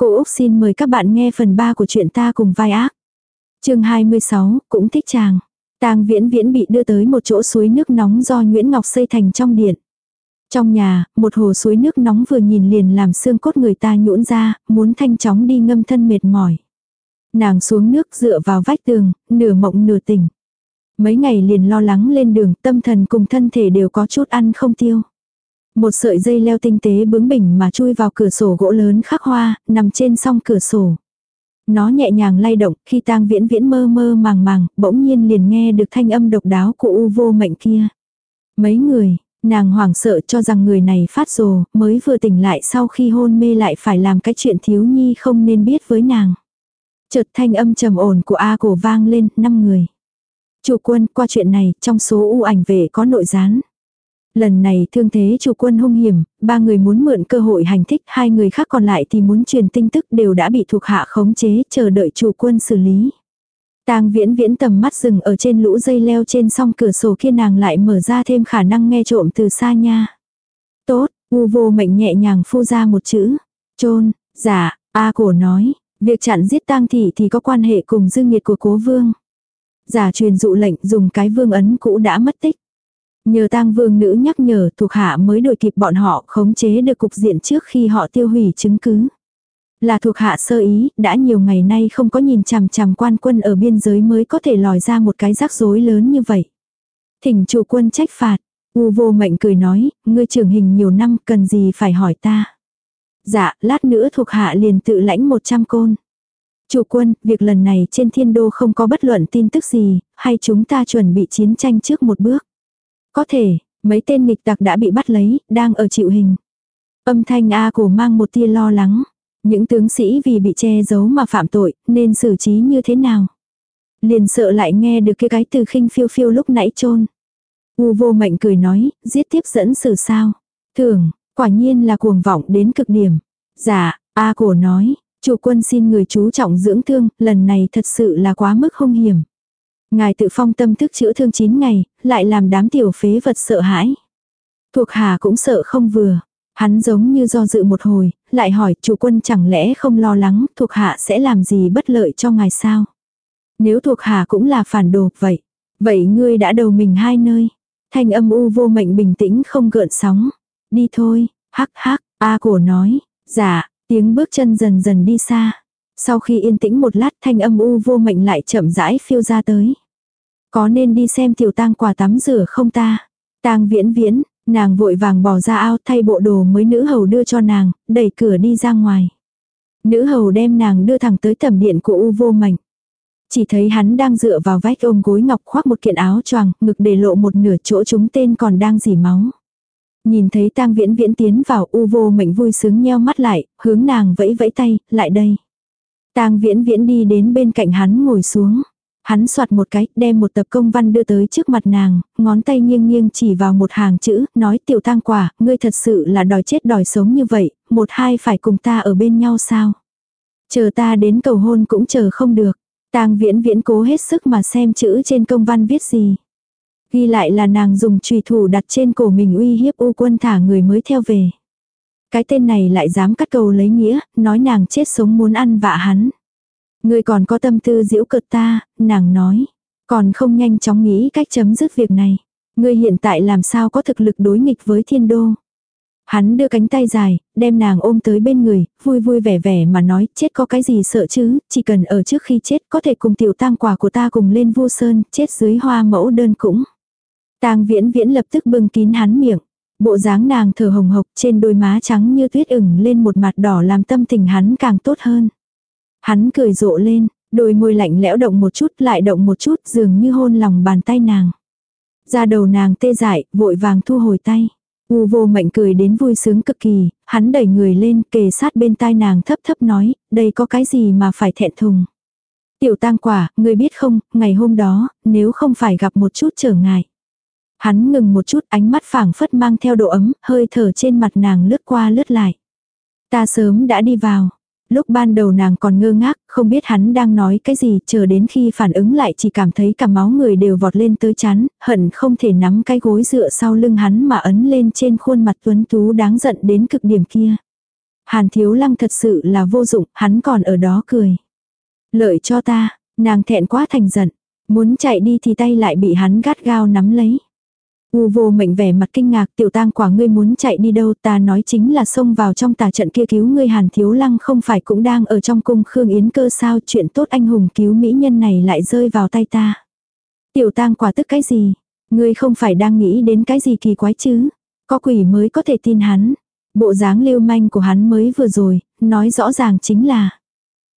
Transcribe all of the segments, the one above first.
Cô Úc xin mời các bạn nghe phần 3 của chuyện ta cùng vai ác. chương 26, cũng thích chàng. tang viễn viễn bị đưa tới một chỗ suối nước nóng do Nguyễn Ngọc xây thành trong điện. Trong nhà, một hồ suối nước nóng vừa nhìn liền làm xương cốt người ta nhũn ra, muốn thanh chóng đi ngâm thân mệt mỏi. Nàng xuống nước dựa vào vách tường, nửa mộng nửa tỉnh. Mấy ngày liền lo lắng lên đường, tâm thần cùng thân thể đều có chút ăn không tiêu. Một sợi dây leo tinh tế bướng bỉnh mà chui vào cửa sổ gỗ lớn khắc hoa, nằm trên song cửa sổ. Nó nhẹ nhàng lay động, khi tang viễn viễn mơ mơ màng màng, bỗng nhiên liền nghe được thanh âm độc đáo của u vô mệnh kia. Mấy người, nàng hoảng sợ cho rằng người này phát rồ, mới vừa tỉnh lại sau khi hôn mê lại phải làm cái chuyện thiếu nhi không nên biết với nàng. Chợt thanh âm trầm ổn của A cổ vang lên, năm người. Chủ quân, qua chuyện này, trong số u ảnh về có nội gián. Lần này thương thế chủ quân hung hiểm, ba người muốn mượn cơ hội hành thích, hai người khác còn lại thì muốn truyền tin tức đều đã bị thuộc hạ khống chế, chờ đợi chủ quân xử lý. Tang viễn viễn tầm mắt dừng ở trên lũ dây leo trên song cửa sổ kia nàng lại mở ra thêm khả năng nghe trộm từ xa nha. Tốt, u vô mệnh nhẹ nhàng phu ra một chữ. Trôn, giả, A cổ nói, việc chặn giết tang thị thì có quan hệ cùng dư nghiệt của cố vương. Giả truyền dụ lệnh dùng cái vương ấn cũ đã mất tích. Nhờ tang vương nữ nhắc nhở thuộc hạ mới đuổi kịp bọn họ khống chế được cục diện trước khi họ tiêu hủy chứng cứ. Là thuộc hạ sơ ý, đã nhiều ngày nay không có nhìn chằm chằm quan quân ở biên giới mới có thể lòi ra một cái rắc rối lớn như vậy. Thỉnh chủ quân trách phạt, u vô mệnh cười nói, ngươi trưởng hình nhiều năm cần gì phải hỏi ta. Dạ, lát nữa thuộc hạ liền tự lãnh 100 côn. Chủ quân, việc lần này trên thiên đô không có bất luận tin tức gì, hay chúng ta chuẩn bị chiến tranh trước một bước. Có thể, mấy tên nghịch tặc đã bị bắt lấy, đang ở chịu hình. Âm thanh A của mang một tia lo lắng. Những tướng sĩ vì bị che giấu mà phạm tội, nên xử trí như thế nào? Liền sợ lại nghe được cái cái từ khinh phiêu phiêu lúc nãy trôn. U vô mệnh cười nói, giết tiếp dẫn xử sao? Thường, quả nhiên là cuồng vọng đến cực điểm. Dạ, A cổ nói, chủ quân xin người chú trọng dưỡng thương, lần này thật sự là quá mức hung hiểm. Ngài tự phong tâm thức chữa thương 9 ngày, lại làm đám tiểu phế vật sợ hãi. Thuộc hạ cũng sợ không vừa. Hắn giống như do dự một hồi, lại hỏi chủ quân chẳng lẽ không lo lắng thuộc hạ sẽ làm gì bất lợi cho ngài sao? Nếu thuộc hạ cũng là phản đồ vậy, vậy ngươi đã đầu mình hai nơi. Thanh âm u vô mệnh bình tĩnh không gợn sóng. Đi thôi, hắc hắc, A cổ nói, dạ, tiếng bước chân dần dần đi xa. Sau khi yên tĩnh một lát thanh âm u vô mệnh lại chậm rãi phiêu ra tới. Có nên đi xem tiểu tang quả tắm rửa không ta? Tang viễn viễn, nàng vội vàng bỏ ra ao thay bộ đồ mới nữ hầu đưa cho nàng, đẩy cửa đi ra ngoài. Nữ hầu đem nàng đưa thẳng tới tầm điện của u vô mệnh. Chỉ thấy hắn đang dựa vào vách ôm gối ngọc khoác một kiện áo choàng, ngực để lộ một nửa chỗ chúng tên còn đang dỉ máu. Nhìn thấy tang viễn viễn tiến vào u vô mệnh vui sướng nheo mắt lại, hướng nàng vẫy vẫy tay, lại đây tang viễn viễn đi đến bên cạnh hắn ngồi xuống. Hắn soạt một cái, đem một tập công văn đưa tới trước mặt nàng, ngón tay nghiêng nghiêng chỉ vào một hàng chữ, nói tiểu tang quả, ngươi thật sự là đòi chết đòi sống như vậy, một hai phải cùng ta ở bên nhau sao. Chờ ta đến cầu hôn cũng chờ không được. tang viễn viễn cố hết sức mà xem chữ trên công văn viết gì. Ghi lại là nàng dùng trùy thủ đặt trên cổ mình uy hiếp u quân thả người mới theo về. Cái tên này lại dám cắt cầu lấy nghĩa, nói nàng chết sống muốn ăn vạ hắn. Ngươi còn có tâm tư giễu cợt ta, nàng nói. Còn không nhanh chóng nghĩ cách chấm dứt việc này. Ngươi hiện tại làm sao có thực lực đối nghịch với thiên đô. Hắn đưa cánh tay dài, đem nàng ôm tới bên người, vui vui vẻ vẻ mà nói, chết có cái gì sợ chứ, chỉ cần ở trước khi chết có thể cùng tiểu tang quả của ta cùng lên vua sơn, chết dưới hoa mẫu đơn cũng. Tang viễn viễn lập tức bưng kín hắn miệng. Bộ dáng nàng thở hồng hộc trên đôi má trắng như tuyết ửng lên một mặt đỏ làm tâm tình hắn càng tốt hơn. Hắn cười rộ lên, đôi môi lạnh lẽo động một chút lại động một chút dường như hôn lòng bàn tay nàng. Ra đầu nàng tê dại, vội vàng thu hồi tay. U vô mệnh cười đến vui sướng cực kỳ, hắn đẩy người lên kề sát bên tai nàng thấp thấp nói, đây có cái gì mà phải thẹn thùng. Tiểu tang quả, ngươi biết không, ngày hôm đó, nếu không phải gặp một chút trở ngại. Hắn ngừng một chút ánh mắt phảng phất mang theo độ ấm, hơi thở trên mặt nàng lướt qua lướt lại. Ta sớm đã đi vào, Lúc ban đầu nàng còn ngơ ngác, không biết hắn đang nói cái gì, chờ đến khi phản ứng lại chỉ cảm thấy cả máu người đều vọt lên tới chán, hận không thể nắm cái gối dựa sau lưng hắn mà ấn lên trên khuôn mặt tuấn tú đáng giận đến cực điểm kia. Hàn thiếu lăng thật sự là vô dụng, hắn còn ở đó cười. Lợi cho ta, nàng thẹn quá thành giận. Muốn chạy đi thì tay lại bị hắn gắt gao nắm lấy. U vô mệnh vẻ mặt kinh ngạc tiểu tang quả ngươi muốn chạy đi đâu ta nói chính là xông vào trong tà trận kia cứu ngươi hàn thiếu lăng không phải cũng đang ở trong cung khương yến cơ sao chuyện tốt anh hùng cứu mỹ nhân này lại rơi vào tay ta. Tiểu tang quả tức cái gì? Ngươi không phải đang nghĩ đến cái gì kỳ quái chứ? Có quỷ mới có thể tin hắn. Bộ dáng lưu manh của hắn mới vừa rồi, nói rõ ràng chính là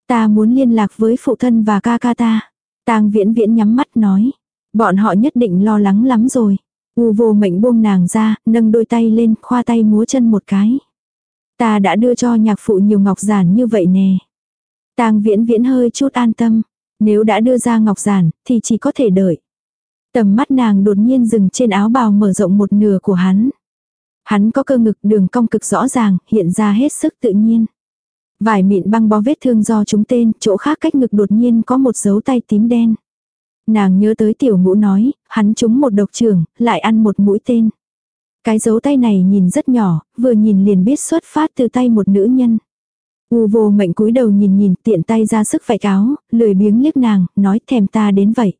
Ta muốn liên lạc với phụ thân và ca ca ta. Tang viễn viễn nhắm mắt nói. Bọn họ nhất định lo lắng lắm rồi. U vô mệnh buông nàng ra, nâng đôi tay lên, khoa tay múa chân một cái. Ta đã đưa cho nhạc phụ nhiều ngọc giản như vậy nè. Tang viễn viễn hơi chút an tâm. Nếu đã đưa ra ngọc giản, thì chỉ có thể đợi. Tầm mắt nàng đột nhiên dừng trên áo bào mở rộng một nửa của hắn. Hắn có cơ ngực đường cong cực rõ ràng, hiện ra hết sức tự nhiên. Vải mịn băng bó vết thương do chúng tên, chỗ khác cách ngực đột nhiên có một dấu tay tím đen. Nàng nhớ tới tiểu ngũ nói, hắn trúng một độc trưởng, lại ăn một mũi tên. Cái dấu tay này nhìn rất nhỏ, vừa nhìn liền biết xuất phát từ tay một nữ nhân. U vô mệnh cúi đầu nhìn nhìn tiện tay ra sức vải cáo, lười biếng liếc nàng, nói thèm ta đến vậy.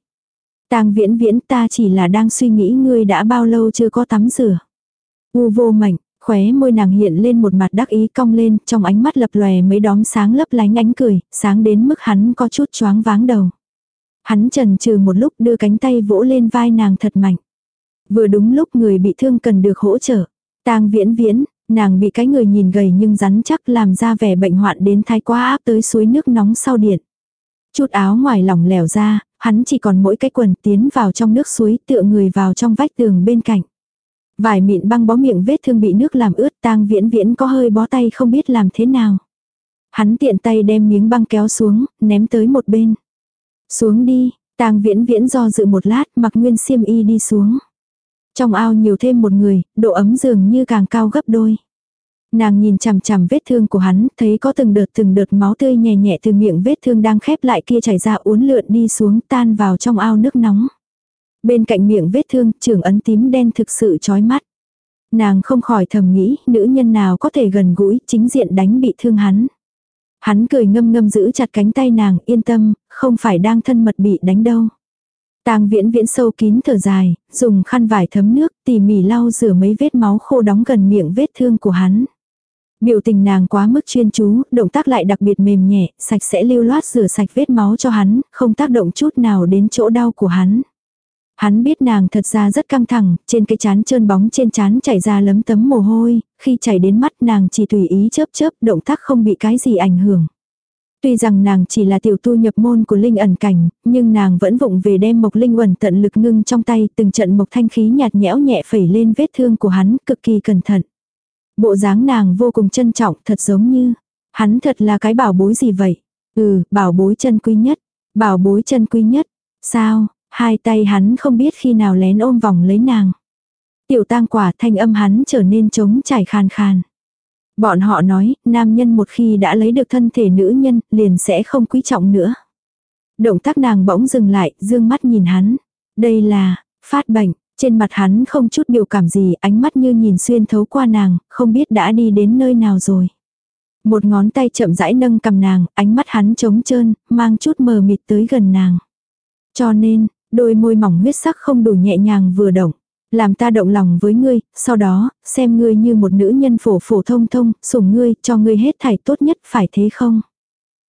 tang viễn viễn ta chỉ là đang suy nghĩ ngươi đã bao lâu chưa có tắm rửa. U vô mệnh, khóe môi nàng hiện lên một mặt đắc ý cong lên, trong ánh mắt lập lòe mấy đóm sáng lấp lánh ánh cười, sáng đến mức hắn có chút choáng váng đầu. Hắn trần trừ một lúc đưa cánh tay vỗ lên vai nàng thật mạnh. Vừa đúng lúc người bị thương cần được hỗ trợ. tang viễn viễn, nàng bị cái người nhìn gầy nhưng rắn chắc làm ra vẻ bệnh hoạn đến thái quá áp tới suối nước nóng sau điện. Chút áo ngoài lỏng lẻo ra, hắn chỉ còn mỗi cái quần tiến vào trong nước suối tựa người vào trong vách tường bên cạnh. Vải mịn băng bó miệng vết thương bị nước làm ướt tang viễn viễn có hơi bó tay không biết làm thế nào. Hắn tiện tay đem miếng băng kéo xuống, ném tới một bên. Xuống đi, tang viễn viễn do dự một lát mặc nguyên xiêm y đi xuống. Trong ao nhiều thêm một người, độ ấm dường như càng cao gấp đôi. Nàng nhìn chằm chằm vết thương của hắn, thấy có từng đợt từng đợt máu tươi nhẹ nhẹ từ miệng vết thương đang khép lại kia chảy ra uốn lượn đi xuống tan vào trong ao nước nóng. Bên cạnh miệng vết thương, trường ấn tím đen thực sự chói mắt. Nàng không khỏi thầm nghĩ, nữ nhân nào có thể gần gũi, chính diện đánh bị thương hắn. Hắn cười ngâm ngâm giữ chặt cánh tay nàng, yên tâm, không phải đang thân mật bị đánh đâu. Tang viễn viễn sâu kín thở dài, dùng khăn vải thấm nước tỉ mỉ lau rửa mấy vết máu khô đóng gần miệng vết thương của hắn. Biểu tình nàng quá mức chuyên chú, động tác lại đặc biệt mềm nhẹ, sạch sẽ lưu loát rửa sạch vết máu cho hắn, không tác động chút nào đến chỗ đau của hắn. Hắn biết nàng thật ra rất căng thẳng, trên cái chán trơn bóng trên chán chảy ra lấm tấm mồ hôi, khi chảy đến mắt nàng chỉ tùy ý chớp chớp, động tác không bị cái gì ảnh hưởng. Tuy rằng nàng chỉ là tiểu tu nhập môn của linh ẩn cảnh, nhưng nàng vẫn vụng về đem mộc linh ẩn tận lực ngưng trong tay, từng trận mộc thanh khí nhạt nhẽo nhẹ phẩy lên vết thương của hắn, cực kỳ cẩn thận. Bộ dáng nàng vô cùng trân trọng, thật giống như, hắn thật là cái bảo bối gì vậy? Ừ, bảo bối chân quý nhất, bảo bối chân quý nhất. Sao, Hai tay hắn không biết khi nào lén ôm vòng lấy nàng. Tiểu tang quả thanh âm hắn trở nên trống trải khàn khàn. Bọn họ nói, nam nhân một khi đã lấy được thân thể nữ nhân, liền sẽ không quý trọng nữa. Động tác nàng bỗng dừng lại, dương mắt nhìn hắn. Đây là, phát bệnh, trên mặt hắn không chút biểu cảm gì, ánh mắt như nhìn xuyên thấu qua nàng, không biết đã đi đến nơi nào rồi. Một ngón tay chậm rãi nâng cầm nàng, ánh mắt hắn trống trơn, mang chút mờ mịt tới gần nàng. Cho nên, Đôi môi mỏng huyết sắc không đủ nhẹ nhàng vừa động. Làm ta động lòng với ngươi, sau đó, xem ngươi như một nữ nhân phổ phổ thông thông, sủng ngươi, cho ngươi hết thảy tốt nhất, phải thế không?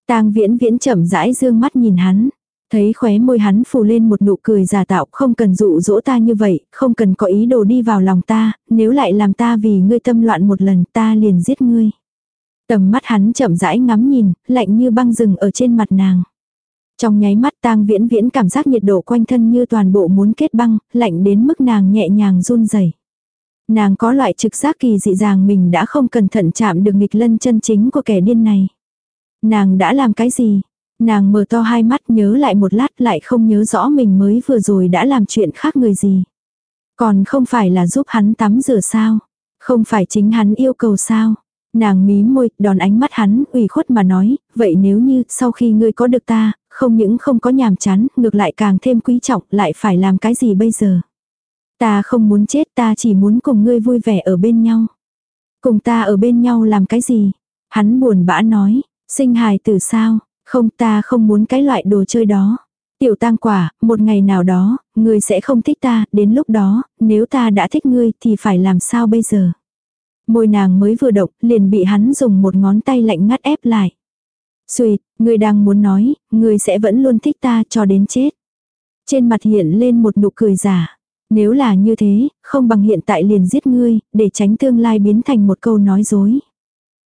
tang viễn viễn chậm rãi dương mắt nhìn hắn. Thấy khóe môi hắn phù lên một nụ cười giả tạo, không cần dụ dỗ ta như vậy, không cần có ý đồ đi vào lòng ta, nếu lại làm ta vì ngươi tâm loạn một lần ta liền giết ngươi. Tầm mắt hắn chậm rãi ngắm nhìn, lạnh như băng rừng ở trên mặt nàng. Trong nháy mắt tang viễn viễn cảm giác nhiệt độ quanh thân như toàn bộ muốn kết băng, lạnh đến mức nàng nhẹ nhàng run rẩy. Nàng có loại trực giác kỳ dị dàng mình đã không cẩn thận chạm được nghịch lân chân chính của kẻ điên này. Nàng đã làm cái gì? Nàng mở to hai mắt nhớ lại một lát lại không nhớ rõ mình mới vừa rồi đã làm chuyện khác người gì. Còn không phải là giúp hắn tắm rửa sao? Không phải chính hắn yêu cầu sao? Nàng mí môi, đòn ánh mắt hắn, ủy khuất mà nói, vậy nếu như, sau khi ngươi có được ta, không những không có nhàm chán, ngược lại càng thêm quý trọng, lại phải làm cái gì bây giờ? Ta không muốn chết, ta chỉ muốn cùng ngươi vui vẻ ở bên nhau. Cùng ta ở bên nhau làm cái gì? Hắn buồn bã nói, sinh hài từ sao, không ta không muốn cái loại đồ chơi đó. Tiểu tang quả, một ngày nào đó, ngươi sẽ không thích ta, đến lúc đó, nếu ta đã thích ngươi thì phải làm sao bây giờ. Môi nàng mới vừa động, liền bị hắn dùng một ngón tay lạnh ngắt ép lại. Xuyệt, ngươi đang muốn nói, ngươi sẽ vẫn luôn thích ta cho đến chết. Trên mặt hiện lên một nụ cười giả. Nếu là như thế, không bằng hiện tại liền giết ngươi, để tránh tương lai biến thành một câu nói dối.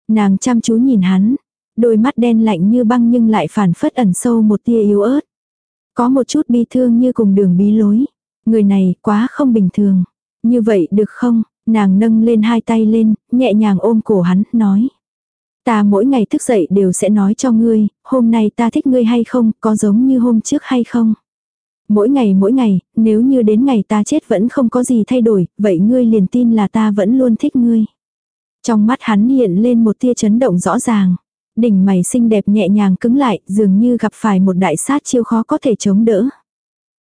Nàng chăm chú nhìn hắn, đôi mắt đen lạnh như băng nhưng lại phản phất ẩn sâu một tia yếu ớt. Có một chút bi thương như cùng đường bí lối. Người này quá không bình thường. Như vậy được không? Nàng nâng lên hai tay lên, nhẹ nhàng ôm cổ hắn, nói. Ta mỗi ngày thức dậy đều sẽ nói cho ngươi, hôm nay ta thích ngươi hay không, có giống như hôm trước hay không. Mỗi ngày mỗi ngày, nếu như đến ngày ta chết vẫn không có gì thay đổi, vậy ngươi liền tin là ta vẫn luôn thích ngươi. Trong mắt hắn hiện lên một tia chấn động rõ ràng. Đỉnh mày xinh đẹp nhẹ nhàng cứng lại, dường như gặp phải một đại sát chiêu khó có thể chống đỡ.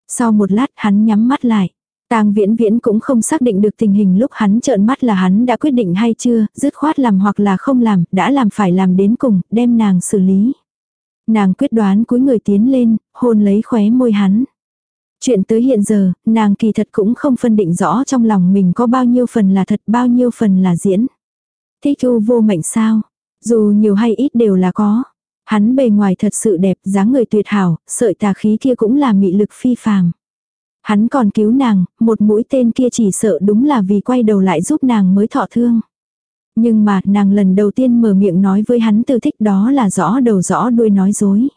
Sau một lát hắn nhắm mắt lại. Tang viễn viễn cũng không xác định được tình hình lúc hắn trợn mắt là hắn đã quyết định hay chưa, dứt khoát làm hoặc là không làm, đã làm phải làm đến cùng, đem nàng xử lý. Nàng quyết đoán cúi người tiến lên, hôn lấy khóe môi hắn. Chuyện tới hiện giờ, nàng kỳ thật cũng không phân định rõ trong lòng mình có bao nhiêu phần là thật bao nhiêu phần là diễn. Thích u vô mệnh sao? Dù nhiều hay ít đều là có. Hắn bề ngoài thật sự đẹp, dáng người tuyệt hảo, sợi tà khí kia cũng là mị lực phi phàm. Hắn còn cứu nàng, một mũi tên kia chỉ sợ đúng là vì quay đầu lại giúp nàng mới thọ thương. Nhưng mà nàng lần đầu tiên mở miệng nói với hắn từ thích đó là rõ đầu rõ đuôi nói dối.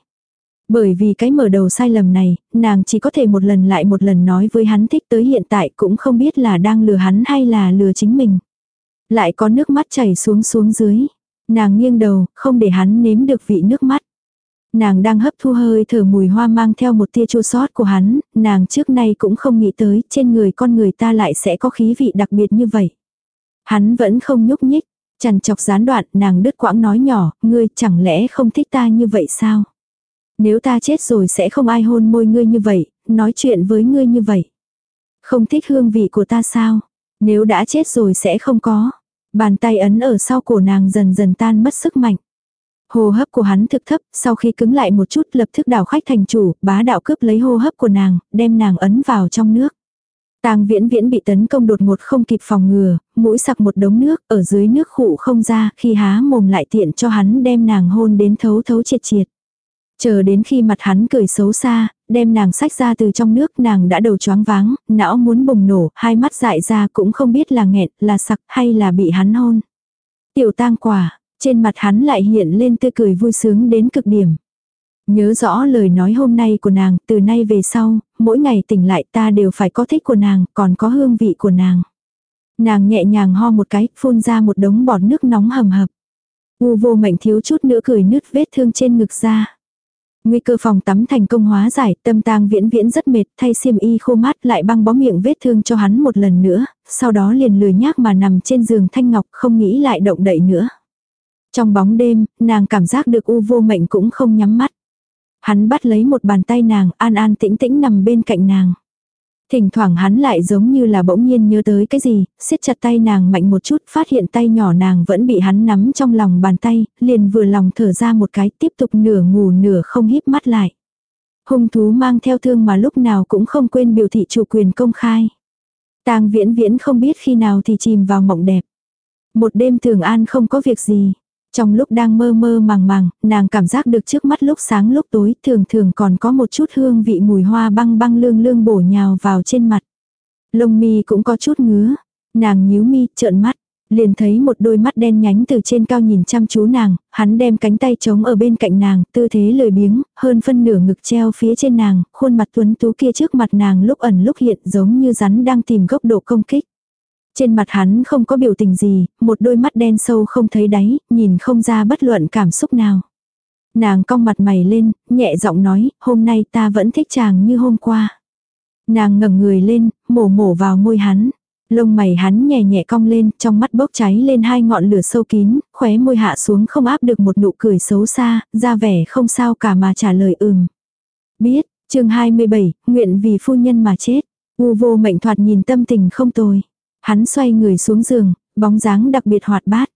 Bởi vì cái mở đầu sai lầm này, nàng chỉ có thể một lần lại một lần nói với hắn thích tới hiện tại cũng không biết là đang lừa hắn hay là lừa chính mình. Lại có nước mắt chảy xuống xuống dưới. Nàng nghiêng đầu, không để hắn nếm được vị nước mắt. Nàng đang hấp thu hơi thở mùi hoa mang theo một tia chua sót của hắn, nàng trước nay cũng không nghĩ tới trên người con người ta lại sẽ có khí vị đặc biệt như vậy. Hắn vẫn không nhúc nhích, chằn chọc gián đoạn, nàng đứt quãng nói nhỏ, ngươi chẳng lẽ không thích ta như vậy sao? Nếu ta chết rồi sẽ không ai hôn môi ngươi như vậy, nói chuyện với ngươi như vậy. Không thích hương vị của ta sao? Nếu đã chết rồi sẽ không có. Bàn tay ấn ở sau cổ nàng dần dần tan mất sức mạnh. Hô hấp của hắn thực thấp, sau khi cứng lại một chút lập tức đảo khách thành chủ, bá đạo cướp lấy hô hấp của nàng, đem nàng ấn vào trong nước. Tang viễn viễn bị tấn công đột ngột không kịp phòng ngừa, mũi sặc một đống nước, ở dưới nước khụ không ra, khi há mồm lại tiện cho hắn đem nàng hôn đến thấu thấu triệt triệt. Chờ đến khi mặt hắn cười xấu xa, đem nàng sách ra từ trong nước nàng đã đầu choáng váng, não muốn bùng nổ, hai mắt dại ra cũng không biết là nghẹn, là sặc hay là bị hắn hôn. Tiểu tang quả, trên mặt hắn lại hiện lên tươi cười vui sướng đến cực điểm. Nhớ rõ lời nói hôm nay của nàng, từ nay về sau, mỗi ngày tỉnh lại ta đều phải có thích của nàng, còn có hương vị của nàng. Nàng nhẹ nhàng ho một cái, phun ra một đống bọt nước nóng hầm hập. U vô mệnh thiếu chút nữa cười nứt vết thương trên ngực ra. Nguy cơ phòng tắm thành công hóa giải, tâm tang viễn viễn rất mệt, thay xiêm y khô mát lại băng bó miệng vết thương cho hắn một lần nữa, sau đó liền lười nhác mà nằm trên giường thanh ngọc không nghĩ lại động đậy nữa. Trong bóng đêm, nàng cảm giác được u vô mệnh cũng không nhắm mắt. Hắn bắt lấy một bàn tay nàng, an an tĩnh tĩnh nằm bên cạnh nàng. Thỉnh thoảng hắn lại giống như là bỗng nhiên nhớ tới cái gì, siết chặt tay nàng mạnh một chút, phát hiện tay nhỏ nàng vẫn bị hắn nắm trong lòng bàn tay, liền vừa lòng thở ra một cái, tiếp tục nửa ngủ nửa không híp mắt lại. Hung thú mang theo thương mà lúc nào cũng không quên biểu thị chủ quyền công khai. Tang viễn viễn không biết khi nào thì chìm vào mộng đẹp. Một đêm thường an không có việc gì. Trong lúc đang mơ mơ màng màng, nàng cảm giác được trước mắt lúc sáng lúc tối thường thường còn có một chút hương vị mùi hoa băng băng lương lương bổ nhào vào trên mặt. Lông mi cũng có chút ngứa. Nàng nhíu mi, trợn mắt. Liền thấy một đôi mắt đen nhánh từ trên cao nhìn chăm chú nàng, hắn đem cánh tay trống ở bên cạnh nàng, tư thế lười biếng, hơn phân nửa ngực treo phía trên nàng, khuôn mặt tuấn tú kia trước mặt nàng lúc ẩn lúc hiện giống như rắn đang tìm góc độ công kích. Trên mặt hắn không có biểu tình gì, một đôi mắt đen sâu không thấy đáy, nhìn không ra bất luận cảm xúc nào. Nàng cong mặt mày lên, nhẹ giọng nói, hôm nay ta vẫn thích chàng như hôm qua. Nàng ngẩng người lên, mổ mổ vào môi hắn. Lông mày hắn nhẹ nhẹ cong lên, trong mắt bốc cháy lên hai ngọn lửa sâu kín, khóe môi hạ xuống không áp được một nụ cười xấu xa, ra vẻ không sao cả mà trả lời ừm. Biết, chương 27, nguyện vì phu nhân mà chết. U vô mệnh thoạt nhìn tâm tình không tồi. Hắn xoay người xuống giường, bóng dáng đặc biệt hoạt bát.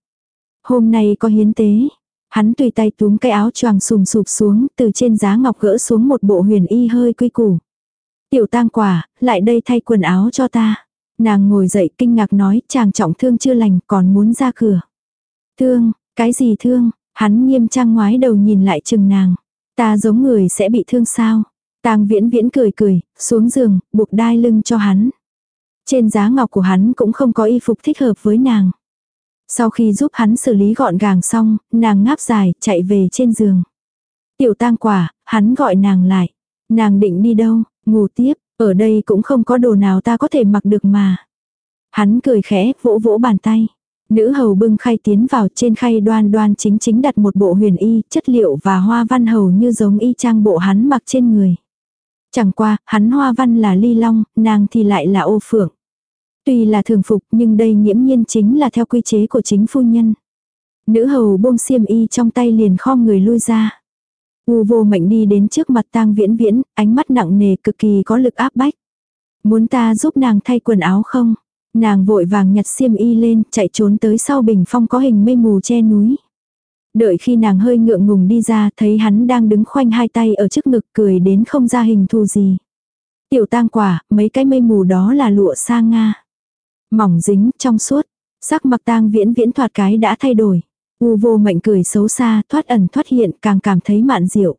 Hôm nay có hiến tế, Hắn tùy tay túm cái áo choàng sùm sụp xuống, từ trên giá ngọc gỡ xuống một bộ huyền y hơi quy củ. Tiểu tang quả, lại đây thay quần áo cho ta. Nàng ngồi dậy kinh ngạc nói, chàng trọng thương chưa lành, còn muốn ra cửa. Thương, cái gì thương? Hắn nghiêm trang ngoái đầu nhìn lại chừng nàng. Ta giống người sẽ bị thương sao? Tang viễn viễn cười cười, xuống giường, buộc đai lưng cho hắn. Trên giá ngọc của hắn cũng không có y phục thích hợp với nàng. Sau khi giúp hắn xử lý gọn gàng xong, nàng ngáp dài, chạy về trên giường. Tiểu tang quả, hắn gọi nàng lại. Nàng định đi đâu, ngủ tiếp, ở đây cũng không có đồ nào ta có thể mặc được mà. Hắn cười khẽ, vỗ vỗ bàn tay. Nữ hầu bưng khay tiến vào trên khay đoan đoan chính chính đặt một bộ huyền y, chất liệu và hoa văn hầu như giống y trang bộ hắn mặc trên người. Chẳng qua, hắn hoa văn là ly long, nàng thì lại là ô phượng. Tuy là thường phục nhưng đây nghiễm nhiên chính là theo quy chế của chính phu nhân. Nữ hầu buông xiêm y trong tay liền khom người lui ra. U vô mệnh đi đến trước mặt tang viễn viễn, ánh mắt nặng nề cực kỳ có lực áp bách. Muốn ta giúp nàng thay quần áo không? Nàng vội vàng nhặt xiêm y lên, chạy trốn tới sau bình phong có hình mây mù che núi. Đợi khi nàng hơi ngượng ngùng đi ra, thấy hắn đang đứng khoanh hai tay ở trước ngực cười đến không ra hình thù gì. Tiểu tang quả, mấy cái mây mù đó là lụa sa Nga. Mỏng dính, trong suốt. Sắc mặt tang viễn viễn thoạt cái đã thay đổi. U vô mệnh cười xấu xa, thoát ẩn thoát hiện, càng cảm thấy mạn diệu.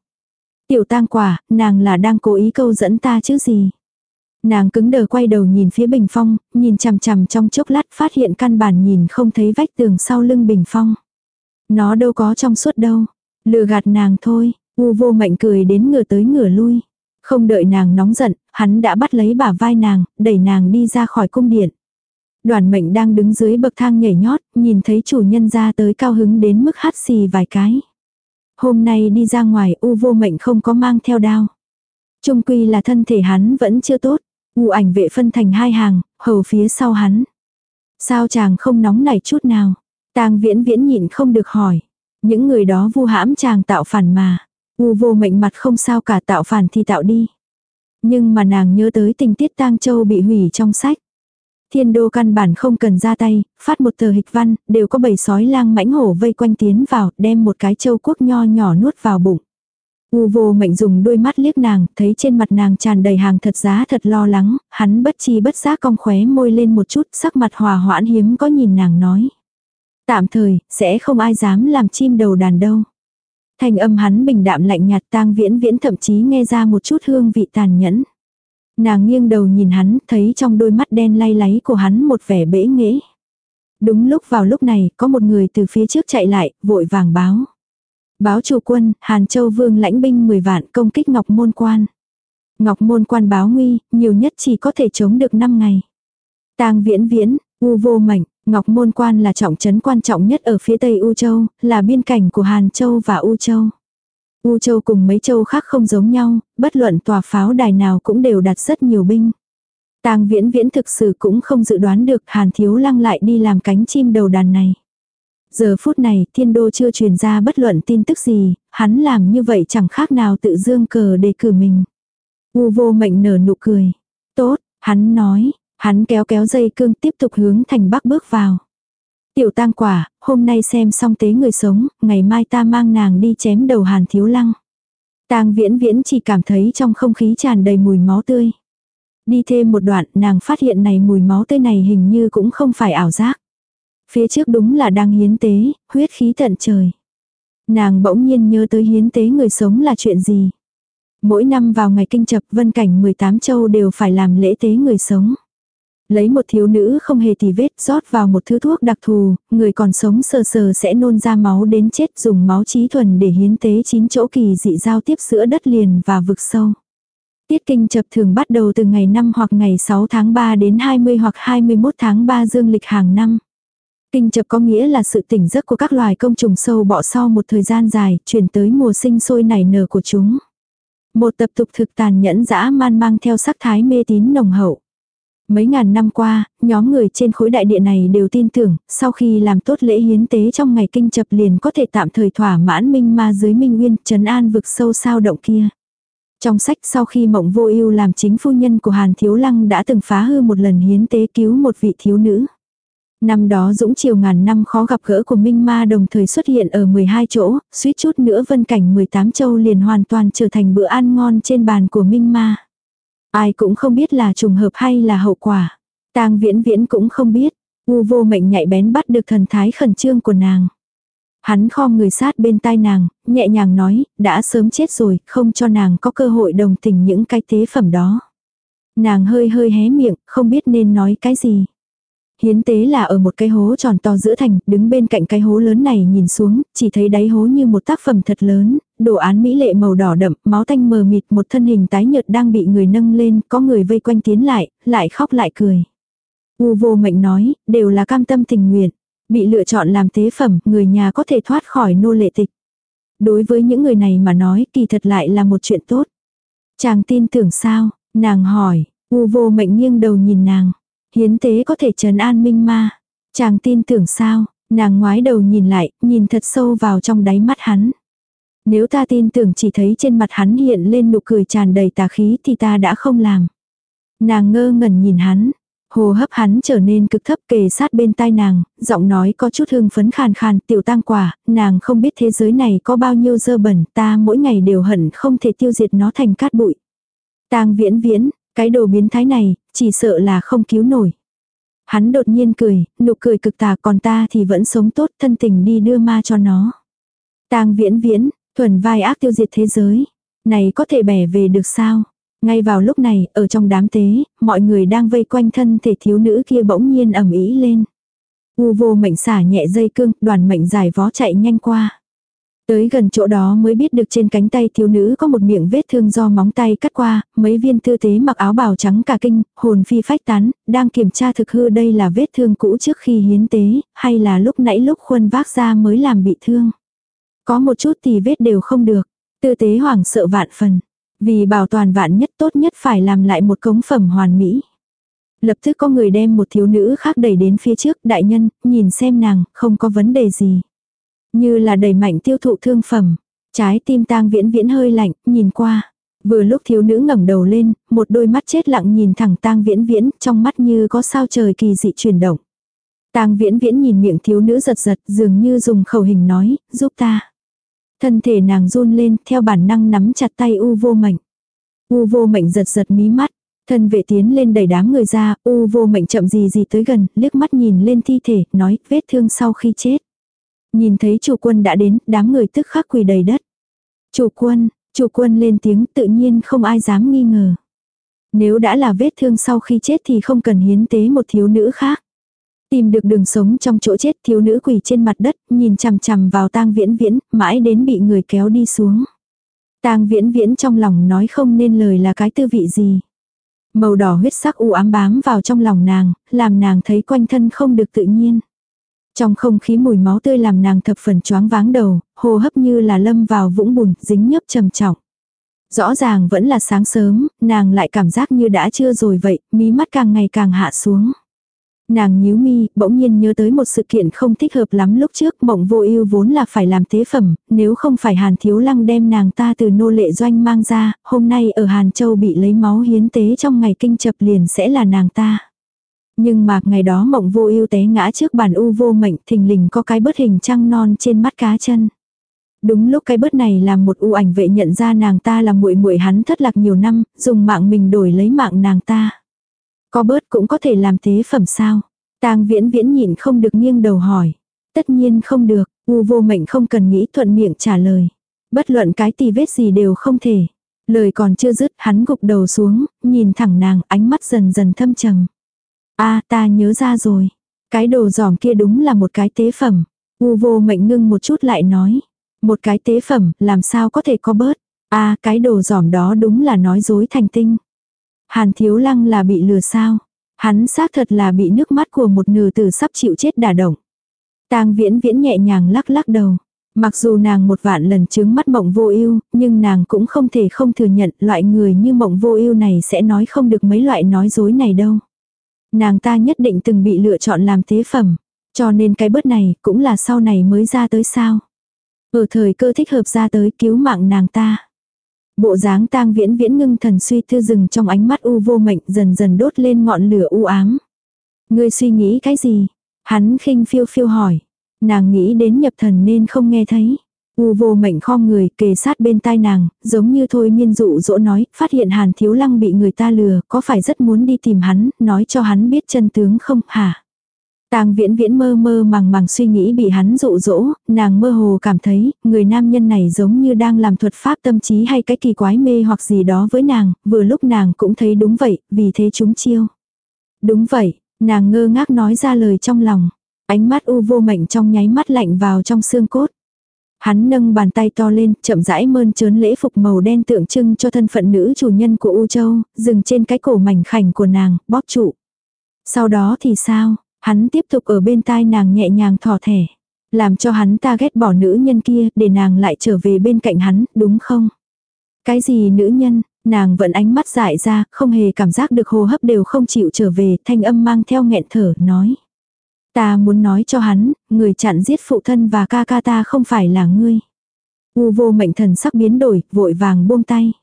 Tiểu tang quả, nàng là đang cố ý câu dẫn ta chứ gì. Nàng cứng đờ quay đầu nhìn phía bình phong, nhìn chằm chằm trong chốc lát phát hiện căn bản nhìn không thấy vách tường sau lưng bình phong. Nó đâu có trong suốt đâu. Lừa gạt nàng thôi, u vô mệnh cười đến ngửa tới ngửa lui. Không đợi nàng nóng giận, hắn đã bắt lấy bả vai nàng, đẩy nàng đi ra khỏi cung điện. Đoàn mệnh đang đứng dưới bậc thang nhảy nhót, nhìn thấy chủ nhân ra tới cao hứng đến mức hắt xì vài cái. Hôm nay đi ra ngoài u vô mệnh không có mang theo đao. Trung quy là thân thể hắn vẫn chưa tốt. U ảnh vệ phân thành hai hàng, hầu phía sau hắn. Sao chàng không nóng nảy chút nào? Tang viễn viễn nhịn không được hỏi. Những người đó vu hãm chàng tạo phản mà. U vô mệnh mặt không sao cả tạo phản thì tạo đi. Nhưng mà nàng nhớ tới tình tiết tang châu bị hủy trong sách. Thiên đô căn bản không cần ra tay, phát một tờ hịch văn, đều có bầy sói lang mãnh hổ vây quanh tiến vào, đem một cái châu quốc nho nhỏ nuốt vào bụng. U vô mệnh dùng đôi mắt liếc nàng, thấy trên mặt nàng tràn đầy hàng thật giá thật lo lắng, hắn bất chi bất giác cong khóe môi lên một chút, sắc mặt hòa hoãn hiếm có nhìn nàng nói. Tạm thời, sẽ không ai dám làm chim đầu đàn đâu. Thành âm hắn bình đạm lạnh nhạt tang viễn viễn thậm chí nghe ra một chút hương vị tàn nhẫn. Nàng nghiêng đầu nhìn hắn, thấy trong đôi mắt đen lay láy của hắn một vẻ bể nghễ. Đúng lúc vào lúc này, có một người từ phía trước chạy lại, vội vàng báo. Báo chủ quân, Hàn Châu Vương lãnh binh 10 vạn công kích Ngọc Môn Quan. Ngọc Môn Quan báo nguy, nhiều nhất chỉ có thể chống được 5 ngày. tang viễn viễn, u vô mảnh Ngọc Môn Quan là trọng trấn quan trọng nhất ở phía tây U Châu, là biên cảnh của Hàn Châu và U Châu. U Châu cùng mấy châu khác không giống nhau, bất luận tòa pháo đài nào cũng đều đặt rất nhiều binh. Tang Viễn Viễn thực sự cũng không dự đoán được Hàn Thiếu Lăng lại đi làm cánh chim đầu đàn này. Giờ phút này, thiên đô chưa truyền ra bất luận tin tức gì, hắn làm như vậy chẳng khác nào tự dương cờ để cử mình. U vô mệnh nở nụ cười. Tốt, hắn nói, hắn kéo kéo dây cương tiếp tục hướng thành bắc bước vào. Tiểu tang quả, hôm nay xem xong tế người sống, ngày mai ta mang nàng đi chém đầu hàn thiếu lăng. Tang viễn viễn chỉ cảm thấy trong không khí tràn đầy mùi máu tươi. Đi thêm một đoạn, nàng phát hiện này mùi máu tươi này hình như cũng không phải ảo giác. Phía trước đúng là đang hiến tế, huyết khí tận trời. Nàng bỗng nhiên nhớ tới hiến tế người sống là chuyện gì. Mỗi năm vào ngày kinh chập vân cảnh 18 châu đều phải làm lễ tế người sống. Lấy một thiếu nữ không hề tì vết rót vào một thứ thuốc đặc thù, người còn sống sờ sờ sẽ nôn ra máu đến chết dùng máu trí thuần để hiến tế chín chỗ kỳ dị giao tiếp giữa đất liền và vực sâu. Tiết kinh chập thường bắt đầu từ ngày 5 hoặc ngày 6 tháng 3 đến 20 hoặc 21 tháng 3 dương lịch hàng năm. Kinh chập có nghĩa là sự tỉnh giấc của các loài công trùng sâu bọ sau một thời gian dài, chuyển tới mùa sinh sôi nảy nở của chúng. Một tập tục thực tàn nhẫn dã man mang theo sắc thái mê tín nồng hậu. Mấy ngàn năm qua, nhóm người trên khối đại địa này đều tin tưởng, sau khi làm tốt lễ hiến tế trong ngày kinh chập liền có thể tạm thời thỏa mãn minh ma dưới minh nguyên, trấn an vực sâu sao động kia. Trong sách sau khi mộng vô ưu làm chính phu nhân của Hàn Thiếu Lăng đã từng phá hư một lần hiến tế cứu một vị thiếu nữ. Năm đó dũng chiều ngàn năm khó gặp gỡ của Minh Ma đồng thời xuất hiện ở 12 chỗ, suýt chút nữa vân cảnh 18 châu liền hoàn toàn trở thành bữa ăn ngon trên bàn của Minh Ma. Ai cũng không biết là trùng hợp hay là hậu quả. Tang viễn viễn cũng không biết. U vô mệnh nhạy bén bắt được thần thái khẩn trương của nàng. Hắn khom người sát bên tai nàng, nhẹ nhàng nói, đã sớm chết rồi, không cho nàng có cơ hội đồng tình những cái tế phẩm đó. Nàng hơi hơi hé miệng, không biết nên nói cái gì. Hiến tế là ở một cái hố tròn to giữa thành, đứng bên cạnh cái hố lớn này nhìn xuống, chỉ thấy đáy hố như một tác phẩm thật lớn, đồ án mỹ lệ màu đỏ đậm, máu tanh mờ mịt, một thân hình tái nhợt đang bị người nâng lên, có người vây quanh tiến lại, lại khóc lại cười. U vô mệnh nói, đều là cam tâm tình nguyện. Bị lựa chọn làm tế phẩm, người nhà có thể thoát khỏi nô lệ tịch. Đối với những người này mà nói, kỳ thật lại là một chuyện tốt. Chàng tin tưởng sao? Nàng hỏi, u vô mệnh nghiêng đầu nhìn nàng. Hiến tế có thể trấn an minh ma. Chàng tin tưởng sao? Nàng ngoái đầu nhìn lại, nhìn thật sâu vào trong đáy mắt hắn. Nếu ta tin tưởng chỉ thấy trên mặt hắn hiện lên nụ cười tràn đầy tà khí thì ta đã không làm. Nàng ngơ ngẩn nhìn hắn, Hồ hấp hắn trở nên cực thấp kề sát bên tai nàng, giọng nói có chút hương phấn khàn khàn, tiểu tăng quả, nàng không biết thế giới này có bao nhiêu dơ bẩn, ta mỗi ngày đều hận không thể tiêu diệt nó thành cát bụi. Tang viễn viễn, cái đồ biến thái này, chỉ sợ là không cứu nổi. Hắn đột nhiên cười, nụ cười cực tà còn ta thì vẫn sống tốt thân tình đi đưa ma cho nó. Tang viễn viễn, thuần vai ác tiêu diệt thế giới. Này có thể bẻ về được sao? Ngay vào lúc này, ở trong đám tế, mọi người đang vây quanh thân thể thiếu nữ kia bỗng nhiên ẩm ý lên. U vô mệnh xả nhẹ dây cương, đoàn mệnh giải vó chạy nhanh qua. Tới gần chỗ đó mới biết được trên cánh tay thiếu nữ có một miệng vết thương do móng tay cắt qua, mấy viên tư tế mặc áo bào trắng cả kinh, hồn phi phách tán, đang kiểm tra thực hư đây là vết thương cũ trước khi hiến tế, hay là lúc nãy lúc khuân vác ra mới làm bị thương. Có một chút thì vết đều không được, tư tế hoảng sợ vạn phần. Vì bảo toàn vạn nhất tốt nhất phải làm lại một cống phẩm hoàn mỹ. Lập tức có người đem một thiếu nữ khác đẩy đến phía trước, đại nhân, nhìn xem nàng, không có vấn đề gì. Như là đẩy mạnh tiêu thụ thương phẩm. Trái tim tang viễn viễn hơi lạnh, nhìn qua. Vừa lúc thiếu nữ ngẩng đầu lên, một đôi mắt chết lặng nhìn thẳng tang viễn viễn, trong mắt như có sao trời kỳ dị chuyển động. Tang viễn viễn nhìn miệng thiếu nữ giật giật, dường như dùng khẩu hình nói, giúp ta. Thân thể nàng run lên, theo bản năng nắm chặt tay u vô mệnh. U vô mệnh giật giật mí mắt. Thân vệ tiến lên đẩy đám người ra, u vô mệnh chậm gì gì tới gần, liếc mắt nhìn lên thi thể, nói, vết thương sau khi chết. Nhìn thấy chủ quân đã đến, đám người tức khắc quỳ đầy đất. Chủ quân, chủ quân lên tiếng tự nhiên không ai dám nghi ngờ. Nếu đã là vết thương sau khi chết thì không cần hiến tế một thiếu nữ khác. Tìm được đường sống trong chỗ chết thiếu nữ quỳ trên mặt đất, nhìn chằm chằm vào tang viễn viễn, mãi đến bị người kéo đi xuống. tang viễn viễn trong lòng nói không nên lời là cái tư vị gì. Màu đỏ huyết sắc u ám bám vào trong lòng nàng, làm nàng thấy quanh thân không được tự nhiên. Trong không khí mùi máu tươi làm nàng thập phần choáng váng đầu, hô hấp như là lâm vào vũng bùn, dính nhấp trầm trọng. Rõ ràng vẫn là sáng sớm, nàng lại cảm giác như đã chưa rồi vậy, mí mắt càng ngày càng hạ xuống. Nàng nhíu mi, bỗng nhiên nhớ tới một sự kiện không thích hợp lắm lúc trước, mộng vô ưu vốn là phải làm tế phẩm, nếu không phải Hàn Thiếu Lăng đem nàng ta từ nô lệ doanh mang ra, hôm nay ở Hàn Châu bị lấy máu hiến tế trong ngày kinh chập liền sẽ là nàng ta. Nhưng mà ngày đó mộng vô ưu té ngã trước bàn u vô mệnh thình lình có cái bớt hình trăng non trên mắt cá chân. Đúng lúc cái bớt này làm một u ảnh vệ nhận ra nàng ta là muội muội hắn thất lạc nhiều năm, dùng mạng mình đổi lấy mạng nàng ta. Có bớt cũng có thể làm tế phẩm sao? Tang viễn viễn nhịn không được nghiêng đầu hỏi. Tất nhiên không được, u vô mệnh không cần nghĩ thuận miệng trả lời. Bất luận cái tì vết gì đều không thể. Lời còn chưa dứt hắn gục đầu xuống, nhìn thẳng nàng ánh mắt dần dần thâm trầm a ta nhớ ra rồi. Cái đồ giỏm kia đúng là một cái tế phẩm. U vô mệnh ngưng một chút lại nói. Một cái tế phẩm, làm sao có thể có bớt. a cái đồ giỏm đó đúng là nói dối thành tinh. Hàn thiếu lăng là bị lừa sao. Hắn xác thật là bị nước mắt của một nữ tử sắp chịu chết đả động. Tang viễn viễn nhẹ nhàng lắc lắc đầu. Mặc dù nàng một vạn lần chứng mắt mộng vô ưu, nhưng nàng cũng không thể không thừa nhận loại người như mộng vô ưu này sẽ nói không được mấy loại nói dối này đâu. Nàng ta nhất định từng bị lựa chọn làm thế phẩm, cho nên cái bớt này cũng là sau này mới ra tới sao. Ở thời cơ thích hợp ra tới cứu mạng nàng ta. Bộ dáng tang viễn viễn ngưng thần suy thư rừng trong ánh mắt u vô mệnh dần dần đốt lên ngọn lửa u ám. Ngươi suy nghĩ cái gì? Hắn khinh phiêu phiêu hỏi. Nàng nghĩ đến nhập thần nên không nghe thấy. U vô mệnh khom người kề sát bên tai nàng, giống như thôi miên dụ dỗ nói, phát hiện hàn thiếu lăng bị người ta lừa, có phải rất muốn đi tìm hắn, nói cho hắn biết chân tướng không, hả? Tang viễn viễn mơ mơ màng màng suy nghĩ bị hắn dụ dỗ, nàng mơ hồ cảm thấy, người nam nhân này giống như đang làm thuật pháp tâm trí hay cái kỳ quái mê hoặc gì đó với nàng, vừa lúc nàng cũng thấy đúng vậy, vì thế chúng chiêu. Đúng vậy, nàng ngơ ngác nói ra lời trong lòng. Ánh mắt u vô mệnh trong nháy mắt lạnh vào trong xương cốt. Hắn nâng bàn tay to lên, chậm rãi mơn trớn lễ phục màu đen tượng trưng cho thân phận nữ chủ nhân của U Châu, dừng trên cái cổ mảnh khảnh của nàng, bóp trụ. Sau đó thì sao? Hắn tiếp tục ở bên tai nàng nhẹ nhàng thỏ thẻ. Làm cho hắn ta ghét bỏ nữ nhân kia, để nàng lại trở về bên cạnh hắn, đúng không? Cái gì nữ nhân, nàng vẫn ánh mắt dại ra, không hề cảm giác được hô hấp đều không chịu trở về, thanh âm mang theo nghẹn thở, nói. Ta muốn nói cho hắn, người chặn giết phụ thân và ca ca ta không phải là ngươi. U vô mệnh thần sắc biến đổi, vội vàng buông tay.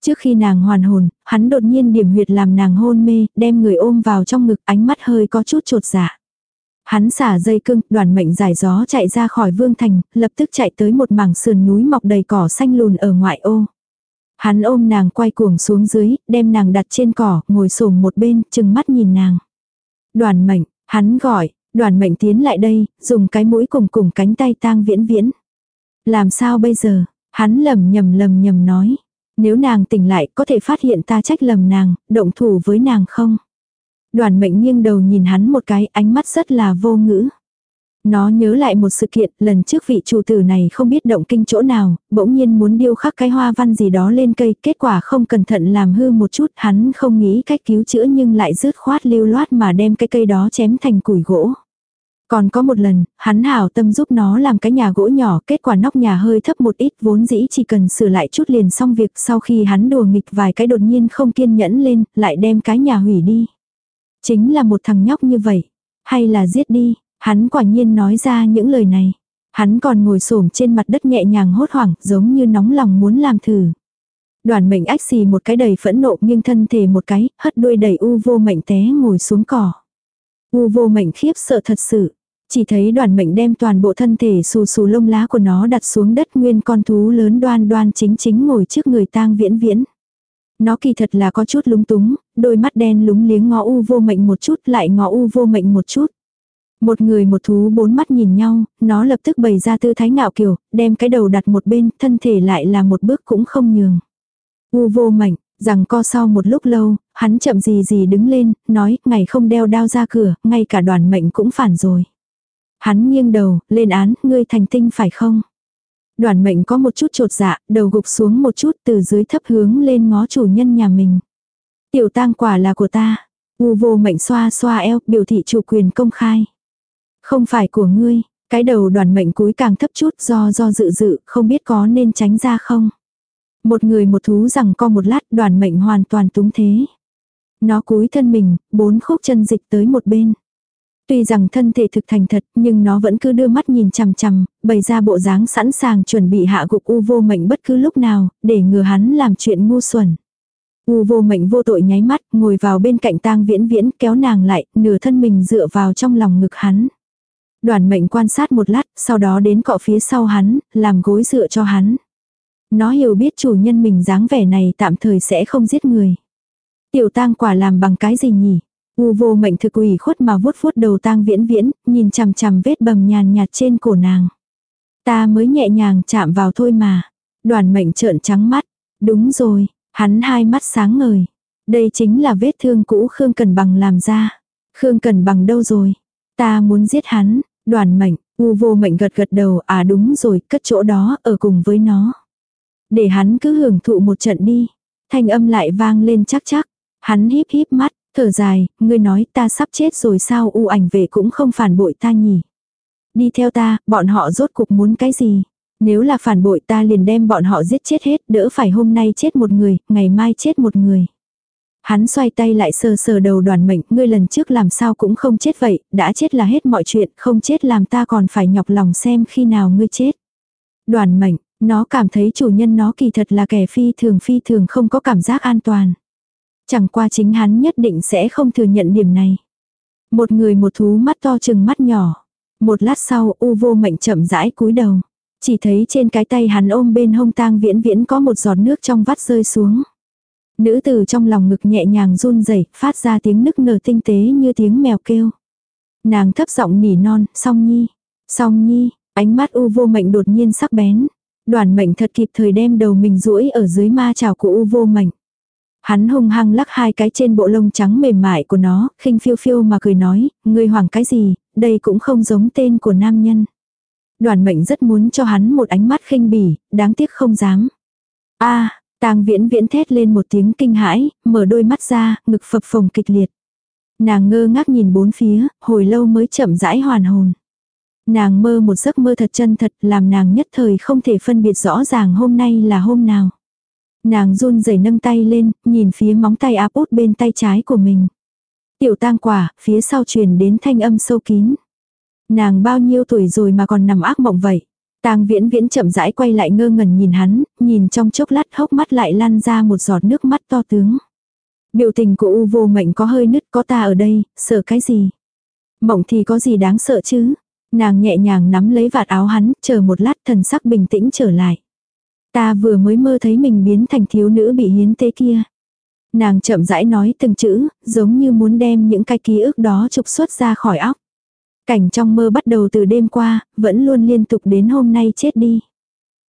Trước khi nàng hoàn hồn, hắn đột nhiên điểm huyệt làm nàng hôn mê, đem người ôm vào trong ngực ánh mắt hơi có chút trột dạ. Hắn xả dây cưng, đoàn mệnh giải gió chạy ra khỏi vương thành, lập tức chạy tới một mảng sườn núi mọc đầy cỏ xanh lùn ở ngoại ô. Hắn ôm nàng quay cuồng xuống dưới, đem nàng đặt trên cỏ, ngồi xổm một bên, chừng mắt nhìn nàng. Đoàn mệnh, hắn gọi, đoàn mệnh tiến lại đây, dùng cái mũi cùng cùng cánh tay tang viễn viễn. Làm sao bây giờ? Hắn lầm nhầm lầm nhầm nói. Nếu nàng tỉnh lại có thể phát hiện ta trách lầm nàng, động thủ với nàng không? Đoàn mệnh nghiêng đầu nhìn hắn một cái ánh mắt rất là vô ngữ. Nó nhớ lại một sự kiện, lần trước vị chủ tử này không biết động kinh chỗ nào, bỗng nhiên muốn điêu khắc cái hoa văn gì đó lên cây, kết quả không cẩn thận làm hư một chút, hắn không nghĩ cách cứu chữa nhưng lại rứt khoát lưu loát mà đem cái cây đó chém thành củi gỗ. Còn có một lần, hắn hảo tâm giúp nó làm cái nhà gỗ nhỏ, kết quả nóc nhà hơi thấp một ít vốn dĩ chỉ cần sửa lại chút liền xong việc sau khi hắn đùa nghịch vài cái đột nhiên không kiên nhẫn lên, lại đem cái nhà hủy đi. Chính là một thằng nhóc như vậy. Hay là giết đi, hắn quả nhiên nói ra những lời này. Hắn còn ngồi xổm trên mặt đất nhẹ nhàng hốt hoảng giống như nóng lòng muốn làm thử. Đoàn mệnh ách xì một cái đầy phẫn nộ nhưng thân thể một cái, hất đuôi đầy u vô mệnh té ngồi xuống cỏ. U vô mệnh khiếp sợ thật sự. Chỉ thấy đoàn mệnh đem toàn bộ thân thể xù xù lông lá của nó đặt xuống đất nguyên con thú lớn đoan đoan chính chính ngồi trước người tang viễn viễn. Nó kỳ thật là có chút lúng túng, đôi mắt đen lúng liếng ngó u vô mệnh một chút lại ngó u vô mệnh một chút. Một người một thú bốn mắt nhìn nhau, nó lập tức bày ra tư thái ngạo kiều, đem cái đầu đặt một bên, thân thể lại là một bước cũng không nhường. U vô mệnh, rằng co sau một lúc lâu, hắn chậm gì gì đứng lên, nói, ngày không đeo đao ra cửa, ngay cả đoàn mệnh cũng phản rồi. Hắn nghiêng đầu, lên án, ngươi thành tinh phải không? Đoàn mệnh có một chút trột dạ, đầu gục xuống một chút từ dưới thấp hướng lên ngó chủ nhân nhà mình. Tiểu tang quả là của ta. U vô mệnh xoa xoa eo, biểu thị chủ quyền công khai. Không phải của ngươi, cái đầu đoàn mệnh cúi càng thấp chút do do dự dự, không biết có nên tránh ra không. Một người một thú rằng co một lát đoàn mệnh hoàn toàn túng thế. Nó cúi thân mình, bốn khúc chân dịch tới một bên. Tuy rằng thân thể thực thành thật, nhưng nó vẫn cứ đưa mắt nhìn chằm chằm, bày ra bộ dáng sẵn sàng chuẩn bị hạ gục u vô mệnh bất cứ lúc nào, để ngừa hắn làm chuyện ngu xuẩn. U vô mệnh vô tội nháy mắt, ngồi vào bên cạnh tang viễn viễn, kéo nàng lại, nửa thân mình dựa vào trong lòng ngực hắn. Đoàn mệnh quan sát một lát, sau đó đến cọ phía sau hắn, làm gối dựa cho hắn. Nó hiểu biết chủ nhân mình dáng vẻ này tạm thời sẽ không giết người. Tiểu tang quả làm bằng cái gì nhỉ? U vô mệnh thực ủy khuất mà vuốt vuốt đầu tang viễn viễn, nhìn chằm chằm vết bầm nhàn nhạt trên cổ nàng. Ta mới nhẹ nhàng chạm vào thôi mà. Đoàn mệnh trợn trắng mắt. Đúng rồi, hắn hai mắt sáng ngời. Đây chính là vết thương cũ Khương Cần Bằng làm ra. Khương Cần Bằng đâu rồi? Ta muốn giết hắn, đoàn mệnh, u vô mệnh gật gật đầu, à đúng rồi, cất chỗ đó, ở cùng với nó. Để hắn cứ hưởng thụ một trận đi. Thanh âm lại vang lên chắc chắc. Hắn híp híp mắt, Thở dài, ngươi nói ta sắp chết rồi sao u ảnh về cũng không phản bội ta nhỉ. Đi theo ta, bọn họ rốt cục muốn cái gì? Nếu là phản bội ta liền đem bọn họ giết chết hết, đỡ phải hôm nay chết một người, ngày mai chết một người. Hắn xoay tay lại sờ sờ đầu đoàn mệnh, ngươi lần trước làm sao cũng không chết vậy, đã chết là hết mọi chuyện, không chết làm ta còn phải nhọc lòng xem khi nào ngươi chết. Đoàn mệnh, nó cảm thấy chủ nhân nó kỳ thật là kẻ phi thường phi thường không có cảm giác an toàn. Chẳng qua chính hắn nhất định sẽ không thừa nhận điểm này. Một người một thú mắt to chừng mắt nhỏ. Một lát sau u vô mệnh chậm rãi cúi đầu. Chỉ thấy trên cái tay hắn ôm bên hông tang viễn viễn có một giọt nước trong vắt rơi xuống. Nữ tử trong lòng ngực nhẹ nhàng run rẩy phát ra tiếng nức nở tinh tế như tiếng mèo kêu. Nàng thấp giọng nỉ non, song nhi, song nhi, ánh mắt u vô mệnh đột nhiên sắc bén. Đoàn mệnh thật kịp thời đem đầu mình duỗi ở dưới ma trào của u vô mệnh. Hắn hung hăng lắc hai cái trên bộ lông trắng mềm mại của nó, khinh phiêu phiêu mà cười nói, ngươi hoảng cái gì, đây cũng không giống tên của nam nhân. Đoàn mệnh rất muốn cho hắn một ánh mắt khinh bỉ, đáng tiếc không dám. a tang viễn viễn thét lên một tiếng kinh hãi, mở đôi mắt ra, ngực phập phồng kịch liệt. Nàng ngơ ngác nhìn bốn phía, hồi lâu mới chậm rãi hoàn hồn. Nàng mơ một giấc mơ thật chân thật làm nàng nhất thời không thể phân biệt rõ ràng hôm nay là hôm nào. Nàng run rẩy nâng tay lên, nhìn phía móng tay áp út bên tay trái của mình. Tiểu tang quả, phía sau truyền đến thanh âm sâu kín. Nàng bao nhiêu tuổi rồi mà còn nằm ác mộng vậy. Tang viễn viễn chậm rãi quay lại ngơ ngẩn nhìn hắn, nhìn trong chốc lát hốc mắt lại lăn ra một giọt nước mắt to tướng. Biểu tình của U vô mệnh có hơi nứt có ta ở đây, sợ cái gì? Mộng thì có gì đáng sợ chứ? Nàng nhẹ nhàng nắm lấy vạt áo hắn, chờ một lát thần sắc bình tĩnh trở lại. Ta vừa mới mơ thấy mình biến thành thiếu nữ bị hiến tế kia. Nàng chậm rãi nói từng chữ, giống như muốn đem những cái ký ức đó trục xuất ra khỏi óc. Cảnh trong mơ bắt đầu từ đêm qua, vẫn luôn liên tục đến hôm nay chết đi.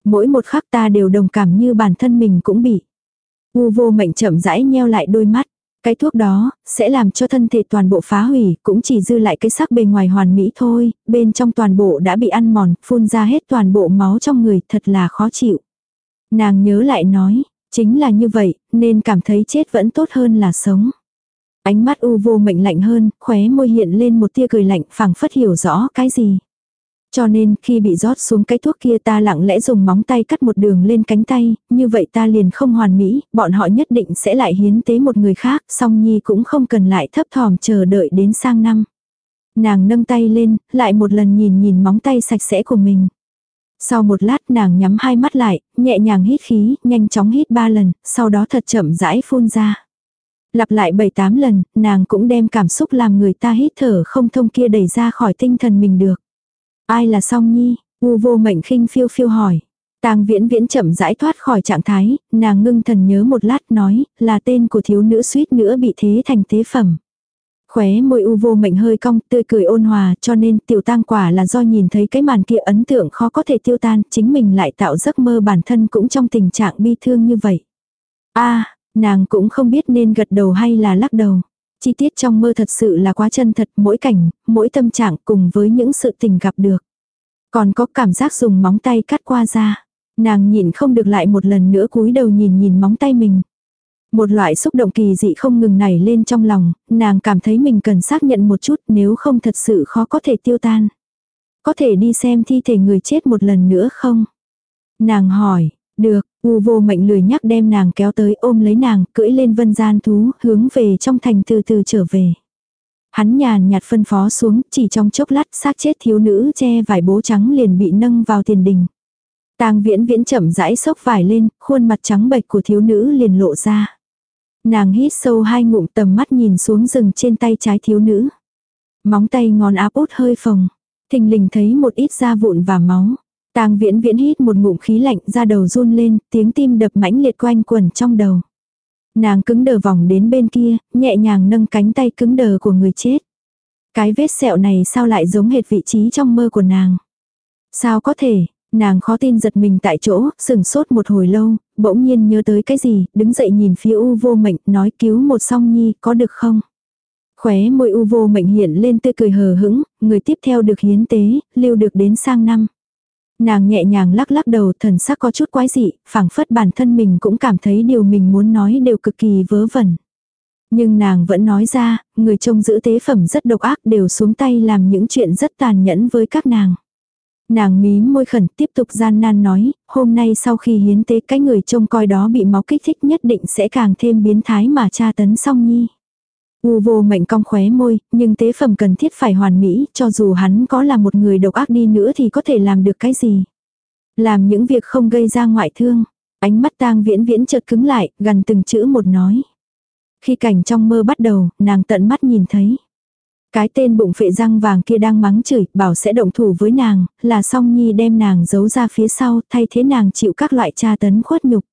Mỗi một khắc ta đều đồng cảm như bản thân mình cũng bị. U vô mệnh chậm rãi nheo lại đôi mắt. Cái thuốc đó, sẽ làm cho thân thể toàn bộ phá hủy, cũng chỉ dư lại cái sắc bề ngoài hoàn mỹ thôi, bên trong toàn bộ đã bị ăn mòn, phun ra hết toàn bộ máu trong người, thật là khó chịu. Nàng nhớ lại nói, chính là như vậy, nên cảm thấy chết vẫn tốt hơn là sống. Ánh mắt u vô mệnh lạnh hơn, khóe môi hiện lên một tia cười lạnh phảng phất hiểu rõ cái gì. Cho nên khi bị rót xuống cái thuốc kia ta lặng lẽ dùng móng tay cắt một đường lên cánh tay, như vậy ta liền không hoàn mỹ, bọn họ nhất định sẽ lại hiến tế một người khác, song nhi cũng không cần lại thấp thỏm chờ đợi đến sang năm. Nàng nâng tay lên, lại một lần nhìn nhìn móng tay sạch sẽ của mình. Sau một lát nàng nhắm hai mắt lại, nhẹ nhàng hít khí, nhanh chóng hít ba lần, sau đó thật chậm rãi phun ra. Lặp lại bảy tám lần, nàng cũng đem cảm xúc làm người ta hít thở không thông kia đẩy ra khỏi tinh thần mình được. Ai là song nhi? U vô mệnh khinh phiêu phiêu hỏi. Tang viễn viễn chậm rãi thoát khỏi trạng thái, nàng ngưng thần nhớ một lát nói, là tên của thiếu nữ suýt nữa bị thế thành tế phẩm. Khóe môi u vô mệnh hơi cong, tươi cười ôn hòa, cho nên tiểu tang quả là do nhìn thấy cái màn kia ấn tượng khó có thể tiêu tan, chính mình lại tạo giấc mơ bản thân cũng trong tình trạng bi thương như vậy. a nàng cũng không biết nên gật đầu hay là lắc đầu. Chi tiết trong mơ thật sự là quá chân thật, mỗi cảnh, mỗi tâm trạng cùng với những sự tình gặp được. Còn có cảm giác dùng móng tay cắt qua da. Nàng nhìn không được lại một lần nữa cúi đầu nhìn nhìn móng tay mình. Một loại xúc động kỳ dị không ngừng nảy lên trong lòng, nàng cảm thấy mình cần xác nhận một chút nếu không thật sự khó có thể tiêu tan. Có thể đi xem thi thể người chết một lần nữa không? Nàng hỏi, được, u vô mệnh lười nhắc đem nàng kéo tới ôm lấy nàng, cưỡi lên vân gian thú, hướng về trong thành từ từ trở về. Hắn nhàn nhạt phân phó xuống, chỉ trong chốc lát xác chết thiếu nữ che vải bố trắng liền bị nâng vào tiền đình. Tang viễn viễn chậm rãi xốc vải lên, khuôn mặt trắng bệch của thiếu nữ liền lộ ra. Nàng hít sâu hai ngụm tầm mắt nhìn xuống rừng trên tay trái thiếu nữ. Móng tay ngón áp út hơi phồng. Thình lình thấy một ít da vụn và máu. Tang viễn viễn hít một ngụm khí lạnh ra đầu run lên, tiếng tim đập mãnh liệt quanh quẩn trong đầu. Nàng cứng đờ vòng đến bên kia, nhẹ nhàng nâng cánh tay cứng đờ của người chết. Cái vết sẹo này sao lại giống hệt vị trí trong mơ của nàng? Sao có thể, nàng khó tin giật mình tại chỗ, sừng sốt một hồi lâu, bỗng nhiên nhớ tới cái gì, đứng dậy nhìn phía u vô mệnh, nói cứu một song nhi, có được không? Khóe môi u vô mệnh hiện lên tươi cười hờ hững, người tiếp theo được hiến tế, lưu được đến sang năm. Nàng nhẹ nhàng lắc lắc đầu thần sắc có chút quái dị, phảng phất bản thân mình cũng cảm thấy điều mình muốn nói đều cực kỳ vớ vẩn. Nhưng nàng vẫn nói ra, người trông giữ tế phẩm rất độc ác đều xuống tay làm những chuyện rất tàn nhẫn với các nàng. Nàng mí môi khẩn tiếp tục gian nan nói, hôm nay sau khi hiến tế cái người trông coi đó bị máu kích thích nhất định sẽ càng thêm biến thái mà tra tấn song nhi. U vô mệnh cong khóe môi, nhưng tế phẩm cần thiết phải hoàn mỹ, cho dù hắn có là một người độc ác đi nữa thì có thể làm được cái gì. Làm những việc không gây ra ngoại thương. Ánh mắt tang viễn viễn chợt cứng lại, gần từng chữ một nói. Khi cảnh trong mơ bắt đầu, nàng tận mắt nhìn thấy. Cái tên bụng phệ răng vàng kia đang mắng chửi, bảo sẽ động thủ với nàng, là song nhi đem nàng giấu ra phía sau, thay thế nàng chịu các loại tra tấn khuất nhục.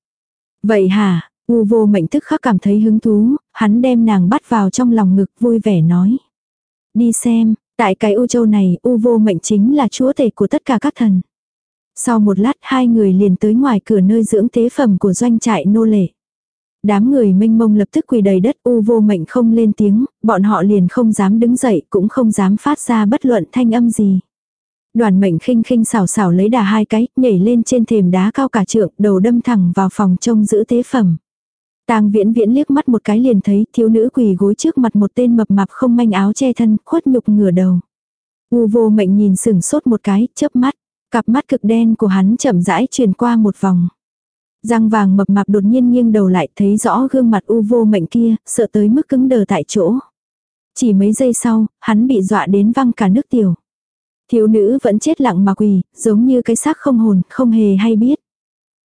Vậy hả, u vô mệnh tức khắc cảm thấy hứng thú, hắn đem nàng bắt vào trong lòng ngực vui vẻ nói. Đi xem, tại cái u châu này, u vô mệnh chính là chúa tể của tất cả các thần. Sau một lát hai người liền tới ngoài cửa nơi dưỡng tế phẩm của doanh trại nô lệ. Đám người mênh mông lập tức quỳ đầy đất u vô mệnh không lên tiếng, bọn họ liền không dám đứng dậy cũng không dám phát ra bất luận thanh âm gì. Đoàn mệnh khinh khinh xảo xảo lấy đà hai cái, nhảy lên trên thềm đá cao cả trượng, đầu đâm thẳng vào phòng trông giữ tế phẩm. Tang viễn viễn liếc mắt một cái liền thấy thiếu nữ quỳ gối trước mặt một tên mập mạp không manh áo che thân, khuất nhục ngửa đầu. U vô mệnh nhìn sừng sốt một cái, chớp mắt. Cặp mắt cực đen của hắn chậm rãi truyền qua một vòng. Răng vàng mập mạp đột nhiên nghiêng đầu lại thấy rõ gương mặt u vô mệnh kia, sợ tới mức cứng đờ tại chỗ. Chỉ mấy giây sau, hắn bị dọa đến văng cả nước tiểu. Thiếu nữ vẫn chết lặng mà quỳ, giống như cái xác không hồn, không hề hay biết.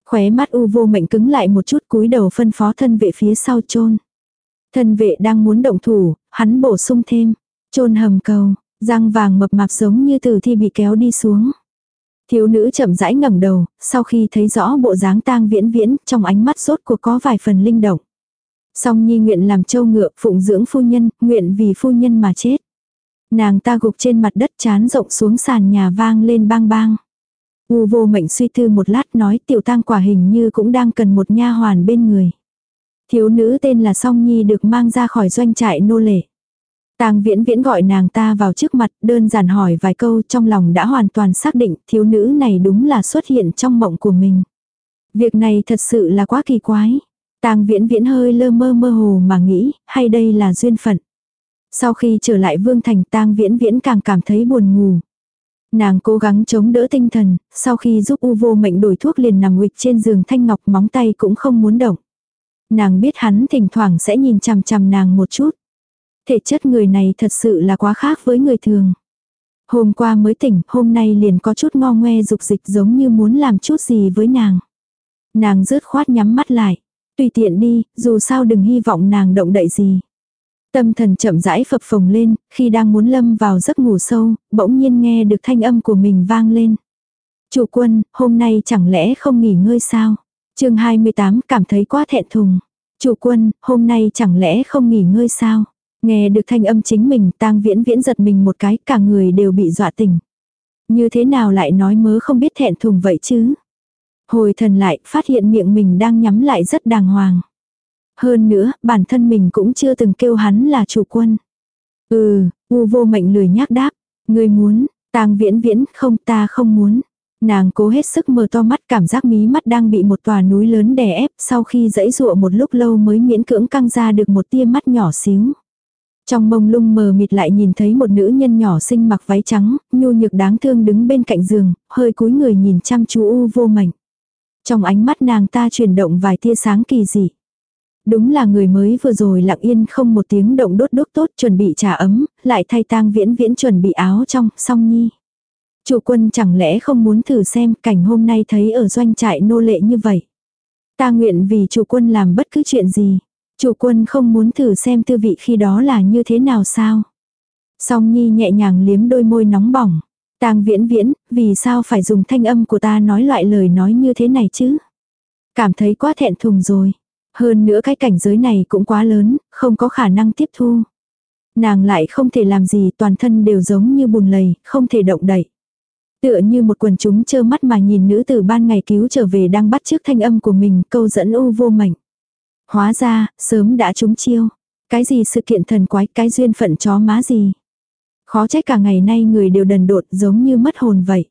Khóe mắt u vô mệnh cứng lại một chút cúi đầu phân phó thân vệ phía sau chôn Thân vệ đang muốn động thủ, hắn bổ sung thêm. chôn hầm cầu, răng vàng mập mạp giống như từ thi bị kéo đi xuống. Thiếu nữ chậm rãi ngẩng đầu, sau khi thấy rõ bộ dáng tang viễn viễn, trong ánh mắt sốt của có vài phần linh động. Song nhi nguyện làm châu ngựa, phụng dưỡng phu nhân, nguyện vì phu nhân mà chết. Nàng ta gục trên mặt đất chán rộng xuống sàn nhà vang lên bang bang. U vô mệnh suy tư một lát nói tiểu tang quả hình như cũng đang cần một nha hoàn bên người. Thiếu nữ tên là Song Nhi được mang ra khỏi doanh trại nô lệ. Tang viễn viễn gọi nàng ta vào trước mặt, đơn giản hỏi vài câu trong lòng đã hoàn toàn xác định thiếu nữ này đúng là xuất hiện trong mộng của mình. Việc này thật sự là quá kỳ quái. Tang viễn viễn hơi lơ mơ mơ hồ mà nghĩ, hay đây là duyên phận. Sau khi trở lại vương thành tang viễn viễn càng cảm thấy buồn ngủ. Nàng cố gắng chống đỡ tinh thần, sau khi giúp u vô mệnh đổi thuốc liền nằm nghịch trên giường thanh ngọc móng tay cũng không muốn động. Nàng biết hắn thỉnh thoảng sẽ nhìn chằm chằm nàng một chút. Thể chất người này thật sự là quá khác với người thường. Hôm qua mới tỉnh, hôm nay liền có chút ngo ngoe dục dịch giống như muốn làm chút gì với nàng. Nàng rớt khoát nhắm mắt lại. Tùy tiện đi, dù sao đừng hy vọng nàng động đậy gì. Tâm thần chậm rãi phập phồng lên, khi đang muốn lâm vào giấc ngủ sâu, bỗng nhiên nghe được thanh âm của mình vang lên. Chủ quân, hôm nay chẳng lẽ không nghỉ ngơi sao? chương 28 cảm thấy quá thẹn thùng. Chủ quân, hôm nay chẳng lẽ không nghỉ ngơi sao? Nghe được thanh âm chính mình, tang viễn viễn giật mình một cái, cả người đều bị dọa tỉnh. Như thế nào lại nói mớ không biết thẹn thùng vậy chứ? Hồi thần lại, phát hiện miệng mình đang nhắm lại rất đàng hoàng. Hơn nữa, bản thân mình cũng chưa từng kêu hắn là chủ quân. Ừ, u vô mệnh lười nhác đáp. Người muốn, tang viễn viễn, không ta không muốn. Nàng cố hết sức mở to mắt cảm giác mí mắt đang bị một tòa núi lớn đè ép sau khi dãy dụa một lúc lâu mới miễn cưỡng căng ra được một tia mắt nhỏ xíu. Trong mông lung mờ mịt lại nhìn thấy một nữ nhân nhỏ xinh mặc váy trắng, nhu nhược đáng thương đứng bên cạnh giường, hơi cúi người nhìn chăm chú u vô mảnh. Trong ánh mắt nàng ta chuyển động vài tia sáng kỳ dị. Đúng là người mới vừa rồi lặng yên không một tiếng động đốt đốt tốt chuẩn bị trà ấm, lại thay tang viễn viễn chuẩn bị áo trong, song nhi. Chủ quân chẳng lẽ không muốn thử xem cảnh hôm nay thấy ở doanh trại nô lệ như vậy. Ta nguyện vì chủ quân làm bất cứ chuyện gì. Chủ quân không muốn thử xem tư vị khi đó là như thế nào sao. Song Nhi nhẹ nhàng liếm đôi môi nóng bỏng. Tang viễn viễn, vì sao phải dùng thanh âm của ta nói loại lời nói như thế này chứ? Cảm thấy quá thẹn thùng rồi. Hơn nữa cái cảnh giới này cũng quá lớn, không có khả năng tiếp thu. Nàng lại không thể làm gì toàn thân đều giống như bùn lầy, không thể động đậy. Tựa như một quần chúng chơ mắt mà nhìn nữ từ ban ngày cứu trở về đang bắt trước thanh âm của mình câu dẫn u vô mệnh. Hóa ra, sớm đã trúng chiêu. Cái gì sự kiện thần quái, cái duyên phận chó má gì. Khó trách cả ngày nay người đều đần đột giống như mất hồn vậy.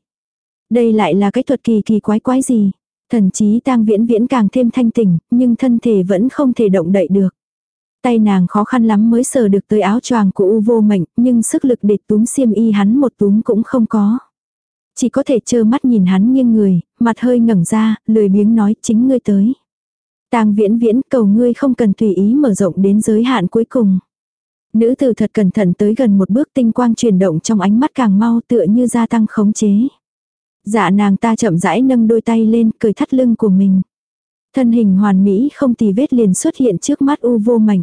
Đây lại là cái thuật kỳ kỳ quái quái gì. Thần chí tang viễn viễn càng thêm thanh tỉnh, nhưng thân thể vẫn không thể động đậy được. Tay nàng khó khăn lắm mới sờ được tới áo choàng của U vô mệnh, nhưng sức lực để túm xiêm y hắn một túm cũng không có. Chỉ có thể trơ mắt nhìn hắn nghiêng người, mặt hơi ngẩng ra, lười biếng nói chính ngươi tới. Tang viễn viễn cầu ngươi không cần tùy ý mở rộng đến giới hạn cuối cùng. Nữ tử thật cẩn thận tới gần một bước tinh quang chuyển động trong ánh mắt càng mau tựa như gia tăng khống chế. Dạ nàng ta chậm rãi nâng đôi tay lên cười thắt lưng của mình. Thân hình hoàn mỹ không tì vết liền xuất hiện trước mắt u vô mảnh.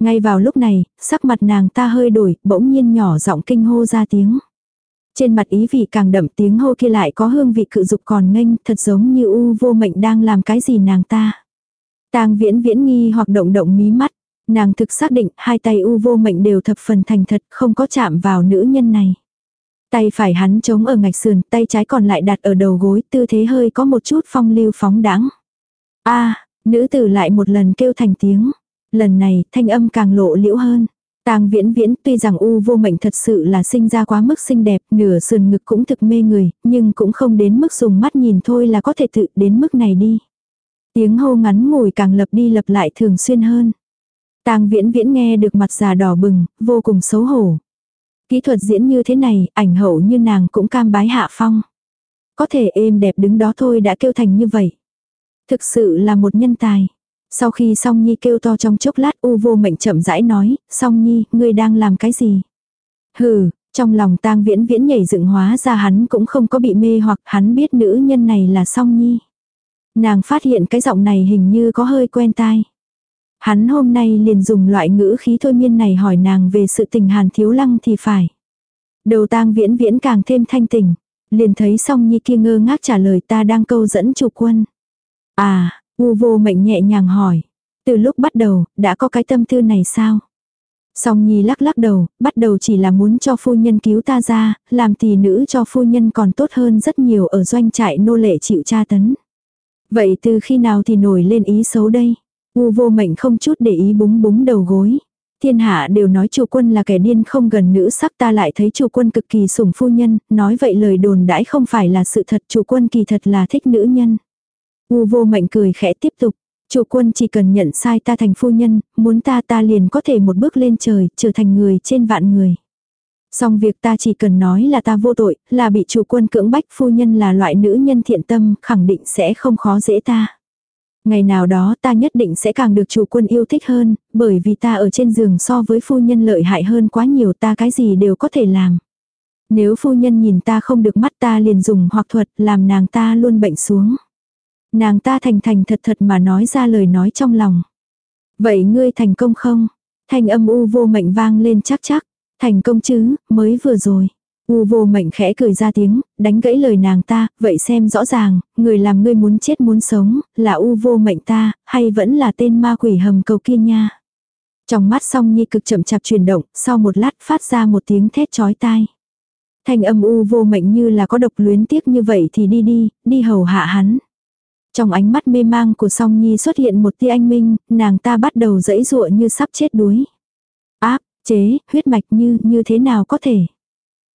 Ngay vào lúc này, sắc mặt nàng ta hơi đổi, bỗng nhiên nhỏ giọng kinh hô ra tiếng. Trên mặt ý vị càng đậm tiếng hô kia lại có hương vị cự dục còn nghênh, thật giống như u vô mệnh đang làm cái gì nàng ta. Tang viễn viễn nghi hoặc động động mí mắt, nàng thực xác định hai tay u vô mệnh đều thập phần thành thật, không có chạm vào nữ nhân này. Tay phải hắn chống ở ngạch sườn, tay trái còn lại đặt ở đầu gối, tư thế hơi có một chút phong lưu phóng đãng. A, nữ tử lại một lần kêu thành tiếng. Lần này, thanh âm càng lộ liễu hơn. Tang viễn viễn tuy rằng u vô mệnh thật sự là sinh ra quá mức xinh đẹp, nửa sườn ngực cũng thực mê người, nhưng cũng không đến mức dùng mắt nhìn thôi là có thể tự đến mức này đi. Tiếng hô ngắn ngủi càng lập đi lập lại thường xuyên hơn. Tang viễn viễn nghe được mặt già đỏ bừng, vô cùng xấu hổ. Kỹ thuật diễn như thế này, ảnh hậu như nàng cũng cam bái hạ phong. Có thể êm đẹp đứng đó thôi đã kêu thành như vậy. Thực sự là một nhân tài. Sau khi song nhi kêu to trong chốc lát u vô mệnh chậm rãi nói, song nhi, ngươi đang làm cái gì? Hừ, trong lòng tang viễn viễn nhảy dựng hóa ra hắn cũng không có bị mê hoặc hắn biết nữ nhân này là song nhi. Nàng phát hiện cái giọng này hình như có hơi quen tai. Hắn hôm nay liền dùng loại ngữ khí thôi miên này hỏi nàng về sự tình hàn thiếu lăng thì phải. Đầu tang viễn viễn càng thêm thanh tình. Liền thấy song nhi kia ngơ ngác trả lời ta đang câu dẫn chủ quân. À, u vô mệnh nhẹ nhàng hỏi. Từ lúc bắt đầu, đã có cái tâm tư này sao? Song Nhi lắc lắc đầu, bắt đầu chỉ là muốn cho phu nhân cứu ta ra, làm tỷ nữ cho phu nhân còn tốt hơn rất nhiều ở doanh trại nô lệ chịu tra tấn. Vậy từ khi nào thì nổi lên ý xấu đây? U vô mệnh không chút để ý búng búng đầu gối. Thiên hạ đều nói chủ quân là kẻ điên không gần nữ sắc ta lại thấy chủ quân cực kỳ sủng phu nhân, nói vậy lời đồn đãi không phải là sự thật chủ quân kỳ thật là thích nữ nhân. U vô mệnh cười khẽ tiếp tục. Chủ quân chỉ cần nhận sai ta thành phu nhân, muốn ta ta liền có thể một bước lên trời, trở thành người trên vạn người. Xong việc ta chỉ cần nói là ta vô tội, là bị chủ quân cưỡng bách phu nhân là loại nữ nhân thiện tâm, khẳng định sẽ không khó dễ ta. Ngày nào đó ta nhất định sẽ càng được chủ quân yêu thích hơn, bởi vì ta ở trên giường so với phu nhân lợi hại hơn quá nhiều ta cái gì đều có thể làm. Nếu phu nhân nhìn ta không được mắt ta liền dùng hoặc thuật làm nàng ta luôn bệnh xuống. Nàng ta thành thành thật thật mà nói ra lời nói trong lòng. Vậy ngươi thành công không? Thành âm u vô mệnh vang lên chắc chắc. Thành công chứ, mới vừa rồi. U vô mệnh khẽ cười ra tiếng, đánh gãy lời nàng ta, vậy xem rõ ràng, người làm ngươi muốn chết muốn sống, là u vô mệnh ta, hay vẫn là tên ma quỷ hầm cầu kia nha. Trong mắt song nhi cực chậm chạp chuyển động, sau một lát phát ra một tiếng thét chói tai. Thành âm u vô mệnh như là có độc luyến tiếc như vậy thì đi đi, đi hầu hạ hắn. Trong ánh mắt mê mang của song nhi xuất hiện một tia anh minh, nàng ta bắt đầu dẫy dụa như sắp chết đuối. Chế, huyết mạch như, như thế nào có thể.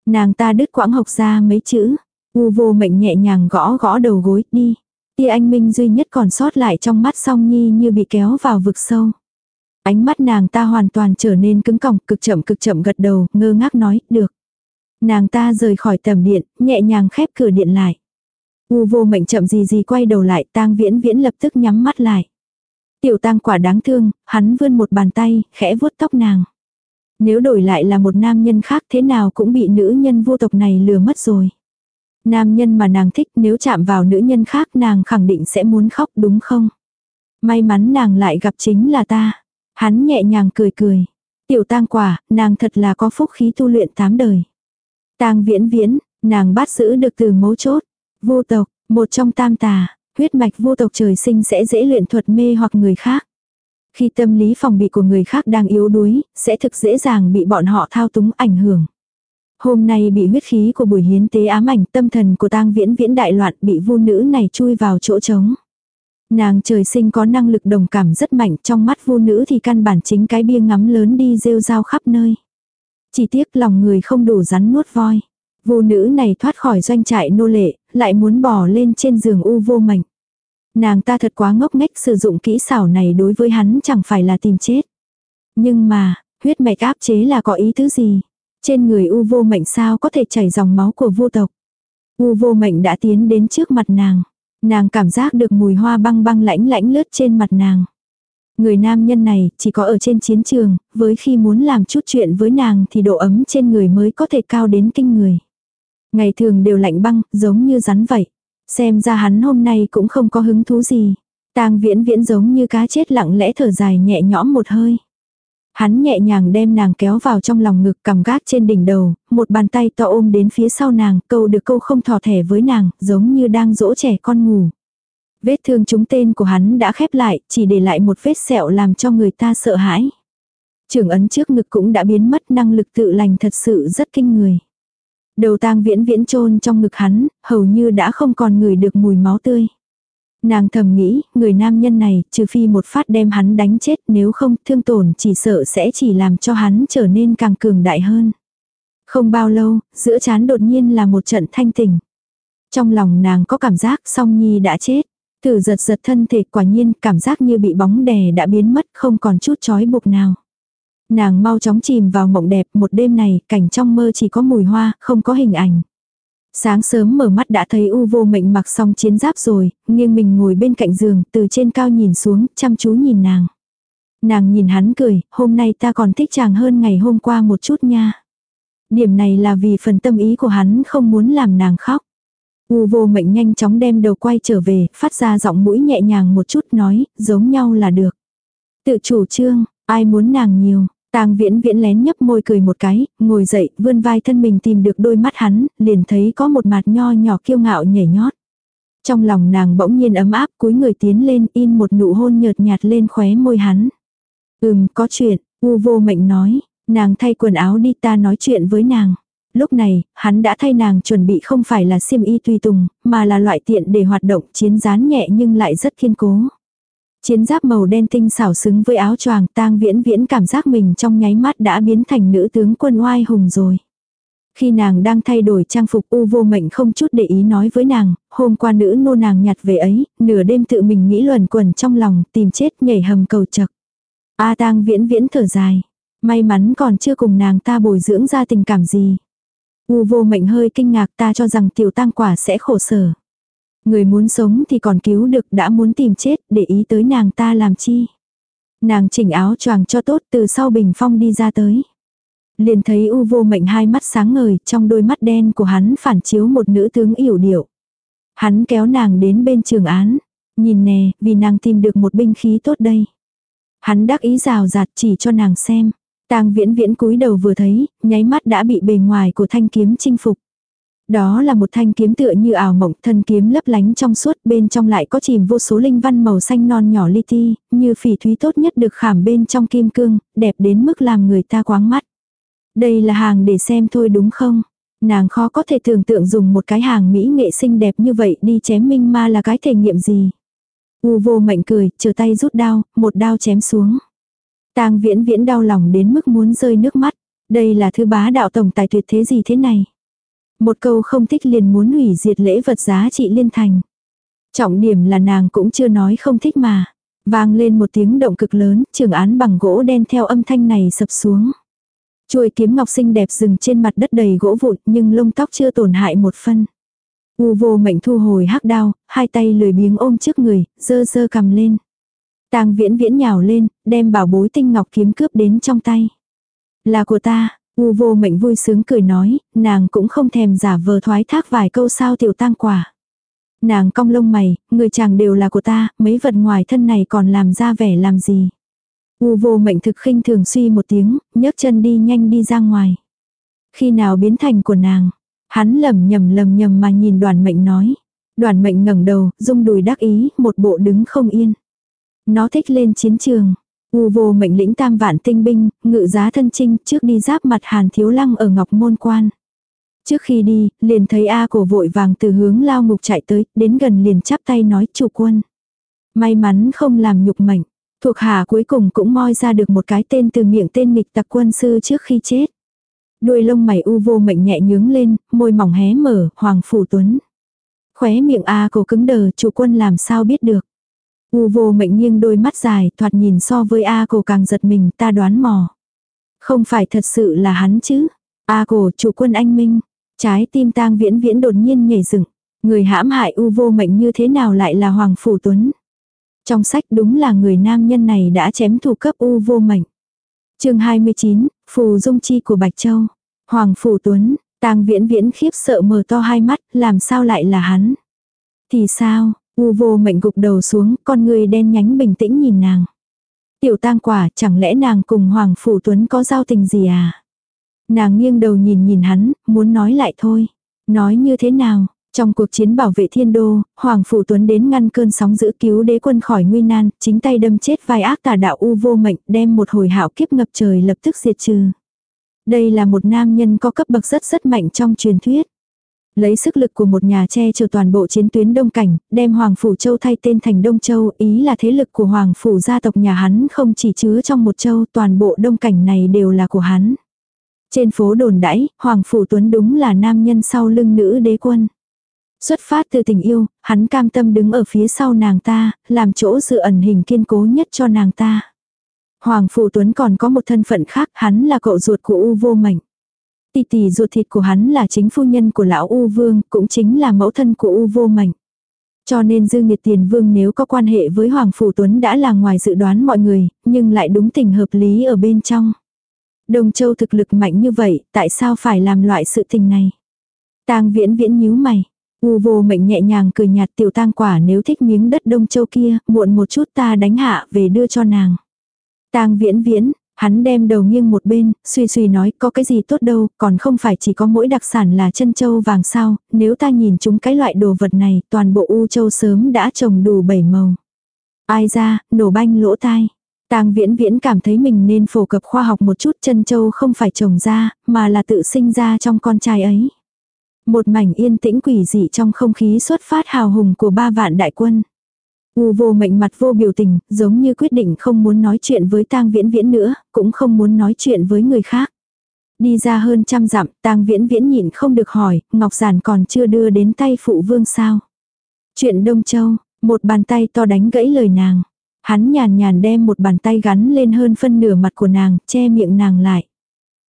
Nàng ta đứt quãng học ra mấy chữ. U vô mệnh nhẹ nhàng gõ gõ đầu gối, đi. Tia anh minh duy nhất còn sót lại trong mắt song nhi như bị kéo vào vực sâu. Ánh mắt nàng ta hoàn toàn trở nên cứng còng, cực chậm cực chậm gật đầu, ngơ ngác nói, được. Nàng ta rời khỏi tầm điện, nhẹ nhàng khép cửa điện lại. U vô mệnh chậm gì gì quay đầu lại, tang viễn viễn lập tức nhắm mắt lại. Tiểu tang quả đáng thương, hắn vươn một bàn tay, khẽ vuốt tóc nàng. Nếu đổi lại là một nam nhân khác thế nào cũng bị nữ nhân vô tộc này lừa mất rồi. Nam nhân mà nàng thích nếu chạm vào nữ nhân khác nàng khẳng định sẽ muốn khóc đúng không? May mắn nàng lại gặp chính là ta. Hắn nhẹ nhàng cười cười. Tiểu tang quả, nàng thật là có phúc khí tu luyện tám đời. Tang viễn viễn, nàng bắt giữ được từ mấu chốt. Vô tộc, một trong tam tà, huyết mạch vô tộc trời sinh sẽ dễ luyện thuật mê hoặc người khác. Khi tâm lý phòng bị của người khác đang yếu đuối, sẽ thực dễ dàng bị bọn họ thao túng ảnh hưởng. Hôm nay bị huyết khí của buổi hiến tế ám ảnh tâm thần của tang viễn viễn đại loạn bị vu nữ này chui vào chỗ trống. Nàng trời sinh có năng lực đồng cảm rất mạnh trong mắt vu nữ thì căn bản chính cái bia ngắm lớn đi rêu rao khắp nơi. Chỉ tiếc lòng người không đủ rắn nuốt voi. Vô nữ này thoát khỏi doanh trại nô lệ, lại muốn bỏ lên trên giường u vô mảnh. Nàng ta thật quá ngốc nghếch sử dụng kỹ xảo này đối với hắn chẳng phải là tìm chết. Nhưng mà, huyết mạch áp chế là có ý thứ gì? Trên người u vô mệnh sao có thể chảy dòng máu của vô tộc? U vô mệnh đã tiến đến trước mặt nàng. Nàng cảm giác được mùi hoa băng băng lãnh lãnh lướt trên mặt nàng. Người nam nhân này chỉ có ở trên chiến trường, với khi muốn làm chút chuyện với nàng thì độ ấm trên người mới có thể cao đến kinh người. Ngày thường đều lạnh băng, giống như rắn vậy. Xem ra hắn hôm nay cũng không có hứng thú gì. Tang viễn viễn giống như cá chết lặng lẽ thở dài nhẹ nhõm một hơi. Hắn nhẹ nhàng đem nàng kéo vào trong lòng ngực cầm gác trên đỉnh đầu, một bàn tay to ôm đến phía sau nàng, câu được câu không thò thẻ với nàng, giống như đang dỗ trẻ con ngủ. Vết thương trúng tên của hắn đã khép lại, chỉ để lại một vết sẹo làm cho người ta sợ hãi. Trường ấn trước ngực cũng đã biến mất năng lực tự lành thật sự rất kinh người. Đầu tang viễn viễn chôn trong ngực hắn, hầu như đã không còn ngửi được mùi máu tươi. Nàng thầm nghĩ, người nam nhân này, trừ phi một phát đem hắn đánh chết, nếu không, thương tổn chỉ sợ sẽ chỉ làm cho hắn trở nên càng cường đại hơn. Không bao lâu, giữa chán đột nhiên là một trận thanh tỉnh. Trong lòng nàng có cảm giác song nhi đã chết. Thử giật giật thân thể quả nhiên cảm giác như bị bóng đè đã biến mất không còn chút chói buộc nào. Nàng mau chóng chìm vào mộng đẹp một đêm này cảnh trong mơ chỉ có mùi hoa, không có hình ảnh. Sáng sớm mở mắt đã thấy u vô mệnh mặc xong chiến giáp rồi, nghiêng mình ngồi bên cạnh giường, từ trên cao nhìn xuống, chăm chú nhìn nàng. Nàng nhìn hắn cười, hôm nay ta còn thích chàng hơn ngày hôm qua một chút nha. Điểm này là vì phần tâm ý của hắn không muốn làm nàng khóc. U vô mệnh nhanh chóng đem đầu quay trở về, phát ra giọng mũi nhẹ nhàng một chút nói, giống nhau là được. Tự chủ trương, ai muốn nàng nhiều, Tang viễn viễn lén nhấp môi cười một cái, ngồi dậy, vươn vai thân mình tìm được đôi mắt hắn, liền thấy có một mặt nho nhỏ kiêu ngạo nhảy nhót. Trong lòng nàng bỗng nhiên ấm áp cúi người tiến lên in một nụ hôn nhợt nhạt lên khóe môi hắn. Ừm, có chuyện, u vô mệnh nói, nàng thay quần áo đi ta nói chuyện với nàng. Lúc này, hắn đã thay nàng chuẩn bị không phải là xiêm y tùy tùng, mà là loại tiện để hoạt động chiến rán nhẹ nhưng lại rất kiên cố. Chiến giáp màu đen tinh xảo xứng với áo choàng tang viễn viễn cảm giác mình trong nháy mắt đã biến thành nữ tướng quân oai hùng rồi. Khi nàng đang thay đổi trang phục u vô mệnh không chút để ý nói với nàng, hôm qua nữ nô nàng nhặt về ấy, nửa đêm tự mình nghĩ luẩn quẩn trong lòng, tìm chết nhảy hầm cầu chật. A tang viễn viễn thở dài. May mắn còn chưa cùng nàng ta bồi dưỡng ra tình cảm gì. U vô mệnh hơi kinh ngạc ta cho rằng tiểu tang quả sẽ khổ sở. Người muốn sống thì còn cứu được đã muốn tìm chết để ý tới nàng ta làm chi. Nàng chỉnh áo choàng cho tốt từ sau bình phong đi ra tới. Liền thấy u vô mệnh hai mắt sáng ngời trong đôi mắt đen của hắn phản chiếu một nữ tướng yểu điệu. Hắn kéo nàng đến bên trường án. Nhìn nè, vì nàng tìm được một binh khí tốt đây. Hắn đắc ý rào rạt chỉ cho nàng xem. Tang viễn viễn cúi đầu vừa thấy, nháy mắt đã bị bề ngoài của thanh kiếm chinh phục. Đó là một thanh kiếm tựa như ảo mộng, thân kiếm lấp lánh trong suốt, bên trong lại có chìm vô số linh văn màu xanh non nhỏ li ti, như phỉ thúy tốt nhất được khảm bên trong kim cương, đẹp đến mức làm người ta quáng mắt. Đây là hàng để xem thôi đúng không? Nàng khó có thể tưởng tượng dùng một cái hàng mỹ nghệ xinh đẹp như vậy đi chém minh ma là cái thể nghiệm gì. U vô mệnh cười, chờ tay rút đao, một đao chém xuống. tang viễn viễn đau lòng đến mức muốn rơi nước mắt. Đây là thứ bá đạo tổng tài tuyệt thế gì thế này? Một câu không thích liền muốn hủy diệt lễ vật giá trị liên thành. Trọng điểm là nàng cũng chưa nói không thích mà. Vang lên một tiếng động cực lớn, trường án bằng gỗ đen theo âm thanh này sập xuống. Chuôi kiếm ngọc xinh đẹp dừng trên mặt đất đầy gỗ vụn nhưng lông tóc chưa tổn hại một phân. U vô mệnh thu hồi hắc đao, hai tay lười biếng ôm trước người, dơ dơ cầm lên. Tang viễn viễn nhào lên, đem bảo bối tinh ngọc kiếm cướp đến trong tay. Là của ta, U vô mệnh vui sướng cười nói, nàng cũng không thèm giả vờ thoái thác vài câu sao tiểu tang quả. Nàng cong lông mày, người chàng đều là của ta, mấy vật ngoài thân này còn làm ra vẻ làm gì. U vô mệnh thực khinh thường suy một tiếng, nhấc chân đi nhanh đi ra ngoài. Khi nào biến thành của nàng, hắn lầm nhầm lầm nhầm mà nhìn đoàn mệnh nói. Đoàn mệnh ngẩng đầu, rung đùi đắc ý, một bộ đứng không yên. Nó thích lên chiến trường. U vô mệnh lĩnh tam vạn tinh binh, ngự giá thân trinh trước đi giáp mặt hàn thiếu lăng ở ngọc môn quan. Trước khi đi, liền thấy A cổ vội vàng từ hướng lao ngục chạy tới, đến gần liền chắp tay nói chủ quân. May mắn không làm nhục mệnh, thuộc hạ cuối cùng cũng moi ra được một cái tên từ miệng tên nghịch tặc quân sư trước khi chết. Đuôi lông mày u vô mệnh nhẹ nhướng lên, môi mỏng hé mở, hoàng phủ tuấn. Khóe miệng A cổ cứng đờ, chủ quân làm sao biết được. U vô mệnh nghiêng đôi mắt dài, thoạt nhìn so với A cổ càng giật mình, ta đoán mò. Không phải thật sự là hắn chứ. A cổ chủ quân anh minh. Trái tim tang viễn viễn đột nhiên nhảy dựng. Người hãm hại u vô mệnh như thế nào lại là Hoàng Phủ Tuấn. Trong sách đúng là người nam nhân này đã chém thủ cấp u vô mệnh. chương 29, Phù Dung Chi của Bạch Châu. Hoàng Phủ Tuấn, tang viễn viễn khiếp sợ mở to hai mắt, làm sao lại là hắn. Thì sao, U vô mệnh gục đầu xuống, con người đen nhánh bình tĩnh nhìn nàng. Tiểu tang quả, chẳng lẽ nàng cùng Hoàng Phủ Tuấn có giao tình gì à? Nàng nghiêng đầu nhìn nhìn hắn, muốn nói lại thôi. Nói như thế nào? Trong cuộc chiến bảo vệ thiên đô, Hoàng Phủ Tuấn đến ngăn cơn sóng giữ cứu đế quân khỏi nguy nan, chính tay đâm chết vai ác tà đạo u vô mệnh, đem một hồi hạo kiếp ngập trời lập tức diệt trừ. Đây là một nam nhân có cấp bậc rất rất mạnh trong truyền thuyết. Lấy sức lực của một nhà che chở toàn bộ chiến tuyến Đông Cảnh, đem Hoàng Phủ Châu thay tên thành Đông Châu, ý là thế lực của Hoàng Phủ gia tộc nhà hắn không chỉ chứa trong một châu, toàn bộ Đông Cảnh này đều là của hắn. Trên phố đồn đãi, Hoàng Phủ Tuấn đúng là nam nhân sau lưng nữ đế quân. Xuất phát từ tình yêu, hắn cam tâm đứng ở phía sau nàng ta, làm chỗ sự ẩn hình kiên cố nhất cho nàng ta. Hoàng Phủ Tuấn còn có một thân phận khác, hắn là cậu ruột của U vô mệnh. Tỷ tỷ ruột thịt của hắn là chính phu nhân của lão U Vương, cũng chính là mẫu thân của U vô mệnh. Cho nên Dư Nghiệt Tiền Vương nếu có quan hệ với Hoàng Phủ Tuấn đã là ngoài dự đoán mọi người, nhưng lại đúng tình hợp lý ở bên trong. Đồng Châu thực lực mạnh như vậy, tại sao phải làm loại sự tình này? Tang viễn viễn nhíu mày. U vô mệnh nhẹ nhàng cười nhạt tiểu tang quả nếu thích miếng đất Đông Châu kia, muộn một chút ta đánh hạ về đưa cho nàng. Tang viễn viễn, hắn đem đầu nghiêng một bên, suy suy nói có cái gì tốt đâu, còn không phải chỉ có mỗi đặc sản là chân châu vàng sao, nếu ta nhìn chúng cái loại đồ vật này, toàn bộ U Châu sớm đã trồng đủ bảy màu. Ai ra, nổ banh lỗ tai. Tang viễn viễn cảm thấy mình nên phổ cập khoa học một chút chân châu không phải trồng ra, mà là tự sinh ra trong con trai ấy. Một mảnh yên tĩnh quỷ dị trong không khí xuất phát hào hùng của ba vạn đại quân. U vô mệnh mặt vô biểu tình, giống như quyết định không muốn nói chuyện với tang viễn viễn nữa, cũng không muốn nói chuyện với người khác. Đi ra hơn trăm dặm, tang viễn viễn nhịn không được hỏi, Ngọc Giản còn chưa đưa đến tay phụ vương sao. Chuyện Đông Châu, một bàn tay to đánh gãy lời nàng. Hắn nhàn nhàn đem một bàn tay gắn lên hơn phân nửa mặt của nàng, che miệng nàng lại.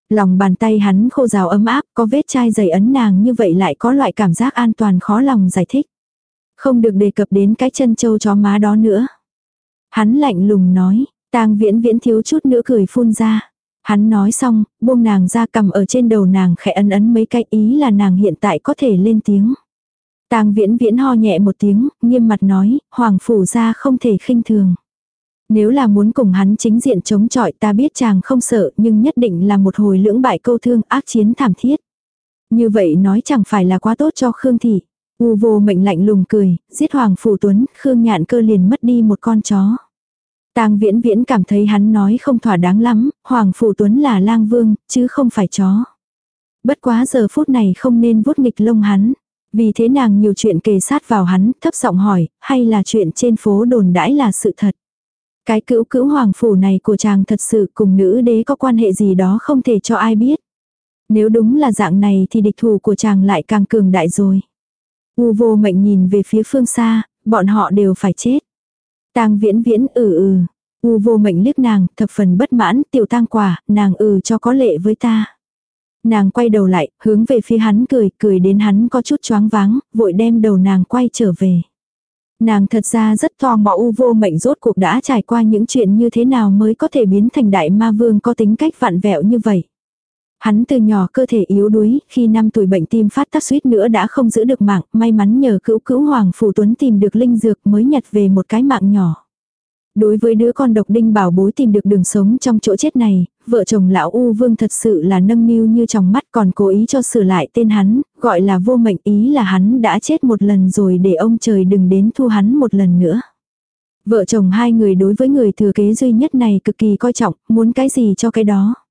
Lòng bàn tay hắn khô rào ấm áp, có vết chai dày ấn nàng như vậy lại có loại cảm giác an toàn khó lòng giải thích. Không được đề cập đến cái chân châu chó má đó nữa. Hắn lạnh lùng nói, tang viễn viễn thiếu chút nữa cười phun ra. Hắn nói xong, buông nàng ra cầm ở trên đầu nàng khẽ ấn ấn mấy cái ý là nàng hiện tại có thể lên tiếng. Tang viễn viễn ho nhẹ một tiếng, nghiêm mặt nói, hoàng phủ ra không thể khinh thường. Nếu là muốn cùng hắn chính diện chống chọi ta biết chàng không sợ nhưng nhất định là một hồi lưỡng bại câu thương ác chiến thảm thiết. Như vậy nói chẳng phải là quá tốt cho Khương Thị. U vô mệnh lạnh lùng cười, giết Hoàng Phủ Tuấn, Khương Nhạn cơ liền mất đi một con chó. Tang viễn viễn cảm thấy hắn nói không thỏa đáng lắm, Hoàng Phủ Tuấn là lang vương, chứ không phải chó. Bất quá giờ phút này không nên vuốt nghịch lông hắn. Vì thế nàng nhiều chuyện kề sát vào hắn, thấp giọng hỏi, hay là chuyện trên phố đồn đãi là sự thật. Cái cữu cữu hoàng phủ này của chàng thật sự cùng nữ đế có quan hệ gì đó không thể cho ai biết. Nếu đúng là dạng này thì địch thủ của chàng lại càng cường đại rồi. U vô mệnh nhìn về phía phương xa, bọn họ đều phải chết. tang viễn viễn ừ ừ. U vô mệnh liếc nàng, thập phần bất mãn, tiểu tang quả, nàng ừ cho có lệ với ta. Nàng quay đầu lại, hướng về phía hắn cười, cười đến hắn có chút choáng váng, vội đem đầu nàng quay trở về. Nàng thật ra rất tò mò u vô mệnh rốt cuộc đã trải qua những chuyện như thế nào mới có thể biến thành đại ma vương có tính cách vặn vẹo như vậy. Hắn từ nhỏ cơ thể yếu đuối, khi năm tuổi bệnh tim phát tác suýt nữa đã không giữ được mạng, may mắn nhờ cữu cữu Hoàng Phủ Tuấn tìm được linh dược mới nhặt về một cái mạng nhỏ. Đối với đứa con độc đinh bảo bối tìm được đường sống trong chỗ chết này, vợ chồng lão U Vương thật sự là nâng niu như trong mắt còn cố ý cho sửa lại tên hắn, gọi là vô mệnh ý là hắn đã chết một lần rồi để ông trời đừng đến thu hắn một lần nữa. Vợ chồng hai người đối với người thừa kế duy nhất này cực kỳ coi trọng, muốn cái gì cho cái đó.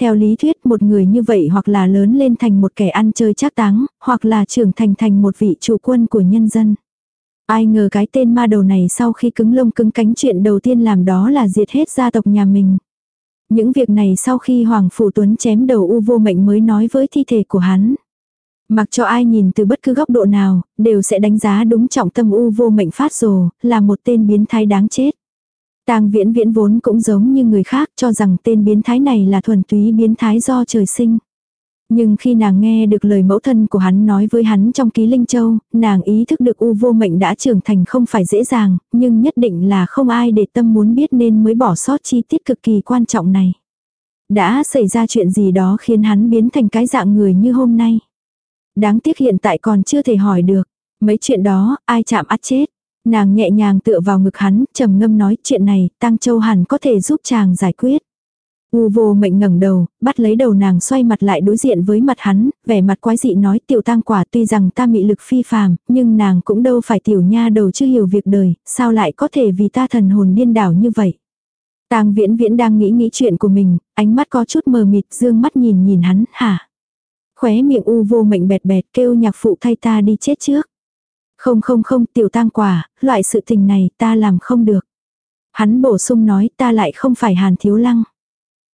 Theo lý thuyết một người như vậy hoặc là lớn lên thành một kẻ ăn chơi trác táng, hoặc là trưởng thành thành một vị chủ quân của nhân dân. Ai ngờ cái tên ma đầu này sau khi cứng lông cứng cánh chuyện đầu tiên làm đó là diệt hết gia tộc nhà mình. Những việc này sau khi Hoàng Phủ Tuấn chém đầu u vô mệnh mới nói với thi thể của hắn. Mặc cho ai nhìn từ bất cứ góc độ nào, đều sẽ đánh giá đúng trọng tâm u vô mệnh phát rồ, là một tên biến thái đáng chết. Tang viễn viễn vốn cũng giống như người khác cho rằng tên biến thái này là thuần túy biến thái do trời sinh. Nhưng khi nàng nghe được lời mẫu thân của hắn nói với hắn trong ký Linh Châu, nàng ý thức được U vô mệnh đã trưởng thành không phải dễ dàng, nhưng nhất định là không ai để tâm muốn biết nên mới bỏ sót chi tiết cực kỳ quan trọng này. Đã xảy ra chuyện gì đó khiến hắn biến thành cái dạng người như hôm nay. Đáng tiếc hiện tại còn chưa thể hỏi được. Mấy chuyện đó, ai chạm ắt chết. Nàng nhẹ nhàng tựa vào ngực hắn, trầm ngâm nói chuyện này, Tăng Châu hẳn có thể giúp chàng giải quyết. U vô mệnh ngẩng đầu, bắt lấy đầu nàng xoay mặt lại đối diện với mặt hắn, vẻ mặt quái dị nói tiểu tang quả tuy rằng ta mị lực phi phàm, nhưng nàng cũng đâu phải tiểu nha đầu chưa hiểu việc đời, sao lại có thể vì ta thần hồn điên đảo như vậy. Tang viễn viễn đang nghĩ nghĩ chuyện của mình, ánh mắt có chút mờ mịt, dương mắt nhìn nhìn hắn, hả? Khóe miệng u vô mệnh bẹt bẹt kêu nhạc phụ thay ta đi chết trước. Không không không tiểu tang quả, loại sự tình này ta làm không được. Hắn bổ sung nói ta lại không phải hàn thiếu lăng.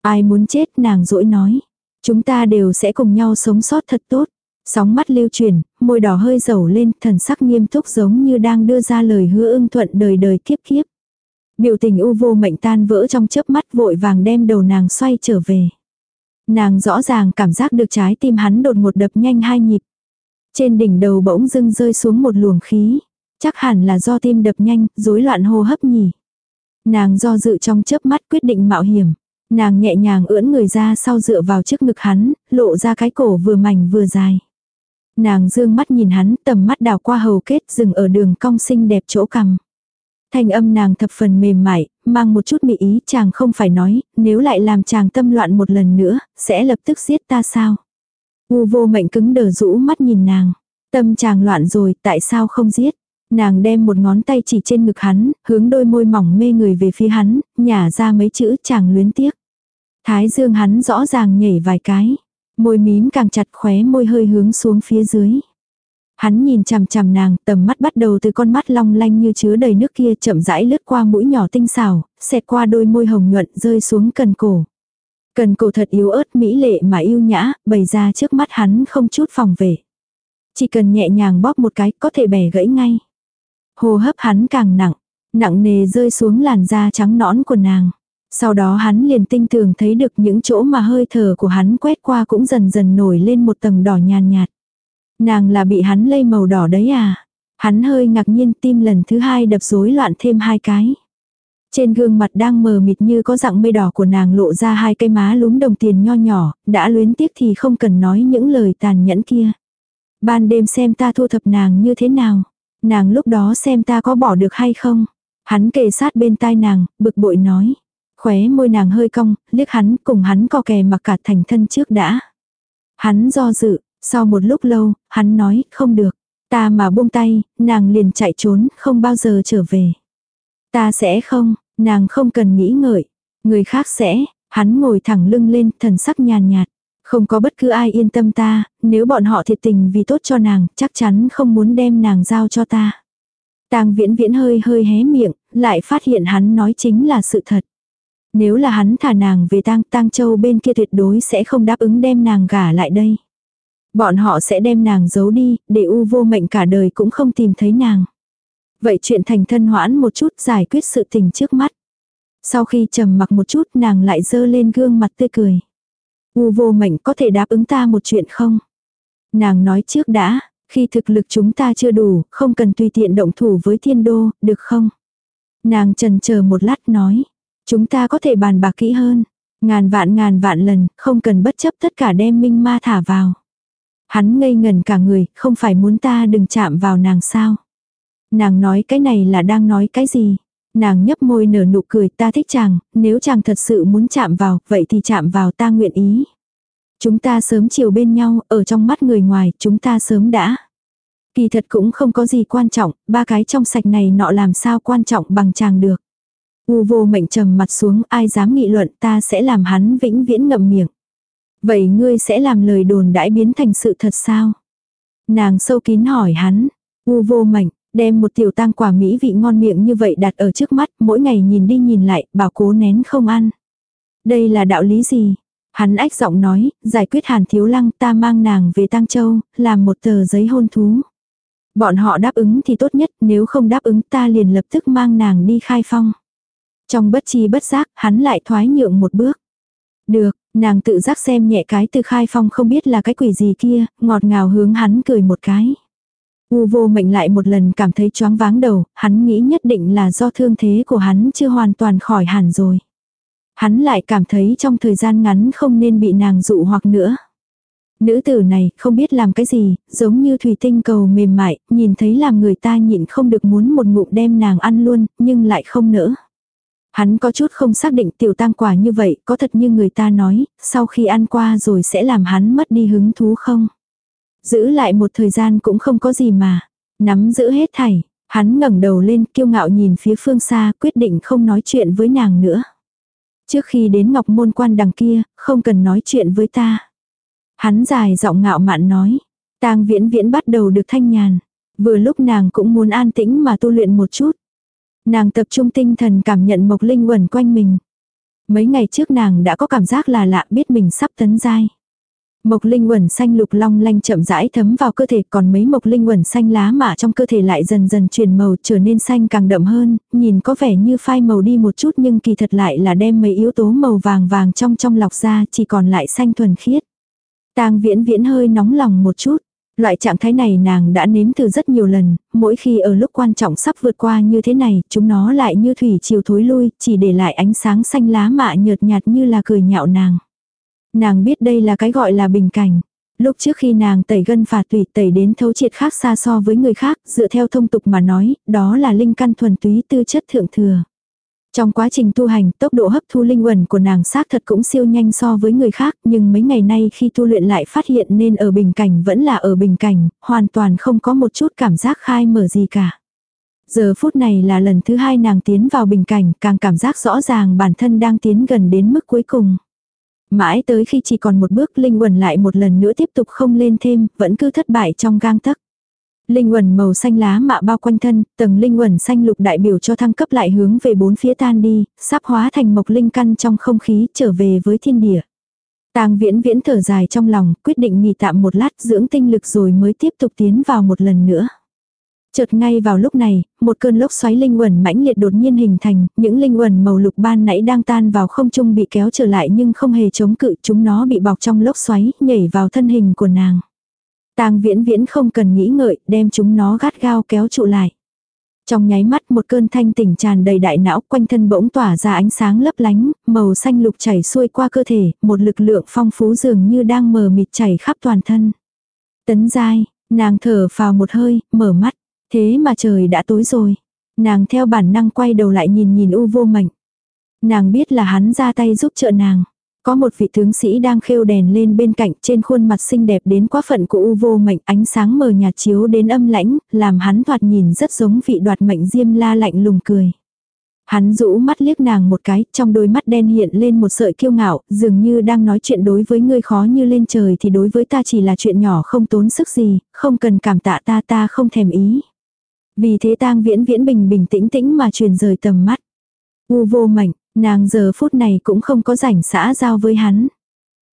Ai muốn chết nàng dỗi nói. Chúng ta đều sẽ cùng nhau sống sót thật tốt. Sóng mắt lưu chuyển, môi đỏ hơi dầu lên, thần sắc nghiêm túc giống như đang đưa ra lời hứa ưng thuận đời đời kiếp kiếp. Biểu tình u vô mệnh tan vỡ trong chớp mắt vội vàng đem đầu nàng xoay trở về. Nàng rõ ràng cảm giác được trái tim hắn đột một đập nhanh hai nhịp. Trên đỉnh đầu bỗng dưng rơi xuống một luồng khí. Chắc hẳn là do tim đập nhanh, rối loạn hô hấp nhỉ. Nàng do dự trong chớp mắt quyết định mạo hiểm. Nàng nhẹ nhàng ưỡn người ra sau dựa vào trước ngực hắn, lộ ra cái cổ vừa mảnh vừa dài. Nàng dương mắt nhìn hắn, tầm mắt đào qua hầu kết dừng ở đường cong xinh đẹp chỗ cằm. Thanh âm nàng thập phần mềm mại, mang một chút mị ý chàng không phải nói, nếu lại làm chàng tâm loạn một lần nữa, sẽ lập tức giết ta sao. U vô mệnh cứng đờ rũ mắt nhìn nàng. Tâm chàng loạn rồi, tại sao không giết? Nàng đem một ngón tay chỉ trên ngực hắn, hướng đôi môi mỏng mê người về phía hắn, nhả ra mấy chữ chàng luyến tiếc. Thái dương hắn rõ ràng nhảy vài cái. Môi mím càng chặt khóe môi hơi hướng xuống phía dưới. Hắn nhìn chằm chằm nàng, tầm mắt bắt đầu từ con mắt long lanh như chứa đầy nước kia chậm rãi lướt qua mũi nhỏ tinh xảo, xẹt qua đôi môi hồng nhuận rơi xuống cần cổ. Cần cổ thật yếu ớt mỹ lệ mà yêu nhã, bày ra trước mắt hắn không chút phòng vệ. Chỉ cần nhẹ nhàng bóp một cái có thể bẻ gãy ngay. Hồ hấp hắn càng nặng, nặng nề rơi xuống làn da trắng nõn của nàng. Sau đó hắn liền tinh tường thấy được những chỗ mà hơi thở của hắn quét qua cũng dần dần nổi lên một tầng đỏ nhàn nhạt, Nàng là bị hắn lây màu đỏ đấy à? Hắn hơi ngạc nhiên tim lần thứ hai đập rối loạn thêm hai cái. Trên gương mặt đang mờ mịt như có dạng mây đỏ của nàng lộ ra hai cây má lúm đồng tiền nho nhỏ, đã luyến tiếc thì không cần nói những lời tàn nhẫn kia. Ban đêm xem ta thu thập nàng như thế nào. Nàng lúc đó xem ta có bỏ được hay không. Hắn kề sát bên tai nàng, bực bội nói. Khóe môi nàng hơi cong, liếc hắn cùng hắn co kè mặc cả thành thân trước đã. Hắn do dự, sau một lúc lâu, hắn nói, không được. Ta mà buông tay, nàng liền chạy trốn, không bao giờ trở về. Ta sẽ không, nàng không cần nghĩ ngợi. Người khác sẽ, hắn ngồi thẳng lưng lên, thần sắc nhàn nhạt. Không có bất cứ ai yên tâm ta, nếu bọn họ thiệt tình vì tốt cho nàng, chắc chắn không muốn đem nàng giao cho ta. Tang viễn viễn hơi hơi hé miệng, lại phát hiện hắn nói chính là sự thật. Nếu là hắn thả nàng về tang tang châu bên kia tuyệt đối sẽ không đáp ứng đem nàng gả lại đây. Bọn họ sẽ đem nàng giấu đi, để u vô mệnh cả đời cũng không tìm thấy nàng. Vậy chuyện thành thân hoãn một chút giải quyết sự tình trước mắt. Sau khi trầm mặc một chút nàng lại dơ lên gương mặt tươi cười. U vô mệnh có thể đáp ứng ta một chuyện không? Nàng nói trước đã, khi thực lực chúng ta chưa đủ, không cần tùy tiện động thủ với thiên đô, được không? Nàng trần chờ một lát nói, chúng ta có thể bàn bạc kỹ hơn. Ngàn vạn ngàn vạn lần, không cần bất chấp tất cả đem minh ma thả vào. Hắn ngây ngần cả người, không phải muốn ta đừng chạm vào nàng sao. Nàng nói cái này là đang nói cái gì. Nàng nhấp môi nở nụ cười ta thích chàng, nếu chàng thật sự muốn chạm vào, vậy thì chạm vào ta nguyện ý. Chúng ta sớm chiều bên nhau, ở trong mắt người ngoài, chúng ta sớm đã. Kỳ thật cũng không có gì quan trọng, ba cái trong sạch này nọ làm sao quan trọng bằng chàng được. U vô mệnh trầm mặt xuống, ai dám nghị luận ta sẽ làm hắn vĩnh viễn ngậm miệng. Vậy ngươi sẽ làm lời đồn đãi biến thành sự thật sao? Nàng sâu kín hỏi hắn, u vô mệnh, đem một tiểu tang quả mỹ vị ngon miệng như vậy đặt ở trước mắt, mỗi ngày nhìn đi nhìn lại, bảo cố nén không ăn. Đây là đạo lý gì? Hắn ách giọng nói, giải quyết hàn thiếu lăng ta mang nàng về tăng châu, làm một tờ giấy hôn thú. Bọn họ đáp ứng thì tốt nhất, nếu không đáp ứng ta liền lập tức mang nàng đi khai phong. Trong bất chi bất giác, hắn lại thoái nhượng một bước. Được, nàng tự giác xem nhẹ cái từ khai phong không biết là cái quỷ gì kia, ngọt ngào hướng hắn cười một cái. U vô mệnh lại một lần cảm thấy choáng váng đầu, hắn nghĩ nhất định là do thương thế của hắn chưa hoàn toàn khỏi hẳn rồi. Hắn lại cảm thấy trong thời gian ngắn không nên bị nàng dụ hoặc nữa. Nữ tử này không biết làm cái gì, giống như thủy tinh cầu mềm mại, nhìn thấy làm người ta nhịn không được muốn một ngụm đem nàng ăn luôn, nhưng lại không nỡ. Hắn có chút không xác định tiểu tăng quả như vậy, có thật như người ta nói, sau khi ăn qua rồi sẽ làm hắn mất đi hứng thú không? Giữ lại một thời gian cũng không có gì mà. Nắm giữ hết thảy, hắn ngẩng đầu lên kiêu ngạo nhìn phía phương xa quyết định không nói chuyện với nàng nữa. Trước khi đến ngọc môn quan đằng kia, không cần nói chuyện với ta. Hắn dài giọng ngạo mạn nói. tang viễn viễn bắt đầu được thanh nhàn. Vừa lúc nàng cũng muốn an tĩnh mà tu luyện một chút. Nàng tập trung tinh thần cảm nhận mộc linh quẩn quanh mình. Mấy ngày trước nàng đã có cảm giác là lạ biết mình sắp tấn giai. Mộc linh quẩn xanh lục long lanh chậm rãi thấm vào cơ thể còn mấy mộc linh quẩn xanh lá mạ trong cơ thể lại dần dần chuyển màu trở nên xanh càng đậm hơn, nhìn có vẻ như phai màu đi một chút nhưng kỳ thật lại là đem mấy yếu tố màu vàng vàng trong trong lọc ra chỉ còn lại xanh thuần khiết. Tang viễn viễn hơi nóng lòng một chút. Loại trạng thái này nàng đã nếm thử rất nhiều lần, mỗi khi ở lúc quan trọng sắp vượt qua như thế này, chúng nó lại như thủy chiều thối lui, chỉ để lại ánh sáng xanh lá mạ nhợt nhạt như là cười nhạo nàng. Nàng biết đây là cái gọi là bình cảnh. Lúc trước khi nàng tẩy gân phạt tùy tẩy đến thấu triệt khác xa so với người khác, dựa theo thông tục mà nói, đó là linh căn thuần túy tư chất thượng thừa. Trong quá trình tu hành, tốc độ hấp thu linh quẩn của nàng xác thật cũng siêu nhanh so với người khác, nhưng mấy ngày nay khi tu luyện lại phát hiện nên ở bình cảnh vẫn là ở bình cảnh, hoàn toàn không có một chút cảm giác khai mở gì cả. Giờ phút này là lần thứ hai nàng tiến vào bình cảnh, càng cảm giác rõ ràng bản thân đang tiến gần đến mức cuối cùng. Mãi tới khi chỉ còn một bước linh quần lại một lần nữa tiếp tục không lên thêm, vẫn cứ thất bại trong gang tấc. Linh quần màu xanh lá mạ bao quanh thân, tầng linh quần xanh lục đại biểu cho thăng cấp lại hướng về bốn phía tan đi, sắp hóa thành mộc linh căn trong không khí trở về với thiên địa. Tang viễn viễn thở dài trong lòng, quyết định nghỉ tạm một lát dưỡng tinh lực rồi mới tiếp tục tiến vào một lần nữa. Chợt ngay vào lúc này, một cơn lốc xoáy linh quần mãnh liệt đột nhiên hình thành, những linh quần màu lục ban nãy đang tan vào không trung bị kéo trở lại nhưng không hề chống cự, chúng nó bị bọc trong lốc xoáy, nhảy vào thân hình của nàng. Tang viễn viễn không cần nghĩ ngợi, đem chúng nó gắt gao kéo trụ lại. Trong nháy mắt một cơn thanh tỉnh tràn đầy đại não quanh thân bỗng tỏa ra ánh sáng lấp lánh, màu xanh lục chảy xuôi qua cơ thể, một lực lượng phong phú dường như đang mờ mịt chảy khắp toàn thân. Tấn dai, nàng thở vào một hơi, mở mắt. Thế mà trời đã tối rồi. Nàng theo bản năng quay đầu lại nhìn nhìn u vô mệnh. Nàng biết là hắn ra tay giúp trợ nàng. Có một vị tướng sĩ đang khêu đèn lên bên cạnh trên khuôn mặt xinh đẹp đến quá phận của u vô mệnh ánh sáng mờ nhạt chiếu đến âm lãnh, làm hắn thoạt nhìn rất giống vị đoạt mệnh diêm la lạnh lùng cười. Hắn rũ mắt liếc nàng một cái, trong đôi mắt đen hiện lên một sợi kiêu ngạo, dường như đang nói chuyện đối với ngươi khó như lên trời thì đối với ta chỉ là chuyện nhỏ không tốn sức gì, không cần cảm tạ ta ta không thèm ý. Vì thế tang viễn viễn bình bình tĩnh tĩnh mà truyền rời tầm mắt. U vô mảnh Nàng giờ phút này cũng không có rảnh xã giao với hắn.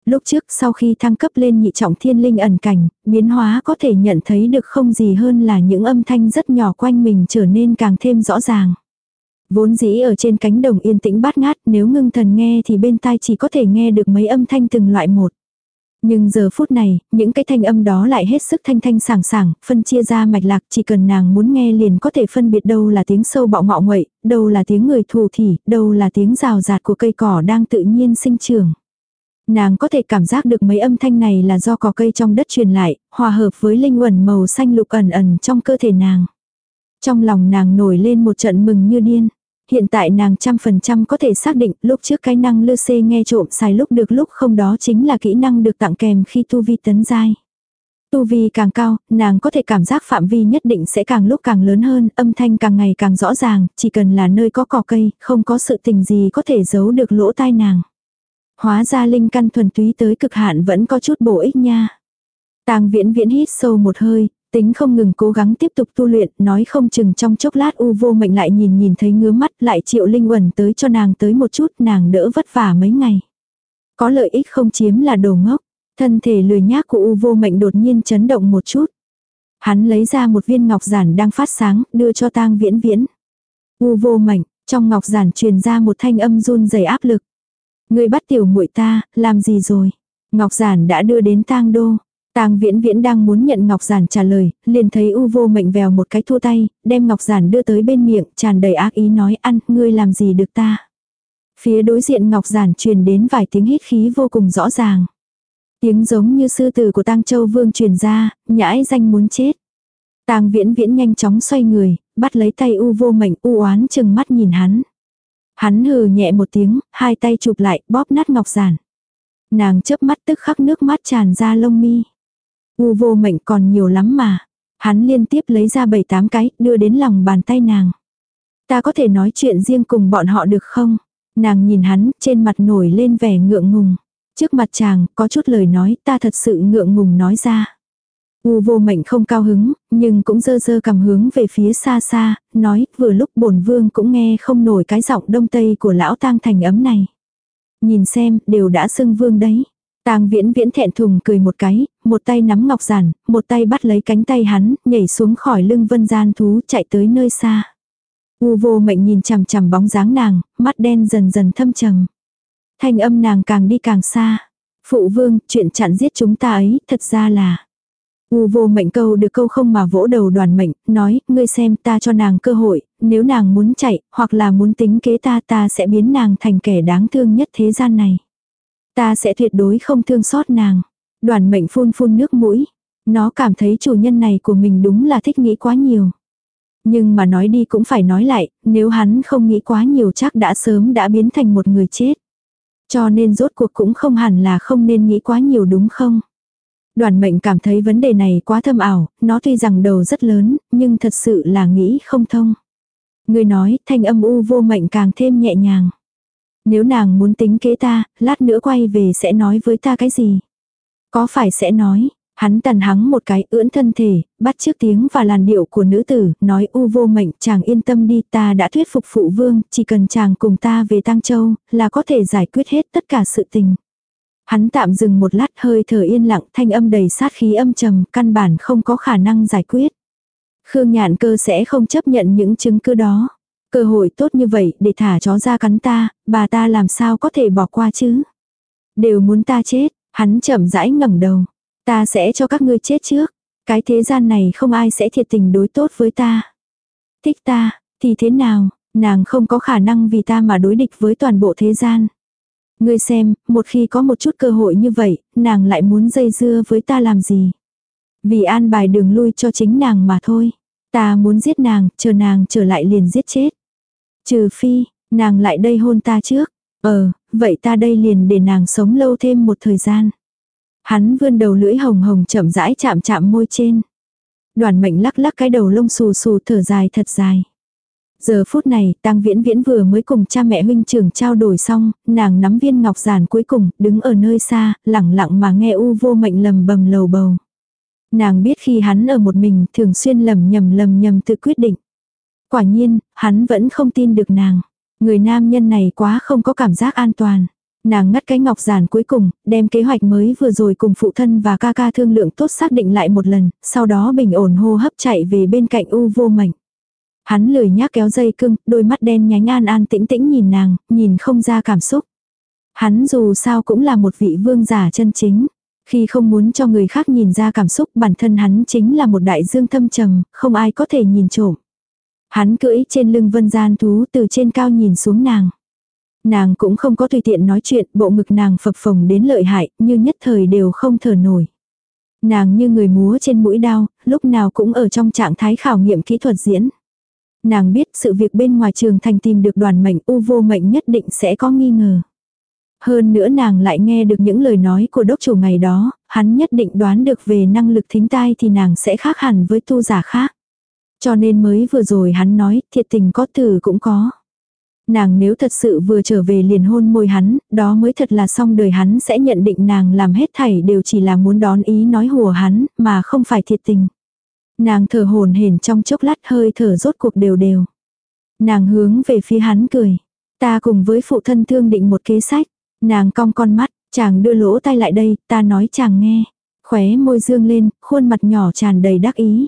Lúc trước sau khi thăng cấp lên nhị trọng thiên linh ẩn cảnh, biến hóa có thể nhận thấy được không gì hơn là những âm thanh rất nhỏ quanh mình trở nên càng thêm rõ ràng. Vốn dĩ ở trên cánh đồng yên tĩnh bát ngát nếu ngưng thần nghe thì bên tai chỉ có thể nghe được mấy âm thanh từng loại một. Nhưng giờ phút này, những cái thanh âm đó lại hết sức thanh thanh sảng sảng, phân chia ra mạch lạc, chỉ cần nàng muốn nghe liền có thể phân biệt đâu là tiếng sâu bọ ngọ nguậy, đâu là tiếng người thù thỉ, đâu là tiếng rào rạt của cây cỏ đang tự nhiên sinh trưởng. Nàng có thể cảm giác được mấy âm thanh này là do cỏ cây trong đất truyền lại, hòa hợp với linh quẩn màu xanh lục ẩn ẩn trong cơ thể nàng. Trong lòng nàng nổi lên một trận mừng như điên. Hiện tại nàng trăm phần trăm có thể xác định lúc trước cái năng lơ xê nghe trộm xài lúc được lúc không đó chính là kỹ năng được tặng kèm khi tu vi tấn giai. Tu vi càng cao, nàng có thể cảm giác phạm vi nhất định sẽ càng lúc càng lớn hơn, âm thanh càng ngày càng rõ ràng, chỉ cần là nơi có cỏ cây, không có sự tình gì có thể giấu được lỗ tai nàng. Hóa ra linh căn thuần túy tới cực hạn vẫn có chút bổ ích nha. Tàng viễn viễn hít sâu một hơi, Tính không ngừng cố gắng tiếp tục tu luyện, nói không chừng trong chốc lát u vô mệnh lại nhìn nhìn thấy ngứa mắt lại triệu linh uẩn tới cho nàng tới một chút nàng đỡ vất vả mấy ngày. Có lợi ích không chiếm là đồ ngốc, thân thể lười nhác của u vô mệnh đột nhiên chấn động một chút. Hắn lấy ra một viên ngọc giản đang phát sáng, đưa cho tang viễn viễn. U vô mệnh, trong ngọc giản truyền ra một thanh âm run dày áp lực. Người bắt tiểu muội ta, làm gì rồi? Ngọc giản đã đưa đến tang đô. Tang Viễn Viễn đang muốn nhận Ngọc Giản trả lời, liền thấy U Vô Mệnh vèo một cái thua tay, đem Ngọc Giản đưa tới bên miệng, tràn đầy ác ý nói ăn, ngươi làm gì được ta. Phía đối diện Ngọc Giản truyền đến vài tiếng hít khí vô cùng rõ ràng. Tiếng giống như sư tử của tang châu vương truyền ra, nhãi danh muốn chết. tang viễn viễn nhanh chóng xoay người, bắt lấy tay u vô mệnh u oán chừng mắt nhìn hắn. Hắn hừ nhẹ một tiếng, hai tay chụp lại, bóp nát ngọc giản. Nàng chớp mắt tức khắc nước mắt tràn ra lông mi. U vô mệnh còn nhiều lắm mà. Hắn liên tiếp lấy ra bảy tám cái, đưa đến lòng bàn tay nàng. Ta có thể nói chuyện riêng cùng bọn họ được không? Nàng nhìn hắn, trên mặt nổi lên vẻ ngượng ngùng. Trước mặt chàng, có chút lời nói, ta thật sự ngượng ngùng nói ra. U vô mệnh không cao hứng, nhưng cũng dơ dơ cầm hướng về phía xa xa, nói, vừa lúc bổn vương cũng nghe không nổi cái giọng đông tây của lão tang thành ấm này. Nhìn xem, đều đã xưng vương đấy. Tang viễn viễn thẹn thùng cười một cái, một tay nắm ngọc giản, một tay bắt lấy cánh tay hắn, nhảy xuống khỏi lưng vân gian thú chạy tới nơi xa. U vô mệnh nhìn chằm chằm bóng dáng nàng, mắt đen dần dần thâm trầm. Thanh âm nàng càng đi càng xa. Phụ vương, chuyện chặn giết chúng ta ấy, thật ra là... U vô mệnh câu được câu không mà vỗ đầu đoàn mệnh, nói, ngươi xem ta cho nàng cơ hội, nếu nàng muốn chạy, hoặc là muốn tính kế ta ta sẽ biến nàng thành kẻ đáng thương nhất thế gian này. Ta sẽ tuyệt đối không thương xót nàng. Đoàn mệnh phun phun nước mũi. Nó cảm thấy chủ nhân này của mình đúng là thích nghĩ quá nhiều. Nhưng mà nói đi cũng phải nói lại, nếu hắn không nghĩ quá nhiều chắc đã sớm đã biến thành một người chết. Cho nên rốt cuộc cũng không hẳn là không nên nghĩ quá nhiều đúng không? Đoàn mệnh cảm thấy vấn đề này quá thâm ảo, nó tuy rằng đầu rất lớn, nhưng thật sự là nghĩ không thông. Người nói, thanh âm u vô mệnh càng thêm nhẹ nhàng. Nếu nàng muốn tính kế ta, lát nữa quay về sẽ nói với ta cái gì? Có phải sẽ nói, hắn tần hắng một cái ưỡn thân thể, bắt trước tiếng và làn điệu của nữ tử, nói u vô mệnh, chàng yên tâm đi, ta đã thuyết phục phụ vương, chỉ cần chàng cùng ta về Tăng Châu, là có thể giải quyết hết tất cả sự tình. Hắn tạm dừng một lát hơi thở yên lặng, thanh âm đầy sát khí âm trầm, căn bản không có khả năng giải quyết. Khương Nhạn cơ sẽ không chấp nhận những chứng cứ đó. Cơ hội tốt như vậy để thả chó ra cắn ta, bà ta làm sao có thể bỏ qua chứ? Đều muốn ta chết, hắn chậm rãi ngẩng đầu. Ta sẽ cho các ngươi chết trước. Cái thế gian này không ai sẽ thiệt tình đối tốt với ta. Thích ta, thì thế nào, nàng không có khả năng vì ta mà đối địch với toàn bộ thế gian. Ngươi xem, một khi có một chút cơ hội như vậy, nàng lại muốn dây dưa với ta làm gì? Vì an bài đường lui cho chính nàng mà thôi. Ta muốn giết nàng, chờ nàng trở lại liền giết chết. Trừ phi, nàng lại đây hôn ta trước. Ờ, vậy ta đây liền để nàng sống lâu thêm một thời gian. Hắn vươn đầu lưỡi hồng hồng chậm rãi chạm chạm môi trên. Đoàn mệnh lắc lắc cái đầu lông xù xù thở dài thật dài. Giờ phút này, Tăng Viễn Viễn vừa mới cùng cha mẹ huynh trưởng trao đổi xong, nàng nắm viên ngọc giản cuối cùng, đứng ở nơi xa, lẳng lặng mà nghe u vô mệnh lầm bầm lầu bầu. Nàng biết khi hắn ở một mình, thường xuyên lầm nhầm lầm nhầm tự quyết định. Quả nhiên, hắn vẫn không tin được nàng. Người nam nhân này quá không có cảm giác an toàn. Nàng ngắt cái ngọc giản cuối cùng, đem kế hoạch mới vừa rồi cùng phụ thân và ca ca thương lượng tốt xác định lại một lần, sau đó bình ổn hô hấp chạy về bên cạnh u vô mệnh. Hắn lười nhác kéo dây cưng, đôi mắt đen nhánh an an tĩnh tĩnh nhìn nàng, nhìn không ra cảm xúc. Hắn dù sao cũng là một vị vương giả chân chính. Khi không muốn cho người khác nhìn ra cảm xúc bản thân hắn chính là một đại dương thâm trầm, không ai có thể nhìn trộm. Hắn cưỡi trên lưng vân gian thú từ trên cao nhìn xuống nàng. Nàng cũng không có tùy tiện nói chuyện, bộ ngực nàng phập phồng đến lợi hại, như nhất thời đều không thở nổi. Nàng như người múa trên mũi đao, lúc nào cũng ở trong trạng thái khảo nghiệm kỹ thuật diễn. Nàng biết sự việc bên ngoài trường thành tìm được đoàn mệnh u vô mệnh nhất định sẽ có nghi ngờ. Hơn nữa nàng lại nghe được những lời nói của đốc chủ ngày đó, hắn nhất định đoán được về năng lực thính tai thì nàng sẽ khác hẳn với tu giả khác. Cho nên mới vừa rồi hắn nói, thiệt tình có từ cũng có. Nàng nếu thật sự vừa trở về liền hôn môi hắn, đó mới thật là xong đời hắn sẽ nhận định nàng làm hết thảy đều chỉ là muốn đón ý nói hùa hắn, mà không phải thiệt tình. Nàng thở hồn hển trong chốc lát hơi thở rốt cuộc đều đều. Nàng hướng về phía hắn cười. Ta cùng với phụ thân thương định một kế sách. Nàng cong con mắt, chàng đưa lỗ tay lại đây, ta nói chàng nghe. Khóe môi dương lên, khuôn mặt nhỏ tràn đầy đắc ý.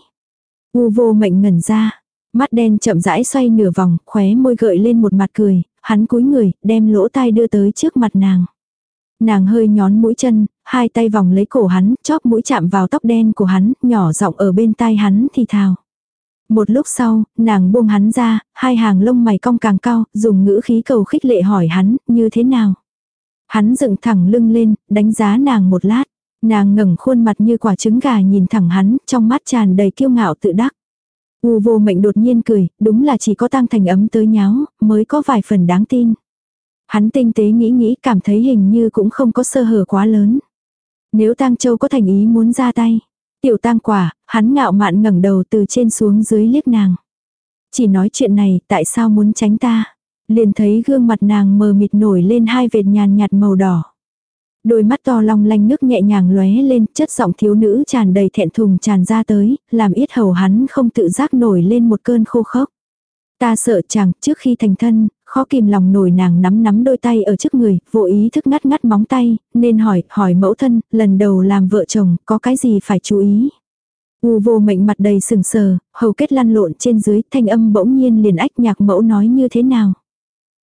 U vô mệnh ngẩn ra. Mắt đen chậm rãi xoay nửa vòng, khóe môi gợi lên một mặt cười, hắn cúi người, đem lỗ tai đưa tới trước mặt nàng. Nàng hơi nhón mũi chân, hai tay vòng lấy cổ hắn, chóp mũi chạm vào tóc đen của hắn, nhỏ giọng ở bên tai hắn thì thào. Một lúc sau, nàng buông hắn ra, hai hàng lông mày cong càng cao, dùng ngữ khí cầu khích lệ hỏi hắn, như thế nào. Hắn dựng thẳng lưng lên, đánh giá nàng một lát. Nàng ngẩng khuôn mặt như quả trứng gà nhìn thẳng hắn, trong mắt tràn đầy kiêu ngạo tự đắc. U vô mệnh đột nhiên cười, đúng là chỉ có tăng thành ấm tới nháo, mới có vài phần đáng tin. Hắn tinh tế nghĩ nghĩ cảm thấy hình như cũng không có sơ hở quá lớn. Nếu tang châu có thành ý muốn ra tay. Tiểu tang quả, hắn ngạo mạn ngẩng đầu từ trên xuống dưới liếc nàng. Chỉ nói chuyện này, tại sao muốn tránh ta? Liền thấy gương mặt nàng mờ mịt nổi lên hai vệt nhàn nhạt màu đỏ. Đôi mắt to long lanh nước nhẹ nhàng lóe lên, chất giọng thiếu nữ tràn đầy thẹn thùng tràn ra tới, làm yết hầu hắn không tự giác nổi lên một cơn khô khốc. Ta sợ chàng, trước khi thành thân, khó kìm lòng nổi nàng nắm nắm đôi tay ở trước người, vô ý thức ngắt ngắt móng tay, nên hỏi, hỏi mẫu thân, lần đầu làm vợ chồng, có cái gì phải chú ý. U vô mệnh mặt đầy sừng sờ, hầu kết lăn lộn trên dưới, thanh âm bỗng nhiên liền ách nhạc mẫu nói như thế nào.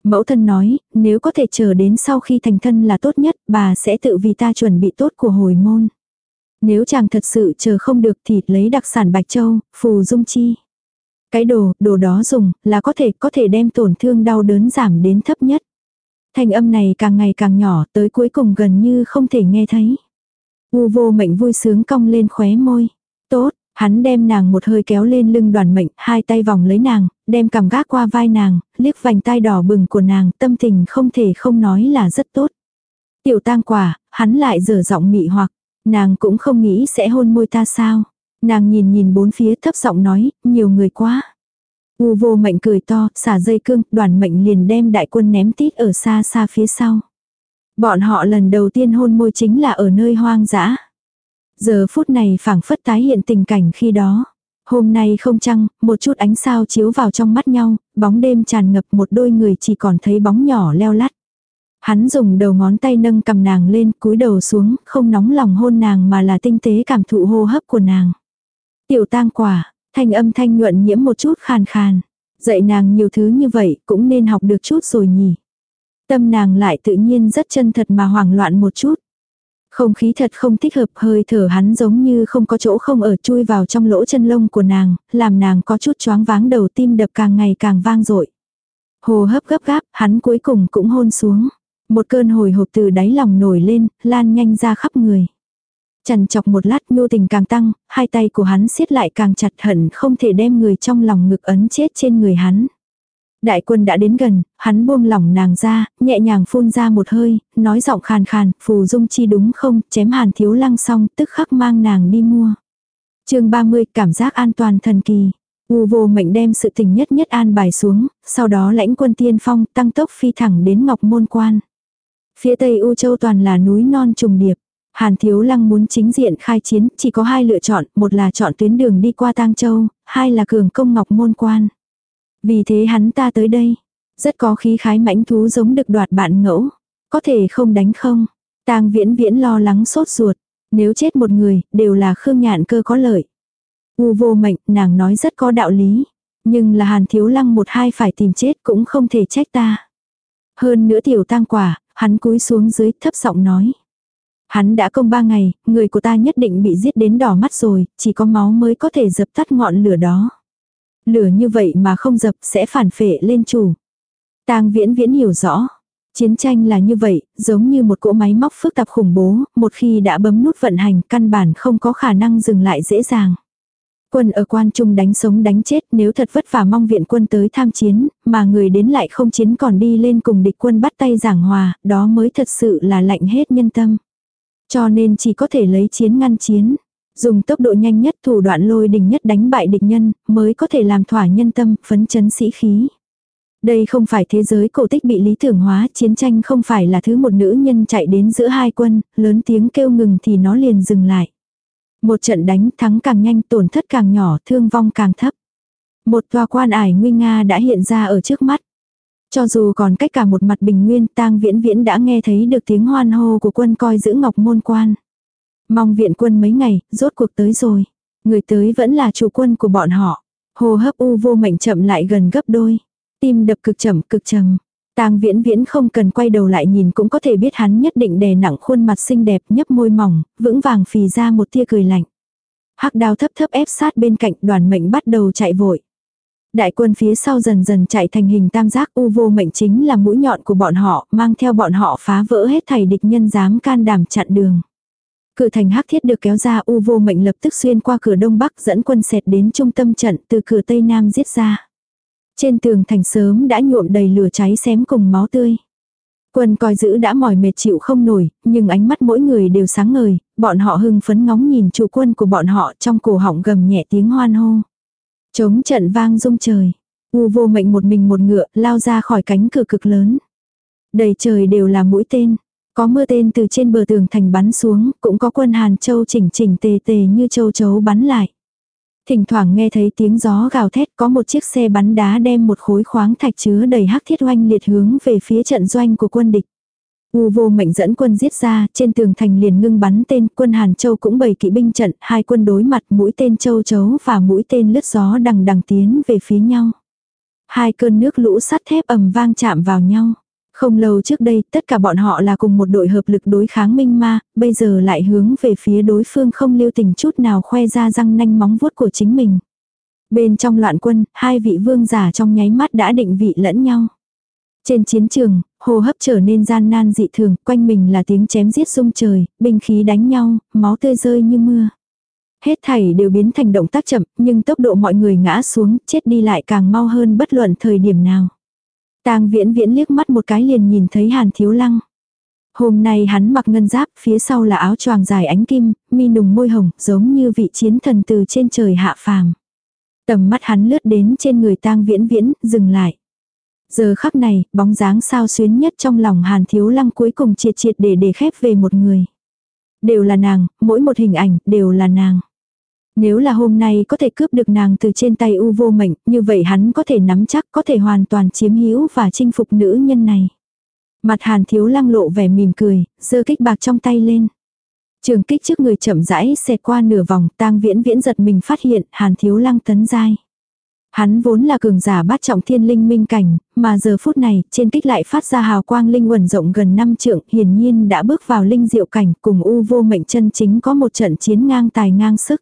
Mẫu thân nói, nếu có thể chờ đến sau khi thành thân là tốt nhất, bà sẽ tự vì ta chuẩn bị tốt của hồi môn. Nếu chàng thật sự chờ không được thì lấy đặc sản Bạch Châu, phù dung chi. Cái đồ, đồ đó dùng, là có thể, có thể đem tổn thương đau đớn giảm đến thấp nhất. Thanh âm này càng ngày càng nhỏ, tới cuối cùng gần như không thể nghe thấy. U vô mệnh vui sướng cong lên khóe môi. Tốt, hắn đem nàng một hơi kéo lên lưng đoàn mệnh, hai tay vòng lấy nàng, đem cảm gác qua vai nàng, liếc vành tai đỏ bừng của nàng, tâm tình không thể không nói là rất tốt. Tiểu tang quả, hắn lại dở giọng mị hoặc, nàng cũng không nghĩ sẽ hôn môi ta sao. Nàng nhìn nhìn bốn phía thấp giọng nói, nhiều người quá. U vô mệnh cười to, xả dây cương, đoàn mệnh liền đem đại quân ném tít ở xa xa phía sau. Bọn họ lần đầu tiên hôn môi chính là ở nơi hoang dã. Giờ phút này phảng phất tái hiện tình cảnh khi đó. Hôm nay không trăng, một chút ánh sao chiếu vào trong mắt nhau, bóng đêm tràn ngập một đôi người chỉ còn thấy bóng nhỏ leo lắt. Hắn dùng đầu ngón tay nâng cầm nàng lên, cúi đầu xuống, không nóng lòng hôn nàng mà là tinh tế cảm thụ hô hấp của nàng. Tiểu tang quả, thanh âm thanh nhuận nhiễm một chút khàn khàn. Dạy nàng nhiều thứ như vậy cũng nên học được chút rồi nhỉ. Tâm nàng lại tự nhiên rất chân thật mà hoảng loạn một chút. Không khí thật không thích hợp hơi thở hắn giống như không có chỗ không ở chui vào trong lỗ chân lông của nàng, làm nàng có chút choáng váng đầu tim đập càng ngày càng vang dội Hồ hấp gấp gáp, hắn cuối cùng cũng hôn xuống. Một cơn hồi hộp từ đáy lòng nổi lên, lan nhanh ra khắp người. Chằn chọc một lát nhu tình càng tăng, hai tay của hắn siết lại càng chặt hận không thể đem người trong lòng ngực ấn chết trên người hắn. Đại quân đã đến gần, hắn buông lỏng nàng ra, nhẹ nhàng phun ra một hơi, nói giọng khàn khàn, phù dung chi đúng không, chém hàn thiếu lăng xong, tức khắc mang nàng đi mua. chương 30, cảm giác an toàn thần kỳ. U vô mệnh đem sự tình nhất nhất an bài xuống, sau đó lãnh quân tiên phong tăng tốc phi thẳng đến ngọc môn quan. Phía tây U châu toàn là núi non trùng điệp. Hàn Thiếu Lăng muốn chính diện khai chiến, chỉ có hai lựa chọn, một là chọn tuyến đường đi qua Tang Châu, hai là cường công ngọc môn quan. Vì thế hắn ta tới đây, rất có khí khái mãnh thú giống được đoạt bạn ngẫu. Có thể không đánh không? Tang viễn viễn lo lắng sốt ruột. Nếu chết một người, đều là khương nhạn cơ có lợi. U vô mệnh, nàng nói rất có đạo lý. Nhưng là hàn thiếu lăng một hai phải tìm chết cũng không thể trách ta. Hơn nữa tiểu tang quả, hắn cúi xuống dưới thấp giọng nói. Hắn đã công ba ngày, người của ta nhất định bị giết đến đỏ mắt rồi, chỉ có máu mới có thể dập tắt ngọn lửa đó. Lửa như vậy mà không dập sẽ phản phệ lên chủ. Tang viễn viễn hiểu rõ. Chiến tranh là như vậy, giống như một cỗ máy móc phức tạp khủng bố, một khi đã bấm nút vận hành căn bản không có khả năng dừng lại dễ dàng. Quân ở quan trung đánh sống đánh chết nếu thật vất vả mong viện quân tới tham chiến, mà người đến lại không chiến còn đi lên cùng địch quân bắt tay giảng hòa, đó mới thật sự là lạnh hết nhân tâm. Cho nên chỉ có thể lấy chiến ngăn chiến. Dùng tốc độ nhanh nhất thủ đoạn lôi đình nhất đánh bại địch nhân, mới có thể làm thỏa nhân tâm, phấn chấn sĩ khí. Đây không phải thế giới cổ tích bị lý tưởng hóa, chiến tranh không phải là thứ một nữ nhân chạy đến giữa hai quân, lớn tiếng kêu ngừng thì nó liền dừng lại. Một trận đánh thắng càng nhanh tổn thất càng nhỏ, thương vong càng thấp. Một tòa quan ải nguy nga đã hiện ra ở trước mắt. Cho dù còn cách cả một mặt bình nguyên tang viễn viễn đã nghe thấy được tiếng hoan hô của quân coi giữ ngọc môn quan. Mong viện quân mấy ngày, rốt cuộc tới rồi. Người tới vẫn là chủ quân của bọn họ. Hồ hấp u vô mệnh chậm lại gần gấp đôi. Tim đập cực chậm cực trầm. Tang viễn viễn không cần quay đầu lại nhìn cũng có thể biết hắn nhất định đè nặng khuôn mặt xinh đẹp nhấp môi mỏng, vững vàng phì ra một tia cười lạnh. Hắc đao thấp thấp ép sát bên cạnh đoàn mệnh bắt đầu chạy vội. Đại quân phía sau dần dần chạy thành hình tam giác u vô mệnh chính là mũi nhọn của bọn họ, mang theo bọn họ phá vỡ hết thầy địch nhân dám can đảm chặn đường. Cự thành hắc thiết được kéo ra u vô mệnh lập tức xuyên qua cửa đông bắc dẫn quân xẹt đến trung tâm trận từ cửa tây nam giết ra. Trên tường thành sớm đã nhuộm đầy lửa cháy xém cùng máu tươi. Quân coi giữ đã mỏi mệt chịu không nổi, nhưng ánh mắt mỗi người đều sáng ngời, bọn họ hưng phấn ngóng nhìn chủ quân của bọn họ trong cổ họng gầm nhẹ tiếng hoan hô. Chống trận vang rung trời. U vô mệnh một mình một ngựa lao ra khỏi cánh cửa cực lớn. Đầy trời đều là mũi tên. Có mưa tên từ trên bờ tường thành bắn xuống, cũng có quân Hàn Châu chỉnh chỉnh tề tề như châu chấu bắn lại. Thỉnh thoảng nghe thấy tiếng gió gào thét có một chiếc xe bắn đá đem một khối khoáng thạch chứa đầy hắc thiết oanh liệt hướng về phía trận doanh của quân địch. U vô mệnh dẫn quân giết ra, trên tường thành liền ngưng bắn tên, quân Hàn Châu cũng bày kỵ binh trận, hai quân đối mặt mũi tên châu chấu và mũi tên lướt gió đằng đằng tiến về phía nhau. Hai cơn nước lũ sắt thép ầm vang chạm vào nhau. Không lâu trước đây, tất cả bọn họ là cùng một đội hợp lực đối kháng minh ma, bây giờ lại hướng về phía đối phương không lưu tình chút nào khoe ra răng nanh móng vuốt của chính mình. Bên trong loạn quân, hai vị vương giả trong nháy mắt đã định vị lẫn nhau. Trên chiến trường, hô hấp trở nên gian nan dị thường, quanh mình là tiếng chém giết rung trời, binh khí đánh nhau, máu tươi rơi như mưa. Hết thảy đều biến thành động tác chậm, nhưng tốc độ mọi người ngã xuống, chết đi lại càng mau hơn bất luận thời điểm nào. Tang viễn viễn liếc mắt một cái liền nhìn thấy hàn thiếu lăng. Hôm nay hắn mặc ngân giáp, phía sau là áo choàng dài ánh kim, mi nùng môi hồng, giống như vị chiến thần từ trên trời hạ phàm. Tầm mắt hắn lướt đến trên người tang viễn viễn, dừng lại. Giờ khắc này, bóng dáng sao xuyến nhất trong lòng hàn thiếu lăng cuối cùng triệt triệt để để khép về một người. Đều là nàng, mỗi một hình ảnh, đều là nàng. Nếu là hôm nay có thể cướp được nàng từ trên tay u vô mệnh, như vậy hắn có thể nắm chắc có thể hoàn toàn chiếm hữu và chinh phục nữ nhân này. Mặt hàn thiếu lăng lộ vẻ mỉm cười, giơ kích bạc trong tay lên. Trường kích trước người chậm rãi xẹt qua nửa vòng, tang viễn viễn giật mình phát hiện hàn thiếu lăng tấn dai. Hắn vốn là cường giả bát trọng thiên linh minh cảnh, mà giờ phút này, trên kích lại phát ra hào quang linh quẩn rộng gần năm trượng, hiển nhiên đã bước vào linh diệu cảnh, cùng u vô mệnh chân chính có một trận chiến ngang tài ngang sức.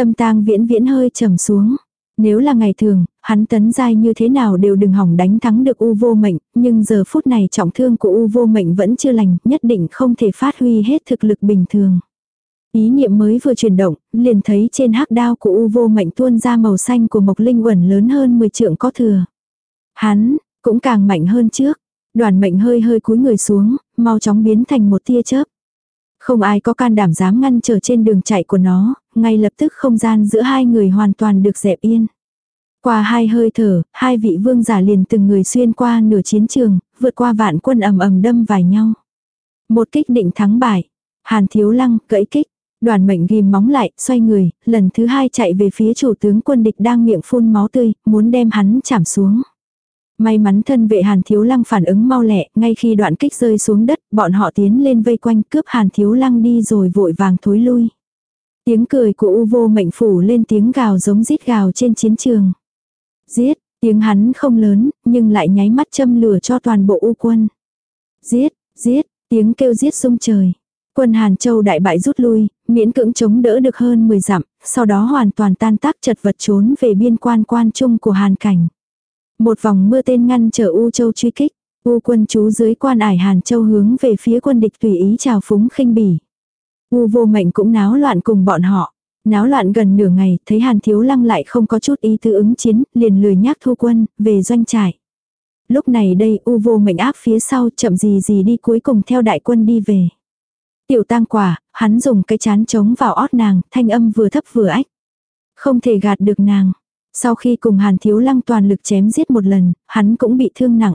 Tâm tang viễn viễn hơi trầm xuống. Nếu là ngày thường, hắn tấn giai như thế nào đều đừng hỏng đánh thắng được u vô mệnh, nhưng giờ phút này trọng thương của u vô mệnh vẫn chưa lành, nhất định không thể phát huy hết thực lực bình thường. Ý niệm mới vừa chuyển động, liền thấy trên hắc đao của u vô mệnh tuôn ra màu xanh của mộc linh uẩn lớn hơn 10 trượng có thừa. Hắn, cũng càng mạnh hơn trước. Đoàn mệnh hơi hơi cúi người xuống, mau chóng biến thành một tia chớp. Không ai có can đảm dám ngăn trở trên đường chạy của nó, ngay lập tức không gian giữa hai người hoàn toàn được dẹp yên. Qua hai hơi thở, hai vị vương giả liền từng người xuyên qua nửa chiến trường, vượt qua vạn quân ầm ầm đâm vào nhau. Một kích định thắng bại. Hàn thiếu lăng, gãy kích. Đoàn mệnh ghim móng lại, xoay người, lần thứ hai chạy về phía chủ tướng quân địch đang miệng phun máu tươi, muốn đem hắn chảm xuống. May mắn thân vệ Hàn Thiếu Lăng phản ứng mau lẹ, ngay khi đoạn kích rơi xuống đất, bọn họ tiến lên vây quanh cướp Hàn Thiếu Lăng đi rồi vội vàng thối lui. Tiếng cười của U vô mệnh phủ lên tiếng gào giống rít gào trên chiến trường. Giết, tiếng hắn không lớn, nhưng lại nháy mắt châm lửa cho toàn bộ U quân. Giết, giết, tiếng kêu giết sung trời. Quân Hàn Châu đại bại rút lui, miễn cưỡng chống đỡ được hơn 10 dặm, sau đó hoàn toàn tan tác chật vật trốn về biên quan quan trung của Hàn Cảnh. Một vòng mưa tên ngăn trở U Châu truy kích. U quân chú dưới quan ải Hàn Châu hướng về phía quân địch tùy ý chào phúng khinh bỉ. U vô mệnh cũng náo loạn cùng bọn họ. Náo loạn gần nửa ngày, thấy Hàn Thiếu Lăng lại không có chút ý tư ứng chiến, liền lười nhác thu quân, về doanh trại. Lúc này đây U vô mệnh áp phía sau chậm gì gì đi cuối cùng theo đại quân đi về. Tiểu tang quả, hắn dùng cái chán trống vào ót nàng, thanh âm vừa thấp vừa ách. Không thể gạt được nàng. Sau khi cùng Hàn Thiếu Lăng toàn lực chém giết một lần, hắn cũng bị thương nặng.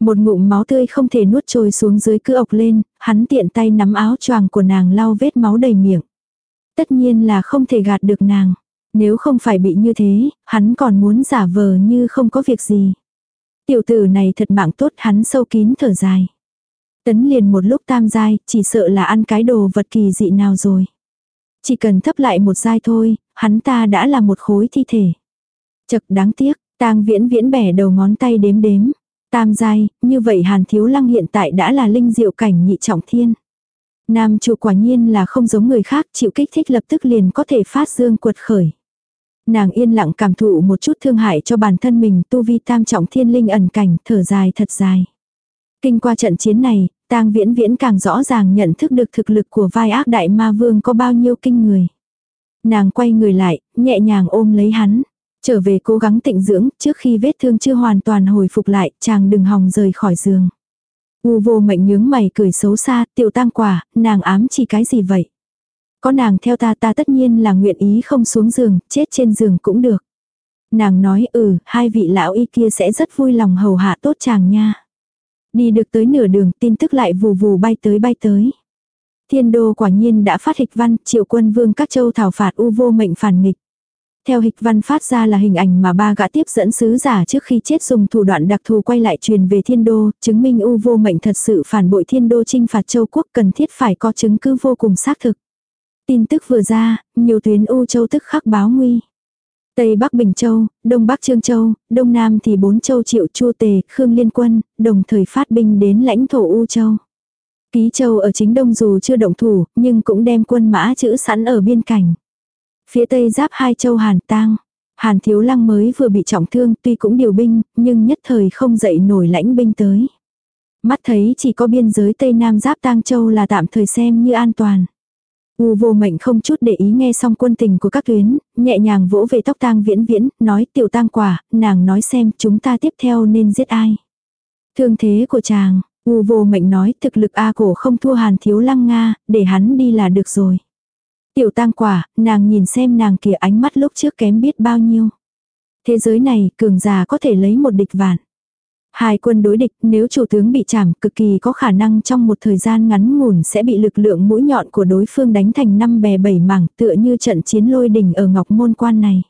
Một ngụm máu tươi không thể nuốt trôi xuống dưới cứ ọc lên, hắn tiện tay nắm áo choàng của nàng lau vết máu đầy miệng. Tất nhiên là không thể gạt được nàng. Nếu không phải bị như thế, hắn còn muốn giả vờ như không có việc gì. Tiểu tử này thật mạng tốt hắn sâu kín thở dài. Tấn liền một lúc tam giai, chỉ sợ là ăn cái đồ vật kỳ dị nào rồi. Chỉ cần thấp lại một giai thôi, hắn ta đã là một khối thi thể. Chật đáng tiếc, tang viễn viễn bẻ đầu ngón tay đếm đếm. Tam giai, như vậy Hàn Thiếu Lăng hiện tại đã là linh diệu cảnh nhị trọng thiên. Nam chủ quả nhiên là không giống người khác, chịu kích thích lập tức liền có thể phát dương cuột khởi. Nàng yên lặng cảm thụ một chút thương hại cho bản thân mình tu vi tam trọng thiên linh ẩn cảnh, thở dài thật dài. Kinh qua trận chiến này, tang viễn viễn càng rõ ràng nhận thức được thực lực của vai ác đại ma vương có bao nhiêu kinh người. Nàng quay người lại, nhẹ nhàng ôm lấy hắn. Trở về cố gắng tịnh dưỡng, trước khi vết thương chưa hoàn toàn hồi phục lại, chàng đừng hòng rời khỏi giường. U vô mệnh nhướng mày cười xấu xa, tiểu tăng quả, nàng ám chỉ cái gì vậy? Có nàng theo ta ta tất nhiên là nguyện ý không xuống giường, chết trên giường cũng được. Nàng nói ừ, hai vị lão y kia sẽ rất vui lòng hầu hạ tốt chàng nha. Đi được tới nửa đường, tin tức lại vù vù bay tới bay tới. Thiên đô quả nhiên đã phát hịch văn, triệu quân vương các châu thảo phạt u vô mệnh phản nghịch. Theo hịch văn phát ra là hình ảnh mà ba gã tiếp dẫn sứ giả trước khi chết dùng thủ đoạn đặc thù quay lại truyền về thiên đô, chứng minh u vô mệnh thật sự phản bội thiên đô trinh phạt châu quốc cần thiết phải có chứng cứ vô cùng xác thực. Tin tức vừa ra, nhiều tuyến u châu tức khắc báo nguy. Tây Bắc Bình Châu, Đông Bắc Trương Châu, Đông Nam thì bốn châu triệu chua tề, Khương Liên Quân, đồng thời phát binh đến lãnh thổ U Châu. Ký Châu ở chính Đông dù chưa động thủ, nhưng cũng đem quân mã chữ sẵn ở biên cảnh. Phía Tây giáp hai châu Hàn Tang. Hàn Thiếu Lăng mới vừa bị trọng thương tuy cũng điều binh, nhưng nhất thời không dậy nổi lãnh binh tới. Mắt thấy chỉ có biên giới Tây Nam giáp Tang Châu là tạm thời xem như an toàn. U vô mệnh không chút để ý nghe xong quân tình của các tuyến, nhẹ nhàng vỗ về tóc tang viễn viễn, nói tiểu tang quả, nàng nói xem chúng ta tiếp theo nên giết ai. Thương thế của chàng, U vô mệnh nói thực lực A cổ không thua hàn thiếu lăng Nga, để hắn đi là được rồi. Tiểu tang quả, nàng nhìn xem nàng kia ánh mắt lúc trước kém biết bao nhiêu. Thế giới này, cường già có thể lấy một địch vạn. Hai quân đối địch, nếu chủ tướng bị chảm, cực kỳ có khả năng trong một thời gian ngắn ngủn sẽ bị lực lượng mũi nhọn của đối phương đánh thành năm bè bảy mảng, tựa như trận chiến lôi đỉnh ở Ngọc Môn Quan này.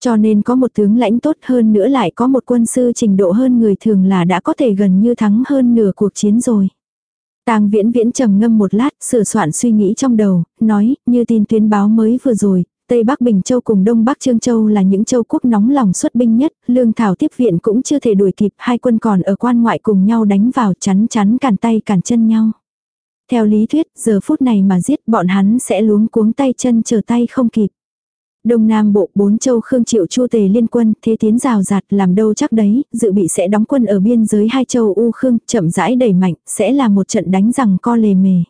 Cho nên có một tướng lãnh tốt hơn nữa lại có một quân sư trình độ hơn người thường là đã có thể gần như thắng hơn nửa cuộc chiến rồi. Tang viễn viễn trầm ngâm một lát, sửa soạn suy nghĩ trong đầu, nói, như tin tuyến báo mới vừa rồi, Tây Bắc Bình Châu cùng Đông Bắc Trương Châu là những châu quốc nóng lòng xuất binh nhất, lương thảo tiếp viện cũng chưa thể đuổi kịp, hai quân còn ở quan ngoại cùng nhau đánh vào chắn chắn cản tay cản chân nhau. Theo lý thuyết, giờ phút này mà giết bọn hắn sẽ luống cuống tay chân chờ tay không kịp. Đông Nam Bộ bốn châu Khương Triệu Chu Tề liên quân, thế tiến rào rạt làm đâu chắc đấy, dự bị sẽ đóng quân ở biên giới hai châu U Khương, chậm rãi đẩy mạnh, sẽ là một trận đánh rằng co lề mề.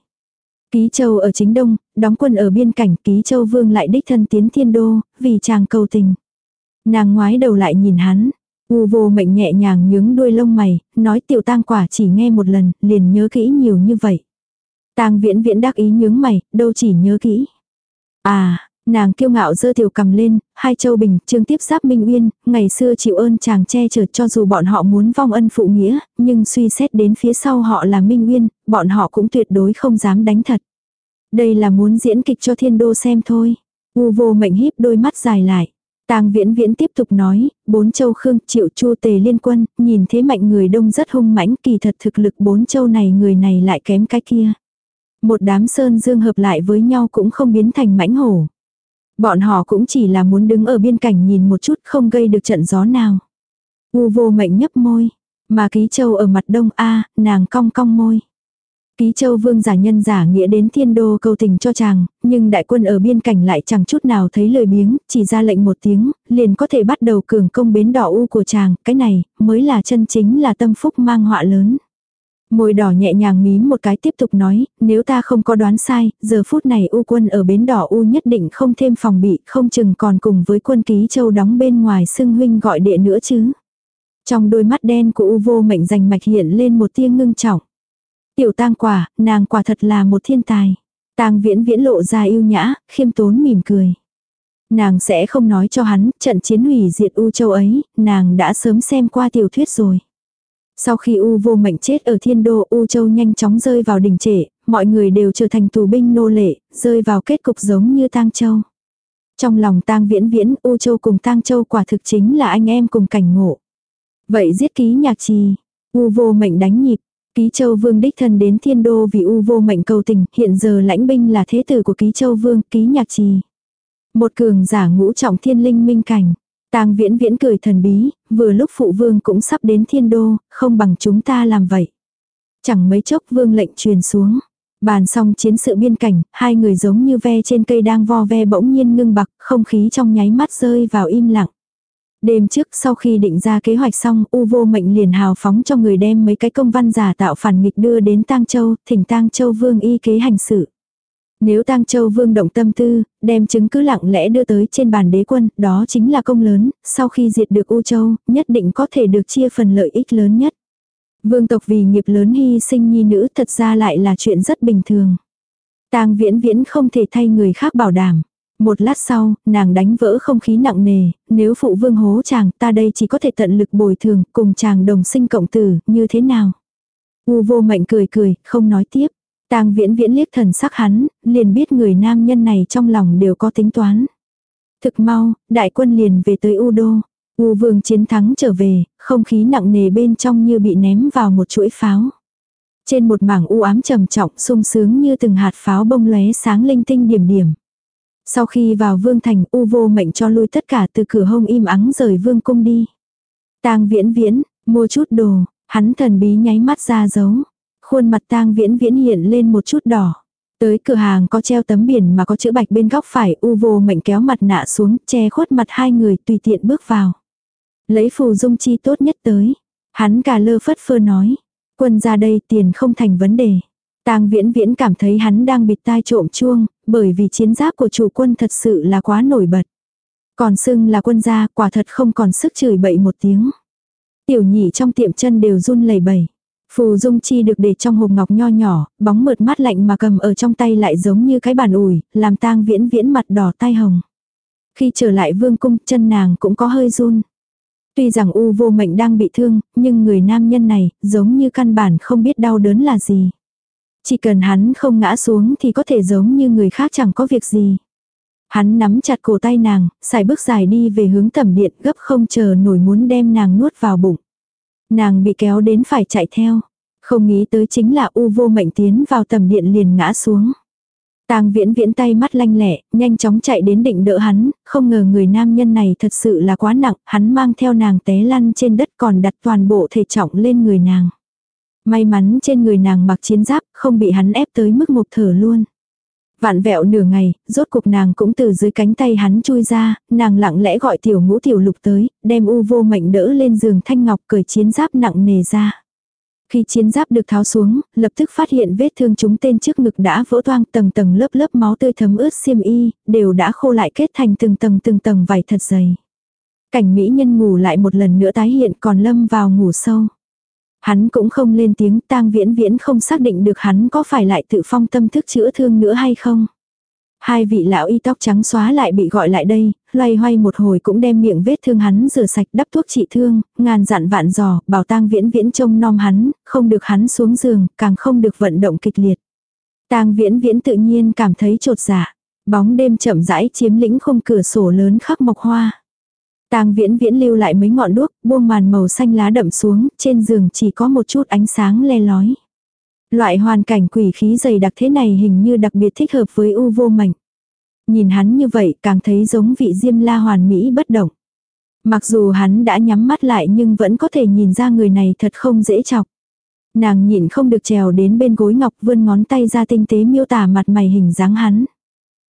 Ký Châu ở chính đông, đóng quân ở biên cảnh Ký Châu Vương lại đích thân tiến thiên đô, vì chàng cầu tình. Nàng ngoái đầu lại nhìn hắn, U vô mệnh nhẹ nhàng nhướng đuôi lông mày, nói tiểu tang quả chỉ nghe một lần, liền nhớ kỹ nhiều như vậy. Tang viễn viễn đắc ý nhướng mày, đâu chỉ nhớ kỹ. À, nàng kiêu ngạo dơ tiểu cầm lên, hai châu bình, trương tiếp giáp minh uyên, ngày xưa chịu ơn chàng che chở cho dù bọn họ muốn vong ân phụ nghĩa, nhưng suy xét đến phía sau họ là minh uyên, bọn họ cũng tuyệt đối không dám đánh thật. Đây là muốn diễn kịch cho thiên đô xem thôi. U vô mệnh híp đôi mắt dài lại. Tang Viễn Viễn tiếp tục nói, bốn châu Khương, Triệu Chu Tề liên quân, nhìn thế mạnh người đông rất hung mãnh, kỳ thật thực lực bốn châu này người này lại kém cái kia. Một đám sơn dương hợp lại với nhau cũng không biến thành mãnh hổ. Bọn họ cũng chỉ là muốn đứng ở biên cảnh nhìn một chút không gây được trận gió nào. U vô mệnh nhấp môi, mà ký châu ở mặt đông A, nàng cong cong môi. Ký châu vương giả nhân giả nghĩa đến thiên đô cầu tình cho chàng, nhưng đại quân ở biên cảnh lại chẳng chút nào thấy lời biếng, chỉ ra lệnh một tiếng, liền có thể bắt đầu cường công bến đỏ u của chàng, cái này mới là chân chính là tâm phúc mang họa lớn. Môi đỏ nhẹ nhàng mím một cái tiếp tục nói, nếu ta không có đoán sai, giờ phút này u quân ở bến đỏ u nhất định không thêm phòng bị, không chừng còn cùng với quân ký châu đóng bên ngoài xưng huynh gọi đệ nữa chứ. Trong đôi mắt đen của u vô mệnh rành mạch hiện lên một tia ngưng trọng. Tiểu tang quả, nàng quả thật là một thiên tài. Tang viễn viễn lộ ra yêu nhã, khiêm tốn mỉm cười. Nàng sẽ không nói cho hắn, trận chiến hủy diệt U châu ấy, nàng đã sớm xem qua tiểu thuyết rồi. Sau khi U vô mệnh chết ở thiên đô U châu nhanh chóng rơi vào đình trệ, mọi người đều trở thành tù binh nô lệ, rơi vào kết cục giống như tang châu. Trong lòng tang viễn viễn U châu cùng tang châu quả thực chính là anh em cùng cảnh ngộ. Vậy giết ký nhạc trì, U vô mệnh đánh nhịp, Ký Châu Vương đích thân đến thiên đô vì U vô mệnh cầu tình, hiện giờ lãnh binh là thế tử của Ký Châu Vương, Ký Nhạc Trì. Một cường giả ngũ trọng thiên linh minh cảnh. Tang viễn viễn cười thần bí, vừa lúc phụ vương cũng sắp đến thiên đô, không bằng chúng ta làm vậy. Chẳng mấy chốc vương lệnh truyền xuống. Bàn xong chiến sự biên cảnh, hai người giống như ve trên cây đang vo ve bỗng nhiên ngưng bạc, không khí trong nháy mắt rơi vào im lặng. Đêm trước sau khi định ra kế hoạch xong, U vô mệnh liền hào phóng cho người đem mấy cái công văn giả tạo phản nghịch đưa đến Tang Châu, thỉnh Tang Châu Vương y kế hành sự. Nếu Tang Châu Vương động tâm tư, đem chứng cứ lặng lẽ đưa tới trên bàn đế quân, đó chính là công lớn, sau khi diệt được U Châu, nhất định có thể được chia phần lợi ích lớn nhất. Vương tộc vì nghiệp lớn hy sinh nhi nữ thật ra lại là chuyện rất bình thường. Tang viễn viễn không thể thay người khác bảo đảm. Một lát sau, nàng đánh vỡ không khí nặng nề, nếu phụ vương hố chàng ta đây chỉ có thể tận lực bồi thường, cùng chàng đồng sinh cộng tử, như thế nào? U vô mệnh cười cười, không nói tiếp. Tang viễn viễn liếc thần sắc hắn, liền biết người nam nhân này trong lòng đều có tính toán. Thực mau, đại quân liền về tới U đô. U vương chiến thắng trở về, không khí nặng nề bên trong như bị ném vào một chuỗi pháo. Trên một mảng u ám trầm trọng sung sướng như từng hạt pháo bông lóe sáng linh tinh điểm điểm. Sau khi vào vương thành u vô mệnh cho lui tất cả từ cửa hông im ắng rời vương cung đi. tang viễn viễn, mua chút đồ, hắn thần bí nháy mắt ra dấu. Khuôn mặt tang viễn viễn hiện lên một chút đỏ. Tới cửa hàng có treo tấm biển mà có chữ bạch bên góc phải u vô mệnh kéo mặt nạ xuống che khuất mặt hai người tùy tiện bước vào. Lấy phù dung chi tốt nhất tới. Hắn cả lơ phất phơ nói. Quân ra đây tiền không thành vấn đề. Tang viễn viễn cảm thấy hắn đang bịt tai trộm chuông, bởi vì chiến giáp của chủ quân thật sự là quá nổi bật. Còn xưng là quân gia quả thật không còn sức chửi bậy một tiếng. Tiểu nhị trong tiệm chân đều run lẩy bẩy. Phù dung chi được để trong hộp ngọc nho nhỏ, bóng mượt mát lạnh mà cầm ở trong tay lại giống như cái bàn ủi, làm tang viễn viễn mặt đỏ tai hồng. Khi trở lại vương cung chân nàng cũng có hơi run. Tuy rằng u vô mệnh đang bị thương, nhưng người nam nhân này, giống như căn bản không biết đau đớn là gì. Chỉ cần hắn không ngã xuống thì có thể giống như người khác chẳng có việc gì. Hắn nắm chặt cổ tay nàng, xài bước dài đi về hướng tầm điện gấp không chờ nổi muốn đem nàng nuốt vào bụng. Nàng bị kéo đến phải chạy theo. Không nghĩ tới chính là u vô mệnh tiến vào tầm điện liền ngã xuống. Tang viễn viễn tay mắt lanh lẹ, nhanh chóng chạy đến định đỡ hắn, không ngờ người nam nhân này thật sự là quá nặng, hắn mang theo nàng té lăn trên đất còn đặt toàn bộ thể trọng lên người nàng. May mắn trên người nàng mặc chiến giáp, không bị hắn ép tới mức một thở luôn. Vạn vẹo nửa ngày, rốt cục nàng cũng từ dưới cánh tay hắn chui ra, nàng lặng lẽ gọi tiểu ngũ tiểu lục tới, đem u vô mệnh đỡ lên giường thanh ngọc cởi chiến giáp nặng nề ra. Khi chiến giáp được tháo xuống, lập tức phát hiện vết thương chúng tên trước ngực đã vỡ toang tầng tầng lớp lớp máu tươi thấm ướt xiêm y, đều đã khô lại kết thành từng tầng từng tầng vải thật dày. Cảnh mỹ nhân ngủ lại một lần nữa tái hiện còn lâm vào ngủ sâu. Hắn cũng không lên tiếng tang viễn viễn không xác định được hắn có phải lại tự phong tâm thức chữa thương nữa hay không. Hai vị lão y tóc trắng xóa lại bị gọi lại đây, loay hoay một hồi cũng đem miệng vết thương hắn rửa sạch đắp thuốc trị thương, ngàn dặn vạn dò, bảo tang viễn viễn trông nom hắn, không được hắn xuống giường, càng không được vận động kịch liệt. Tang viễn viễn tự nhiên cảm thấy trột dạ. Bóng đêm chậm rãi chiếm lĩnh khung cửa sổ lớn khắc mộc hoa. Tang viễn viễn lưu lại mấy ngọn đuốc, buông màn màu xanh lá đậm xuống, trên giường chỉ có một chút ánh sáng le lói. Loại hoàn cảnh quỷ khí dày đặc thế này hình như đặc biệt thích hợp với u vô mạnh. Nhìn hắn như vậy càng thấy giống vị diêm la hoàn mỹ bất động. Mặc dù hắn đã nhắm mắt lại nhưng vẫn có thể nhìn ra người này thật không dễ chọc. Nàng nhịn không được trèo đến bên gối ngọc vươn ngón tay ra tinh tế miêu tả mặt mày hình dáng hắn.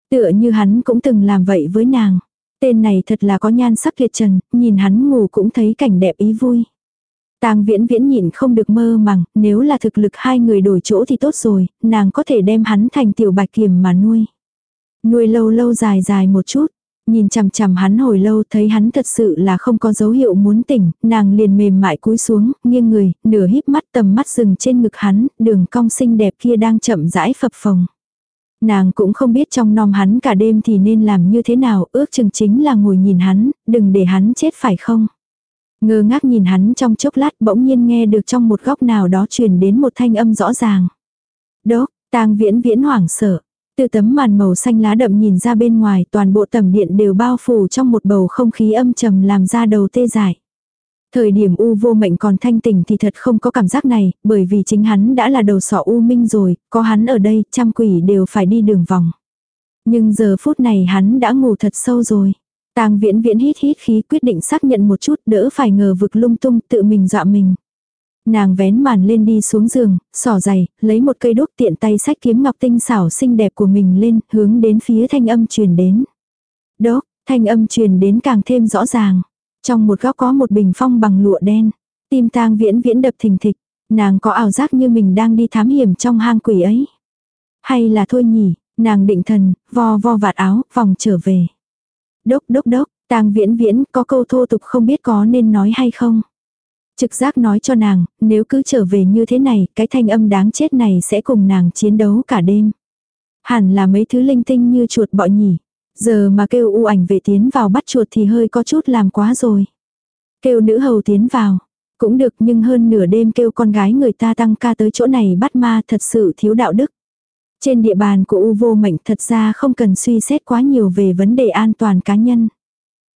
Tựa như hắn cũng từng làm vậy với nàng. Tên này thật là có nhan sắc liệt trần, nhìn hắn ngủ cũng thấy cảnh đẹp ý vui. Tang viễn viễn nhìn không được mơ màng, nếu là thực lực hai người đổi chỗ thì tốt rồi, nàng có thể đem hắn thành tiểu bạch kiềm mà nuôi. Nuôi lâu lâu dài dài một chút, nhìn chằm chằm hắn hồi lâu thấy hắn thật sự là không có dấu hiệu muốn tỉnh, nàng liền mềm mại cúi xuống, nghiêng người, nửa híp mắt tầm mắt dừng trên ngực hắn, đường cong xinh đẹp kia đang chậm rãi phập phồng. Nàng cũng không biết trong nom hắn cả đêm thì nên làm như thế nào, ước chừng chính là ngồi nhìn hắn, đừng để hắn chết phải không. Ngơ ngác nhìn hắn trong chốc lát bỗng nhiên nghe được trong một góc nào đó truyền đến một thanh âm rõ ràng. Đốc, tang viễn viễn hoảng sợ. Từ tấm màn màu xanh lá đậm nhìn ra bên ngoài toàn bộ tầm điện đều bao phủ trong một bầu không khí âm trầm làm ra đầu tê dại. Thời điểm u vô mệnh còn thanh tỉnh thì thật không có cảm giác này, bởi vì chính hắn đã là đầu sỏ u minh rồi, có hắn ở đây, trăm quỷ đều phải đi đường vòng. Nhưng giờ phút này hắn đã ngủ thật sâu rồi. Tang viễn viễn hít hít khí quyết định xác nhận một chút đỡ phải ngờ vực lung tung tự mình dọa mình. Nàng vén màn lên đi xuống giường, sỏ giày, lấy một cây đốt tiện tay sách kiếm ngọc tinh xảo xinh đẹp của mình lên, hướng đến phía thanh âm truyền đến. Đốt, thanh âm truyền đến càng thêm rõ ràng. Trong một góc có một bình phong bằng lụa đen. Tim tang viễn viễn đập thình thịch. Nàng có ảo giác như mình đang đi thám hiểm trong hang quỷ ấy. Hay là thôi nhỉ, nàng định thần, vo vo vạt áo, vòng trở về. Đốc đốc đốc, tang viễn viễn có câu thô tục không biết có nên nói hay không. Trực giác nói cho nàng, nếu cứ trở về như thế này, cái thanh âm đáng chết này sẽ cùng nàng chiến đấu cả đêm. Hẳn là mấy thứ linh tinh như chuột bọ nhỉ. Giờ mà kêu u ảnh về tiến vào bắt chuột thì hơi có chút làm quá rồi. Kêu nữ hầu tiến vào. Cũng được nhưng hơn nửa đêm kêu con gái người ta tăng ca tới chỗ này bắt ma thật sự thiếu đạo đức. Trên địa bàn của U vô mệnh thật ra không cần suy xét quá nhiều về vấn đề an toàn cá nhân.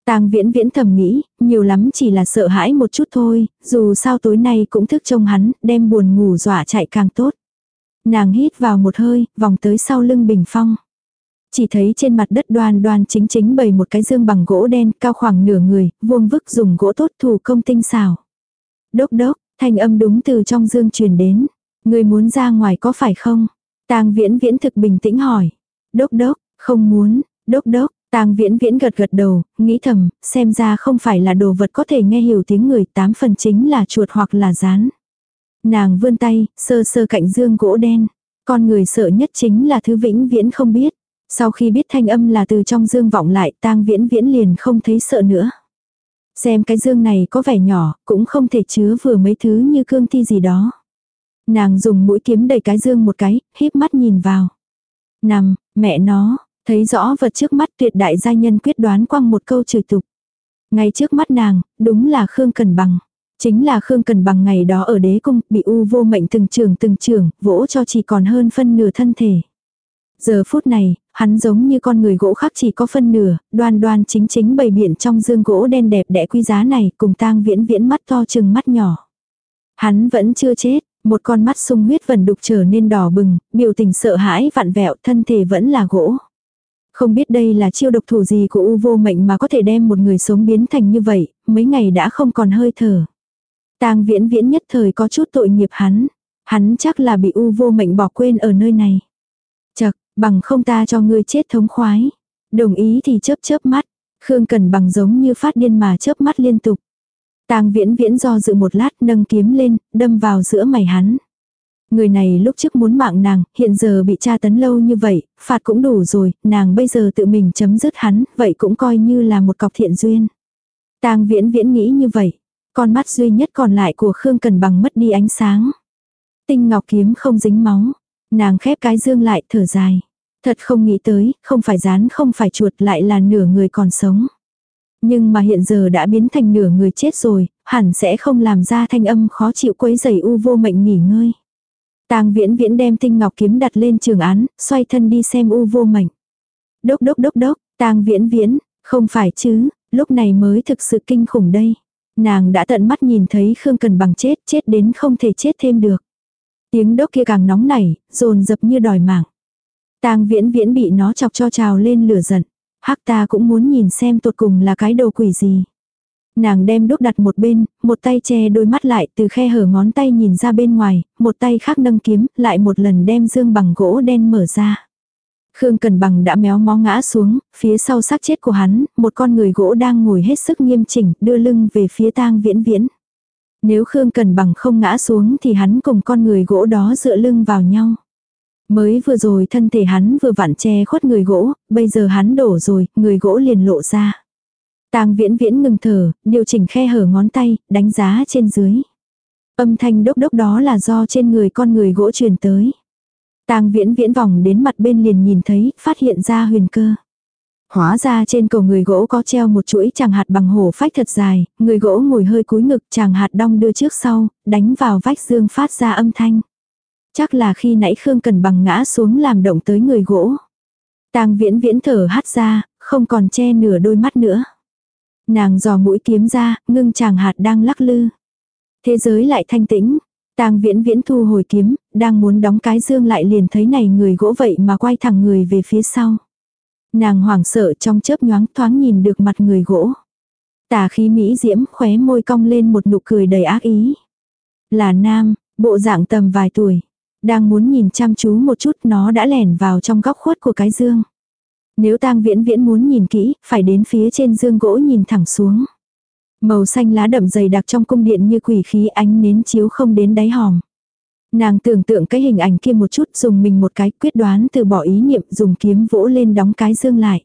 Tang viễn viễn thầm nghĩ, nhiều lắm chỉ là sợ hãi một chút thôi, dù sao tối nay cũng thức trông hắn, đem buồn ngủ dọa chạy càng tốt. Nàng hít vào một hơi, vòng tới sau lưng bình phong. Chỉ thấy trên mặt đất đoan đoan chính chính bày một cái dương bằng gỗ đen cao khoảng nửa người, vuông vức dùng gỗ tốt thủ công tinh xảo. Đốc đốc, thanh âm đúng từ trong dương truyền đến. Người muốn ra ngoài có phải không? Tang viễn viễn thực bình tĩnh hỏi. Đốc đốc, không muốn, đốc đốc, Tang viễn viễn gật gật đầu, nghĩ thầm, xem ra không phải là đồ vật có thể nghe hiểu tiếng người, tám phần chính là chuột hoặc là rán. Nàng vươn tay, sơ sơ cạnh dương gỗ đen. Con người sợ nhất chính là thứ vĩnh viễn không biết. Sau khi biết thanh âm là từ trong dương vọng lại, tang viễn viễn liền không thấy sợ nữa. Xem cái dương này có vẻ nhỏ, cũng không thể chứa vừa mấy thứ như cương thi gì đó. Nàng dùng mũi kiếm đầy cái dương một cái, híp mắt nhìn vào. Nằm, mẹ nó, thấy rõ vật trước mắt tuyệt đại gia nhân quyết đoán quăng một câu chửi tục. Ngay trước mắt nàng, đúng là Khương Cần Bằng. Chính là Khương Cần Bằng ngày đó ở đế cung, bị u vô mệnh từng trường từng trường, vỗ cho chỉ còn hơn phân nửa thân thể. Giờ phút này, hắn giống như con người gỗ khác chỉ có phân nửa, đoan đoan chính chính bày biện trong dương gỗ đen đẹp đẽ quý giá này cùng tang viễn viễn mắt to chừng mắt nhỏ. Hắn vẫn chưa chết, một con mắt sung huyết vần đục trở nên đỏ bừng, biểu tình sợ hãi vặn vẹo thân thể vẫn là gỗ. Không biết đây là chiêu độc thủ gì của u vô mệnh mà có thể đem một người sống biến thành như vậy, mấy ngày đã không còn hơi thở. tang viễn viễn nhất thời có chút tội nghiệp hắn. Hắn chắc là bị u vô mệnh bỏ quên ở nơi này. Chật, bằng không ta cho ngươi chết thống khoái. Đồng ý thì chớp chớp mắt. Khương Cần bằng giống như phát điên mà chớp mắt liên tục. Tang viễn viễn do dự một lát nâng kiếm lên, đâm vào giữa mày hắn. Người này lúc trước muốn mạng nàng, hiện giờ bị tra tấn lâu như vậy, phạt cũng đủ rồi, nàng bây giờ tự mình chấm dứt hắn, vậy cũng coi như là một cọc thiện duyên. Tang viễn viễn nghĩ như vậy, con mắt duy nhất còn lại của Khương Cần bằng mất đi ánh sáng. Tinh ngọc kiếm không dính máu, nàng khép cái dương lại thở dài. Thật không nghĩ tới, không phải rán không phải chuột lại là nửa người còn sống. Nhưng mà hiện giờ đã biến thành nửa người chết rồi, hẳn sẽ không làm ra thanh âm khó chịu quấy giày u vô mệnh nghỉ ngơi. Tang viễn viễn đem tinh ngọc kiếm đặt lên trường án, xoay thân đi xem u vô mệnh. Đốc đốc đốc đốc, tang viễn viễn, không phải chứ, lúc này mới thực sự kinh khủng đây. Nàng đã tận mắt nhìn thấy Khương Cần bằng chết, chết đến không thể chết thêm được. Tiếng đốc kia càng nóng nảy, rồn dập như đòi mạng. Tang viễn viễn bị nó chọc cho trào lên lửa giận. Hắc ta cũng muốn nhìn xem tột cùng là cái đồ quỷ gì. Nàng đem đúc đặt một bên, một tay che đôi mắt lại từ khe hở ngón tay nhìn ra bên ngoài, một tay khác nâng kiếm, lại một lần đem dương bằng gỗ đen mở ra. Khương Cần Bằng đã méo mó ngã xuống, phía sau xác chết của hắn, một con người gỗ đang ngồi hết sức nghiêm chỉnh, đưa lưng về phía tang viễn viễn. Nếu Khương Cần Bằng không ngã xuống thì hắn cùng con người gỗ đó dựa lưng vào nhau. Mới vừa rồi thân thể hắn vừa vặn che khuất người gỗ, bây giờ hắn đổ rồi, người gỗ liền lộ ra. Tang viễn viễn ngừng thở, điều chỉnh khe hở ngón tay, đánh giá trên dưới. Âm thanh đốc đốc đó là do trên người con người gỗ truyền tới. Tang viễn viễn vòng đến mặt bên liền nhìn thấy, phát hiện ra huyền cơ. Hóa ra trên cầu người gỗ có treo một chuỗi chàng hạt bằng hổ phách thật dài, người gỗ ngồi hơi cúi ngực chàng hạt đong đưa trước sau, đánh vào vách dương phát ra âm thanh. Chắc là khi nãy Khương Cần bằng ngã xuống làm động tới người gỗ. Tang viễn viễn thở hắt ra, không còn che nửa đôi mắt nữa. Nàng dò mũi kiếm ra, ngưng chàng hạt đang lắc lư. Thế giới lại thanh tĩnh. Tang viễn viễn thu hồi kiếm, đang muốn đóng cái dương lại liền thấy này người gỗ vậy mà quay thẳng người về phía sau. Nàng hoảng sợ trong chớp nhoáng thoáng nhìn được mặt người gỗ. Tà khí mỹ diễm khóe môi cong lên một nụ cười đầy ác ý. Là nam, bộ dạng tầm vài tuổi. Đang muốn nhìn chăm chú một chút nó đã lẻn vào trong góc khuất của cái dương. Nếu tang viễn viễn muốn nhìn kỹ, phải đến phía trên dương gỗ nhìn thẳng xuống. Màu xanh lá đậm dày đặc trong cung điện như quỷ khí ánh nến chiếu không đến đáy hòm. Nàng tưởng tượng cái hình ảnh kia một chút dùng mình một cái quyết đoán từ bỏ ý niệm dùng kiếm vỗ lên đóng cái dương lại.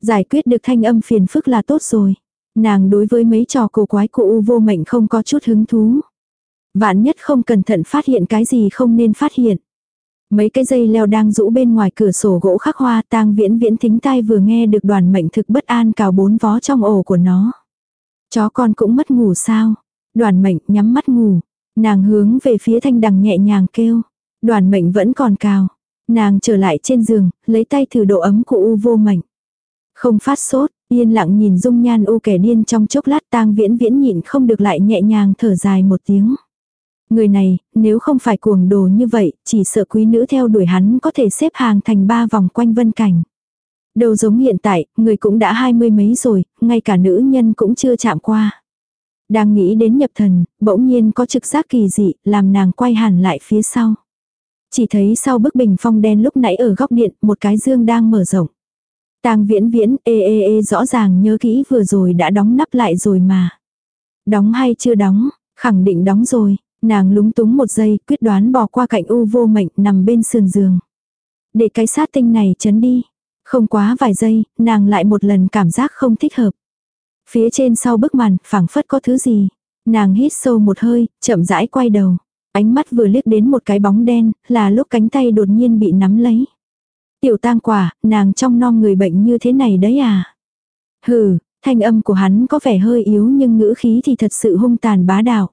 Giải quyết được thanh âm phiền phức là tốt rồi. Nàng đối với mấy trò cổ quái của U vô mệnh không có chút hứng thú. Vạn nhất không cẩn thận phát hiện cái gì không nên phát hiện. Mấy cái dây leo đang rũ bên ngoài cửa sổ gỗ khắc hoa tang viễn viễn thính tai vừa nghe được đoàn mệnh thực bất an cào bốn vó trong ổ của nó. Chó con cũng mất ngủ sao? Đoàn mệnh nhắm mắt ngủ. Nàng hướng về phía thanh đằng nhẹ nhàng kêu. Đoàn mệnh vẫn còn cào. Nàng trở lại trên giường, lấy tay thử độ ấm của u vô mệnh. Không phát sốt, yên lặng nhìn dung nhan u kẻ điên trong chốc lát tang viễn viễn nhịn không được lại nhẹ nhàng thở dài một tiếng. Người này, nếu không phải cuồng đồ như vậy, chỉ sợ quý nữ theo đuổi hắn có thể xếp hàng thành ba vòng quanh vân cảnh. Đâu giống hiện tại, người cũng đã hai mươi mấy rồi, ngay cả nữ nhân cũng chưa chạm qua. Đang nghĩ đến nhập thần, bỗng nhiên có trực giác kỳ dị, làm nàng quay hẳn lại phía sau. Chỉ thấy sau bức bình phong đen lúc nãy ở góc điện, một cái dương đang mở rộng. Tang viễn viễn, ê ê ê rõ ràng nhớ kỹ vừa rồi đã đóng nắp lại rồi mà. Đóng hay chưa đóng, khẳng định đóng rồi, nàng lúng túng một giây, quyết đoán bỏ qua cạnh u vô mệnh nằm bên sườn giường. Để cái sát tinh này chấn đi. Không quá vài giây, nàng lại một lần cảm giác không thích hợp. Phía trên sau bức màn, phảng phất có thứ gì. Nàng hít sâu một hơi, chậm rãi quay đầu. Ánh mắt vừa liếc đến một cái bóng đen, là lúc cánh tay đột nhiên bị nắm lấy. Tiểu tang quả, nàng trong non người bệnh như thế này đấy à? Hừ, thanh âm của hắn có vẻ hơi yếu nhưng ngữ khí thì thật sự hung tàn bá đạo.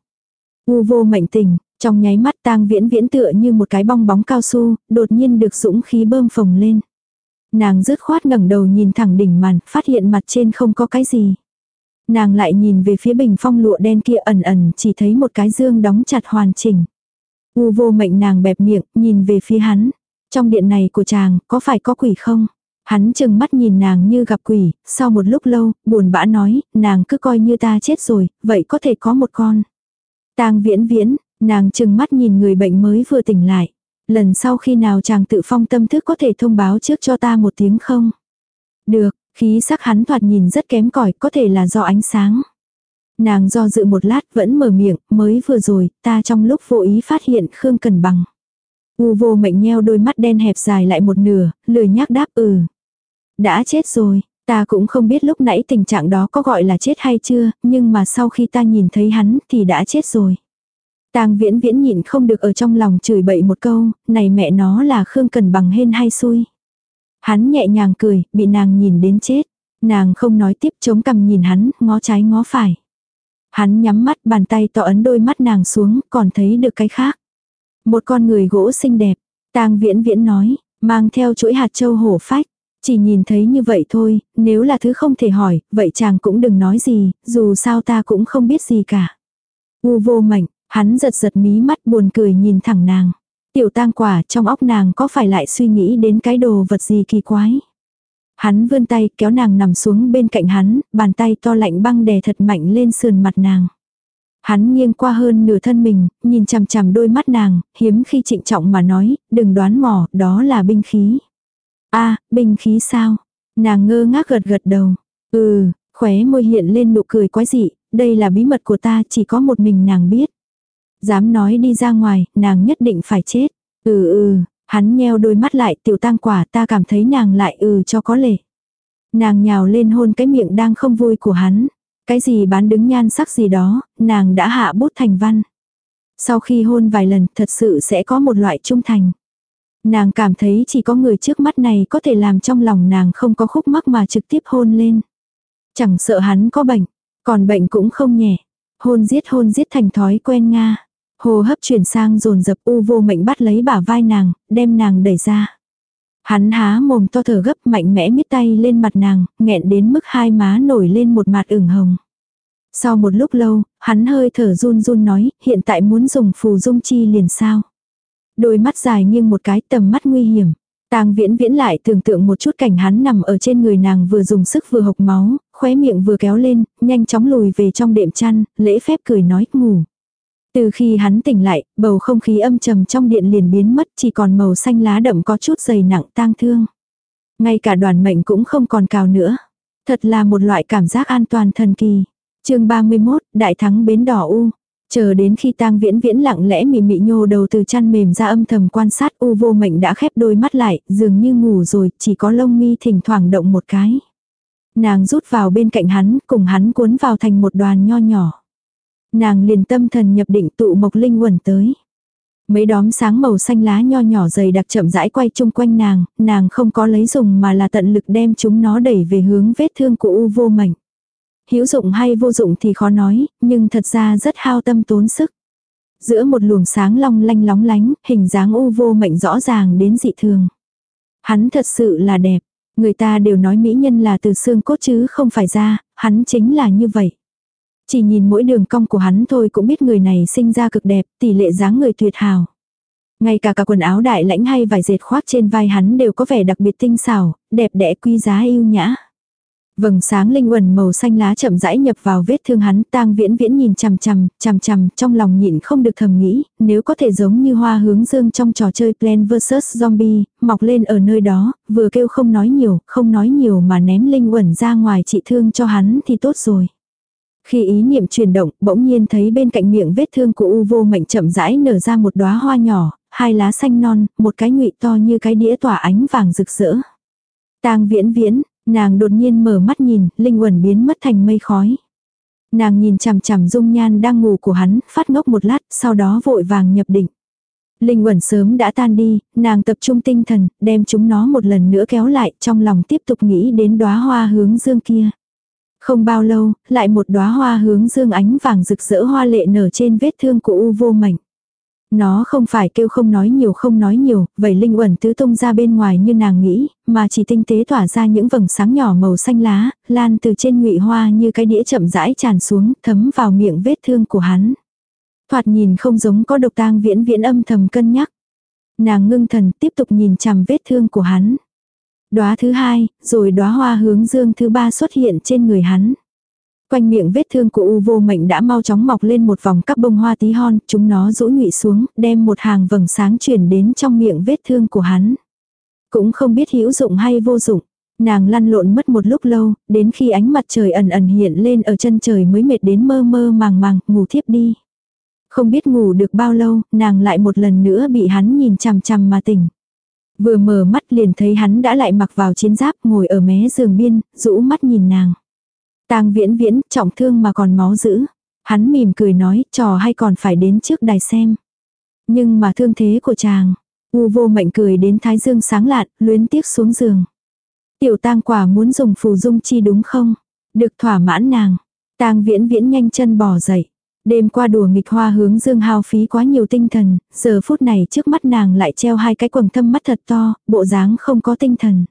U vô mệnh tình, trong nháy mắt tang viễn viễn tựa như một cái bong bóng cao su, đột nhiên được dũng khí bơm phồng lên. Nàng rứt khoát ngẩng đầu nhìn thẳng đỉnh màn, phát hiện mặt trên không có cái gì. Nàng lại nhìn về phía bình phong lụa đen kia ẩn ẩn chỉ thấy một cái dương đóng chặt hoàn chỉnh. U vô mệnh nàng bẹp miệng, nhìn về phía hắn. Trong điện này của chàng, có phải có quỷ không? Hắn chừng mắt nhìn nàng như gặp quỷ, sau một lúc lâu, buồn bã nói, nàng cứ coi như ta chết rồi, vậy có thể có một con tang viễn viễn, nàng chừng mắt nhìn người bệnh mới vừa tỉnh lại. Lần sau khi nào chàng tự phong tâm thức có thể thông báo trước cho ta một tiếng không? Được, khí sắc hắn thoạt nhìn rất kém cỏi có thể là do ánh sáng. Nàng do dự một lát vẫn mở miệng, mới vừa rồi, ta trong lúc vô ý phát hiện Khương Cần Bằng. U vô mệnh nheo đôi mắt đen hẹp dài lại một nửa, lười nhác đáp ừ. Đã chết rồi, ta cũng không biết lúc nãy tình trạng đó có gọi là chết hay chưa, nhưng mà sau khi ta nhìn thấy hắn thì đã chết rồi. Tang viễn viễn nhịn không được ở trong lòng chửi bậy một câu, này mẹ nó là Khương Cần bằng hên hay xui. Hắn nhẹ nhàng cười, bị nàng nhìn đến chết. Nàng không nói tiếp chống cằm nhìn hắn, ngó trái ngó phải. Hắn nhắm mắt bàn tay to ấn đôi mắt nàng xuống, còn thấy được cái khác. Một con người gỗ xinh đẹp. Tang viễn viễn nói, mang theo chuỗi hạt châu hổ phách. Chỉ nhìn thấy như vậy thôi, nếu là thứ không thể hỏi, vậy chàng cũng đừng nói gì, dù sao ta cũng không biết gì cả. U vô mạnh, Hắn giật giật mí mắt buồn cười nhìn thẳng nàng. Tiểu tang quả trong óc nàng có phải lại suy nghĩ đến cái đồ vật gì kỳ quái. Hắn vươn tay kéo nàng nằm xuống bên cạnh hắn, bàn tay to lạnh băng đè thật mạnh lên sườn mặt nàng. Hắn nghiêng qua hơn nửa thân mình, nhìn chằm chằm đôi mắt nàng, hiếm khi trịnh trọng mà nói, đừng đoán mò, đó là binh khí a binh khí sao? Nàng ngơ ngác gật gật đầu. Ừ, khóe môi hiện lên nụ cười quái dị, đây là bí mật của ta chỉ có một mình nàng biết. Dám nói đi ra ngoài, nàng nhất định phải chết. Ừ ừ, hắn nheo đôi mắt lại tiểu tăng quả ta cảm thấy nàng lại ừ cho có lệ. Nàng nhào lên hôn cái miệng đang không vui của hắn. Cái gì bán đứng nhan sắc gì đó, nàng đã hạ bút thành văn. Sau khi hôn vài lần thật sự sẽ có một loại trung thành. Nàng cảm thấy chỉ có người trước mắt này có thể làm trong lòng nàng không có khúc mắc mà trực tiếp hôn lên. Chẳng sợ hắn có bệnh, còn bệnh cũng không nhẹ. Hôn giết hôn giết thành thói quen Nga. Hồ hấp chuyển sang dồn dập u vô mệnh bắt lấy bả vai nàng, đem nàng đẩy ra. Hắn há mồm to thở gấp mạnh mẽ miết tay lên mặt nàng, nghẹn đến mức hai má nổi lên một mặt ửng hồng. Sau một lúc lâu, hắn hơi thở run run nói, hiện tại muốn dùng phù dung chi liền sao. Đôi mắt dài nghiêng một cái tầm mắt nguy hiểm. Tang viễn viễn lại tưởng tượng một chút cảnh hắn nằm ở trên người nàng vừa dùng sức vừa hộc máu, khóe miệng vừa kéo lên, nhanh chóng lùi về trong đệm chăn, lễ phép cười nói ngủ. Từ khi hắn tỉnh lại, bầu không khí âm trầm trong điện liền biến mất chỉ còn màu xanh lá đậm có chút dày nặng tang thương. Ngay cả đoàn mệnh cũng không còn cào nữa. Thật là một loại cảm giác an toàn thần kỳ. chương 31, đại thắng bến đỏ U. Chờ đến khi tang viễn viễn lặng lẽ mị mị nhô đầu từ chăn mềm ra âm thầm quan sát u vô mệnh đã khép đôi mắt lại, dường như ngủ rồi, chỉ có lông mi thỉnh thoảng động một cái. Nàng rút vào bên cạnh hắn, cùng hắn cuốn vào thành một đoàn nho nhỏ. Nàng liền tâm thần nhập định tụ mộc linh quẩn tới. Mấy đóm sáng màu xanh lá nho nhỏ dày đặc chậm rãi quay chung quanh nàng, nàng không có lấy dùng mà là tận lực đem chúng nó đẩy về hướng vết thương của u vô mệnh. Hữu dụng hay vô dụng thì khó nói, nhưng thật ra rất hao tâm tốn sức. Giữa một luồng sáng long lanh lóng lánh, hình dáng u vô mệnh rõ ràng đến dị thường. Hắn thật sự là đẹp. Người ta đều nói mỹ nhân là từ xương cốt chứ không phải ra, hắn chính là như vậy. Chỉ nhìn mỗi đường cong của hắn thôi cũng biết người này sinh ra cực đẹp, tỷ lệ dáng người tuyệt hảo. Ngay cả cả quần áo đại lãnh hay vải dệt khoác trên vai hắn đều có vẻ đặc biệt tinh xảo, đẹp đẽ quý giá yêu nhã. Vầng sáng linh quần màu xanh lá chậm rãi nhập vào vết thương hắn, tang viễn viễn nhìn chằm chằm, chằm chằm, trong lòng nhịn không được thầm nghĩ, nếu có thể giống như hoa hướng dương trong trò chơi Plan vs Zombie, mọc lên ở nơi đó, vừa kêu không nói nhiều, không nói nhiều mà ném linh quần ra ngoài trị thương cho hắn thì tốt rồi. Khi ý niệm chuyển động, bỗng nhiên thấy bên cạnh miệng vết thương của U vô mệnh chậm rãi nở ra một đóa hoa nhỏ, hai lá xanh non, một cái ngụy to như cái đĩa tỏa ánh vàng rực rỡ. Tang viễn viễn, nàng đột nhiên mở mắt nhìn, linh quẩn biến mất thành mây khói. Nàng nhìn chằm chằm dung nhan đang ngủ của hắn, phát ngốc một lát, sau đó vội vàng nhập định. Linh quẩn sớm đã tan đi, nàng tập trung tinh thần, đem chúng nó một lần nữa kéo lại, trong lòng tiếp tục nghĩ đến đóa hoa hướng dương kia. Không bao lâu, lại một đóa hoa hướng dương ánh vàng rực rỡ hoa lệ nở trên vết thương của U vô mảnh. Nó không phải kêu không nói nhiều không nói nhiều, vậy linh uẩn tứ tung ra bên ngoài như nàng nghĩ, mà chỉ tinh tế tỏa ra những vầng sáng nhỏ màu xanh lá, lan từ trên ngụy hoa như cái đĩa chậm rãi tràn xuống, thấm vào miệng vết thương của hắn. Thoạt nhìn không giống có độc tang viễn viễn âm thầm cân nhắc. Nàng ngưng thần tiếp tục nhìn chằm vết thương của hắn. Đóa thứ hai, rồi đóa hoa hướng dương thứ ba xuất hiện trên người hắn. Quanh miệng vết thương của U vô mệnh đã mau chóng mọc lên một vòng các bông hoa tí hon, chúng nó rũ nhụy xuống, đem một hàng vầng sáng chuyển đến trong miệng vết thương của hắn. Cũng không biết hữu dụng hay vô dụng. Nàng lăn lộn mất một lúc lâu, đến khi ánh mặt trời ẩn ẩn hiện lên ở chân trời mới mệt đến mơ mơ màng màng, ngủ thiếp đi. Không biết ngủ được bao lâu, nàng lại một lần nữa bị hắn nhìn chằm chằm mà tỉnh. Vừa mở mắt liền thấy hắn đã lại mặc vào chiến giáp ngồi ở mé giường biên, rũ mắt nhìn nàng tang viễn viễn, trọng thương mà còn máu dữ. Hắn mỉm cười nói, trò hay còn phải đến trước đài xem. Nhưng mà thương thế của chàng, u vô mệnh cười đến thái dương sáng lạn, luyến tiếc xuống giường. Tiểu tang quả muốn dùng phù dung chi đúng không? Được thỏa mãn nàng. tang viễn viễn nhanh chân bò dậy. Đêm qua đùa nghịch hoa hướng dương hao phí quá nhiều tinh thần, giờ phút này trước mắt nàng lại treo hai cái quầng thâm mắt thật to, bộ dáng không có tinh thần.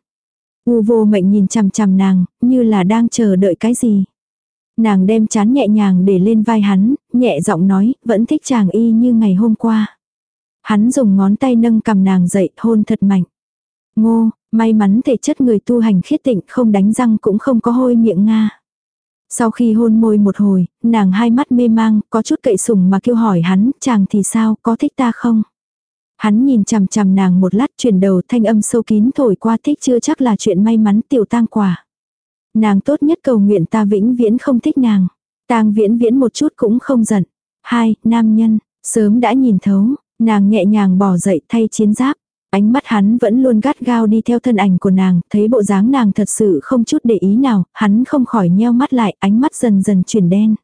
U vô mệnh nhìn chằm chằm nàng, như là đang chờ đợi cái gì. Nàng đem chán nhẹ nhàng để lên vai hắn, nhẹ giọng nói, vẫn thích chàng y như ngày hôm qua. Hắn dùng ngón tay nâng cầm nàng dậy, hôn thật mạnh. Ngô, may mắn thể chất người tu hành khiết tịnh không đánh răng cũng không có hôi miệng Nga. Sau khi hôn môi một hồi, nàng hai mắt mê mang, có chút cậy sủng mà kêu hỏi hắn, chàng thì sao, có thích ta không? Hắn nhìn chằm chằm nàng một lát chuyển đầu thanh âm sâu kín thổi qua thích chưa chắc là chuyện may mắn tiểu tang quả. Nàng tốt nhất cầu nguyện ta vĩnh viễn không thích nàng. Tang viễn viễn một chút cũng không giận. Hai, nam nhân, sớm đã nhìn thấu, nàng nhẹ nhàng bỏ dậy thay chiến giáp. Ánh mắt hắn vẫn luôn gắt gao đi theo thân ảnh của nàng, thấy bộ dáng nàng thật sự không chút để ý nào, hắn không khỏi nheo mắt lại, ánh mắt dần dần chuyển đen.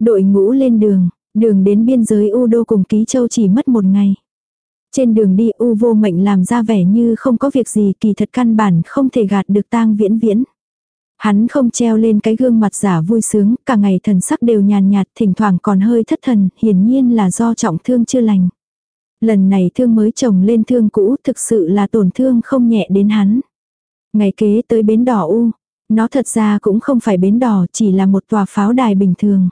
Đội ngũ lên đường, đường đến biên giới U Đô cùng Ký Châu chỉ mất một ngày. Trên đường đi U vô mệnh làm ra vẻ như không có việc gì kỳ thật căn bản không thể gạt được tang viễn viễn. Hắn không treo lên cái gương mặt giả vui sướng, cả ngày thần sắc đều nhàn nhạt, thỉnh thoảng còn hơi thất thần, hiển nhiên là do trọng thương chưa lành. Lần này thương mới chồng lên thương cũ thực sự là tổn thương không nhẹ đến hắn. Ngày kế tới bến đỏ U, nó thật ra cũng không phải bến đỏ chỉ là một tòa pháo đài bình thường.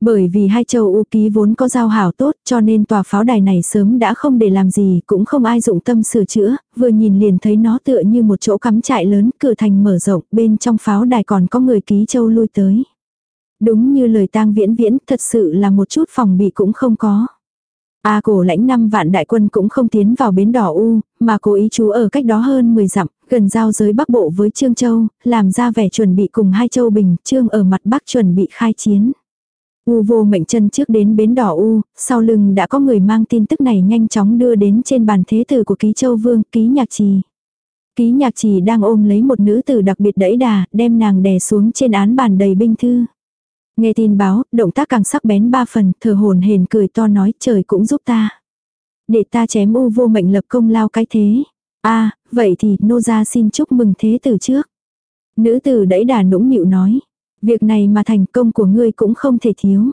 Bởi vì hai châu U ký vốn có giao hảo tốt cho nên tòa pháo đài này sớm đã không để làm gì cũng không ai dụng tâm sửa chữa, vừa nhìn liền thấy nó tựa như một chỗ cắm trại lớn cửa thành mở rộng bên trong pháo đài còn có người ký châu lui tới. Đúng như lời tang viễn viễn thật sự là một chút phòng bị cũng không có. A cổ lãnh năm vạn đại quân cũng không tiến vào bến đỏ U, mà cố ý chú ở cách đó hơn 10 dặm, gần giao giới Bắc Bộ với Trương Châu, làm ra vẻ chuẩn bị cùng hai châu Bình, Trương ở mặt Bắc chuẩn bị khai chiến. U vô mệnh chân trước đến bến đỏ U, sau lưng đã có người mang tin tức này nhanh chóng đưa đến trên bàn thế tử của ký châu vương, ký nhạc trì. Ký nhạc trì đang ôm lấy một nữ tử đặc biệt đẫy đà, đem nàng đè xuống trên án bàn đầy binh thư. Nghe tin báo, động tác càng sắc bén ba phần, thờ hồn hền cười to nói trời cũng giúp ta. Để ta chém u vô mệnh lập công lao cái thế. a vậy thì nô gia xin chúc mừng thế tử trước. Nữ tử đẫy đà nũng nịu nói. Việc này mà thành công của ngươi cũng không thể thiếu.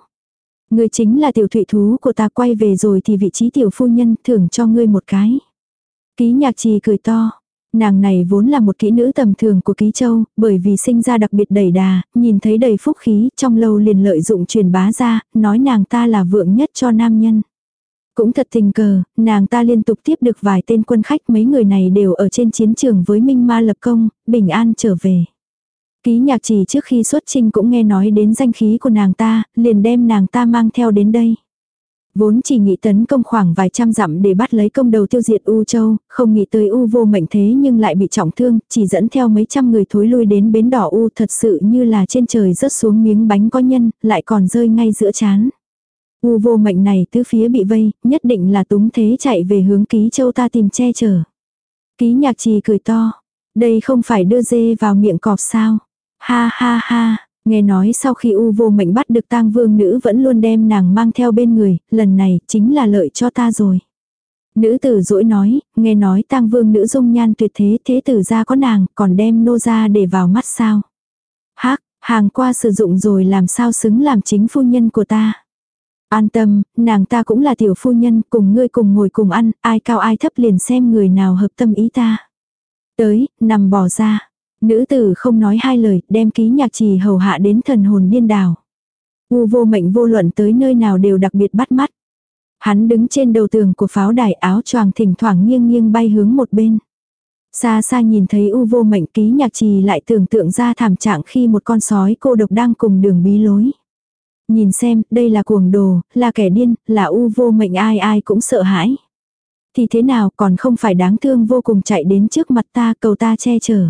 Ngươi chính là tiểu thụy thú của ta quay về rồi thì vị trí tiểu phu nhân thưởng cho ngươi một cái. Ký nhạc trì cười to. Nàng này vốn là một kỹ nữ tầm thường của ký châu, bởi vì sinh ra đặc biệt đầy đà, nhìn thấy đầy phúc khí, trong lâu liền lợi dụng truyền bá ra, nói nàng ta là vượng nhất cho nam nhân. Cũng thật tình cờ, nàng ta liên tục tiếp được vài tên quân khách mấy người này đều ở trên chiến trường với Minh Ma lập công, bình an trở về. Ký nhạc chỉ trước khi xuất trình cũng nghe nói đến danh khí của nàng ta, liền đem nàng ta mang theo đến đây. Vốn chỉ nghĩ tấn công khoảng vài trăm dặm để bắt lấy công đầu tiêu diệt U Châu, không nghĩ tới U vô mệnh thế nhưng lại bị trọng thương, chỉ dẫn theo mấy trăm người thối lui đến bến đỏ U thật sự như là trên trời rớt xuống miếng bánh có nhân, lại còn rơi ngay giữa chán. U vô mệnh này tứ phía bị vây, nhất định là túng thế chạy về hướng ký châu ta tìm che chở. Ký nhạc trì cười to, đây không phải đưa dê vào miệng cọp sao. Ha ha ha, nghe nói sau khi U vô mệnh bắt được tang vương nữ vẫn luôn đem nàng mang theo bên người, lần này chính là lợi cho ta rồi. Nữ tử dỗi nói, nghe nói tang vương nữ dung nhan tuyệt thế thế tử ra có nàng, còn đem nô ra để vào mắt sao. Hắc, hàng qua sử dụng rồi làm sao xứng làm chính phu nhân của ta. An tâm, nàng ta cũng là tiểu phu nhân, cùng ngươi cùng ngồi cùng ăn, ai cao ai thấp liền xem người nào hợp tâm ý ta. Tới, nằm bỏ ra. Nữ tử không nói hai lời, đem ký nhạc trì hầu hạ đến thần hồn điên đảo. U vô mệnh vô luận tới nơi nào đều đặc biệt bắt mắt. Hắn đứng trên đầu tường của pháo đài áo choàng thỉnh thoảng nghiêng nghiêng bay hướng một bên. Xa xa nhìn thấy u vô mệnh ký nhạc trì lại tưởng tượng ra thảm trạng khi một con sói cô độc đang cùng đường bí lối. Nhìn xem, đây là cuồng đồ, là kẻ điên, là u vô mệnh ai ai cũng sợ hãi. Thì thế nào còn không phải đáng thương vô cùng chạy đến trước mặt ta cầu ta che chở.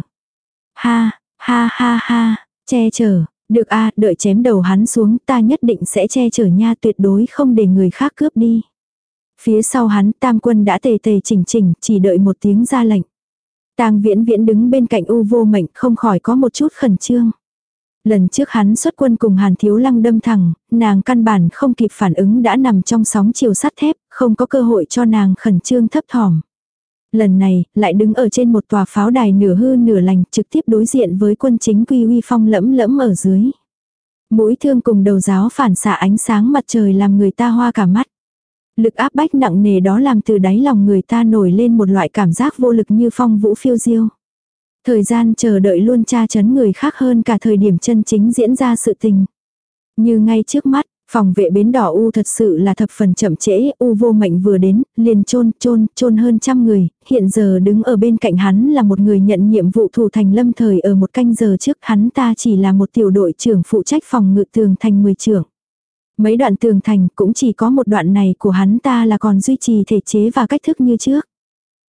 Ha, ha ha ha, che chở, được a đợi chém đầu hắn xuống ta nhất định sẽ che chở nha tuyệt đối không để người khác cướp đi. Phía sau hắn tam quân đã tề tề chỉnh chỉnh, chỉ đợi một tiếng ra lệnh. Tang viễn viễn đứng bên cạnh u vô mệnh không khỏi có một chút khẩn trương. Lần trước hắn xuất quân cùng Hàn Thiếu Lăng đâm thẳng, nàng căn bản không kịp phản ứng đã nằm trong sóng chiều sắt thép, không có cơ hội cho nàng khẩn trương thấp thỏm. Lần này, lại đứng ở trên một tòa pháo đài nửa hư nửa lành, trực tiếp đối diện với quân chính quy uy phong lẫm lẫm ở dưới. Mũi thương cùng đầu giáo phản xạ ánh sáng mặt trời làm người ta hoa cả mắt. Lực áp bách nặng nề đó làm từ đáy lòng người ta nổi lên một loại cảm giác vô lực như phong vũ phiêu diêu. Thời gian chờ đợi luôn tra chấn người khác hơn cả thời điểm chân chính diễn ra sự tình. Như ngay trước mắt, phòng vệ bến đỏ U thật sự là thập phần chậm trễ, U vô mệnh vừa đến, liền chôn chôn chôn hơn trăm người, hiện giờ đứng ở bên cạnh hắn là một người nhận nhiệm vụ thủ thành lâm thời ở một canh giờ trước hắn ta chỉ là một tiểu đội trưởng phụ trách phòng ngự tường thành 10 trưởng. Mấy đoạn tường thành cũng chỉ có một đoạn này của hắn ta là còn duy trì thể chế và cách thức như trước.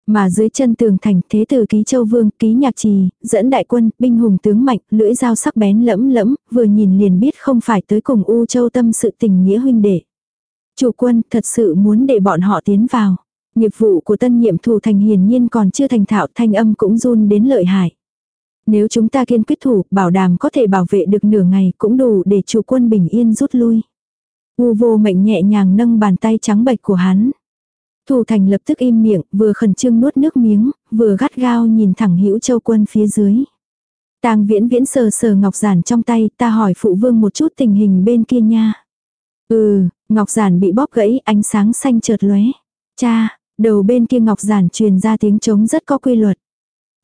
Mà dưới chân tường thành thế tử ký châu vương, ký nhạc trì, dẫn đại quân, binh hùng tướng mạnh, lưỡi dao sắc bén lẫm lẫm, vừa nhìn liền biết không phải tới cùng U châu tâm sự tình nghĩa huynh đệ. Chủ quân thật sự muốn để bọn họ tiến vào. Nghiệp vụ của tân nhiệm thủ thành hiển nhiên còn chưa thành thạo thanh âm cũng run đến lợi hại. Nếu chúng ta kiên quyết thủ, bảo đảm có thể bảo vệ được nửa ngày cũng đủ để chủ quân bình yên rút lui. U vô mệnh nhẹ nhàng nâng bàn tay trắng bệch của hắn. Thủ thành lập tức im miệng, vừa khẩn trương nuốt nước miếng, vừa gắt gao nhìn thẳng hữu châu quân phía dưới. Tang viễn viễn sờ sờ ngọc giản trong tay, ta hỏi phụ vương một chút tình hình bên kia nha. Ừ, ngọc giản bị bóp gãy, ánh sáng xanh chợt lóe. Cha, đầu bên kia ngọc giản truyền ra tiếng trống rất có quy luật.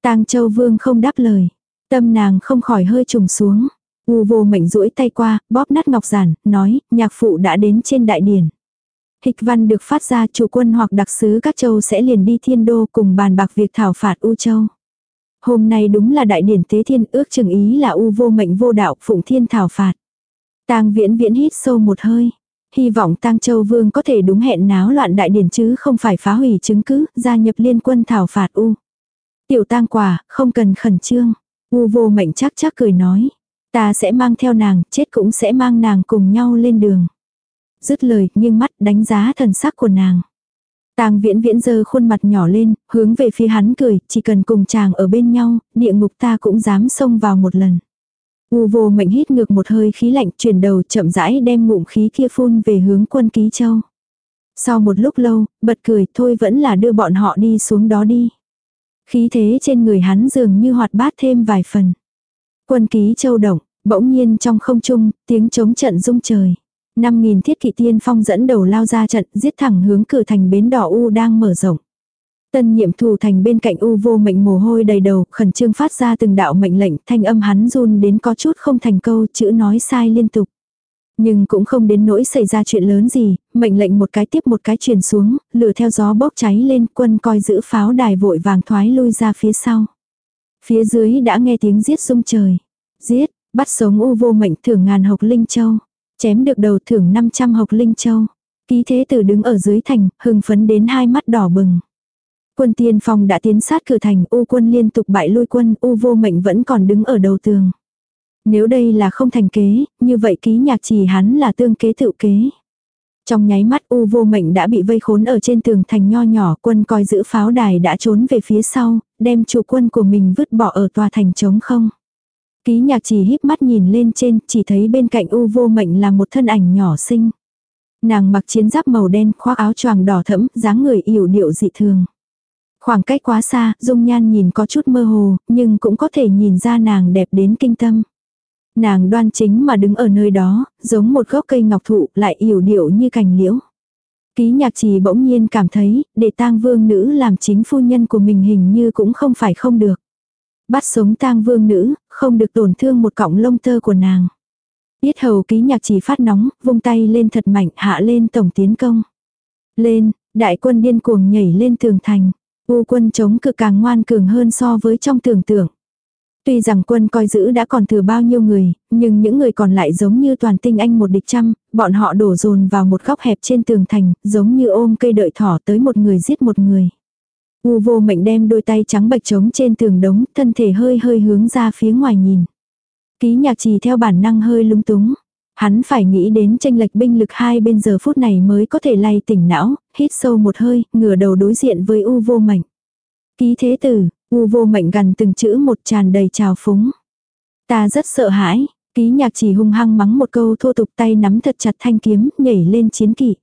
Tang châu vương không đáp lời. Tâm nàng không khỏi hơi trùng xuống. U vô mệnh duỗi tay qua, bóp nát ngọc giản, nói, nhạc phụ đã đến trên đại điển. Hịch văn được phát ra chủ quân hoặc đặc sứ các châu sẽ liền đi thiên đô cùng bàn bạc việc thảo phạt U châu. Hôm nay đúng là đại điển tế thiên ước chừng ý là U vô mệnh vô đạo phụng thiên thảo phạt. tang viễn viễn hít sâu một hơi. Hy vọng Tang Châu Vương có thể đúng hẹn náo loạn đại điển chứ không phải phá hủy chứng cứ, gia nhập liên quân thảo phạt U. Tiểu tang quả, không cần khẩn trương. U vô mệnh chắc chắc cười nói. Ta sẽ mang theo nàng, chết cũng sẽ mang nàng cùng nhau lên đường. Dứt lời, nghiêng mắt đánh giá thần sắc của nàng. Tang viễn viễn giơ khuôn mặt nhỏ lên, hướng về phía hắn cười, chỉ cần cùng chàng ở bên nhau, địa ngục ta cũng dám xông vào một lần. U vô mệnh hít ngược một hơi khí lạnh chuyển đầu chậm rãi đem ngụm khí kia phun về hướng quân ký châu. Sau một lúc lâu, bật cười thôi vẫn là đưa bọn họ đi xuống đó đi. Khí thế trên người hắn dường như hoạt bát thêm vài phần. Quân ký châu động, bỗng nhiên trong không trung, tiếng chống trận rung trời. 5.000 thiết kỵ tiên phong dẫn đầu lao ra trận, giết thẳng hướng cửa thành bến đỏ U đang mở rộng. Tân nhiệm thủ thành bên cạnh U vô mệnh mồ hôi đầy đầu, khẩn trương phát ra từng đạo mệnh lệnh, thanh âm hắn run đến có chút không thành câu, chữ nói sai liên tục. Nhưng cũng không đến nỗi xảy ra chuyện lớn gì, mệnh lệnh một cái tiếp một cái truyền xuống, lửa theo gió bốc cháy lên, quân coi giữ pháo đài vội vàng thoái lui ra phía sau. Phía dưới đã nghe tiếng giết rung trời. Giết, bắt sống U vô mệnh thưởng ngàn hộc linh châu. Chém được đầu thưởng 500 hộc linh châu. Ký thế tử đứng ở dưới thành, hưng phấn đến hai mắt đỏ bừng. Quân tiên phong đã tiến sát cửa thành, U quân liên tục bại lui quân, U vô mệnh vẫn còn đứng ở đầu tường. Nếu đây là không thành kế, như vậy ký nhạc chỉ hắn là tương kế tự kế. Trong nháy mắt U vô mệnh đã bị vây khốn ở trên tường thành nho nhỏ, quân coi giữ pháo đài đã trốn về phía sau, đem chủ quân của mình vứt bỏ ở tòa thành trống không. Ký nhạc chỉ híp mắt nhìn lên trên, chỉ thấy bên cạnh U vô mệnh là một thân ảnh nhỏ xinh. Nàng mặc chiến giáp màu đen, khoác áo choàng đỏ thẫm, dáng người yểu điệu dị thường. Khoảng cách quá xa, dung nhan nhìn có chút mơ hồ, nhưng cũng có thể nhìn ra nàng đẹp đến kinh tâm. Nàng đoan chính mà đứng ở nơi đó, giống một gốc cây ngọc thụ, lại yểu điệu như cành liễu. Ký nhạc trì bỗng nhiên cảm thấy, để tang vương nữ làm chính phu nhân của mình hình như cũng không phải không được. Bắt sống tang vương nữ, không được tổn thương một cọng lông tơ của nàng. Yết hầu ký nhạc chỉ phát nóng, vung tay lên thật mạnh, hạ lên tổng tiến công. Lên, đại quân điên cuồng nhảy lên tường thành. U quân chống cự càng ngoan cường hơn so với trong tưởng tượng. Tuy rằng quân coi giữ đã còn thừa bao nhiêu người, nhưng những người còn lại giống như toàn tinh anh một địch trăm, bọn họ đổ dồn vào một góc hẹp trên tường thành, giống như ôm cây đợi thỏ tới một người giết một người. U vô mệnh đem đôi tay trắng bạch trống trên tường đống, thân thể hơi hơi hướng ra phía ngoài nhìn. Ký nhạc trì theo bản năng hơi lung túng. Hắn phải nghĩ đến tranh lệch binh lực hai bên giờ phút này mới có thể lay tỉnh não, hít sâu một hơi, ngửa đầu đối diện với U vô mệnh. Ký thế tử, U vô mệnh gần từng chữ một tràn đầy trào phúng. Ta rất sợ hãi, ký nhạc chỉ hung hăng mắng một câu thô tục tay nắm thật chặt thanh kiếm, nhảy lên chiến kỵ.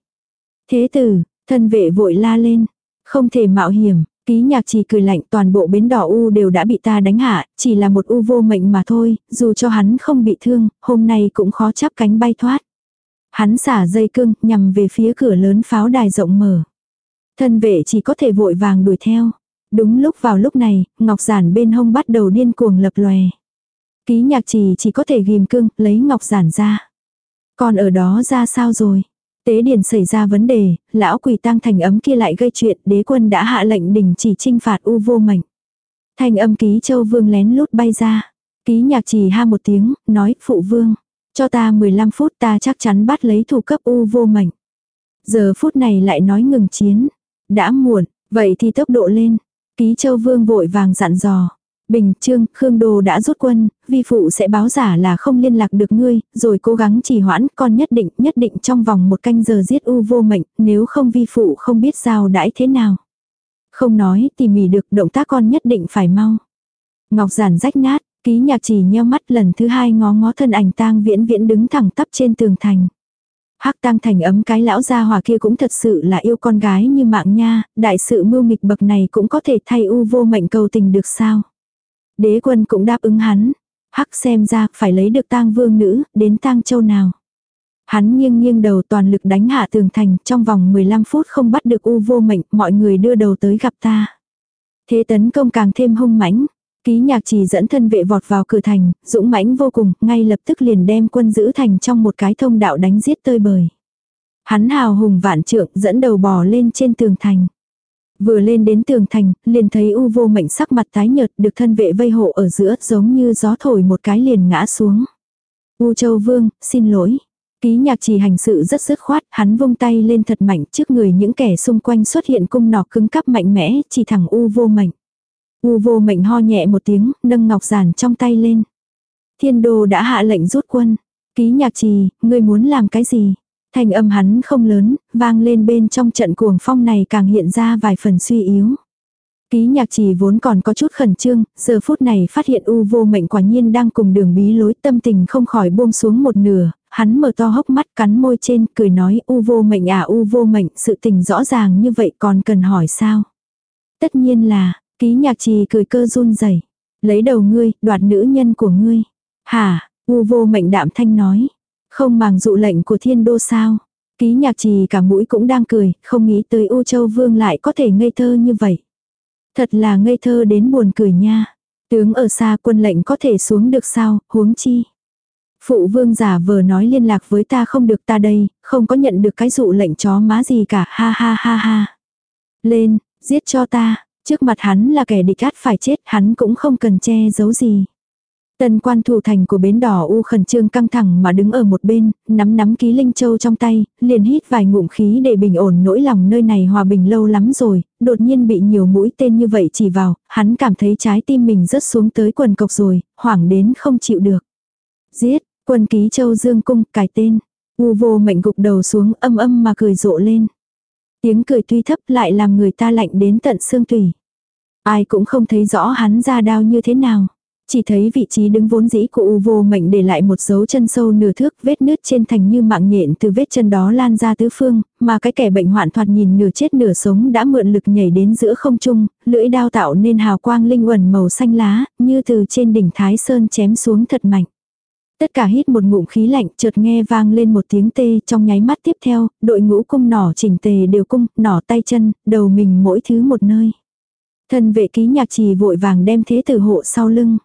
Thế tử, thân vệ vội la lên, không thể mạo hiểm, Ký nhạc chỉ cười lạnh toàn bộ bến đỏ U đều đã bị ta đánh hạ, chỉ là một U vô mệnh mà thôi, dù cho hắn không bị thương, hôm nay cũng khó chắp cánh bay thoát. Hắn xả dây cương, nhằm về phía cửa lớn pháo đài rộng mở. Thân vệ chỉ có thể vội vàng đuổi theo. Đúng lúc vào lúc này, ngọc giản bên hông bắt đầu điên cuồng lập lòe. Ký nhạc trì chỉ có thể ghim cương, lấy ngọc giản ra. Còn ở đó ra sao rồi? Tế Điền xảy ra vấn đề, lão quỷ tăng thành ấm kia lại gây chuyện, đế quân đã hạ lệnh đình chỉ trinh phạt u vô mệnh. Thành âm ký châu vương lén lút bay ra. Ký nhạc trì ha một tiếng, nói, phụ vương. Cho ta 15 phút ta chắc chắn bắt lấy thủ cấp u vô mệnh. Giờ phút này lại nói ngừng chiến. Đã muộn, vậy thì tốc độ lên. Ký châu vương vội vàng dặn dò. Bình Trương, Khương Đồ đã rút quân, vi phụ sẽ báo giả là không liên lạc được ngươi, rồi cố gắng trì hoãn, con nhất định, nhất định trong vòng một canh giờ giết u vô mệnh, nếu không vi phụ không biết giao đãi thế nào. Không nói, tỉ mỉ được, động tác con nhất định phải mau. Ngọc giản rách nát, ký nhạc chỉ nheo mắt lần thứ hai ngó ngó thân ảnh tang viễn viễn đứng thẳng tắp trên tường thành. Hắc tang thành ấm cái lão gia hòa kia cũng thật sự là yêu con gái như mạng nha, đại sự mưu nghịch bậc này cũng có thể thay u vô mệnh cầu tình được sao. Đế quân cũng đáp ứng hắn. Hắc xem ra phải lấy được tang vương nữ, đến tang châu nào. Hắn nghiêng nghiêng đầu toàn lực đánh hạ tường thành, trong vòng 15 phút không bắt được u vô mệnh, mọi người đưa đầu tới gặp ta. Thế tấn công càng thêm hung mãnh. Ký nhạc chỉ dẫn thân vệ vọt vào cửa thành, dũng mãnh vô cùng, ngay lập tức liền đem quân giữ thành trong một cái thông đạo đánh giết tơi bời. Hắn hào hùng vạn trượng dẫn đầu bò lên trên tường thành. Vừa lên đến tường thành, liền thấy u vô mệnh sắc mặt tái nhợt được thân vệ vây hộ ở giữa giống như gió thổi một cái liền ngã xuống. U châu vương, xin lỗi. Ký nhạc trì hành sự rất dứt khoát, hắn vung tay lên thật mạnh trước người những kẻ xung quanh xuất hiện cung nỏ cứng cắp mạnh mẽ, chỉ thẳng u vô mệnh. U vô mệnh ho nhẹ một tiếng, nâng ngọc giản trong tay lên. Thiên đô đã hạ lệnh rút quân. Ký nhạc trì, ngươi muốn làm cái gì? Thành âm hắn không lớn, vang lên bên trong trận cuồng phong này càng hiện ra vài phần suy yếu. Ký nhạc trì vốn còn có chút khẩn trương, giờ phút này phát hiện u vô mệnh quả nhiên đang cùng đường bí lối tâm tình không khỏi buông xuống một nửa, hắn mở to hốc mắt cắn môi trên cười nói u vô mệnh à u vô mệnh sự tình rõ ràng như vậy còn cần hỏi sao. Tất nhiên là, ký nhạc trì cười cơ run rẩy lấy đầu ngươi, đoạt nữ nhân của ngươi. Hả, u vô mệnh đạm thanh nói, không màng dụ lệnh của thiên đô sao. Ký nhạc trì cả mũi cũng đang cười, không nghĩ tới U Châu Vương lại có thể ngây thơ như vậy. Thật là ngây thơ đến buồn cười nha. Tướng ở xa quân lệnh có thể xuống được sao, huống chi. Phụ vương giả vờ nói liên lạc với ta không được ta đây, không có nhận được cái dụ lệnh chó má gì cả, ha ha ha ha. Lên, giết cho ta, trước mặt hắn là kẻ địch át phải chết, hắn cũng không cần che giấu gì. Tân quan thủ thành của bến đỏ u khẩn trương căng thẳng mà đứng ở một bên, nắm nắm ký linh châu trong tay, liền hít vài ngụm khí để bình ổn nỗi lòng nơi này hòa bình lâu lắm rồi, đột nhiên bị nhiều mũi tên như vậy chỉ vào, hắn cảm thấy trái tim mình rớt xuống tới quần cộc rồi, hoảng đến không chịu được. Giết, quân ký châu dương cung, cài tên. U vô mệnh gục đầu xuống âm âm mà cười rộ lên. Tiếng cười tuy thấp lại làm người ta lạnh đến tận xương tủy. Ai cũng không thấy rõ hắn ra đao như thế nào. Chỉ thấy vị trí đứng vốn dĩ của U vô mệnh để lại một dấu chân sâu nửa thước vết nứt trên thành như mạng nhện từ vết chân đó lan ra tứ phương, mà cái kẻ bệnh hoạn thoạt nhìn nửa chết nửa sống đã mượn lực nhảy đến giữa không trung, lưỡi đao tạo nên hào quang linh uẩn màu xanh lá, như từ trên đỉnh Thái Sơn chém xuống thật mạnh. Tất cả hít một ngụm khí lạnh chợt nghe vang lên một tiếng tê trong nháy mắt tiếp theo, đội ngũ cung nỏ chỉnh tề đều cung, nỏ tay chân, đầu mình mỗi thứ một nơi. Thân vệ ký nhạc trì vội vàng đem thế tử hộ sau lưng.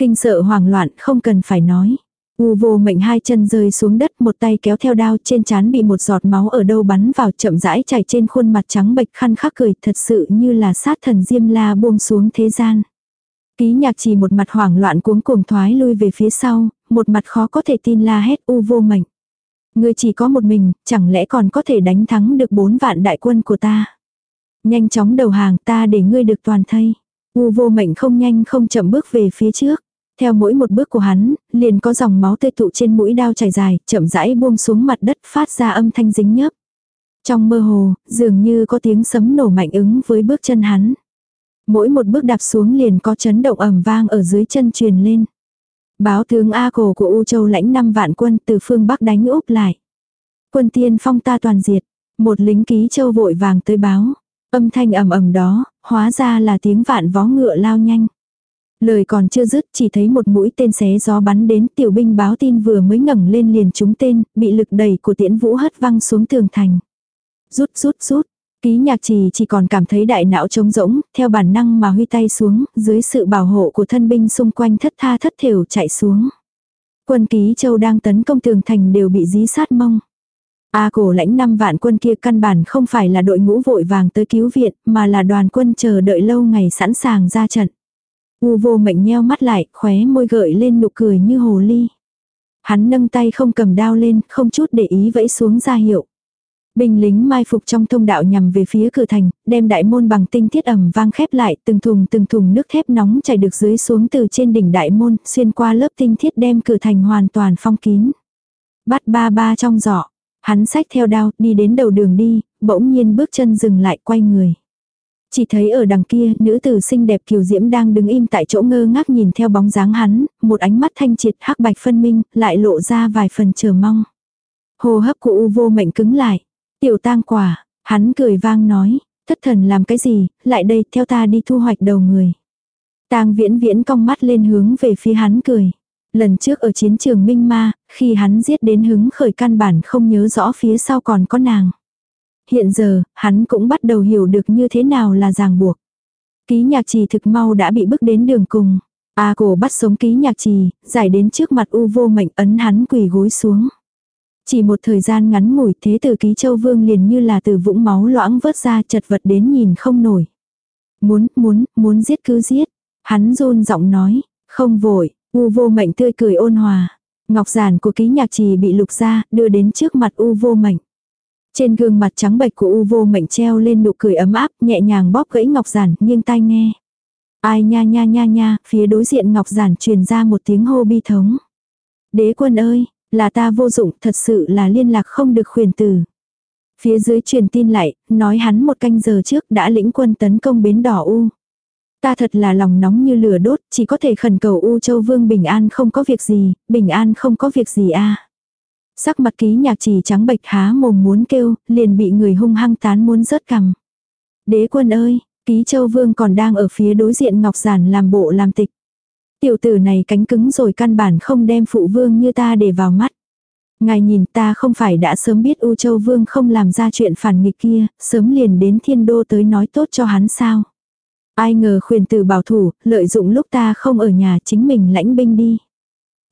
Kinh sợ hoảng loạn không cần phải nói. U vô mệnh hai chân rơi xuống đất một tay kéo theo đao trên chán bị một giọt máu ở đâu bắn vào chậm rãi chảy trên khuôn mặt trắng bệch khăn khắc cười thật sự như là sát thần diêm la buông xuống thế gian. Ký nhạc chỉ một mặt hoảng loạn cuống cuồng thoái lui về phía sau, một mặt khó có thể tin la hét u vô mệnh. Ngươi chỉ có một mình, chẳng lẽ còn có thể đánh thắng được bốn vạn đại quân của ta. Nhanh chóng đầu hàng ta để ngươi được toàn thây. U vô mệnh không nhanh không chậm bước về phía trước. Theo mỗi một bước của hắn, liền có dòng máu tươi tụ trên mũi đao chảy dài, chậm rãi buông xuống mặt đất phát ra âm thanh dính nhớp. Trong mơ hồ, dường như có tiếng sấm nổ mạnh ứng với bước chân hắn. Mỗi một bước đạp xuống liền có chấn động ầm vang ở dưới chân truyền lên. Báo tướng A cổ của U Châu lãnh 5 vạn quân từ phương Bắc đánh úp lại. Quân tiên phong ta toàn diệt. Một lính ký châu vội vàng tới báo. Âm thanh ầm ầm đó, hóa ra là tiếng vạn vó ngựa lao nhanh. Lời còn chưa dứt chỉ thấy một mũi tên xé gió bắn đến tiểu binh báo tin vừa mới ngẩng lên liền trúng tên, bị lực đẩy của tiễn vũ hất văng xuống tường thành. Rút rút rút, ký nhạc trì chỉ còn cảm thấy đại não trống rỗng, theo bản năng mà huy tay xuống, dưới sự bảo hộ của thân binh xung quanh thất tha thất thểu chạy xuống. Quân ký châu đang tấn công tường thành đều bị dí sát mông. A cổ lãnh năm vạn quân kia căn bản không phải là đội ngũ vội vàng tới cứu viện, mà là đoàn quân chờ đợi lâu ngày sẵn sàng ra trận. U vô mệnh nheo mắt lại, khóe môi gợi lên nụ cười như hồ ly. Hắn nâng tay không cầm đao lên, không chút để ý vẫy xuống ra hiệu. Binh lính mai phục trong thông đạo nhằm về phía cửa thành, đem đại môn bằng tinh thiết ẩm vang khép lại, từng thùng từng thùng nước thép nóng chảy được dưới xuống từ trên đỉnh đại môn, xuyên qua lớp tinh thiết đem cửa thành hoàn toàn phong kín. Bắt ba ba trong giỏ, hắn xách theo đao, đi đến đầu đường đi, bỗng nhiên bước chân dừng lại quay người. Chỉ thấy ở đằng kia, nữ tử xinh đẹp kiều diễm đang đứng im tại chỗ ngơ ngác nhìn theo bóng dáng hắn, một ánh mắt thanh triệt hắc bạch phân minh, lại lộ ra vài phần chờ mong. Hồ hấp của U vô mệnh cứng lại. Tiểu tang quả, hắn cười vang nói, thất thần làm cái gì, lại đây theo ta đi thu hoạch đầu người. Tang viễn viễn cong mắt lên hướng về phía hắn cười. Lần trước ở chiến trường Minh Ma, khi hắn giết đến hứng khởi căn bản không nhớ rõ phía sau còn có nàng. Hiện giờ, hắn cũng bắt đầu hiểu được như thế nào là ràng buộc. Ký nhạc trì thực mau đã bị bước đến đường cùng. A cổ bắt sống ký nhạc trì, giải đến trước mặt u vô mệnh ấn hắn quỳ gối xuống. Chỉ một thời gian ngắn ngủi thế từ ký châu vương liền như là từ vũng máu loãng vớt ra chật vật đến nhìn không nổi. Muốn, muốn, muốn giết cứ giết. Hắn rôn giọng nói, không vội, u vô mệnh tươi cười ôn hòa. Ngọc giản của ký nhạc trì bị lục ra, đưa đến trước mặt U vô mệnh. Trên gương mặt trắng bệch của U vô mệnh treo lên nụ cười ấm áp, nhẹ nhàng bóp gãy ngọc giản, nghiêng tai nghe. Ai nha nha nha nha, phía đối diện ngọc giản truyền ra một tiếng hô bi thống. Đế quân ơi, là ta vô dụng, thật sự là liên lạc không được khuyền tử. Phía dưới truyền tin lại, nói hắn một canh giờ trước đã lĩnh quân tấn công bến đỏ U. Ta thật là lòng nóng như lửa đốt, chỉ có thể khẩn cầu U Châu Vương bình an không có việc gì, bình an không có việc gì a. Sắc mặt ký nhạc chỉ trắng bệch há mồm muốn kêu, liền bị người hung hăng tán muốn rớt cằm. Đế quân ơi, ký châu vương còn đang ở phía đối diện ngọc giản làm bộ làm tịch. Tiểu tử này cánh cứng rồi căn bản không đem phụ vương như ta để vào mắt. Ngài nhìn ta không phải đã sớm biết U Châu Vương không làm ra chuyện phản nghịch kia, sớm liền đến thiên đô tới nói tốt cho hắn sao. Ai ngờ khuyên tử bảo thủ, lợi dụng lúc ta không ở nhà chính mình lãnh binh đi.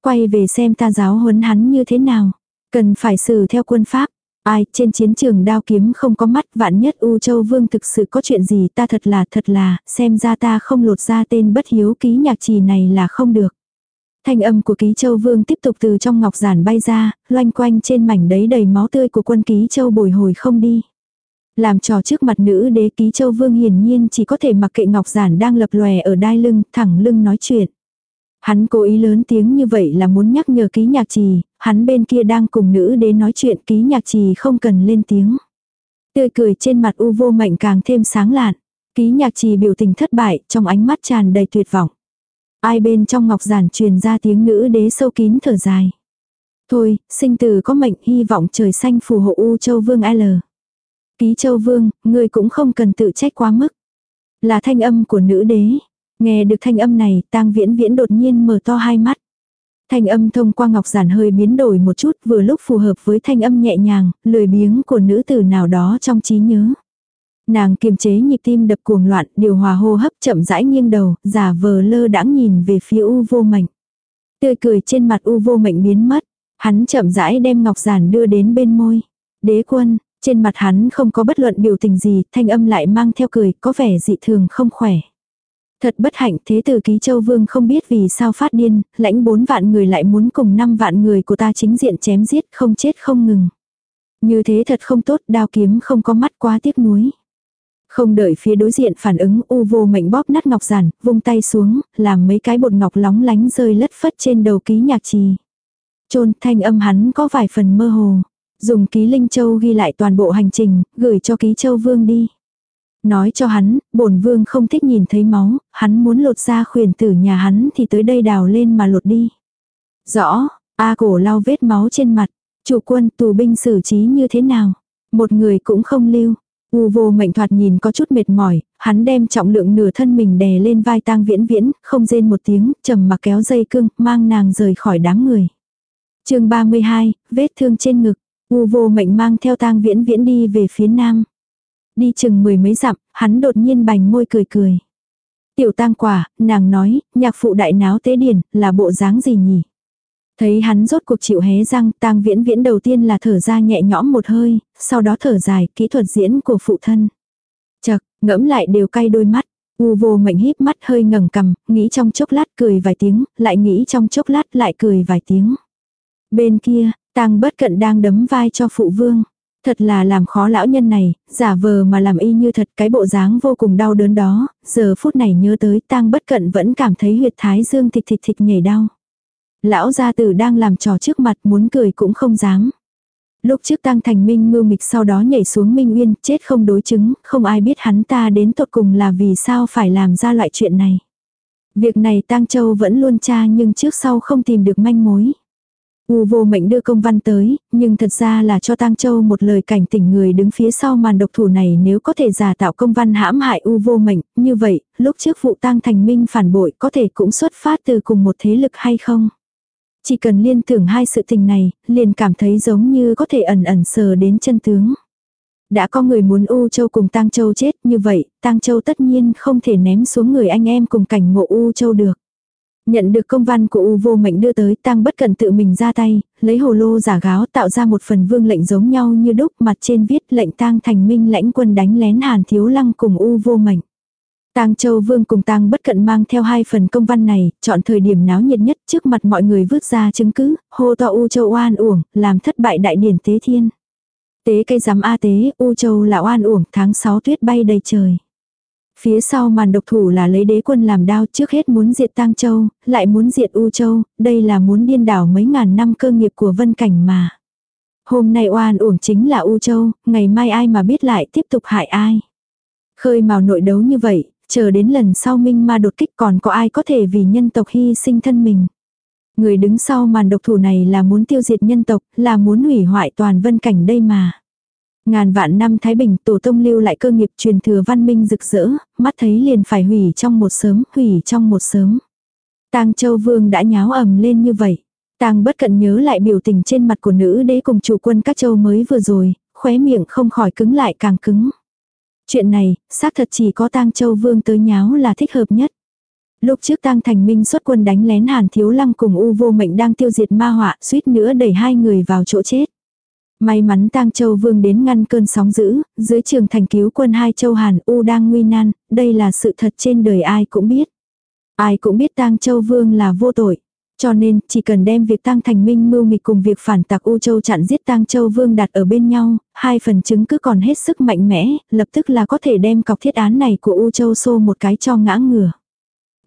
Quay về xem ta giáo huấn hắn như thế nào. Cần phải xử theo quân pháp. Ai trên chiến trường đao kiếm không có mắt vạn nhất U Châu Vương thực sự có chuyện gì ta thật là thật là xem ra ta không lột ra tên bất hiếu ký nhạc trì này là không được. Thanh âm của ký châu vương tiếp tục từ trong ngọc giản bay ra, loanh quanh trên mảnh đấy đầy máu tươi của quân ký châu bồi hồi không đi. Làm trò trước mặt nữ đế ký châu vương hiển nhiên chỉ có thể mặc kệ ngọc giản đang lập lòe ở đai lưng, thẳng lưng nói chuyện. Hắn cố ý lớn tiếng như vậy là muốn nhắc nhở ký nhạc trì, hắn bên kia đang cùng nữ đế nói chuyện ký nhạc trì không cần lên tiếng. Tươi cười trên mặt u vô mệnh càng thêm sáng lạn. Ký nhạc trì biểu tình thất bại, trong ánh mắt tràn đầy tuyệt vọng. Ai bên trong ngọc giản truyền ra tiếng nữ đế sâu kín thở dài. Thôi, sinh tử có mệnh hy vọng trời xanh phù hộ U Châu Vương L. Ký Châu Vương, người cũng không cần tự trách quá mức. Là thanh âm của nữ đế. Nghe được thanh âm này, tang viễn viễn đột nhiên mở to hai mắt. Thanh âm thông qua ngọc giản hơi biến đổi một chút vừa lúc phù hợp với thanh âm nhẹ nhàng, lười biếng của nữ tử nào đó trong trí nhớ. Nàng kiềm chế nhịp tim đập cuồng loạn, điều hòa hô hấp chậm rãi nghiêng đầu, giả vờ lơ đãng nhìn về phía u vô mệnh. Tươi cười trên mặt u vô mệnh biến mất, hắn chậm rãi đem ngọc giản đưa đến bên môi. Đế quân, trên mặt hắn không có bất luận biểu tình gì, thanh âm lại mang theo cười, có vẻ dị thường không khỏe. Thật bất hạnh thế tử ký châu vương không biết vì sao phát điên, lãnh bốn vạn người lại muốn cùng năm vạn người của ta chính diện chém giết không chết không ngừng. Như thế thật không tốt, đao kiếm không có mắt quá tiếc nuối. Không đợi phía đối diện phản ứng u vô mệnh bóp nát ngọc giản, vung tay xuống, làm mấy cái bột ngọc lóng lánh rơi lất phất trên đầu ký nhạc trì. Trôn thanh âm hắn có vài phần mơ hồ. Dùng ký linh châu ghi lại toàn bộ hành trình, gửi cho ký châu vương đi. Nói cho hắn, bổn vương không thích nhìn thấy máu, hắn muốn lột ra khuyển tử nhà hắn thì tới đây đào lên mà lột đi. Rõ, A cổ lau vết máu trên mặt, chủ quân tù binh xử trí như thế nào. Một người cũng không lưu. U vô mệnh thoạt nhìn có chút mệt mỏi, hắn đem trọng lượng nửa thân mình đè lên vai tang viễn viễn, không rên một tiếng, trầm mà kéo dây cương, mang nàng rời khỏi đám người. chương 32, vết thương trên ngực, U vô mệnh mang theo tang viễn viễn đi về phía nam. Đi chừng mười mấy dặm, hắn đột nhiên bành môi cười cười. Tiểu tang quả, nàng nói, nhạc phụ đại náo tế điển, là bộ dáng gì nhỉ? Thấy hắn rốt cuộc chịu hé răng, tang viễn viễn đầu tiên là thở ra nhẹ nhõm một hơi, sau đó thở dài, kỹ thuật diễn của phụ thân. Chật, ngẫm lại đều cay đôi mắt. U vô mệnh híp mắt hơi ngẩng cầm, nghĩ trong chốc lát cười vài tiếng, lại nghĩ trong chốc lát lại cười vài tiếng. Bên kia, tang bất cận đang đấm vai cho phụ vương. Thật là làm khó lão nhân này, giả vờ mà làm y như thật cái bộ dáng vô cùng đau đớn đó, giờ phút này nhớ tới tang bất cận vẫn cảm thấy huyệt thái dương thịt thịt thịt nhảy đau. Lão gia tử đang làm trò trước mặt muốn cười cũng không dám. Lúc trước tang thành minh mưu mịch sau đó nhảy xuống minh uyên, chết không đối chứng, không ai biết hắn ta đến tột cùng là vì sao phải làm ra loại chuyện này. Việc này Tang Châu vẫn luôn tra nhưng trước sau không tìm được manh mối. U vô mệnh đưa công văn tới, nhưng thật ra là cho Tang Châu một lời cảnh tỉnh người đứng phía sau màn độc thủ này nếu có thể giả tạo công văn hãm hại U vô mệnh, như vậy, lúc trước vụ Tang Thành Minh phản bội có thể cũng xuất phát từ cùng một thế lực hay không? Chỉ cần liên tưởng hai sự tình này, liền cảm thấy giống như có thể ẩn ẩn sờ đến chân tướng. Đã có người muốn U Châu cùng Tang Châu chết như vậy, Tang Châu tất nhiên không thể ném xuống người anh em cùng cảnh ngộ U Châu được. Nhận được công văn của U vô mệnh đưa tới Tang bất cần tự mình ra tay, lấy hồ lô giả gáo tạo ra một phần vương lệnh giống nhau như đúc mặt trên viết lệnh Tang thành minh lãnh quân đánh lén hàn thiếu lăng cùng U vô mệnh. Tang Châu Vương cùng Tang Bất Cận mang theo hai phần công văn này, chọn thời điểm náo nhiệt nhất trước mặt mọi người vứt ra chứng cứ, hô to U Châu oan uổng, làm thất bại đại điển tế thiên. Tế cây giám A tế, U Châu là oan uổng, tháng 6 tuyết bay đầy trời. Phía sau màn độc thủ là lấy đế quân làm đao trước hết muốn diệt Tang Châu, lại muốn diệt U Châu, đây là muốn điên đảo mấy ngàn năm cơ nghiệp của Vân Cảnh mà. Hôm nay oan uổng chính là U Châu, ngày mai ai mà biết lại tiếp tục hại ai. Khơi mào nội đấu như vậy, chờ đến lần sau minh ma đột kích còn có ai có thể vì nhân tộc hy sinh thân mình. Người đứng sau màn độc thủ này là muốn tiêu diệt nhân tộc, là muốn hủy hoại toàn vân cảnh đây mà. Ngàn vạn năm Thái Bình tổ tông lưu lại cơ nghiệp truyền thừa văn minh rực rỡ, mắt thấy liền phải hủy trong một sớm, hủy trong một sớm. Tang Châu Vương đã nháo ầm lên như vậy. Tang bất cận nhớ lại biểu tình trên mặt của nữ đế cùng chủ quân các châu mới vừa rồi, khóe miệng không khỏi cứng lại càng cứng. Chuyện này, xác thật chỉ có tang châu vương tới nháo là thích hợp nhất. Lúc trước tang thành minh xuất quân đánh lén hàn thiếu lăng cùng u vô mệnh đang tiêu diệt ma họa, suýt nữa đẩy hai người vào chỗ chết. May mắn tang châu vương đến ngăn cơn sóng dữ, dưới trường thành cứu quân hai châu hàn u đang nguy nan, đây là sự thật trên đời ai cũng biết. Ai cũng biết tang châu vương là vô tội. Cho nên, chỉ cần đem việc tăng thành minh mưu nghịch cùng việc phản tặc U Châu chặn giết tăng Châu Vương đặt ở bên nhau, hai phần chứng cứ còn hết sức mạnh mẽ, lập tức là có thể đem cọc thiết án này của U Châu xô một cái cho ngã ngửa.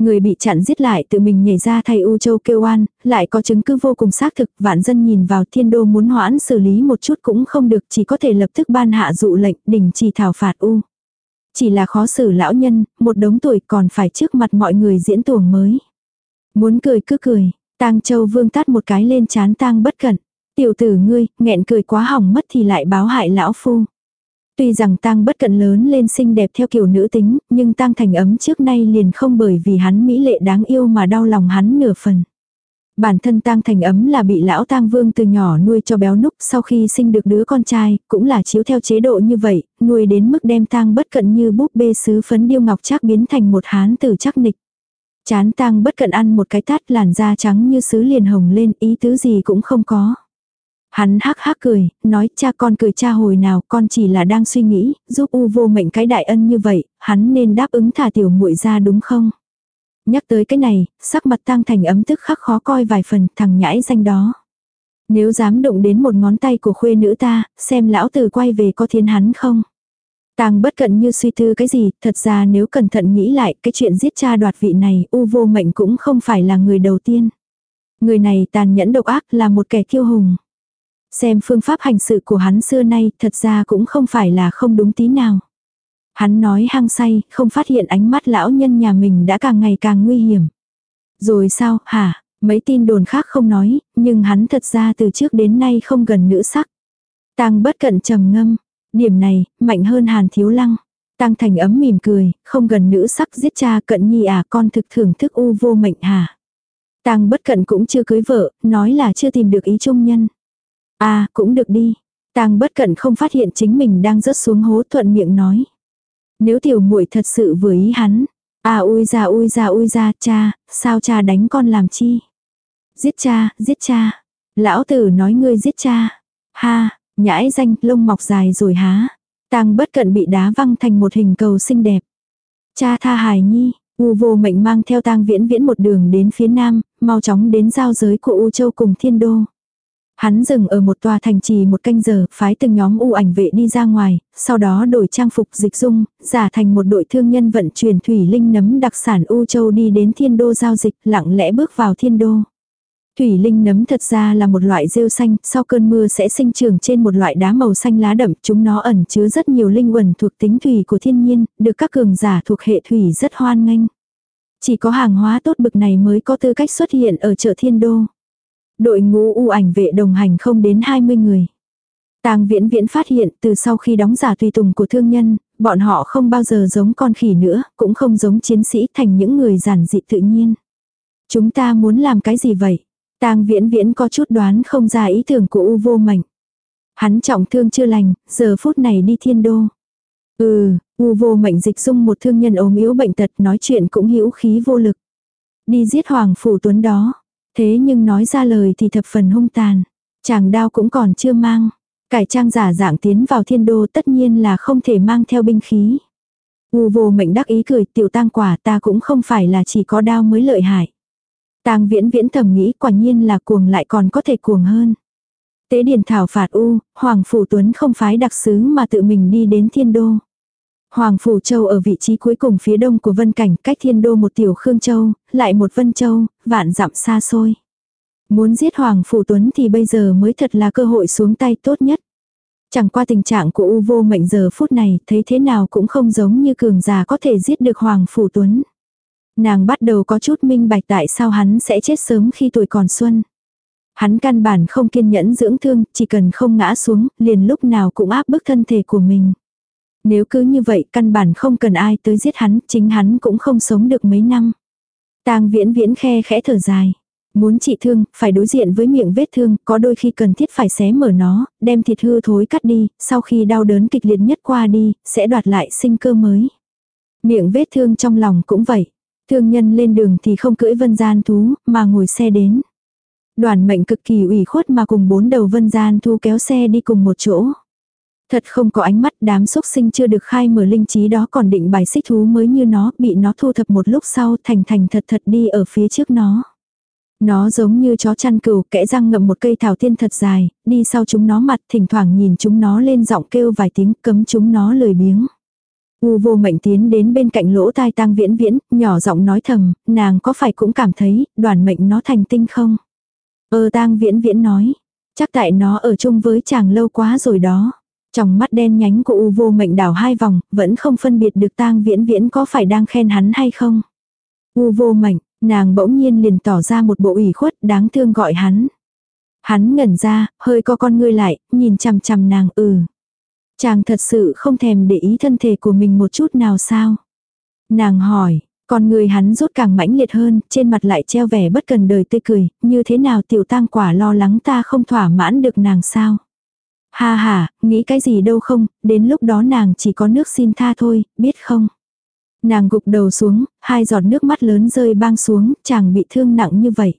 Người bị chặn giết lại tự mình nhảy ra thay U Châu kêu oan, lại có chứng cứ vô cùng xác thực, vạn dân nhìn vào thiên đô muốn hoãn xử lý một chút cũng không được, chỉ có thể lập tức ban hạ dụ lệnh đình chỉ thảo phạt U. Chỉ là khó xử lão nhân, một đống tuổi còn phải trước mặt mọi người diễn tuồng mới. Muốn cười cứ cười, Tang Châu Vương tát một cái lên chán Tang bất cẩn. Tiểu tử ngươi, nghẹn cười quá hỏng mất thì lại báo hại lão phu. Tuy rằng Tang bất cận lớn lên xinh đẹp theo kiểu nữ tính, nhưng Tang thành ấm trước nay liền không bởi vì hắn mỹ lệ đáng yêu mà đau lòng hắn nửa phần. Bản thân Tang Thành ấm là bị lão Tang Vương từ nhỏ nuôi cho béo núc, sau khi sinh được đứa con trai, cũng là chiếu theo chế độ như vậy, nuôi đến mức đem Tang bất cận như búp bê sứ phấn điêu ngọc chắc biến thành một hán tử chắc nịch. Chán tang bất cận ăn một cái tát làn da trắng như sứ liền hồng lên ý tứ gì cũng không có. Hắn hắc hắc cười, nói cha con cười cha hồi nào con chỉ là đang suy nghĩ, giúp u vô mệnh cái đại ân như vậy, hắn nên đáp ứng thả tiểu muội ra đúng không? Nhắc tới cái này, sắc mặt tang thành ấm tức khắc khó coi vài phần thằng nhãi danh đó. Nếu dám động đến một ngón tay của khuê nữ ta, xem lão tử quay về có thiên hắn không? Tang bất cận như suy tư cái gì, thật ra nếu cẩn thận nghĩ lại cái chuyện giết cha đoạt vị này, u vô mệnh cũng không phải là người đầu tiên. Người này tàn nhẫn độc ác là một kẻ kiêu hùng. Xem phương pháp hành sự của hắn xưa nay thật ra cũng không phải là không đúng tí nào. Hắn nói hăng say, không phát hiện ánh mắt lão nhân nhà mình đã càng ngày càng nguy hiểm. Rồi sao, hả, mấy tin đồn khác không nói, nhưng hắn thật ra từ trước đến nay không gần nữ sắc. Tang bất cận trầm ngâm, Điểm này, mạnh hơn Hàn Thiếu Lăng. Tăng Thành ấm mỉm cười, không gần nữ sắc giết cha cận nhi à con thực thưởng thức u vô mệnh hả. Tăng bất cận cũng chưa cưới vợ, nói là chưa tìm được ý trung nhân. À, cũng được đi. Tang bất cẩn không phát hiện chính mình đang rớt xuống hố thuận miệng nói. Nếu tiểu muội thật sự vừa ý hắn. À ui ra ui ra ui ra cha, sao cha đánh con làm chi? Giết cha, giết cha. Lão tử nói ngươi giết cha. Ha, Nhãi danh, lông mọc dài rồi há. Tang bất cận bị đá văng thành một hình cầu xinh đẹp. Cha tha hài nhi, U vô mệnh mang theo tang viễn viễn một đường đến phía nam, mau chóng đến giao giới của U châu cùng thiên đô. Hắn dừng ở một tòa thành trì một canh giờ, phái từng nhóm u ảnh vệ đi ra ngoài, sau đó đổi trang phục dịch dung, giả thành một đội thương nhân vận chuyển thủy linh nấm đặc sản U châu đi đến thiên đô giao dịch, lặng lẽ bước vào thiên đô. Thủy linh nấm thật ra là một loại rêu xanh, sau cơn mưa sẽ sinh trưởng trên một loại đá màu xanh lá đậm, chúng nó ẩn chứa rất nhiều linh quần thuộc tính thủy của thiên nhiên, được các cường giả thuộc hệ thủy rất hoan nghênh. Chỉ có hàng hóa tốt bực này mới có tư cách xuất hiện ở chợ thiên đô. Đội ngũ u ảnh vệ đồng hành không đến 20 người. Tang viễn viễn phát hiện từ sau khi đóng giả tùy tùng của thương nhân, bọn họ không bao giờ giống con khỉ nữa, cũng không giống chiến sĩ thành những người giản dị tự nhiên. Chúng ta muốn làm cái gì vậy? Tang viễn viễn có chút đoán không ra ý tưởng của U vô mệnh. Hắn trọng thương chưa lành, giờ phút này đi thiên đô. Ừ, U vô mệnh dịch dung một thương nhân ốm yếu bệnh tật nói chuyện cũng hữu khí vô lực. Đi giết hoàng phủ tuấn đó. Thế nhưng nói ra lời thì thập phần hung tàn. Chàng đao cũng còn chưa mang. Cải trang giả dạng tiến vào thiên đô tất nhiên là không thể mang theo binh khí. U vô mệnh đắc ý cười tiểu tang quả ta cũng không phải là chỉ có đao mới lợi hại. Tang viễn viễn thầm nghĩ quả nhiên là cuồng lại còn có thể cuồng hơn. Tế điền thảo phạt U, Hoàng Phủ Tuấn không phái đặc sứ mà tự mình đi đến thiên đô. Hoàng Phủ Châu ở vị trí cuối cùng phía đông của Vân Cảnh, cách thiên đô một tiểu Khương Châu, lại một Vân Châu, vạn dặm xa xôi. Muốn giết Hoàng Phủ Tuấn thì bây giờ mới thật là cơ hội xuống tay tốt nhất. Chẳng qua tình trạng của U vô mệnh giờ phút này thấy thế nào cũng không giống như cường già có thể giết được Hoàng Phủ Tuấn. Nàng bắt đầu có chút minh bạch tại sao hắn sẽ chết sớm khi tuổi còn xuân. Hắn căn bản không kiên nhẫn dưỡng thương, chỉ cần không ngã xuống, liền lúc nào cũng áp bức thân thể của mình. Nếu cứ như vậy, căn bản không cần ai tới giết hắn, chính hắn cũng không sống được mấy năm. Tang viễn viễn khe khẽ thở dài. Muốn trị thương, phải đối diện với miệng vết thương, có đôi khi cần thiết phải xé mở nó, đem thịt hư thối cắt đi, sau khi đau đớn kịch liệt nhất qua đi, sẽ đoạt lại sinh cơ mới. Miệng vết thương trong lòng cũng vậy. Thương nhân lên đường thì không cưỡi vân gian thú, mà ngồi xe đến. Đoàn mệnh cực kỳ ủy khuất mà cùng bốn đầu vân gian thu kéo xe đi cùng một chỗ. Thật không có ánh mắt đám xúc sinh chưa được khai mở linh trí đó còn định bài xích thú mới như nó, bị nó thu thập một lúc sau thành thành thật thật đi ở phía trước nó. Nó giống như chó chăn cừu, kẽ răng ngậm một cây thảo tiên thật dài, đi sau chúng nó mặt, thỉnh thoảng nhìn chúng nó lên giọng kêu vài tiếng, cấm chúng nó lười biếng. U vô mệnh tiến đến bên cạnh lỗ tai tang viễn viễn, nhỏ giọng nói thầm, nàng có phải cũng cảm thấy, đoàn mệnh nó thành tinh không? Ơ tang viễn viễn nói, chắc tại nó ở chung với chàng lâu quá rồi đó. Trong mắt đen nhánh của U vô mệnh đảo hai vòng, vẫn không phân biệt được tang viễn viễn có phải đang khen hắn hay không. U vô mệnh, nàng bỗng nhiên liền tỏ ra một bộ ủy khuất đáng thương gọi hắn. Hắn ngẩn ra, hơi co con ngươi lại, nhìn chằm chằm nàng ừ. Chàng thật sự không thèm để ý thân thể của mình một chút nào sao. Nàng hỏi, con người hắn rút càng mãnh liệt hơn, trên mặt lại treo vẻ bất cần đời tươi cười, như thế nào tiểu tang quả lo lắng ta không thỏa mãn được nàng sao. Ha ha, nghĩ cái gì đâu không, đến lúc đó nàng chỉ có nước xin tha thôi, biết không. Nàng gục đầu xuống, hai giọt nước mắt lớn rơi bang xuống, chàng bị thương nặng như vậy.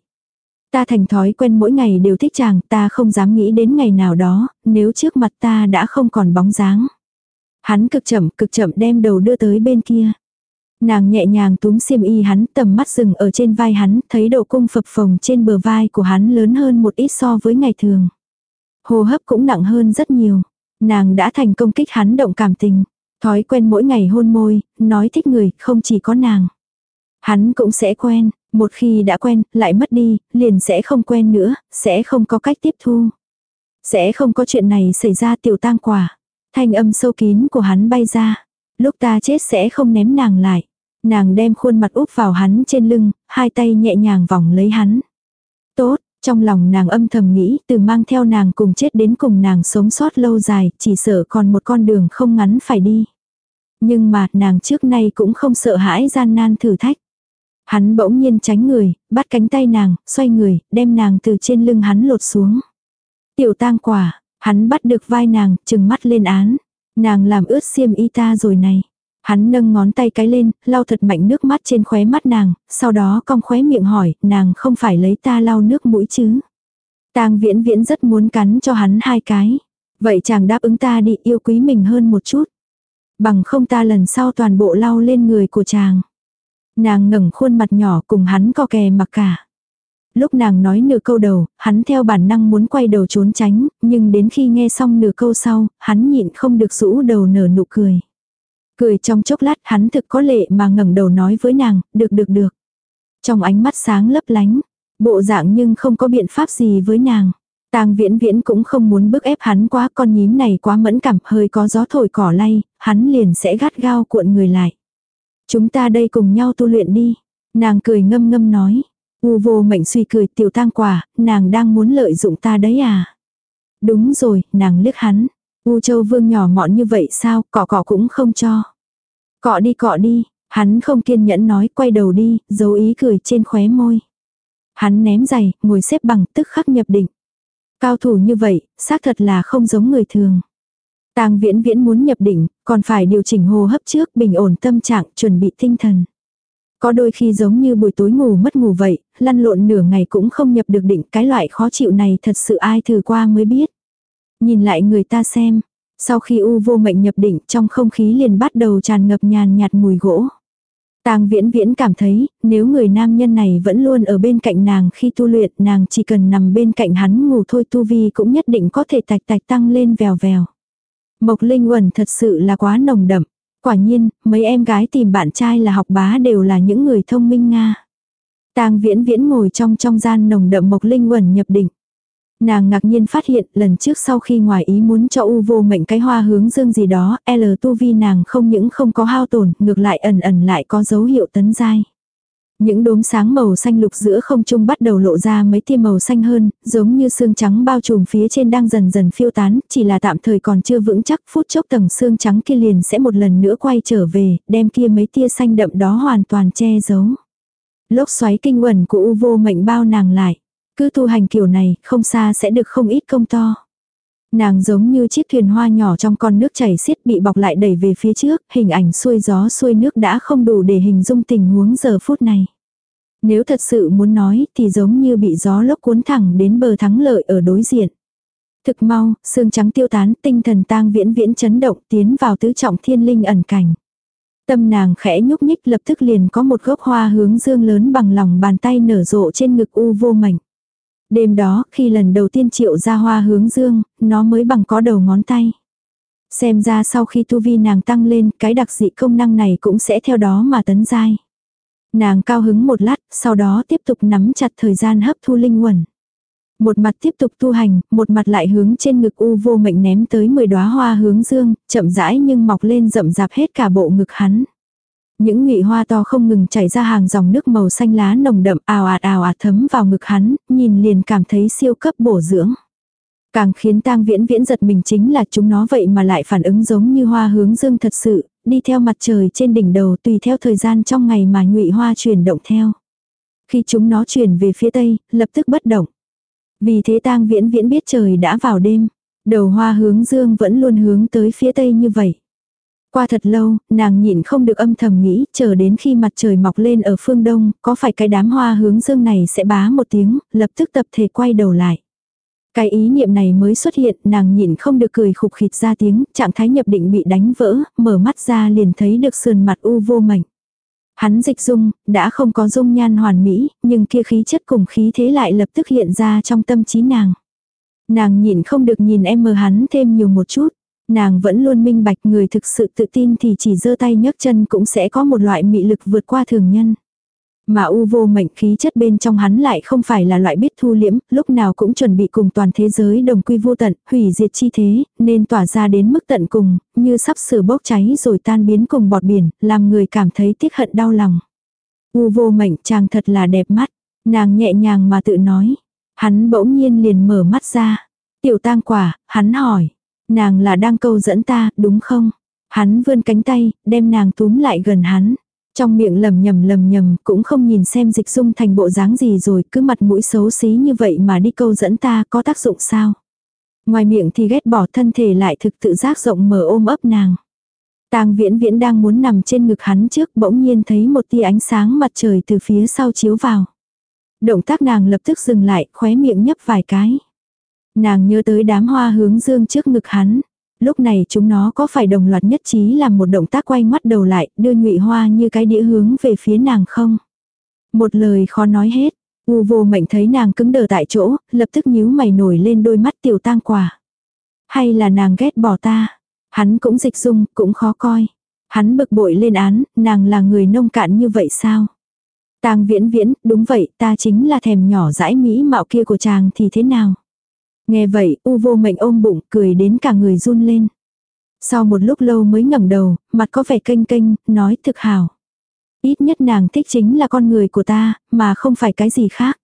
Ta thành thói quen mỗi ngày đều thích chàng, ta không dám nghĩ đến ngày nào đó, nếu trước mặt ta đã không còn bóng dáng. Hắn cực chậm, cực chậm đem đầu đưa tới bên kia. Nàng nhẹ nhàng túm xiêm y hắn, tầm mắt dừng ở trên vai hắn, thấy độ cung phập phồng trên bờ vai của hắn lớn hơn một ít so với ngày thường. Hô hấp cũng nặng hơn rất nhiều. Nàng đã thành công kích hắn động cảm tình. Thói quen mỗi ngày hôn môi, nói thích người, không chỉ có nàng. Hắn cũng sẽ quen, một khi đã quen, lại mất đi, liền sẽ không quen nữa, sẽ không có cách tiếp thu. Sẽ không có chuyện này xảy ra tiểu tang quả. Thanh âm sâu kín của hắn bay ra. Lúc ta chết sẽ không ném nàng lại. Nàng đem khuôn mặt úp vào hắn trên lưng, hai tay nhẹ nhàng vòng lấy hắn. Tốt, trong lòng nàng âm thầm nghĩ từ mang theo nàng cùng chết đến cùng nàng sống sót lâu dài, chỉ sợ còn một con đường không ngắn phải đi. Nhưng mà nàng trước nay cũng không sợ hãi gian nan thử thách. Hắn bỗng nhiên tránh người, bắt cánh tay nàng, xoay người, đem nàng từ trên lưng hắn lột xuống. Tiểu tang quả, hắn bắt được vai nàng, chừng mắt lên án. Nàng làm ướt xiêm y ta rồi này. Hắn nâng ngón tay cái lên, lau thật mạnh nước mắt trên khóe mắt nàng, sau đó cong khóe miệng hỏi, nàng không phải lấy ta lau nước mũi chứ. Tang viễn viễn rất muốn cắn cho hắn hai cái. Vậy chàng đáp ứng ta đi yêu quý mình hơn một chút. Bằng không ta lần sau toàn bộ lau lên người của chàng. Nàng ngẩng khuôn mặt nhỏ cùng hắn co kè mặc cả. Lúc nàng nói nửa câu đầu, hắn theo bản năng muốn quay đầu trốn tránh, nhưng đến khi nghe xong nửa câu sau, hắn nhịn không được rũ đầu nở nụ cười. Cười trong chốc lát hắn thực có lệ mà ngẩng đầu nói với nàng, được được được. Trong ánh mắt sáng lấp lánh, bộ dạng nhưng không có biện pháp gì với nàng. Tang viễn viễn cũng không muốn bức ép hắn quá con nhím này quá mẫn cảm hơi có gió thổi cỏ lay, hắn liền sẽ gắt gao cuộn người lại. Chúng ta đây cùng nhau tu luyện đi. Nàng cười ngâm ngâm nói. U vô mệnh suy cười tiểu tang quả, nàng đang muốn lợi dụng ta đấy à. Đúng rồi, nàng liếc hắn. U châu vương nhỏ mọn như vậy sao, cỏ cỏ cũng không cho. Cọ đi cọ đi, hắn không kiên nhẫn nói quay đầu đi, giấu ý cười trên khóe môi. Hắn ném giày, ngồi xếp bằng tức khắc nhập định. Cao thủ như vậy, xác thật là không giống người thường. Tang viễn viễn muốn nhập định, còn phải điều chỉnh hô hấp trước, bình ổn tâm trạng, chuẩn bị tinh thần. Có đôi khi giống như buổi tối ngủ mất ngủ vậy, lăn lộn nửa ngày cũng không nhập được định, cái loại khó chịu này thật sự ai thử qua mới biết. Nhìn lại người ta xem, sau khi u vô mệnh nhập định trong không khí liền bắt đầu tràn ngập nhàn nhạt mùi gỗ. Tang viễn viễn cảm thấy, nếu người nam nhân này vẫn luôn ở bên cạnh nàng khi tu luyện, nàng chỉ cần nằm bên cạnh hắn ngủ thôi tu vi cũng nhất định có thể tạch tạch tăng lên vèo vèo. Mộc linh uẩn thật sự là quá nồng đậm. Quả nhiên, mấy em gái tìm bạn trai là học bá đều là những người thông minh Nga. Tang viễn viễn ngồi trong trong gian nồng đậm mộc linh uẩn nhập định. Nàng ngạc nhiên phát hiện lần trước sau khi ngoài ý muốn cho u vô mệnh cái hoa hướng dương gì đó, L tu vi nàng không những không có hao tổn, ngược lại ẩn ẩn lại có dấu hiệu tấn giai. Những đốm sáng màu xanh lục giữa không trung bắt đầu lộ ra mấy tia màu xanh hơn, giống như xương trắng bao trùm phía trên đang dần dần phiêu tán, chỉ là tạm thời còn chưa vững chắc, phút chốc tầng xương trắng kia liền sẽ một lần nữa quay trở về, đem kia mấy tia xanh đậm đó hoàn toàn che giấu. Lốc xoáy kinh quẩn của u vô mệnh bao nàng lại. Cứ tu hành kiểu này, không xa sẽ được không ít công to. Nàng giống như chiếc thuyền hoa nhỏ trong con nước chảy xiết bị bọc lại đẩy về phía trước, hình ảnh xuôi gió xuôi nước đã không đủ để hình dung tình huống giờ phút này. Nếu thật sự muốn nói thì giống như bị gió lốc cuốn thẳng đến bờ thắng lợi ở đối diện. Thực mau, xương trắng tiêu tán, tinh thần tang viễn viễn chấn động tiến vào tứ trọng thiên linh ẩn cảnh. Tâm nàng khẽ nhúc nhích lập tức liền có một gốc hoa hướng dương lớn bằng lòng bàn tay nở rộ trên ngực u vô mảnh. Đêm đó, khi lần đầu tiên triệu ra hoa hướng dương, nó mới bằng có đầu ngón tay. Xem ra sau khi tu vi nàng tăng lên, cái đặc dị công năng này cũng sẽ theo đó mà tấn giai. Nàng cao hứng một lát, sau đó tiếp tục nắm chặt thời gian hấp thu linh quẩn. Một mặt tiếp tục tu hành, một mặt lại hướng trên ngực u vô mệnh ném tới 10 đóa hoa hướng dương, chậm rãi nhưng mọc lên rậm rạp hết cả bộ ngực hắn. Những nhụy hoa to không ngừng chảy ra hàng dòng nước màu xanh lá nồng đậm ào ạt ào ạt thấm vào ngực hắn, nhìn liền cảm thấy siêu cấp bổ dưỡng. Càng khiến tang viễn viễn giật mình chính là chúng nó vậy mà lại phản ứng giống như hoa hướng dương thật sự, đi theo mặt trời trên đỉnh đầu tùy theo thời gian trong ngày mà nhụy hoa chuyển động theo. Khi chúng nó chuyển về phía tây, lập tức bất động. Vì thế tang viễn viễn biết trời đã vào đêm, đầu hoa hướng dương vẫn luôn hướng tới phía tây như vậy. Qua thật lâu, nàng nhịn không được âm thầm nghĩ, chờ đến khi mặt trời mọc lên ở phương đông, có phải cái đám hoa hướng dương này sẽ bá một tiếng, lập tức tập thể quay đầu lại. Cái ý niệm này mới xuất hiện, nàng nhịn không được cười khục khịt ra tiếng, trạng thái nhập định bị đánh vỡ, mở mắt ra liền thấy được sườn mặt u vô mảnh. Hắn dịch dung, đã không có dung nhan hoàn mỹ, nhưng kia khí chất cùng khí thế lại lập tức hiện ra trong tâm trí nàng. Nàng nhịn không được nhìn em mờ hắn thêm nhiều một chút. Nàng vẫn luôn minh bạch người thực sự tự tin thì chỉ giơ tay nhấc chân cũng sẽ có một loại mị lực vượt qua thường nhân. Mà u vô mệnh khí chất bên trong hắn lại không phải là loại biết thu liễm, lúc nào cũng chuẩn bị cùng toàn thế giới đồng quy vô tận, hủy diệt chi thế, nên tỏa ra đến mức tận cùng, như sắp sửa bốc cháy rồi tan biến cùng bọt biển, làm người cảm thấy tiếc hận đau lòng. U vô mệnh chàng thật là đẹp mắt, nàng nhẹ nhàng mà tự nói. Hắn bỗng nhiên liền mở mắt ra. Tiểu tang quả, hắn hỏi. Nàng là đang câu dẫn ta, đúng không? Hắn vươn cánh tay, đem nàng túm lại gần hắn. Trong miệng lầm nhầm lầm nhầm, cũng không nhìn xem dịch dung thành bộ dáng gì rồi, cứ mặt mũi xấu xí như vậy mà đi câu dẫn ta có tác dụng sao? Ngoài miệng thì ghét bỏ thân thể lại thực tự giác rộng mở ôm ấp nàng. Tang viễn viễn đang muốn nằm trên ngực hắn trước bỗng nhiên thấy một tia ánh sáng mặt trời từ phía sau chiếu vào. Động tác nàng lập tức dừng lại, khóe miệng nhấp vài cái. Nàng nhớ tới đám hoa hướng dương trước ngực hắn. Lúc này chúng nó có phải đồng loạt nhất trí làm một động tác quay mắt đầu lại, đưa nhụy hoa như cái đĩa hướng về phía nàng không? Một lời khó nói hết. U vô mệnh thấy nàng cứng đờ tại chỗ, lập tức nhíu mày nổi lên đôi mắt tiểu tang quả. Hay là nàng ghét bỏ ta? Hắn cũng dịch dung, cũng khó coi. Hắn bực bội lên án, nàng là người nông cạn như vậy sao? Tang viễn viễn, đúng vậy, ta chính là thèm nhỏ dãi mỹ mạo kia của chàng thì thế nào? Nghe vậy, u vô mệnh ôm bụng, cười đến cả người run lên. Sau một lúc lâu mới ngẩng đầu, mặt có vẻ kênh kênh, nói thực hào. Ít nhất nàng thích chính là con người của ta, mà không phải cái gì khác.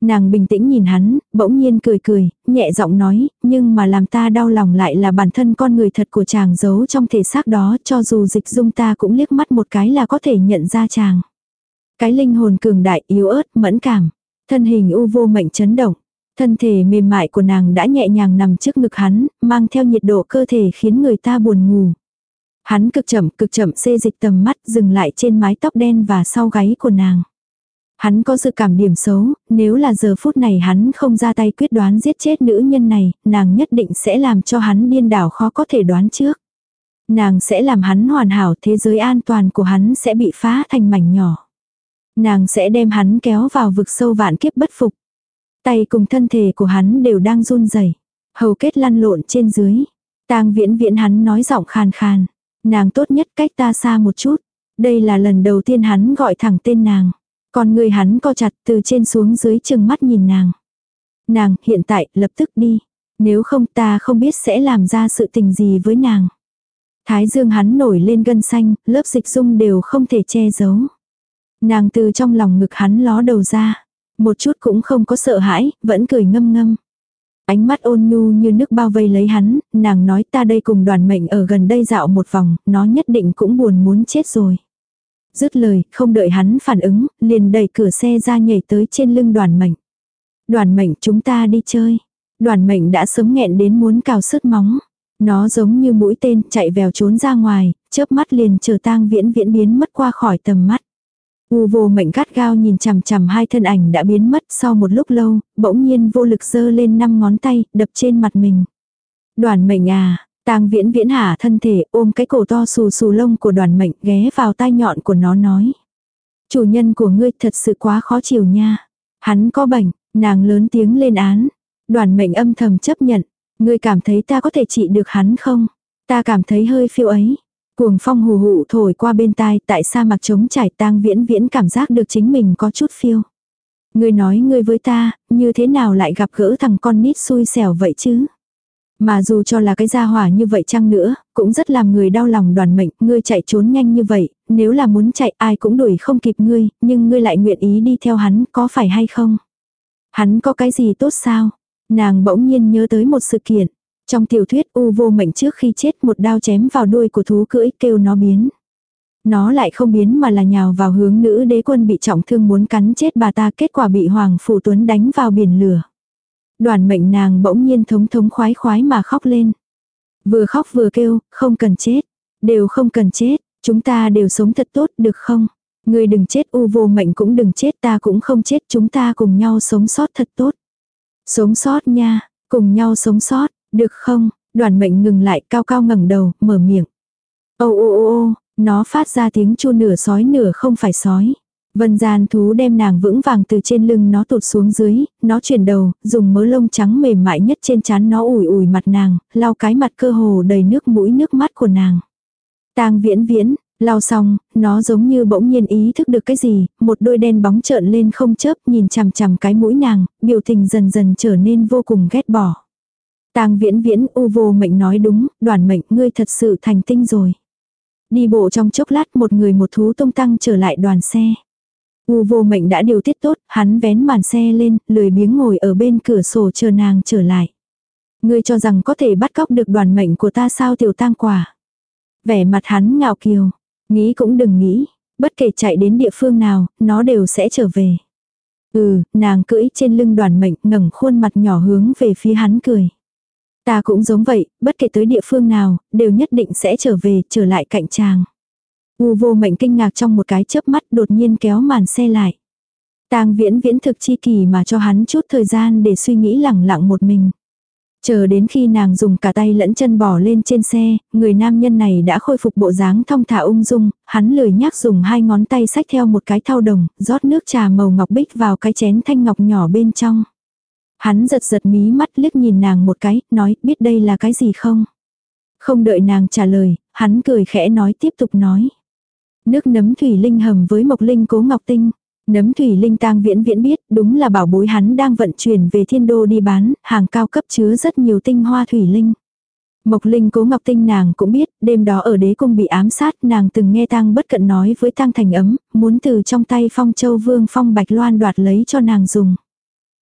Nàng bình tĩnh nhìn hắn, bỗng nhiên cười cười, nhẹ giọng nói, nhưng mà làm ta đau lòng lại là bản thân con người thật của chàng giấu trong thể xác đó cho dù dịch dung ta cũng liếc mắt một cái là có thể nhận ra chàng. Cái linh hồn cường đại yếu ớt, mẫn cảm. Thân hình u vô mệnh chấn động. Thân thể mềm mại của nàng đã nhẹ nhàng nằm trước ngực hắn, mang theo nhiệt độ cơ thể khiến người ta buồn ngủ. Hắn cực chậm cực chậm xê dịch tầm mắt dừng lại trên mái tóc đen và sau gáy của nàng. Hắn có dự cảm điểm xấu, nếu là giờ phút này hắn không ra tay quyết đoán giết chết nữ nhân này, nàng nhất định sẽ làm cho hắn điên đảo khó có thể đoán trước. Nàng sẽ làm hắn hoàn hảo thế giới an toàn của hắn sẽ bị phá thành mảnh nhỏ. Nàng sẽ đem hắn kéo vào vực sâu vạn kiếp bất phục. Tay cùng thân thể của hắn đều đang run rẩy Hầu kết lăn lộn trên dưới. tang viễn viễn hắn nói giọng khàn khàn. Nàng tốt nhất cách ta xa một chút. Đây là lần đầu tiên hắn gọi thẳng tên nàng. Còn người hắn co chặt từ trên xuống dưới chừng mắt nhìn nàng. Nàng, hiện tại, lập tức đi. Nếu không ta không biết sẽ làm ra sự tình gì với nàng. Thái dương hắn nổi lên gân xanh, lớp dịch dung đều không thể che giấu. Nàng từ trong lòng ngực hắn ló đầu ra. Một chút cũng không có sợ hãi, vẫn cười ngâm ngâm. Ánh mắt ôn nhu như nước bao vây lấy hắn, nàng nói ta đây cùng đoàn mệnh ở gần đây dạo một vòng, nó nhất định cũng buồn muốn chết rồi. Dứt lời, không đợi hắn phản ứng, liền đẩy cửa xe ra nhảy tới trên lưng đoàn mệnh. Đoàn mệnh chúng ta đi chơi. Đoàn mệnh đã sớm nghẹn đến muốn cào sứt móng. Nó giống như mũi tên chạy vèo trốn ra ngoài, chớp mắt liền chờ tang viễn viễn biến mất qua khỏi tầm mắt. U vô mệnh gắt gao nhìn chằm chằm hai thân ảnh đã biến mất sau một lúc lâu, bỗng nhiên vô lực giơ lên năm ngón tay, đập trên mặt mình. Đoàn mệnh à, tang viễn viễn hả thân thể ôm cái cổ to xù xù lông của đoàn mệnh ghé vào tai nhọn của nó nói. Chủ nhân của ngươi thật sự quá khó chịu nha. Hắn có bệnh, nàng lớn tiếng lên án. Đoàn mệnh âm thầm chấp nhận. Ngươi cảm thấy ta có thể trị được hắn không? Ta cảm thấy hơi phiêu ấy. Cuồng phong hù hụ thổi qua bên tai tại sa mạc trống trải tang viễn viễn cảm giác được chính mình có chút phiêu. Ngươi nói ngươi với ta, như thế nào lại gặp gỡ thằng con nít xui xẻo vậy chứ? Mà dù cho là cái gia hỏa như vậy chăng nữa, cũng rất làm người đau lòng đoàn mệnh, ngươi chạy trốn nhanh như vậy, nếu là muốn chạy ai cũng đuổi không kịp ngươi, nhưng ngươi lại nguyện ý đi theo hắn, có phải hay không? Hắn có cái gì tốt sao? Nàng bỗng nhiên nhớ tới một sự kiện. Trong tiểu thuyết u vô mệnh trước khi chết một đao chém vào đuôi của thú cưỡi kêu nó biến. Nó lại không biến mà là nhào vào hướng nữ đế quân bị trọng thương muốn cắn chết bà ta kết quả bị Hoàng Phủ Tuấn đánh vào biển lửa. Đoàn mệnh nàng bỗng nhiên thống thống khoái khoái mà khóc lên. Vừa khóc vừa kêu, không cần chết. Đều không cần chết, chúng ta đều sống thật tốt được không? Người đừng chết u vô mệnh cũng đừng chết ta cũng không chết chúng ta cùng nhau sống sót thật tốt. Sống sót nha, cùng nhau sống sót, được không? Đoàn mệnh ngừng lại cao cao ngẩng đầu, mở miệng. Ô ô ô ô, nó phát ra tiếng chu nửa sói nửa không phải sói. Vân gian thú đem nàng vững vàng từ trên lưng nó tụt xuống dưới, nó chuyển đầu, dùng mớ lông trắng mềm mại nhất trên trán nó ủi ủi mặt nàng, lau cái mặt cơ hồ đầy nước mũi nước mắt của nàng. tang viễn viễn, lau xong, nó giống như bỗng nhiên ý thức được cái gì, một đôi đen bóng trợn lên không chớp nhìn chằm chằm cái mũi nàng, biểu tình dần dần trở nên vô cùng ghét bỏ tang viễn viễn u vô mệnh nói đúng, đoàn mệnh ngươi thật sự thành tinh rồi. Đi bộ trong chốc lát một người một thú tung tăng trở lại đoàn xe. U vô mệnh đã điều tiết tốt, hắn vén màn xe lên, lười biếng ngồi ở bên cửa sổ chờ nàng trở lại. Ngươi cho rằng có thể bắt cóc được đoàn mệnh của ta sao tiểu tang quả. Vẻ mặt hắn ngạo kiều, nghĩ cũng đừng nghĩ, bất kể chạy đến địa phương nào, nó đều sẽ trở về. Ừ, nàng cưỡi trên lưng đoàn mệnh ngẩng khuôn mặt nhỏ hướng về phía hắn cười. Ta cũng giống vậy, bất kể tới địa phương nào, đều nhất định sẽ trở về, trở lại cạnh chàng. U vô mệnh kinh ngạc trong một cái chớp mắt đột nhiên kéo màn xe lại. Tang viễn viễn thực chi kỳ mà cho hắn chút thời gian để suy nghĩ lẳng lặng một mình. Chờ đến khi nàng dùng cả tay lẫn chân bỏ lên trên xe, người nam nhân này đã khôi phục bộ dáng thong thả ung dung, hắn lười nhác dùng hai ngón tay sách theo một cái thau đồng, rót nước trà màu ngọc bích vào cái chén thanh ngọc nhỏ bên trong. Hắn giật giật mí mắt liếc nhìn nàng một cái, nói biết đây là cái gì không? Không đợi nàng trả lời, hắn cười khẽ nói tiếp tục nói. Nước nấm thủy linh hầm với mộc linh cố ngọc tinh. Nấm thủy linh tang viễn viễn biết đúng là bảo bối hắn đang vận chuyển về thiên đô đi bán, hàng cao cấp chứa rất nhiều tinh hoa thủy linh. Mộc linh cố ngọc tinh nàng cũng biết, đêm đó ở đế cung bị ám sát nàng từng nghe tang bất cận nói với tang thành ấm, muốn từ trong tay phong châu vương phong bạch loan đoạt lấy cho nàng dùng.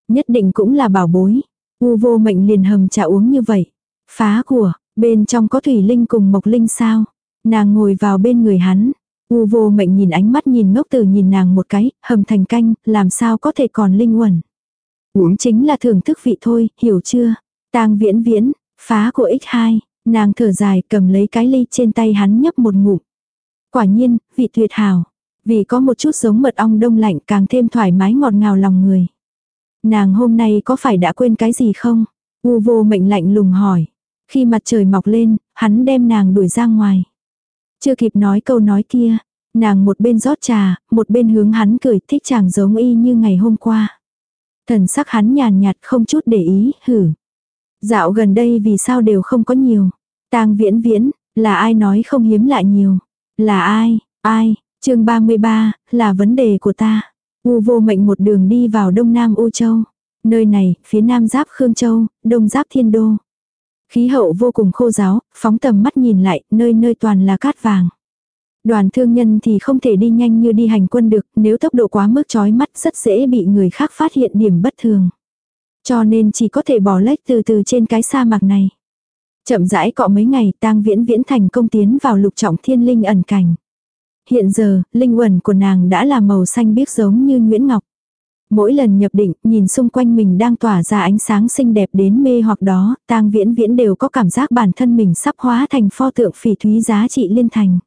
Nhất định cũng là bảo bối. U vô mệnh liền hầm trà uống như vậy. Phá của, bên trong có thủy linh cùng mộc linh sao. Nàng ngồi vào bên người hắn, U vô mệnh nhìn ánh mắt nhìn ngốc từ nhìn nàng một cái, hầm thành canh, làm sao có thể còn linh quẩn. Uống chính là thưởng thức vị thôi, hiểu chưa? tang viễn viễn, phá của X2, nàng thở dài cầm lấy cái ly trên tay hắn nhấp một ngụm. Quả nhiên, vị tuyệt hảo. Vì có một chút giống mật ong đông lạnh càng thêm thoải mái ngọt ngào lòng người. Nàng hôm nay có phải đã quên cái gì không? U vô mệnh lạnh lùng hỏi. Khi mặt trời mọc lên, hắn đem nàng đuổi ra ngoài. Chưa kịp nói câu nói kia, nàng một bên rót trà, một bên hướng hắn cười thích chàng giống y như ngày hôm qua. Thần sắc hắn nhàn nhạt không chút để ý, hử. Dạo gần đây vì sao đều không có nhiều. tang viễn viễn, là ai nói không hiếm lại nhiều. Là ai, ai, chương 33, là vấn đề của ta. U vô mệnh một đường đi vào đông nam U Châu. Nơi này, phía nam giáp Khương Châu, đông giáp Thiên Đô. Khí hậu vô cùng khô giáo, phóng tầm mắt nhìn lại, nơi nơi toàn là cát vàng. Đoàn thương nhân thì không thể đi nhanh như đi hành quân được, nếu tốc độ quá mức chói mắt rất dễ bị người khác phát hiện điểm bất thường. Cho nên chỉ có thể bỏ lách từ từ trên cái sa mạc này. Chậm rãi cọ mấy ngày tang viễn viễn thành công tiến vào lục trọng thiên linh ẩn cảnh. Hiện giờ, linh quẩn của nàng đã là màu xanh biếc giống như Nguyễn Ngọc. Mỗi lần nhập định, nhìn xung quanh mình đang tỏa ra ánh sáng xinh đẹp đến mê hoặc đó, tang viễn viễn đều có cảm giác bản thân mình sắp hóa thành pho tượng phỉ thúy giá trị liên thành.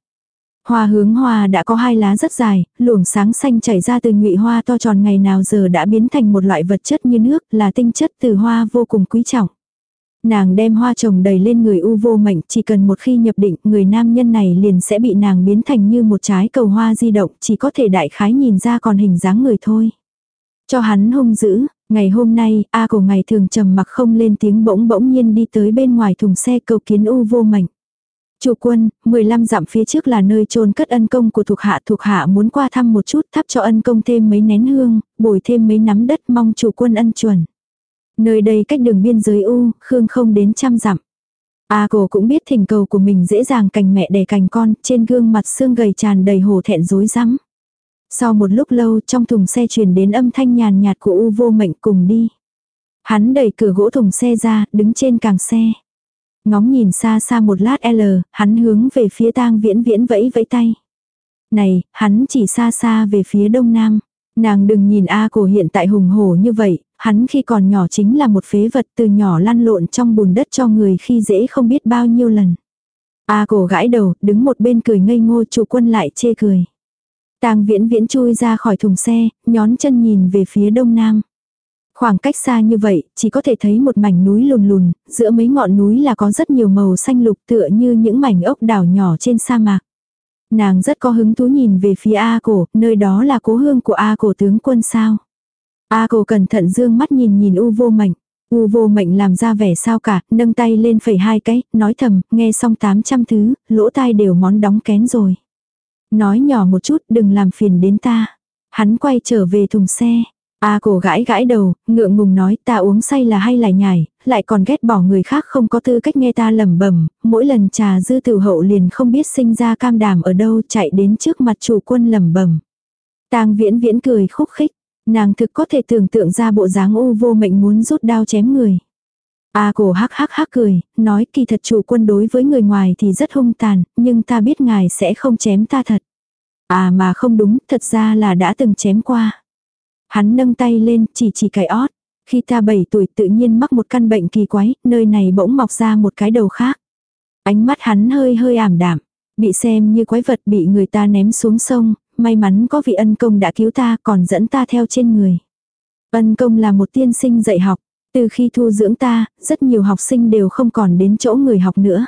Hoa hướng hoa đã có hai lá rất dài, luồng sáng xanh chảy ra từ nhụy hoa to tròn ngày nào giờ đã biến thành một loại vật chất như nước, là tinh chất từ hoa vô cùng quý trọng. Nàng đem hoa trồng đầy lên người u vô mệnh, chỉ cần một khi nhập định, người nam nhân này liền sẽ bị nàng biến thành như một trái cầu hoa di động, chỉ có thể đại khái nhìn ra còn hình dáng người thôi. Cho hắn hung dữ, ngày hôm nay, A cổ ngày thường trầm mặc không lên tiếng bỗng bỗng nhiên đi tới bên ngoài thùng xe cầu kiến u vô mệnh. Chủ quân, 15 dặm phía trước là nơi chôn cất ân công của thuộc hạ thuộc hạ muốn qua thăm một chút thắp cho ân công thêm mấy nén hương, bồi thêm mấy nắm đất mong chủ quân ân chuẩn. Nơi đây cách đường biên giới U, Khương không đến trăm dặm. A cổ cũng biết thỉnh cầu của mình dễ dàng cành mẹ đẻ cành con, trên gương mặt xương gầy tràn đầy hổ thẹn rối rắm. Sau một lúc lâu trong thùng xe truyền đến âm thanh nhàn nhạt của U vô mệnh cùng đi. Hắn đẩy cửa gỗ thùng xe ra, đứng trên càng xe. Ngóng nhìn xa xa một lát L, hắn hướng về phía tang viễn viễn vẫy vẫy tay. Này, hắn chỉ xa xa về phía đông nam. Nàng đừng nhìn A cổ hiện tại hùng hổ như vậy, hắn khi còn nhỏ chính là một phế vật từ nhỏ lăn lộn trong bùn đất cho người khi dễ không biết bao nhiêu lần. A à, cổ gãi đầu, đứng một bên cười ngây ngô chủ quân lại chê cười. Tang viễn viễn chui ra khỏi thùng xe, nhón chân nhìn về phía đông nam. Khoảng cách xa như vậy, chỉ có thể thấy một mảnh núi lùn lùn, giữa mấy ngọn núi là có rất nhiều màu xanh lục tựa như những mảnh ốc đảo nhỏ trên sa mạc. Nàng rất có hứng thú nhìn về phía A cổ, nơi đó là cố hương của A cổ tướng quân sao. A cổ cẩn thận dương mắt nhìn nhìn U vô mệnh. U vô mệnh làm ra vẻ sao cả, nâng tay lên phẩy hai cái, nói thầm, nghe xong 800 thứ, lỗ tai đều món đóng kén rồi. Nói nhỏ một chút, đừng làm phiền đến ta. Hắn quay trở về thùng xe. A cổ gãi gãi đầu, ngượng ngùng nói ta uống say là hay lại nhải, lại còn ghét bỏ người khác không có tư cách nghe ta lẩm bẩm, mỗi lần trà dư tử hậu liền không biết sinh ra cam đàm ở đâu chạy đến trước mặt chủ quân lẩm bẩm. Tang viễn viễn cười khúc khích, nàng thực có thể tưởng tượng ra bộ dáng u vô mệnh muốn rút đao chém người. A cổ hắc hắc hắc cười, nói kỳ thật chủ quân đối với người ngoài thì rất hung tàn, nhưng ta biết ngài sẽ không chém ta thật. À mà không đúng, thật ra là đã từng chém qua. Hắn nâng tay lên, chỉ chỉ cái ót. Khi ta 7 tuổi tự nhiên mắc một căn bệnh kỳ quái, nơi này bỗng mọc ra một cái đầu khác. Ánh mắt hắn hơi hơi ảm đạm, bị xem như quái vật bị người ta ném xuống sông, may mắn có vị ân công đã cứu ta còn dẫn ta theo trên người. Ân công là một tiên sinh dạy học, từ khi thu dưỡng ta, rất nhiều học sinh đều không còn đến chỗ người học nữa.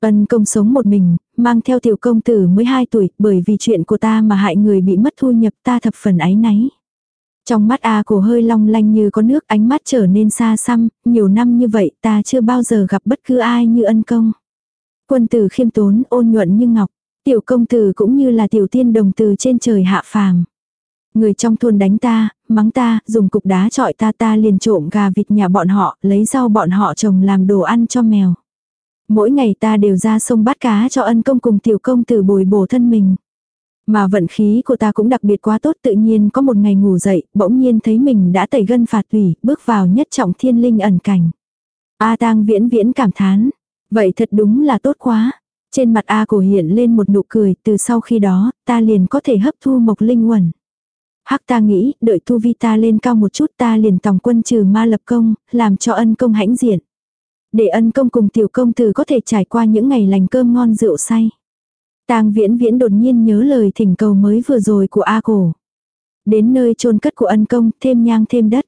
Ân công sống một mình, mang theo tiểu công tử mới 2 tuổi, bởi vì chuyện của ta mà hại người bị mất thu nhập ta thập phần ái náy. Trong mắt A cổ hơi long lanh như có nước ánh mắt trở nên xa xăm, nhiều năm như vậy ta chưa bao giờ gặp bất cứ ai như ân công. Quân tử khiêm tốn ôn nhuận như ngọc, tiểu công tử cũng như là tiểu tiên đồng từ trên trời hạ phàm. Người trong thôn đánh ta, mắng ta, dùng cục đá trọi ta ta liền trộm gà vịt nhà bọn họ, lấy rau bọn họ trồng làm đồ ăn cho mèo. Mỗi ngày ta đều ra sông bắt cá cho ân công cùng tiểu công tử bồi bổ thân mình. Mà vận khí của ta cũng đặc biệt quá tốt tự nhiên có một ngày ngủ dậy, bỗng nhiên thấy mình đã tẩy gân phạt tùy, bước vào nhất trọng thiên linh ẩn cảnh. A tang viễn viễn cảm thán. Vậy thật đúng là tốt quá. Trên mặt A cổ hiện lên một nụ cười, từ sau khi đó, ta liền có thể hấp thu mộc linh quẩn. Hắc ta nghĩ, đợi tu vi ta lên cao một chút ta liền tòng quân trừ ma lập công, làm cho ân công hãnh diện. Để ân công cùng tiểu công tử có thể trải qua những ngày lành cơm ngon rượu say. Tang viễn viễn đột nhiên nhớ lời thỉnh cầu mới vừa rồi của A cổ. Đến nơi chôn cất của ân công, thêm nhang thêm đất.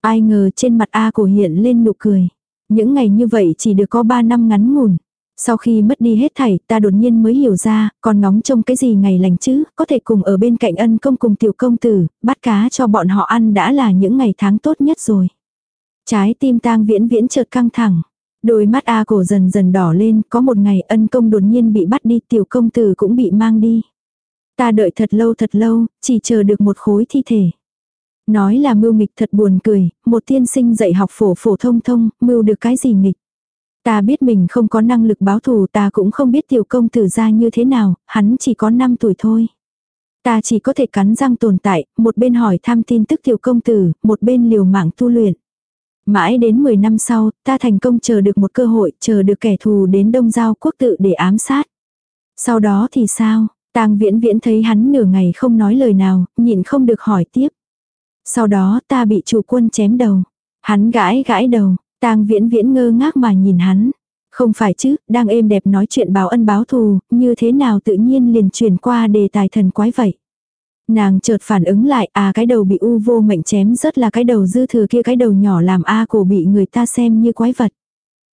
Ai ngờ trên mặt A cổ hiện lên nụ cười. Những ngày như vậy chỉ được có 3 năm ngắn ngủn. Sau khi mất đi hết thảy, ta đột nhiên mới hiểu ra, còn ngóng trông cái gì ngày lành chứ, có thể cùng ở bên cạnh ân công cùng tiểu công tử, bắt cá cho bọn họ ăn đã là những ngày tháng tốt nhất rồi. Trái tim tang viễn viễn chợt căng thẳng. Đôi mắt A cổ dần dần đỏ lên, có một ngày ân công đột nhiên bị bắt đi, tiểu công tử cũng bị mang đi. Ta đợi thật lâu thật lâu, chỉ chờ được một khối thi thể. Nói là mưu nghịch thật buồn cười, một tiên sinh dạy học phổ phổ thông thông, mưu được cái gì nghịch. Ta biết mình không có năng lực báo thù ta cũng không biết tiểu công tử ra như thế nào, hắn chỉ có 5 tuổi thôi. Ta chỉ có thể cắn răng tồn tại, một bên hỏi thăm tin tức tiểu công tử, một bên liều mạng tu luyện. Mãi đến 10 năm sau, ta thành công chờ được một cơ hội, chờ được kẻ thù đến đông giao quốc tự để ám sát. Sau đó thì sao? Tang viễn viễn thấy hắn nửa ngày không nói lời nào, nhịn không được hỏi tiếp. Sau đó ta bị chủ quân chém đầu. Hắn gãi gãi đầu, tang viễn viễn ngơ ngác mà nhìn hắn. Không phải chứ, đang êm đẹp nói chuyện báo ân báo thù, như thế nào tự nhiên liền chuyển qua đề tài thần quái vậy. Nàng chợt phản ứng lại, à cái đầu bị u vô mệnh chém rất là cái đầu dư thừa kia cái đầu nhỏ làm a cổ bị người ta xem như quái vật.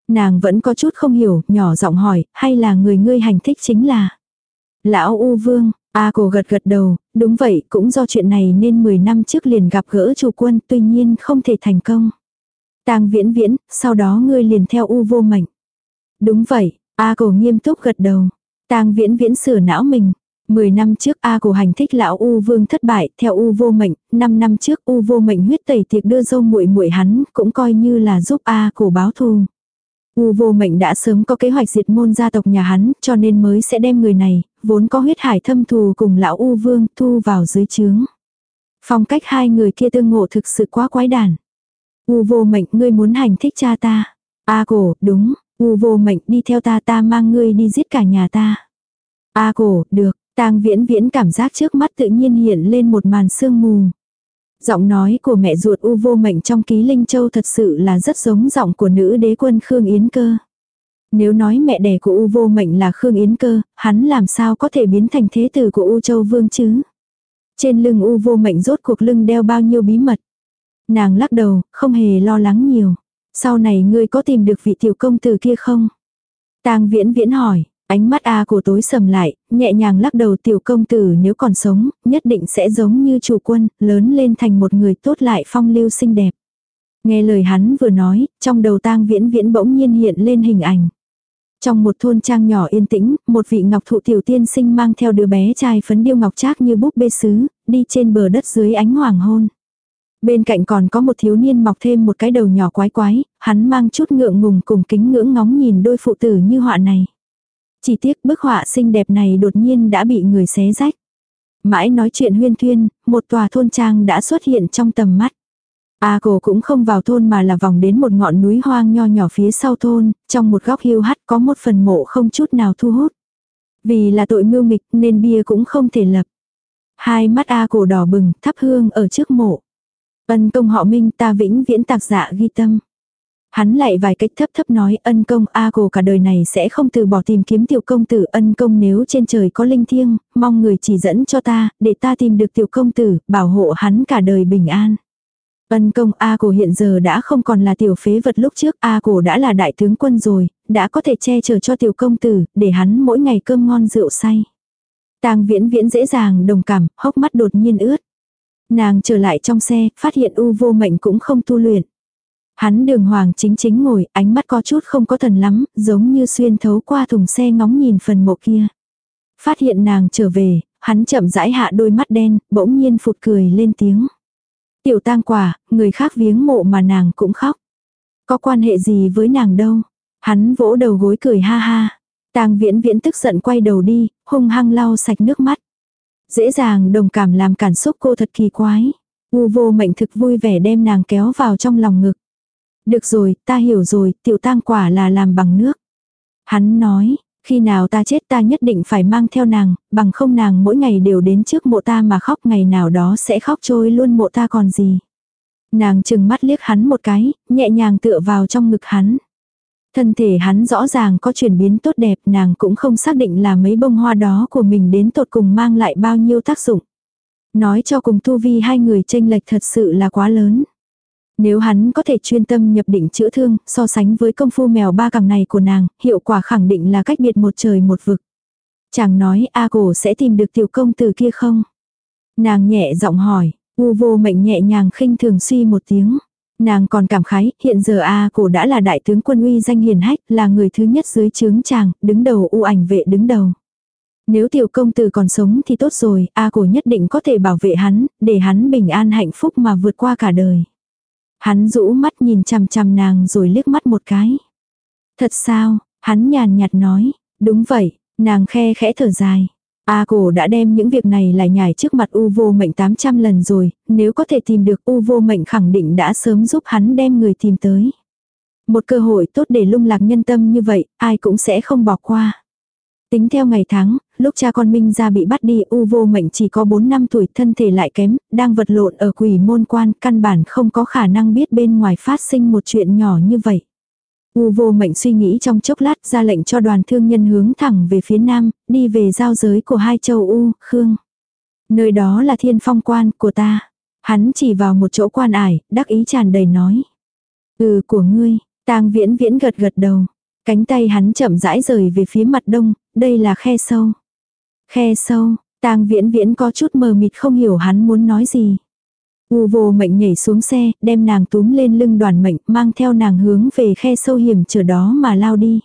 Nàng vẫn có chút không hiểu, nhỏ giọng hỏi, hay là người ngươi hành thích chính là. Lão U Vương, A cổ gật gật đầu, đúng vậy, cũng do chuyện này nên 10 năm trước liền gặp gỡ chủ quân, tuy nhiên không thể thành công. Tang viễn viễn, sau đó ngươi liền theo U vô mệnh. Đúng vậy, A cổ nghiêm túc gật đầu. Tang viễn viễn sửa não mình. 10 năm trước A cổ hành thích lão U vương thất bại, theo U vô mệnh, Năm năm trước U vô mệnh huyết tẩy tiệc đưa dâu muội muội hắn, cũng coi như là giúp A cổ báo thù. U vô mệnh đã sớm có kế hoạch diệt môn gia tộc nhà hắn, cho nên mới sẽ đem người này, vốn có huyết hải thâm thù cùng lão U vương, thu vào dưới chướng. Phong cách hai người kia tương ngộ thực sự quá quái đản. U vô mệnh, ngươi muốn hành thích cha ta. A cổ, đúng, U vô mệnh đi theo ta ta mang ngươi đi giết cả nhà ta. A cổ, được, tang viễn viễn cảm giác trước mắt tự nhiên hiện lên một màn sương mù. Giọng nói của mẹ ruột U vô mệnh trong ký Linh Châu thật sự là rất giống giọng của nữ đế quân Khương Yến Cơ. Nếu nói mẹ đẻ của U vô mệnh là Khương Yến Cơ, hắn làm sao có thể biến thành thế tử của U Châu Vương chứ? Trên lưng U vô mệnh rốt cuộc lưng đeo bao nhiêu bí mật. Nàng lắc đầu, không hề lo lắng nhiều. Sau này ngươi có tìm được vị tiểu công tử kia không? Tang viễn viễn hỏi, ánh mắt A của tối sầm lại, nhẹ nhàng lắc đầu tiểu công tử nếu còn sống, nhất định sẽ giống như chủ quân, lớn lên thành một người tốt lại phong lưu xinh đẹp. Nghe lời hắn vừa nói, trong đầu tang viễn viễn bỗng nhiên hiện lên hình ảnh. Trong một thôn trang nhỏ yên tĩnh, một vị ngọc thụ tiểu tiên sinh mang theo đứa bé trai phấn điêu ngọc trác như búp bê sứ, đi trên bờ đất dưới ánh hoàng hôn. Bên cạnh còn có một thiếu niên mọc thêm một cái đầu nhỏ quái quái, hắn mang chút ngượng ngùng cùng kính ngưỡng ngóng nhìn đôi phụ tử như họa này. Chỉ tiếc bức họa xinh đẹp này đột nhiên đã bị người xé rách. Mãi nói chuyện huyên thuyên, một tòa thôn trang đã xuất hiện trong tầm mắt. A cổ cũng không vào thôn mà là vòng đến một ngọn núi hoang nho nhỏ phía sau thôn, trong một góc hiu hắt có một phần mộ không chút nào thu hút. Vì là tội mưu nghịch nên bia cũng không thể lập. Hai mắt A cổ đỏ bừng, thắp hương ở trước mộ. Ân công họ minh ta vĩnh viễn tạc dạ ghi tâm. Hắn lại vài cách thấp thấp nói ân công A cổ cả đời này sẽ không từ bỏ tìm kiếm tiểu công tử ân công nếu trên trời có linh thiêng, mong người chỉ dẫn cho ta, để ta tìm được tiểu công tử, bảo hộ hắn cả đời bình an. Ân công A cổ hiện giờ đã không còn là tiểu phế vật lúc trước, A cổ đã là đại tướng quân rồi, đã có thể che chở cho tiểu công tử, để hắn mỗi ngày cơm ngon rượu say. Tang viễn viễn dễ dàng đồng cảm, hốc mắt đột nhiên ướt. Nàng trở lại trong xe, phát hiện u vô mệnh cũng không tu luyện. Hắn đường hoàng chính chính ngồi, ánh mắt có chút không có thần lắm, giống như xuyên thấu qua thùng xe ngóng nhìn phần mộ kia. Phát hiện nàng trở về, hắn chậm rãi hạ đôi mắt đen, bỗng nhiên phụt cười lên tiếng. Tiểu tang quả, người khác viếng mộ mà nàng cũng khóc. Có quan hệ gì với nàng đâu. Hắn vỗ đầu gối cười ha ha. Tang viễn viễn tức giận quay đầu đi, hung hăng lau sạch nước mắt. Dễ dàng đồng cảm làm cảm xúc cô thật kỳ quái. U vô mệnh thực vui vẻ đem nàng kéo vào trong lòng ngực. Được rồi, ta hiểu rồi, tiểu tang quả là làm bằng nước. Hắn nói, khi nào ta chết ta nhất định phải mang theo nàng, bằng không nàng mỗi ngày đều đến trước mộ ta mà khóc ngày nào đó sẽ khóc trôi luôn mộ ta còn gì. Nàng chừng mắt liếc hắn một cái, nhẹ nhàng tựa vào trong ngực hắn. Thân thể hắn rõ ràng có chuyển biến tốt đẹp nàng cũng không xác định là mấy bông hoa đó của mình đến tột cùng mang lại bao nhiêu tác dụng. Nói cho cùng tu vi hai người tranh lệch thật sự là quá lớn. Nếu hắn có thể chuyên tâm nhập định chữa thương, so sánh với công phu mèo ba cẳng này của nàng, hiệu quả khẳng định là cách biệt một trời một vực. Chàng nói A cổ sẽ tìm được tiểu công từ kia không? Nàng nhẹ giọng hỏi, u vô mệnh nhẹ nhàng khinh thường suy một tiếng. Nàng còn cảm khái, hiện giờ A cổ đã là đại tướng quân uy danh hiền hách, là người thứ nhất dưới chướng chàng, đứng đầu u ảnh vệ đứng đầu. Nếu tiểu công tử còn sống thì tốt rồi, A cổ nhất định có thể bảo vệ hắn, để hắn bình an hạnh phúc mà vượt qua cả đời. Hắn rũ mắt nhìn chằm chằm nàng rồi liếc mắt một cái. Thật sao, hắn nhàn nhạt nói, đúng vậy, nàng khe khẽ thở dài. A cổ đã đem những việc này lại nhảy trước mặt U vô mệnh 800 lần rồi, nếu có thể tìm được U vô mệnh khẳng định đã sớm giúp hắn đem người tìm tới. Một cơ hội tốt để lung lạc nhân tâm như vậy, ai cũng sẽ không bỏ qua. Tính theo ngày tháng, lúc cha con Minh ra bị bắt đi U vô mệnh chỉ có 4 năm tuổi thân thể lại kém, đang vật lộn ở quỷ môn quan, căn bản không có khả năng biết bên ngoài phát sinh một chuyện nhỏ như vậy. U vô mệnh suy nghĩ trong chốc lát ra lệnh cho đoàn thương nhân hướng thẳng về phía nam, đi về giao giới của hai châu U, Khương. Nơi đó là thiên phong quan của ta. Hắn chỉ vào một chỗ quan ải, đắc ý tràn đầy nói. Ừ của ngươi, tang viễn viễn gật gật đầu. Cánh tay hắn chậm rãi rời về phía mặt đông, đây là khe sâu. Khe sâu, tang viễn viễn có chút mờ mịt không hiểu hắn muốn nói gì. U vô mệnh nhảy xuống xe, đem nàng túm lên lưng đoàn mệnh, mang theo nàng hướng về khe sâu hiểm trở đó mà lao đi.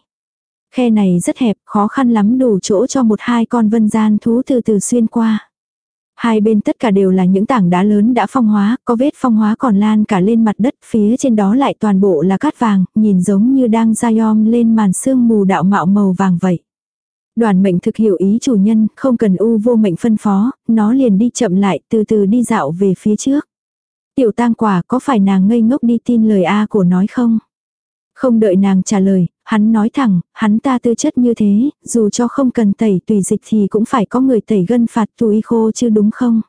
Khe này rất hẹp, khó khăn lắm đủ chỗ cho một hai con vân gian thú từ từ xuyên qua. Hai bên tất cả đều là những tảng đá lớn đã phong hóa, có vết phong hóa còn lan cả lên mặt đất, phía trên đó lại toàn bộ là cát vàng, nhìn giống như đang da yom lên màn sương mù đạo mạo màu vàng vậy. Đoàn mệnh thực hiểu ý chủ nhân, không cần u vô mệnh phân phó, nó liền đi chậm lại, từ từ đi dạo về phía trước. Tiểu tang quả có phải nàng ngây ngốc đi tin lời A của nói không? Không đợi nàng trả lời, hắn nói thẳng, hắn ta tư chất như thế, dù cho không cần tẩy tùy dịch thì cũng phải có người tẩy gân phạt tùy khô chứ đúng không?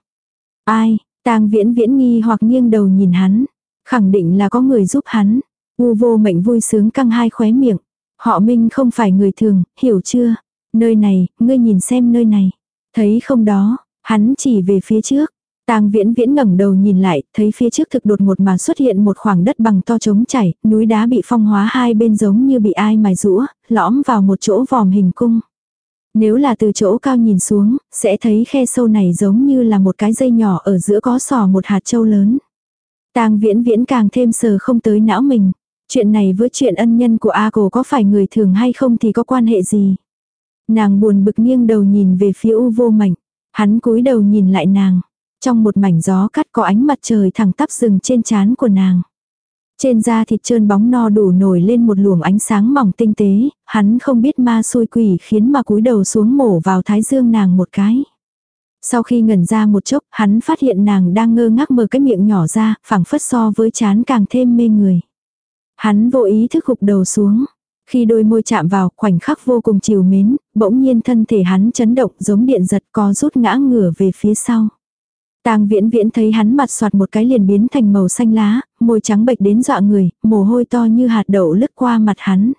Ai, tang viễn viễn nghi hoặc nghiêng đầu nhìn hắn, khẳng định là có người giúp hắn. U vô mệnh vui sướng căng hai khóe miệng. Họ minh không phải người thường, hiểu chưa? Nơi này, ngươi nhìn xem nơi này. Thấy không đó, hắn chỉ về phía trước. Tang Viễn Viễn ngẩng đầu nhìn lại, thấy phía trước thực đột ngột mà xuất hiện một khoảng đất bằng to trống chảy, núi đá bị phong hóa hai bên giống như bị ai mài rũa, lõm vào một chỗ vòm hình cung. Nếu là từ chỗ cao nhìn xuống, sẽ thấy khe sâu này giống như là một cái dây nhỏ ở giữa có sò một hạt châu lớn. Tang Viễn Viễn càng thêm sờ không tới não mình. Chuyện này với chuyện ân nhân của A Cổ có phải người thường hay không thì có quan hệ gì? Nàng buồn bực nghiêng đầu nhìn về phía U vô mảnh. Hắn cúi đầu nhìn lại nàng. Trong một mảnh gió cắt có ánh mặt trời thẳng tắp rừng trên trán của nàng. Trên da thịt trơn bóng no đủ nổi lên một luồng ánh sáng mỏng tinh tế, hắn không biết ma xui quỷ khiến mà cúi đầu xuống mổ vào thái dương nàng một cái. Sau khi ngẩn ra một chốc, hắn phát hiện nàng đang ngơ ngác mở cái miệng nhỏ ra, phẳng phất so với chán càng thêm mê người. Hắn vô ý thức gục đầu xuống. Khi đôi môi chạm vào, khoảnh khắc vô cùng chiều mến, bỗng nhiên thân thể hắn chấn động giống điện giật có rút ngã ngửa về phía sau. Tang viễn viễn thấy hắn mặt soạt một cái liền biến thành màu xanh lá, môi trắng bệch đến dọa người, mồ hôi to như hạt đậu lướt qua mặt hắn.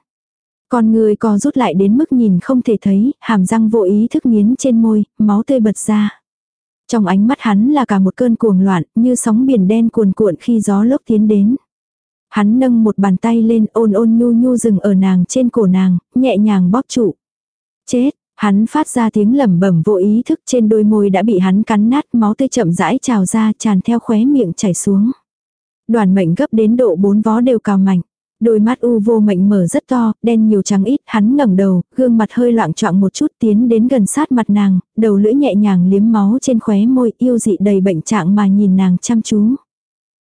Con người co rút lại đến mức nhìn không thể thấy, hàm răng vô ý thức nghiến trên môi, máu tươi bật ra. Trong ánh mắt hắn là cả một cơn cuồng loạn, như sóng biển đen cuồn cuộn khi gió lốc tiến đến. Hắn nâng một bàn tay lên ôn ôn nhu nhu dừng ở nàng trên cổ nàng, nhẹ nhàng bóp trụ. Chết, Hắn phát ra tiếng lẩm bẩm vô ý thức trên đôi môi đã bị hắn cắn nát máu tươi chậm rãi trào ra tràn theo khóe miệng chảy xuống. Đoàn mệnh gấp đến độ bốn vó đều cào mạnh. Đôi mắt u vô mệnh mở rất to, đen nhiều trắng ít, hắn ngẩng đầu, gương mặt hơi loạn trọng một chút tiến đến gần sát mặt nàng, đầu lưỡi nhẹ nhàng liếm máu trên khóe môi yêu dị đầy bệnh trạng mà nhìn nàng chăm chú.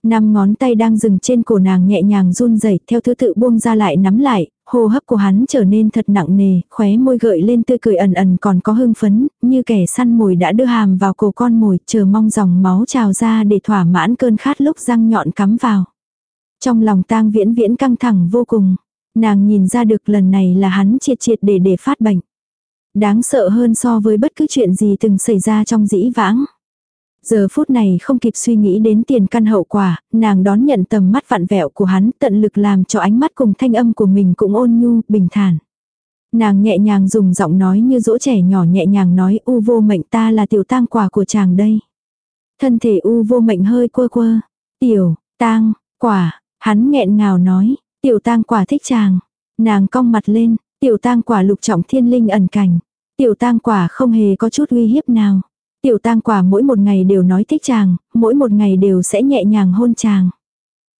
Năm ngón tay đang dừng trên cổ nàng nhẹ nhàng run rẩy theo thứ tự buông ra lại nắm lại, hô hấp của hắn trở nên thật nặng nề, khóe môi gợi lên tươi cười ẩn ẩn còn có hưng phấn, như kẻ săn mồi đã đưa hàm vào cổ con mồi, chờ mong dòng máu trào ra để thỏa mãn cơn khát lúc răng nhọn cắm vào. Trong lòng tang viễn viễn căng thẳng vô cùng, nàng nhìn ra được lần này là hắn triệt triệt để để phát bệnh. Đáng sợ hơn so với bất cứ chuyện gì từng xảy ra trong dĩ vãng. Giờ phút này không kịp suy nghĩ đến tiền căn hậu quả, nàng đón nhận tầm mắt vặn vẹo của hắn tận lực làm cho ánh mắt cùng thanh âm của mình cũng ôn nhu, bình thản. Nàng nhẹ nhàng dùng giọng nói như dỗ trẻ nhỏ nhẹ nhàng nói u vô mệnh ta là tiểu tang quả của chàng đây. Thân thể u vô mệnh hơi quơ quơ. Tiểu, tang, quả, hắn nghẹn ngào nói, tiểu tang quả thích chàng. Nàng cong mặt lên, tiểu tang quả lục trọng thiên linh ẩn cảnh. Tiểu tang quả không hề có chút uy hiếp nào. Tiểu tang quả mỗi một ngày đều nói thích chàng, mỗi một ngày đều sẽ nhẹ nhàng hôn chàng.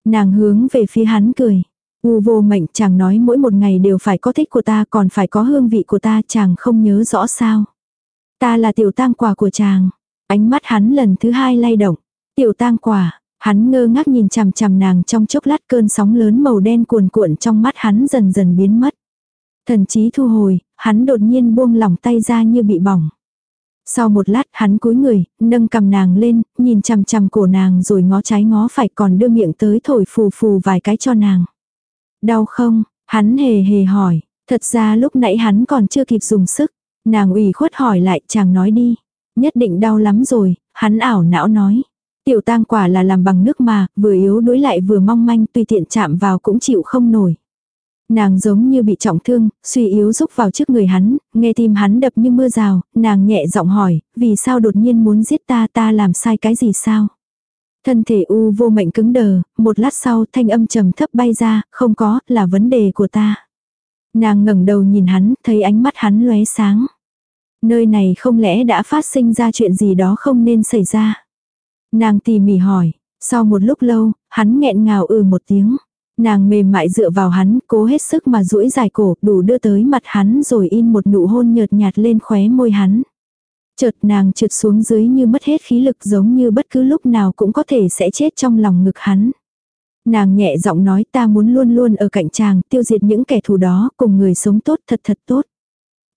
Nàng hướng về phía hắn cười. U vô mệnh chàng nói mỗi một ngày đều phải có thích của ta còn phải có hương vị của ta chàng không nhớ rõ sao. Ta là tiểu tang quả của chàng. Ánh mắt hắn lần thứ hai lay động. Tiểu tang quả, hắn ngơ ngác nhìn chằm chằm nàng trong chốc lát cơn sóng lớn màu đen cuồn cuộn trong mắt hắn dần dần biến mất. Thần trí thu hồi, hắn đột nhiên buông lỏng tay ra như bị bỏng. Sau một lát hắn cúi người, nâng cầm nàng lên, nhìn chằm chằm cổ nàng rồi ngó trái ngó phải còn đưa miệng tới thổi phù phù vài cái cho nàng. Đau không? Hắn hề hề hỏi. Thật ra lúc nãy hắn còn chưa kịp dùng sức. Nàng ủy khuất hỏi lại chàng nói đi. Nhất định đau lắm rồi, hắn ảo não nói. Tiểu tang quả là làm bằng nước mà, vừa yếu đuối lại vừa mong manh tùy tiện chạm vào cũng chịu không nổi. Nàng giống như bị trọng thương, suy yếu rúc vào trước người hắn, nghe tim hắn đập như mưa rào, nàng nhẹ giọng hỏi, vì sao đột nhiên muốn giết ta ta làm sai cái gì sao? Thân thể u vô mệnh cứng đờ, một lát sau thanh âm trầm thấp bay ra, không có, là vấn đề của ta. Nàng ngẩng đầu nhìn hắn, thấy ánh mắt hắn lóe sáng. Nơi này không lẽ đã phát sinh ra chuyện gì đó không nên xảy ra. Nàng tỉ mỉ hỏi, sau một lúc lâu, hắn nghẹn ngào ừ một tiếng. Nàng mềm mại dựa vào hắn, cố hết sức mà duỗi dài cổ, đủ đưa tới mặt hắn rồi in một nụ hôn nhợt nhạt lên khóe môi hắn. Chợt nàng trượt xuống dưới như mất hết khí lực giống như bất cứ lúc nào cũng có thể sẽ chết trong lòng ngực hắn. Nàng nhẹ giọng nói ta muốn luôn luôn ở cạnh chàng, tiêu diệt những kẻ thù đó, cùng người sống tốt thật thật tốt.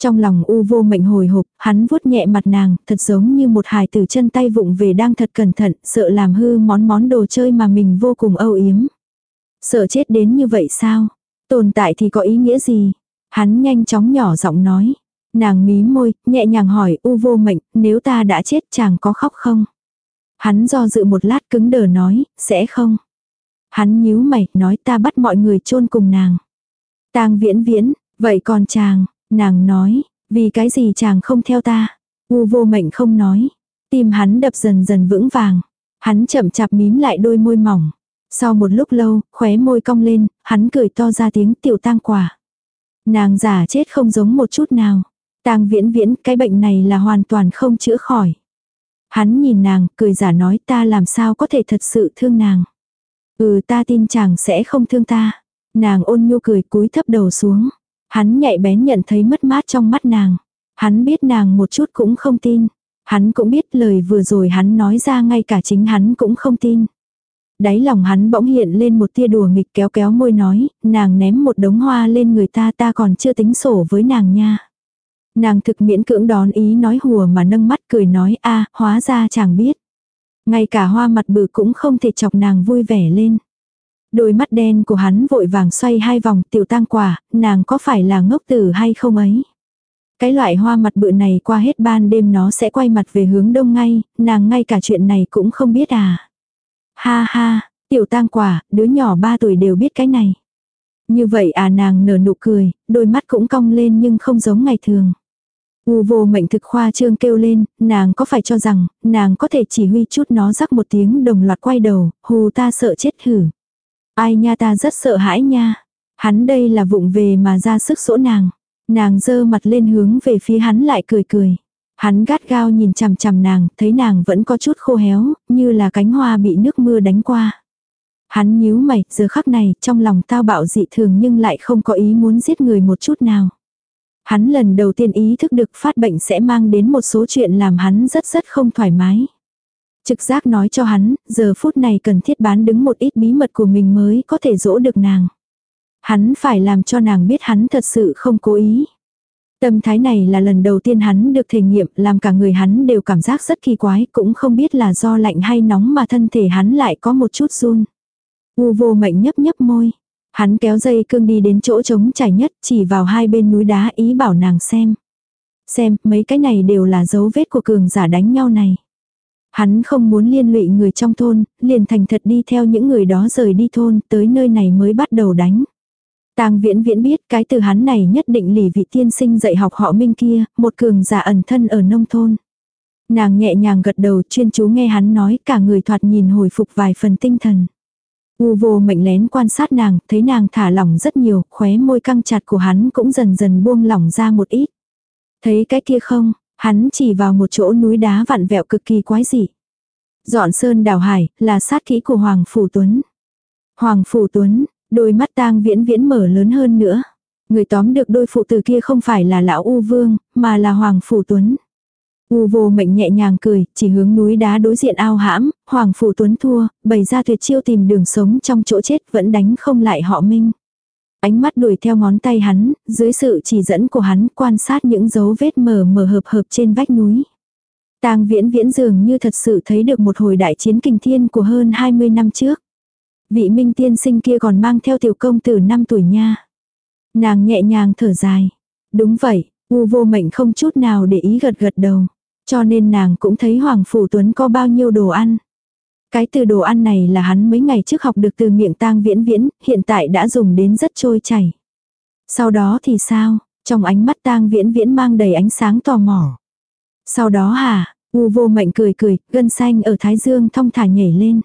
Trong lòng u vô mệnh hồi hộp, hắn vuốt nhẹ mặt nàng, thật giống như một hài tử chân tay vụng về đang thật cẩn thận, sợ làm hư món món đồ chơi mà mình vô cùng âu yếm. Sợ chết đến như vậy sao? Tồn tại thì có ý nghĩa gì? Hắn nhanh chóng nhỏ giọng nói. Nàng mí môi, nhẹ nhàng hỏi u vô mệnh, nếu ta đã chết chàng có khóc không? Hắn do dự một lát cứng đờ nói, sẽ không. Hắn nhíu mày, nói ta bắt mọi người chôn cùng nàng. tang viễn viễn, vậy còn chàng, nàng nói, vì cái gì chàng không theo ta? U vô mệnh không nói. Tim hắn đập dần dần vững vàng. Hắn chậm chạp mím lại đôi môi mỏng. Sau một lúc lâu, khóe môi cong lên, hắn cười to ra tiếng tiểu tang quả. Nàng giả chết không giống một chút nào. Tang viễn viễn, cái bệnh này là hoàn toàn không chữa khỏi. Hắn nhìn nàng, cười giả nói ta làm sao có thể thật sự thương nàng. Ừ ta tin chàng sẽ không thương ta. Nàng ôn nhu cười cúi thấp đầu xuống. Hắn nhạy bén nhận thấy mất mát trong mắt nàng. Hắn biết nàng một chút cũng không tin. Hắn cũng biết lời vừa rồi hắn nói ra ngay cả chính hắn cũng không tin. Đáy lòng hắn bỗng hiện lên một tia đùa nghịch kéo kéo môi nói, nàng ném một đống hoa lên người ta ta còn chưa tính sổ với nàng nha. Nàng thực miễn cưỡng đón ý nói hùa mà nâng mắt cười nói a hóa ra chàng biết. Ngay cả hoa mặt bự cũng không thể chọc nàng vui vẻ lên. Đôi mắt đen của hắn vội vàng xoay hai vòng tiểu tang quả, nàng có phải là ngốc tử hay không ấy. Cái loại hoa mặt bự này qua hết ban đêm nó sẽ quay mặt về hướng đông ngay, nàng ngay cả chuyện này cũng không biết à. Ha ha, tiểu tang quả, đứa nhỏ ba tuổi đều biết cái này. Như vậy à nàng nở nụ cười, đôi mắt cũng cong lên nhưng không giống ngày thường. U vô mệnh thực khoa trương kêu lên, nàng có phải cho rằng, nàng có thể chỉ huy chút nó rắc một tiếng đồng loạt quay đầu, hù ta sợ chết hử. Ai nha ta rất sợ hãi nha. Hắn đây là vụng về mà ra sức sỗ nàng. Nàng dơ mặt lên hướng về phía hắn lại cười cười. Hắn gắt gao nhìn chằm chằm nàng, thấy nàng vẫn có chút khô héo, như là cánh hoa bị nước mưa đánh qua. Hắn nhíu mày, giờ khắc này, trong lòng tao bạo dị thường nhưng lại không có ý muốn giết người một chút nào. Hắn lần đầu tiên ý thức được phát bệnh sẽ mang đến một số chuyện làm hắn rất rất không thoải mái. Trực giác nói cho hắn, giờ phút này cần thiết bán đứng một ít bí mật của mình mới có thể dỗ được nàng. Hắn phải làm cho nàng biết hắn thật sự không cố ý. Tâm thái này là lần đầu tiên hắn được thể nghiệm làm cả người hắn đều cảm giác rất kỳ quái cũng không biết là do lạnh hay nóng mà thân thể hắn lại có một chút run. U vô mệnh nhấp nhấp môi. Hắn kéo dây cương đi đến chỗ trống trải nhất chỉ vào hai bên núi đá ý bảo nàng xem. Xem mấy cái này đều là dấu vết của cường giả đánh nhau này. Hắn không muốn liên lụy người trong thôn, liền thành thật đi theo những người đó rời đi thôn, tới nơi này mới bắt đầu đánh. Tang viễn viễn biết cái từ hắn này nhất định lì vị tiên sinh dạy học họ minh kia, một cường giả ẩn thân ở nông thôn. Nàng nhẹ nhàng gật đầu chuyên chú nghe hắn nói cả người thoạt nhìn hồi phục vài phần tinh thần. U vô mệnh lén quan sát nàng, thấy nàng thả lỏng rất nhiều, khóe môi căng chặt của hắn cũng dần dần buông lỏng ra một ít. Thấy cái kia không, hắn chỉ vào một chỗ núi đá vặn vẹo cực kỳ quái dị. Dọn sơn đảo hải, là sát kỹ của Hoàng Phủ Tuấn. Hoàng Phủ Tuấn, đôi mắt tang viễn viễn mở lớn hơn nữa. Người tóm được đôi phụ tử kia không phải là lão U Vương, mà là Hoàng Phủ Tuấn. U vô mệnh nhẹ nhàng cười, chỉ hướng núi đá đối diện ao hãm, Hoàng Phủ Tuấn thua, bày ra tuyệt chiêu tìm đường sống trong chỗ chết vẫn đánh không lại họ Minh. Ánh mắt đuổi theo ngón tay hắn, dưới sự chỉ dẫn của hắn quan sát những dấu vết mờ mờ hợp hợp trên vách núi. Tang viễn viễn dường như thật sự thấy được một hồi đại chiến kinh thiên của hơn 20 năm trước. Vị minh tiên sinh kia còn mang theo tiểu công từ năm tuổi nha. Nàng nhẹ nhàng thở dài. Đúng vậy, u vô mệnh không chút nào để ý gật gật đầu. Cho nên nàng cũng thấy Hoàng Phủ Tuấn có bao nhiêu đồ ăn. Cái từ đồ ăn này là hắn mấy ngày trước học được từ miệng tang viễn viễn, hiện tại đã dùng đến rất trôi chảy. Sau đó thì sao? Trong ánh mắt tang viễn viễn mang đầy ánh sáng tò mò. Sau đó hả? U vô mệnh cười cười, gân xanh ở thái dương thong thả nhảy lên.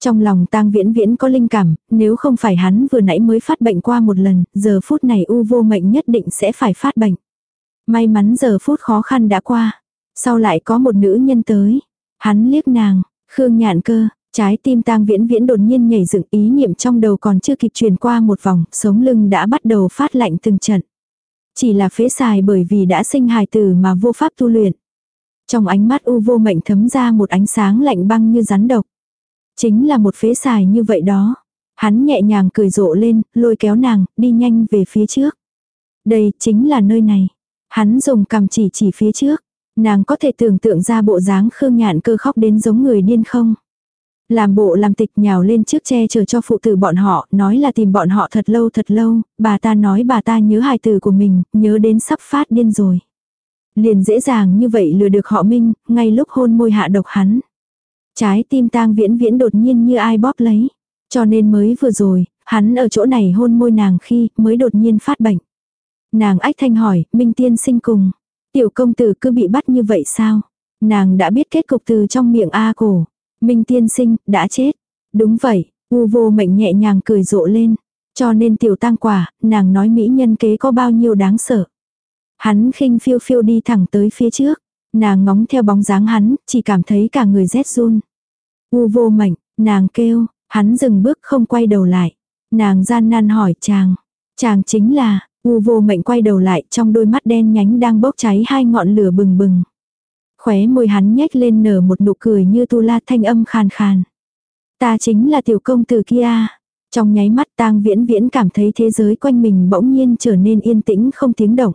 Trong lòng tang viễn viễn có linh cảm, nếu không phải hắn vừa nãy mới phát bệnh qua một lần, giờ phút này u vô mệnh nhất định sẽ phải phát bệnh. May mắn giờ phút khó khăn đã qua. Sau lại có một nữ nhân tới. Hắn liếc nàng, Khương nhạn cơ, trái tim tang viễn viễn đột nhiên nhảy dựng ý niệm trong đầu còn chưa kịp truyền qua một vòng, sống lưng đã bắt đầu phát lạnh từng trận. Chỉ là phế xài bởi vì đã sinh hài tử mà vô pháp tu luyện. Trong ánh mắt u vô mệnh thấm ra một ánh sáng lạnh băng như rắn độc. Chính là một phế xài như vậy đó. Hắn nhẹ nhàng cười rộ lên, lôi kéo nàng, đi nhanh về phía trước. Đây chính là nơi này. Hắn dùng cầm chỉ chỉ phía trước. Nàng có thể tưởng tượng ra bộ dáng Khương Nhạn cơ khóc đến giống người điên không? Làm bộ làm tịch nhào lên trước che chờ cho phụ tử bọn họ, nói là tìm bọn họ thật lâu thật lâu, bà ta nói bà ta nhớ hài tử của mình, nhớ đến sắp phát điên rồi. Liền dễ dàng như vậy lừa được họ Minh, ngay lúc hôn môi hạ độc hắn. Trái tim tang viễn viễn đột nhiên như ai bóp lấy. Cho nên mới vừa rồi, hắn ở chỗ này hôn môi nàng khi mới đột nhiên phát bệnh. Nàng ách thanh hỏi, Minh tiên sinh cùng. Tiểu công tử cứ bị bắt như vậy sao? Nàng đã biết kết cục từ trong miệng A cổ. Minh tiên sinh, đã chết. Đúng vậy, u vô mệnh nhẹ nhàng cười rộ lên. Cho nên tiểu tang quả, nàng nói mỹ nhân kế có bao nhiêu đáng sợ. Hắn khinh phiêu phiêu đi thẳng tới phía trước. Nàng ngóng theo bóng dáng hắn, chỉ cảm thấy cả người rét run. U vô mệnh, nàng kêu, hắn dừng bước không quay đầu lại. Nàng gian nan hỏi chàng. Chàng chính là, U vô mệnh quay đầu lại trong đôi mắt đen nhánh đang bốc cháy hai ngọn lửa bừng bừng. Khóe môi hắn nhếch lên nở một nụ cười như tu la thanh âm khàn khàn. Ta chính là tiểu công tử kia. Trong nháy mắt tang viễn viễn cảm thấy thế giới quanh mình bỗng nhiên trở nên yên tĩnh không tiếng động.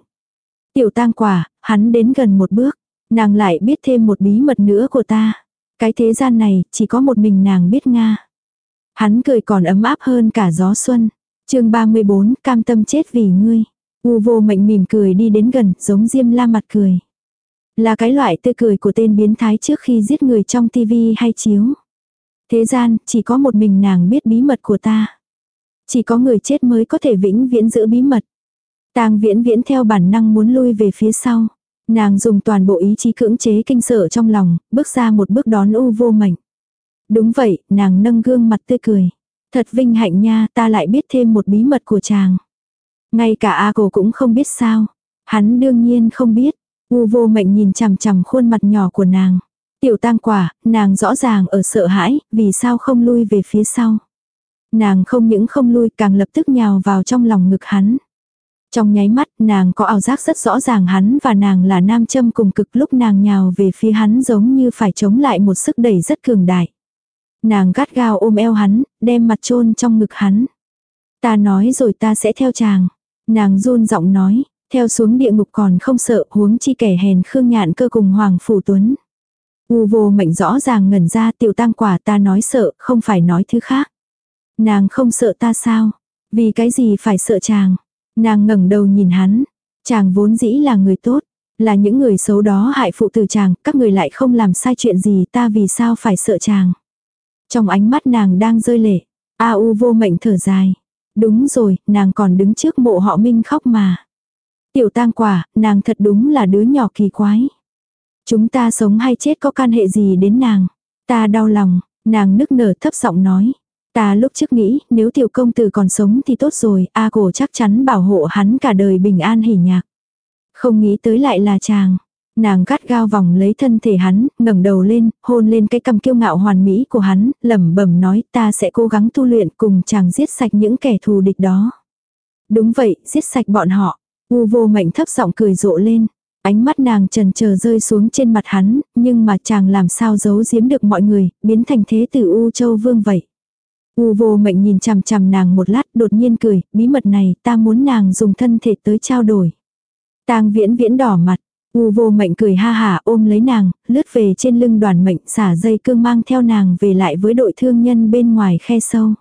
Tiểu tang quả, hắn đến gần một bước. Nàng lại biết thêm một bí mật nữa của ta. Cái thế gian này chỉ có một mình nàng biết Nga. Hắn cười còn ấm áp hơn cả gió xuân chương 34, cam tâm chết vì ngươi. U vô mệnh mỉm cười đi đến gần, giống diêm la mặt cười. Là cái loại tươi cười của tên biến thái trước khi giết người trong tivi hay chiếu. Thế gian, chỉ có một mình nàng biết bí mật của ta. Chỉ có người chết mới có thể vĩnh viễn giữ bí mật. Tang viễn viễn theo bản năng muốn lui về phía sau. Nàng dùng toàn bộ ý chí cưỡng chế kinh sợ trong lòng, bước ra một bước đón u vô mệnh. Đúng vậy, nàng nâng gương mặt tươi cười. Thật vinh hạnh nha, ta lại biết thêm một bí mật của chàng. Ngay cả A cổ cũng không biết sao. Hắn đương nhiên không biết. U vô mệnh nhìn chằm chằm khuôn mặt nhỏ của nàng. Tiểu tang quả, nàng rõ ràng ở sợ hãi, vì sao không lui về phía sau. Nàng không những không lui càng lập tức nhào vào trong lòng ngực hắn. Trong nháy mắt nàng có ảo giác rất rõ ràng hắn và nàng là nam châm cùng cực lúc nàng nhào về phía hắn giống như phải chống lại một sức đẩy rất cường đại. Nàng gắt gao ôm eo hắn, đem mặt chôn trong ngực hắn. Ta nói rồi ta sẽ theo chàng. Nàng run giọng nói, theo xuống địa ngục còn không sợ huống chi kẻ hèn khương nhạn cơ cùng Hoàng Phủ Tuấn. U vô mệnh rõ ràng ngẩn ra tiểu tăng quả ta nói sợ, không phải nói thứ khác. Nàng không sợ ta sao? Vì cái gì phải sợ chàng? Nàng ngẩng đầu nhìn hắn. Chàng vốn dĩ là người tốt. Là những người xấu đó hại phụ tử chàng, các người lại không làm sai chuyện gì ta vì sao phải sợ chàng. Trong ánh mắt nàng đang rơi lệ. A u vô mệnh thở dài. Đúng rồi, nàng còn đứng trước mộ họ Minh khóc mà. Tiểu tang quả, nàng thật đúng là đứa nhỏ kỳ quái. Chúng ta sống hay chết có can hệ gì đến nàng. Ta đau lòng, nàng nức nở thấp giọng nói. Ta lúc trước nghĩ, nếu tiểu công tử còn sống thì tốt rồi, A cổ chắc chắn bảo hộ hắn cả đời bình an hỉ nhạc. Không nghĩ tới lại là chàng. Nàng gắt gao vòng lấy thân thể hắn, ngẩng đầu lên, hôn lên cái cầm kiêu ngạo hoàn mỹ của hắn, lẩm bẩm nói ta sẽ cố gắng tu luyện cùng chàng giết sạch những kẻ thù địch đó. Đúng vậy, giết sạch bọn họ. U vô mệnh thấp giọng cười rộ lên. Ánh mắt nàng trần chờ rơi xuống trên mặt hắn, nhưng mà chàng làm sao giấu giếm được mọi người, biến thành thế tử U Châu Vương vậy. U vô mệnh nhìn chằm chằm nàng một lát đột nhiên cười, bí mật này ta muốn nàng dùng thân thể tới trao đổi. tang viễn viễn đỏ mặt, U vô mệnh cười ha hà ôm lấy nàng, lướt về trên lưng đoàn mệnh xả dây cương mang theo nàng về lại với đội thương nhân bên ngoài khe sâu.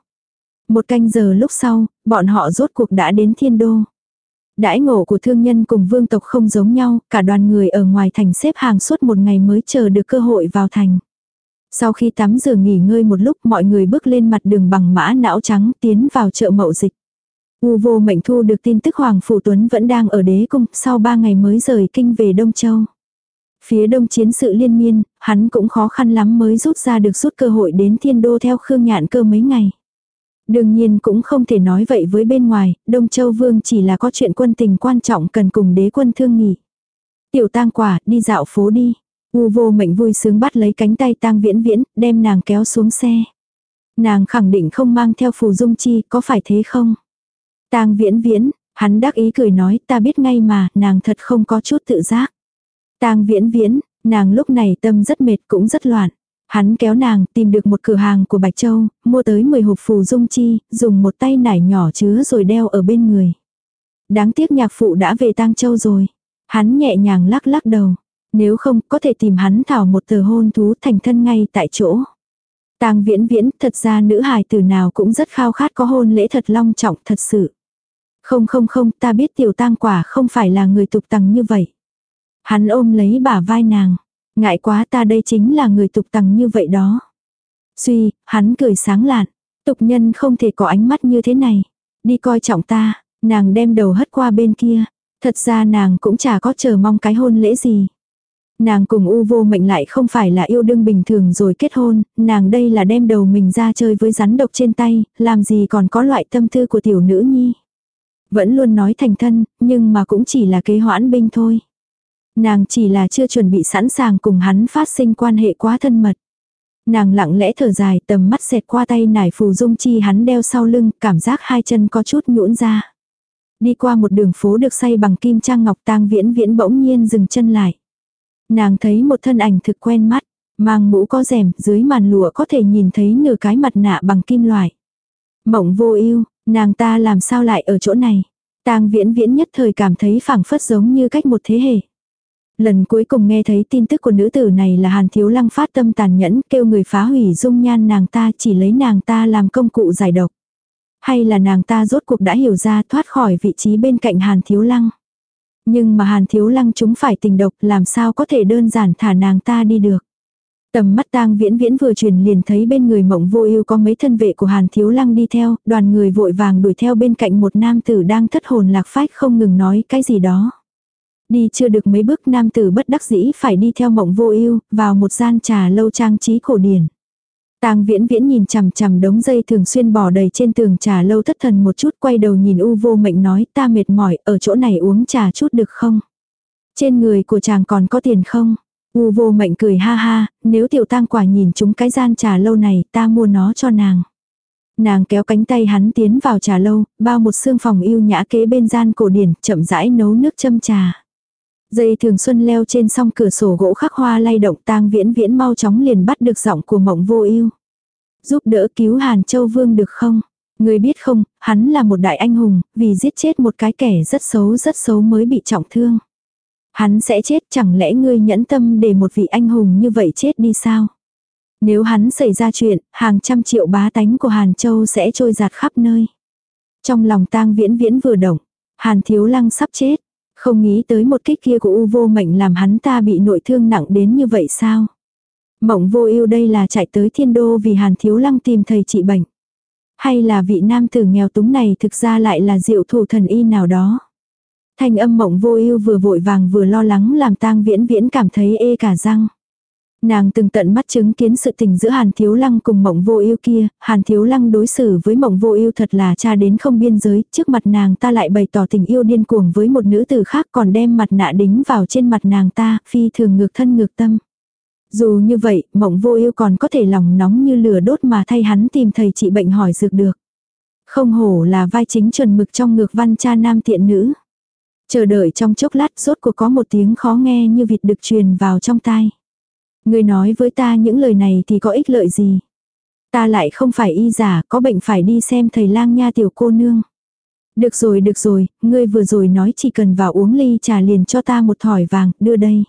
Một canh giờ lúc sau, bọn họ rốt cuộc đã đến thiên đô. Đãi ngộ của thương nhân cùng vương tộc không giống nhau, cả đoàn người ở ngoài thành xếp hàng suốt một ngày mới chờ được cơ hội vào thành. Sau khi tắm rửa nghỉ ngơi một lúc mọi người bước lên mặt đường bằng mã não trắng tiến vào chợ mậu dịch. U vô mệnh thu được tin tức Hoàng Phủ Tuấn vẫn đang ở đế cung, sau ba ngày mới rời kinh về Đông Châu. Phía đông chiến sự liên miên, hắn cũng khó khăn lắm mới rút ra được rút cơ hội đến thiên đô theo Khương Nhạn cơ mấy ngày. Đương nhiên cũng không thể nói vậy với bên ngoài, Đông Châu Vương chỉ là có chuyện quân tình quan trọng cần cùng đế quân thương nghị. Tiểu tang quả, đi dạo phố đi. U vô mệnh vui sướng bắt lấy cánh tay tang viễn viễn, đem nàng kéo xuống xe. Nàng khẳng định không mang theo phù dung chi, có phải thế không? tang viễn viễn, hắn đắc ý cười nói ta biết ngay mà, nàng thật không có chút tự giác. tang viễn viễn, nàng lúc này tâm rất mệt cũng rất loạn. Hắn kéo nàng tìm được một cửa hàng của Bạch Châu, mua tới 10 hộp phù dung chi, dùng một tay nải nhỏ chứa rồi đeo ở bên người. Đáng tiếc nhạc phụ đã về tang châu rồi. Hắn nhẹ nhàng lắc lắc đầu. Nếu không, có thể tìm hắn thảo một tờ hôn thú thành thân ngay tại chỗ. Tang viễn viễn, thật ra nữ hài từ nào cũng rất khao khát có hôn lễ thật long trọng thật sự. Không không không, ta biết tiểu tang quả không phải là người tục tằng như vậy. Hắn ôm lấy bả vai nàng. Ngại quá ta đây chính là người tục tằng như vậy đó. Suy, hắn cười sáng lạn. Tục nhân không thể có ánh mắt như thế này. Đi coi trọng ta, nàng đem đầu hất qua bên kia. Thật ra nàng cũng chả có chờ mong cái hôn lễ gì. Nàng cùng u vô mệnh lại không phải là yêu đương bình thường rồi kết hôn, nàng đây là đem đầu mình ra chơi với rắn độc trên tay, làm gì còn có loại tâm tư của tiểu nữ nhi. Vẫn luôn nói thành thân, nhưng mà cũng chỉ là kế hoãn binh thôi. Nàng chỉ là chưa chuẩn bị sẵn sàng cùng hắn phát sinh quan hệ quá thân mật. Nàng lặng lẽ thở dài tầm mắt xẹt qua tay nải phù dung chi hắn đeo sau lưng, cảm giác hai chân có chút nhũn ra. Đi qua một đường phố được xây bằng kim trang ngọc tang viễn viễn bỗng nhiên dừng chân lại. Nàng thấy một thân ảnh thực quen mắt, mang mũ có rèm, dưới màn lụa có thể nhìn thấy nửa cái mặt nạ bằng kim loại. Mộng vô ưu nàng ta làm sao lại ở chỗ này? Tang viễn viễn nhất thời cảm thấy phảng phất giống như cách một thế hệ. Lần cuối cùng nghe thấy tin tức của nữ tử này là Hàn Thiếu Lăng phát tâm tàn nhẫn kêu người phá hủy dung nhan nàng ta chỉ lấy nàng ta làm công cụ giải độc. Hay là nàng ta rốt cuộc đã hiểu ra thoát khỏi vị trí bên cạnh Hàn Thiếu Lăng. Nhưng mà Hàn Thiếu Lăng chúng phải tình độc làm sao có thể đơn giản thả nàng ta đi được. Tầm mắt tang viễn viễn vừa truyền liền thấy bên người mộng vô ưu có mấy thân vệ của Hàn Thiếu Lăng đi theo, đoàn người vội vàng đuổi theo bên cạnh một nam tử đang thất hồn lạc phách không ngừng nói cái gì đó. Đi chưa được mấy bước nam tử bất đắc dĩ phải đi theo mộng vô ưu vào một gian trà lâu trang trí cổ điển. Tang viễn viễn nhìn chằm chằm đống dây thường xuyên bỏ đầy trên tường trà lâu thất thần một chút quay đầu nhìn u vô mệnh nói ta mệt mỏi ở chỗ này uống trà chút được không? Trên người của chàng còn có tiền không? U vô mệnh cười ha ha, nếu tiểu tang quả nhìn chúng cái gian trà lâu này ta mua nó cho nàng. Nàng kéo cánh tay hắn tiến vào trà lâu, bao một xương phòng yêu nhã kế bên gian cổ điển, chậm rãi nấu nước châm trà. Dây thường xuân leo trên song cửa sổ gỗ khắc hoa lay động tang viễn viễn mau chóng liền bắt được giọng của mộng vô ưu Giúp đỡ cứu Hàn Châu Vương được không? Người biết không, hắn là một đại anh hùng, vì giết chết một cái kẻ rất xấu rất xấu mới bị trọng thương. Hắn sẽ chết chẳng lẽ ngươi nhẫn tâm để một vị anh hùng như vậy chết đi sao? Nếu hắn xảy ra chuyện, hàng trăm triệu bá tánh của Hàn Châu sẽ trôi giạt khắp nơi. Trong lòng tang viễn viễn vừa động, Hàn Thiếu Lăng sắp chết, không nghĩ tới một kích kia của U vô mệnh làm hắn ta bị nội thương nặng đến như vậy sao? Mộng vô ưu đây là chạy tới thiên đô vì hàn thiếu lăng tìm thầy trị bệnh. Hay là vị nam tử nghèo túng này thực ra lại là diệu thủ thần y nào đó. Thanh âm mộng vô ưu vừa vội vàng vừa lo lắng làm tang viễn viễn cảm thấy ê cả răng. Nàng từng tận mắt chứng kiến sự tình giữa Hàn Thiếu Lăng cùng Mộng Vô Ưu kia, Hàn Thiếu Lăng đối xử với Mộng Vô Ưu thật là cha đến không biên giới, trước mặt nàng ta lại bày tỏ tình yêu điên cuồng với một nữ tử khác còn đem mặt nạ đính vào trên mặt nàng ta, phi thường ngược thân ngược tâm. Dù như vậy, Mộng Vô Ưu còn có thể lòng nóng như lửa đốt mà thay hắn tìm thầy trị bệnh hỏi dược được. Không hổ là vai chính chuẩn mực trong ngược văn cha nam tiện nữ. Chờ đợi trong chốc lát rốt cuộc có một tiếng khó nghe như vịt được truyền vào trong tai. Người nói với ta những lời này thì có ích lợi gì? Ta lại không phải y giả, có bệnh phải đi xem thầy lang nha tiểu cô nương. Được rồi, được rồi, ngươi vừa rồi nói chỉ cần vào uống ly trà liền cho ta một thỏi vàng, đưa đây.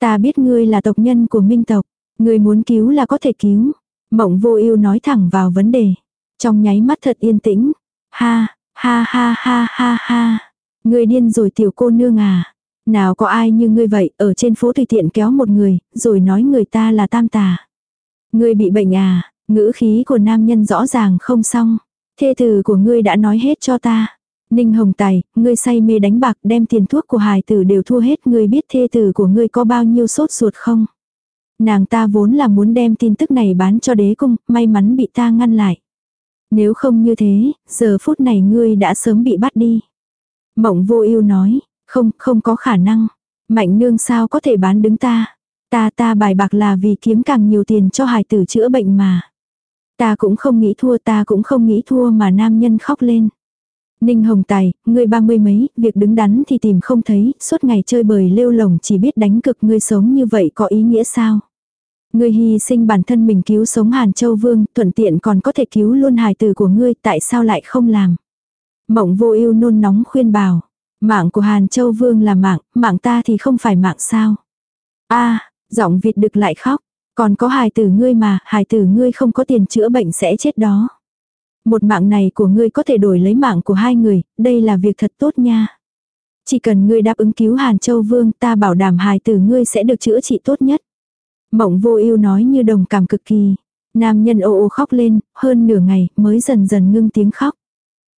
Ta biết ngươi là tộc nhân của minh tộc, ngươi muốn cứu là có thể cứu. Mộng vô ưu nói thẳng vào vấn đề. Trong nháy mắt thật yên tĩnh. Ha, ha ha ha ha ha. Ngươi điên rồi tiểu cô nương à. Nào có ai như ngươi vậy, ở trên phố tùy tiện kéo một người, rồi nói người ta là tam tà. Ngươi bị bệnh à, ngữ khí của nam nhân rõ ràng không xong. Thê tử của ngươi đã nói hết cho ta. Ninh Hồng Tài, ngươi say mê đánh bạc đem tiền thuốc của hài tử đều thua hết ngươi biết thê tử của ngươi có bao nhiêu sốt ruột không? Nàng ta vốn là muốn đem tin tức này bán cho đế cung, may mắn bị ta ngăn lại. Nếu không như thế, giờ phút này ngươi đã sớm bị bắt đi. Mộng vô ưu nói, không, không có khả năng. Mạnh nương sao có thể bán đứng ta. Ta ta bài bạc là vì kiếm càng nhiều tiền cho hài tử chữa bệnh mà. Ta cũng không nghĩ thua ta cũng không nghĩ thua mà nam nhân khóc lên. Ninh Hồng Tài, ngươi ba mươi mấy, việc đứng đắn thì tìm không thấy, suốt ngày chơi bời lêu lồng chỉ biết đánh cực ngươi sống như vậy có ý nghĩa sao? Ngươi hy sinh bản thân mình cứu sống Hàn Châu Vương, thuận tiện còn có thể cứu luôn hài tử của ngươi, tại sao lại không làm? Mộng vô ưu nôn nóng khuyên bảo. Mạng của Hàn Châu Vương là mạng, mạng ta thì không phải mạng sao. a giọng vịt đực lại khóc. Còn có hài tử ngươi mà, hài tử ngươi không có tiền chữa bệnh sẽ chết đó. Một mạng này của ngươi có thể đổi lấy mạng của hai người, đây là việc thật tốt nha. Chỉ cần ngươi đáp ứng cứu Hàn Châu Vương ta bảo đảm hài tử ngươi sẽ được chữa trị tốt nhất. Mộng vô ưu nói như đồng cảm cực kỳ. Nam nhân ô ô khóc lên, hơn nửa ngày mới dần dần ngưng tiếng khóc.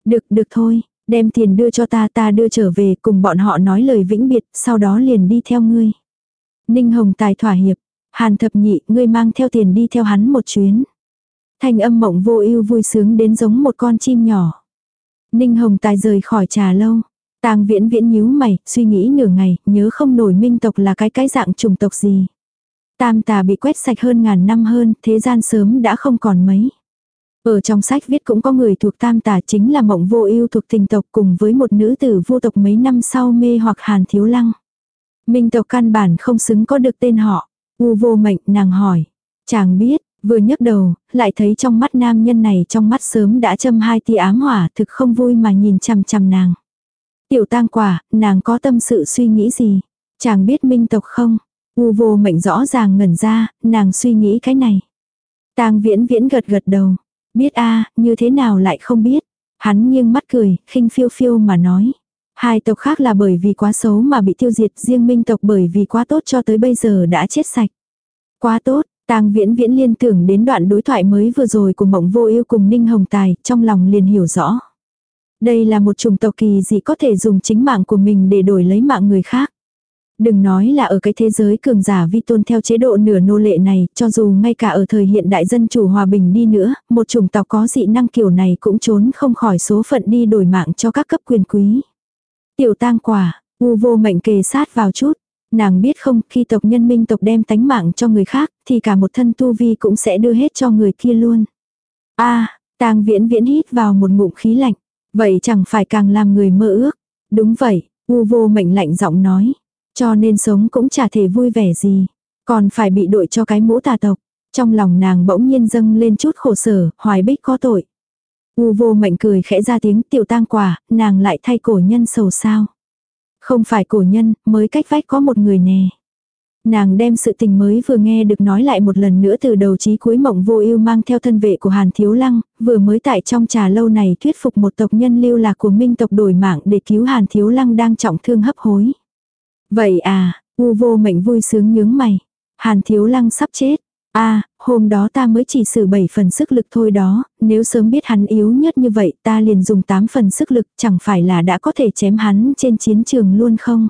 Được, được thôi, đem tiền đưa cho ta ta đưa trở về cùng bọn họ nói lời vĩnh biệt, sau đó liền đi theo ngươi. Ninh Hồng Tài thỏa hiệp, Hàn thập nhị, ngươi mang theo tiền đi theo hắn một chuyến. Thanh âm mộng vô ưu vui sướng đến giống một con chim nhỏ. Ninh Hồng Tài rời khỏi trà lâu. Tang viễn viễn nhíu mày, suy nghĩ nửa ngày, nhớ không nổi minh tộc là cái cái dạng chủng tộc gì. Tam tà bị quét sạch hơn ngàn năm hơn, thế gian sớm đã không còn mấy. Ở trong sách viết cũng có người thuộc tam tả chính là mộng vô ưu thuộc tình tộc cùng với một nữ tử vô tộc mấy năm sau mê hoặc hàn thiếu lăng. Minh tộc căn bản không xứng có được tên họ. U vô mệnh nàng hỏi. Chàng biết, vừa nhấc đầu, lại thấy trong mắt nam nhân này trong mắt sớm đã châm hai tia ám hỏa thực không vui mà nhìn chằm chằm nàng. Tiểu tang quả, nàng có tâm sự suy nghĩ gì? Chàng biết minh tộc không? U vô mệnh rõ ràng ngẩn ra, nàng suy nghĩ cái này. Tang viễn viễn gật gật đầu. Biết a như thế nào lại không biết. Hắn nghiêng mắt cười, khinh phiêu phiêu mà nói. Hai tộc khác là bởi vì quá xấu mà bị tiêu diệt, riêng minh tộc bởi vì quá tốt cho tới bây giờ đã chết sạch. Quá tốt, tang viễn viễn liên tưởng đến đoạn đối thoại mới vừa rồi của mộng vô yêu cùng Ninh Hồng Tài, trong lòng liền hiểu rõ. Đây là một chủng tộc kỳ gì có thể dùng chính mạng của mình để đổi lấy mạng người khác. Đừng nói là ở cái thế giới cường giả vi tôn theo chế độ nửa nô lệ này, cho dù ngay cả ở thời hiện đại dân chủ hòa bình đi nữa, một chủng tộc có dị năng kiểu này cũng trốn không khỏi số phận đi đổi mạng cho các cấp quyền quý. Tiểu tang quả, u vô mệnh kề sát vào chút. Nàng biết không, khi tộc nhân minh tộc đem tánh mạng cho người khác, thì cả một thân tu vi cũng sẽ đưa hết cho người kia luôn. a tang viễn viễn hít vào một ngụm khí lạnh. Vậy chẳng phải càng làm người mơ ước. Đúng vậy, u vô mệnh lạnh giọng nói. Cho nên sống cũng chả thể vui vẻ gì. Còn phải bị đội cho cái mũ tà tộc. Trong lòng nàng bỗng nhiên dâng lên chút khổ sở, hoài bích có tội. U vô mệnh cười khẽ ra tiếng tiểu tang quả, nàng lại thay cổ nhân sầu sao. Không phải cổ nhân, mới cách vách có một người nè. Nàng đem sự tình mới vừa nghe được nói lại một lần nữa từ đầu chí cuối mộng vô ưu mang theo thân vệ của Hàn Thiếu Lăng, vừa mới tại trong trà lâu này thuyết phục một tộc nhân lưu lạc của minh tộc đổi mạng để cứu Hàn Thiếu Lăng đang trọng thương hấp hối. Vậy à, u vô mệnh vui sướng nhướng mày. Hàn Thiếu Lăng sắp chết. a à, hôm đó ta mới chỉ sử 7 phần sức lực thôi đó, nếu sớm biết hắn yếu nhất như vậy ta liền dùng 8 phần sức lực chẳng phải là đã có thể chém hắn trên chiến trường luôn không?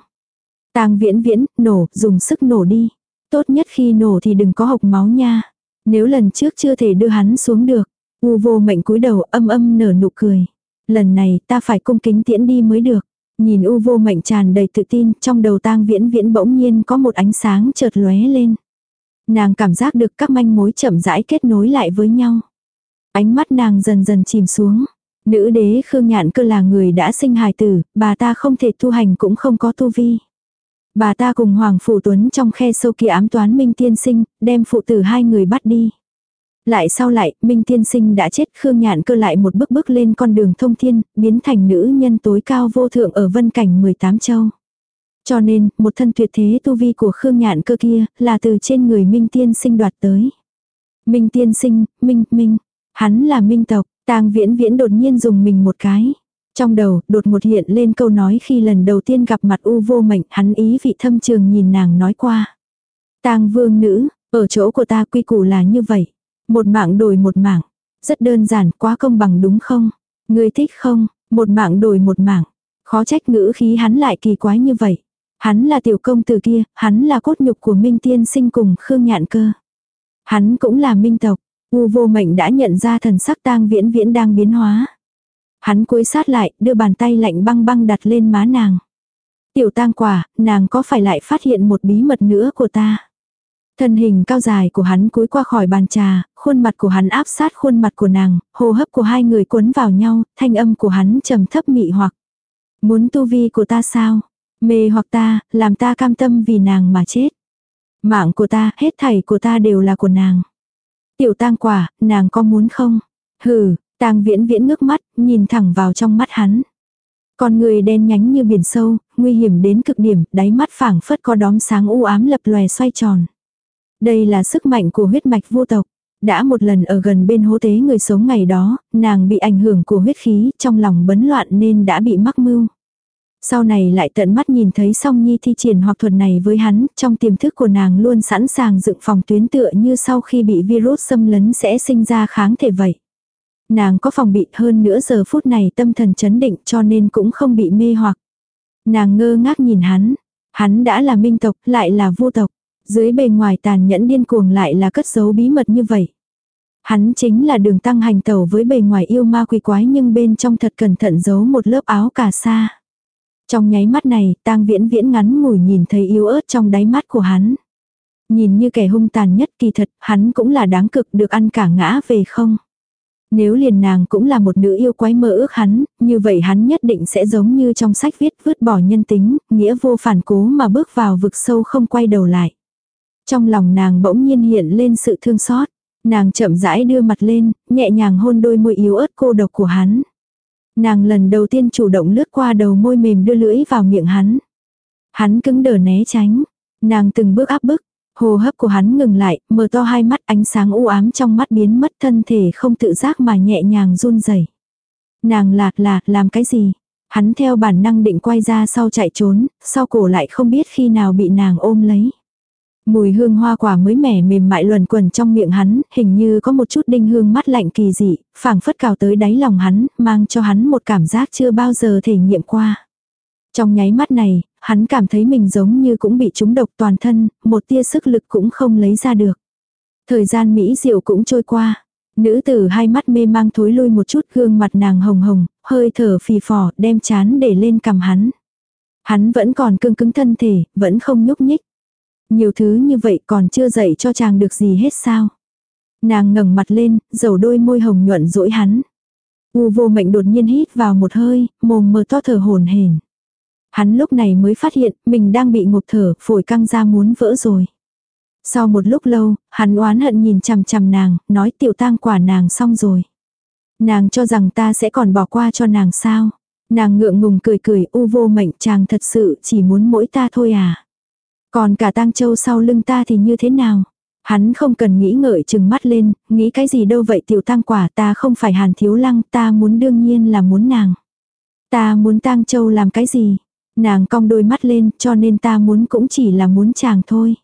Tang viễn viễn, nổ, dùng sức nổ đi. Tốt nhất khi nổ thì đừng có hộc máu nha. Nếu lần trước chưa thể đưa hắn xuống được. U vô mệnh cúi đầu âm âm nở nụ cười. Lần này ta phải cung kính tiễn đi mới được. Nhìn u vô mệnh tràn đầy tự tin, trong đầu tang viễn viễn bỗng nhiên có một ánh sáng chợt lóe lên. Nàng cảm giác được các manh mối chậm rãi kết nối lại với nhau. Ánh mắt nàng dần dần chìm xuống. Nữ đế Khương Nhạn cơ là người đã sinh hài tử, bà ta không thể tu hành cũng không có tu vi. Bà ta cùng Hoàng Phủ Tuấn trong khe sâu kia ám toán Minh Tiên Sinh, đem phụ tử hai người bắt đi. Lại sau lại, Minh Tiên Sinh đã chết, Khương Nhạn cơ lại một bước bước lên con đường thông thiên, biến thành nữ nhân tối cao vô thượng ở vân cảnh 18 châu. Cho nên, một thân tuyệt thế tu vi của Khương Nhạn cơ kia, là từ trên người Minh Tiên Sinh đoạt tới. Minh Tiên Sinh, Minh, Minh, hắn là Minh tộc, tang viễn viễn đột nhiên dùng mình một cái. Trong đầu, đột một hiện lên câu nói khi lần đầu tiên gặp mặt u vô mệnh, hắn ý vị thâm trường nhìn nàng nói qua. tang vương nữ, ở chỗ của ta quy củ là như vậy. Một mạng đổi một mạng. Rất đơn giản, quá công bằng đúng không? Ngươi thích không? Một mạng đổi một mạng. Khó trách ngữ khí hắn lại kỳ quái như vậy. Hắn là tiểu công tử kia, hắn là cốt nhục của Minh Tiên sinh cùng Khương Nhạn cơ. Hắn cũng là minh tộc. U vô mệnh đã nhận ra thần sắc tang viễn viễn đang biến hóa. Hắn cúi sát lại, đưa bàn tay lạnh băng băng đặt lên má nàng. Tiểu tang quả, nàng có phải lại phát hiện một bí mật nữa của ta? Thân hình cao dài của hắn cúi qua khỏi bàn trà, khuôn mặt của hắn áp sát khuôn mặt của nàng, hô hấp của hai người cuốn vào nhau, thanh âm của hắn trầm thấp mị hoặc. Muốn tu vi của ta sao? Mê hoặc ta, làm ta cam tâm vì nàng mà chết. Mạng của ta, hết thảy của ta đều là của nàng. Tiểu tang quả, nàng có muốn không? Hừ, tang viễn viễn ngước mắt, nhìn thẳng vào trong mắt hắn. Con người đen nhánh như biển sâu, nguy hiểm đến cực điểm, đáy mắt phảng phất có đóm sáng u ám lập lòe xoay tròn. Đây là sức mạnh của huyết mạch vô tộc. Đã một lần ở gần bên hố tế người sống ngày đó, nàng bị ảnh hưởng của huyết khí, trong lòng bấn loạn nên đã bị mắc mưu. Sau này lại tận mắt nhìn thấy song nhi thi triển hoặc thuật này với hắn, trong tiềm thức của nàng luôn sẵn sàng dựng phòng tuyến tựa như sau khi bị virus xâm lấn sẽ sinh ra kháng thể vậy. Nàng có phòng bị hơn nữa giờ phút này tâm thần chấn định cho nên cũng không bị mê hoặc. Nàng ngơ ngác nhìn hắn, hắn đã là minh tộc, lại là vô tộc. Dưới bề ngoài tàn nhẫn điên cuồng lại là cất giấu bí mật như vậy. Hắn chính là đường tăng hành tẩu với bề ngoài yêu ma quỷ quái nhưng bên trong thật cẩn thận giấu một lớp áo cà sa. Trong nháy mắt này, tang viễn viễn ngắn ngủi nhìn thấy yếu ớt trong đáy mắt của hắn. Nhìn như kẻ hung tàn nhất kỳ thật, hắn cũng là đáng cực được ăn cả ngã về không. Nếu liền nàng cũng là một nữ yêu quái mơ ước hắn, như vậy hắn nhất định sẽ giống như trong sách viết vứt bỏ nhân tính, nghĩa vô phản cố mà bước vào vực sâu không quay đầu lại. Trong lòng nàng bỗng nhiên hiện lên sự thương xót. Nàng chậm rãi đưa mặt lên, nhẹ nhàng hôn đôi môi yếu ớt cô độc của hắn. Nàng lần đầu tiên chủ động lướt qua đầu môi mềm đưa lưỡi vào miệng hắn. Hắn cứng đờ né tránh. Nàng từng bước áp bức. Hồ hấp của hắn ngừng lại, mở to hai mắt ánh sáng u ám trong mắt biến mất thân thể không tự giác mà nhẹ nhàng run rẩy. Nàng lạc lạc làm cái gì? Hắn theo bản năng định quay ra sau chạy trốn, sau cổ lại không biết khi nào bị nàng ôm lấy. Mùi hương hoa quả mới mẻ mềm mại luồn quẩn trong miệng hắn, hình như có một chút đinh hương mắt lạnh kỳ dị, phảng phất cào tới đáy lòng hắn, mang cho hắn một cảm giác chưa bao giờ thể nghiệm qua. Trong nháy mắt này, hắn cảm thấy mình giống như cũng bị trúng độc toàn thân, một tia sức lực cũng không lấy ra được. Thời gian mỹ diệu cũng trôi qua. Nữ tử hai mắt mê mang thối lui một chút gương mặt nàng hồng hồng, hơi thở phì phò, đem chán để lên cầm hắn. Hắn vẫn còn cương cứng thân thể, vẫn không nhúc nhích. Nhiều thứ như vậy còn chưa dạy cho chàng được gì hết sao. Nàng ngẩng mặt lên, dầu đôi môi hồng nhuận dỗi hắn. U vô mệnh đột nhiên hít vào một hơi, mồm mờ to thở hồn hển. Hắn lúc này mới phát hiện mình đang bị ngộp thở, phổi căng ra muốn vỡ rồi. Sau một lúc lâu, hắn oán hận nhìn chằm chằm nàng, nói tiểu tang quả nàng xong rồi. Nàng cho rằng ta sẽ còn bỏ qua cho nàng sao. Nàng ngượng ngùng cười cười u vô mệnh chàng thật sự chỉ muốn mỗi ta thôi à. Còn cả tang châu sau lưng ta thì như thế nào? Hắn không cần nghĩ ngợi chừng mắt lên, nghĩ cái gì đâu vậy tiểu tang quả ta không phải hàn thiếu lăng, ta muốn đương nhiên là muốn nàng. Ta muốn tang châu làm cái gì? Nàng cong đôi mắt lên cho nên ta muốn cũng chỉ là muốn chàng thôi.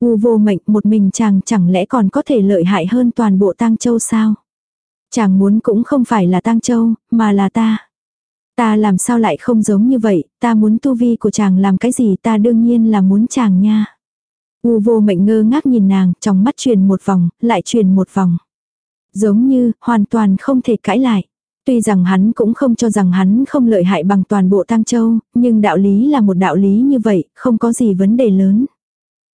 U vô mệnh một mình chàng chẳng lẽ còn có thể lợi hại hơn toàn bộ tang châu sao? Chàng muốn cũng không phải là tang châu, mà là ta. Ta làm sao lại không giống như vậy, ta muốn tu vi của chàng làm cái gì ta đương nhiên là muốn chàng nha. U vô mệnh ngơ ngác nhìn nàng, trong mắt truyền một vòng, lại truyền một vòng. Giống như, hoàn toàn không thể cãi lại. Tuy rằng hắn cũng không cho rằng hắn không lợi hại bằng toàn bộ Tăng Châu, nhưng đạo lý là một đạo lý như vậy, không có gì vấn đề lớn.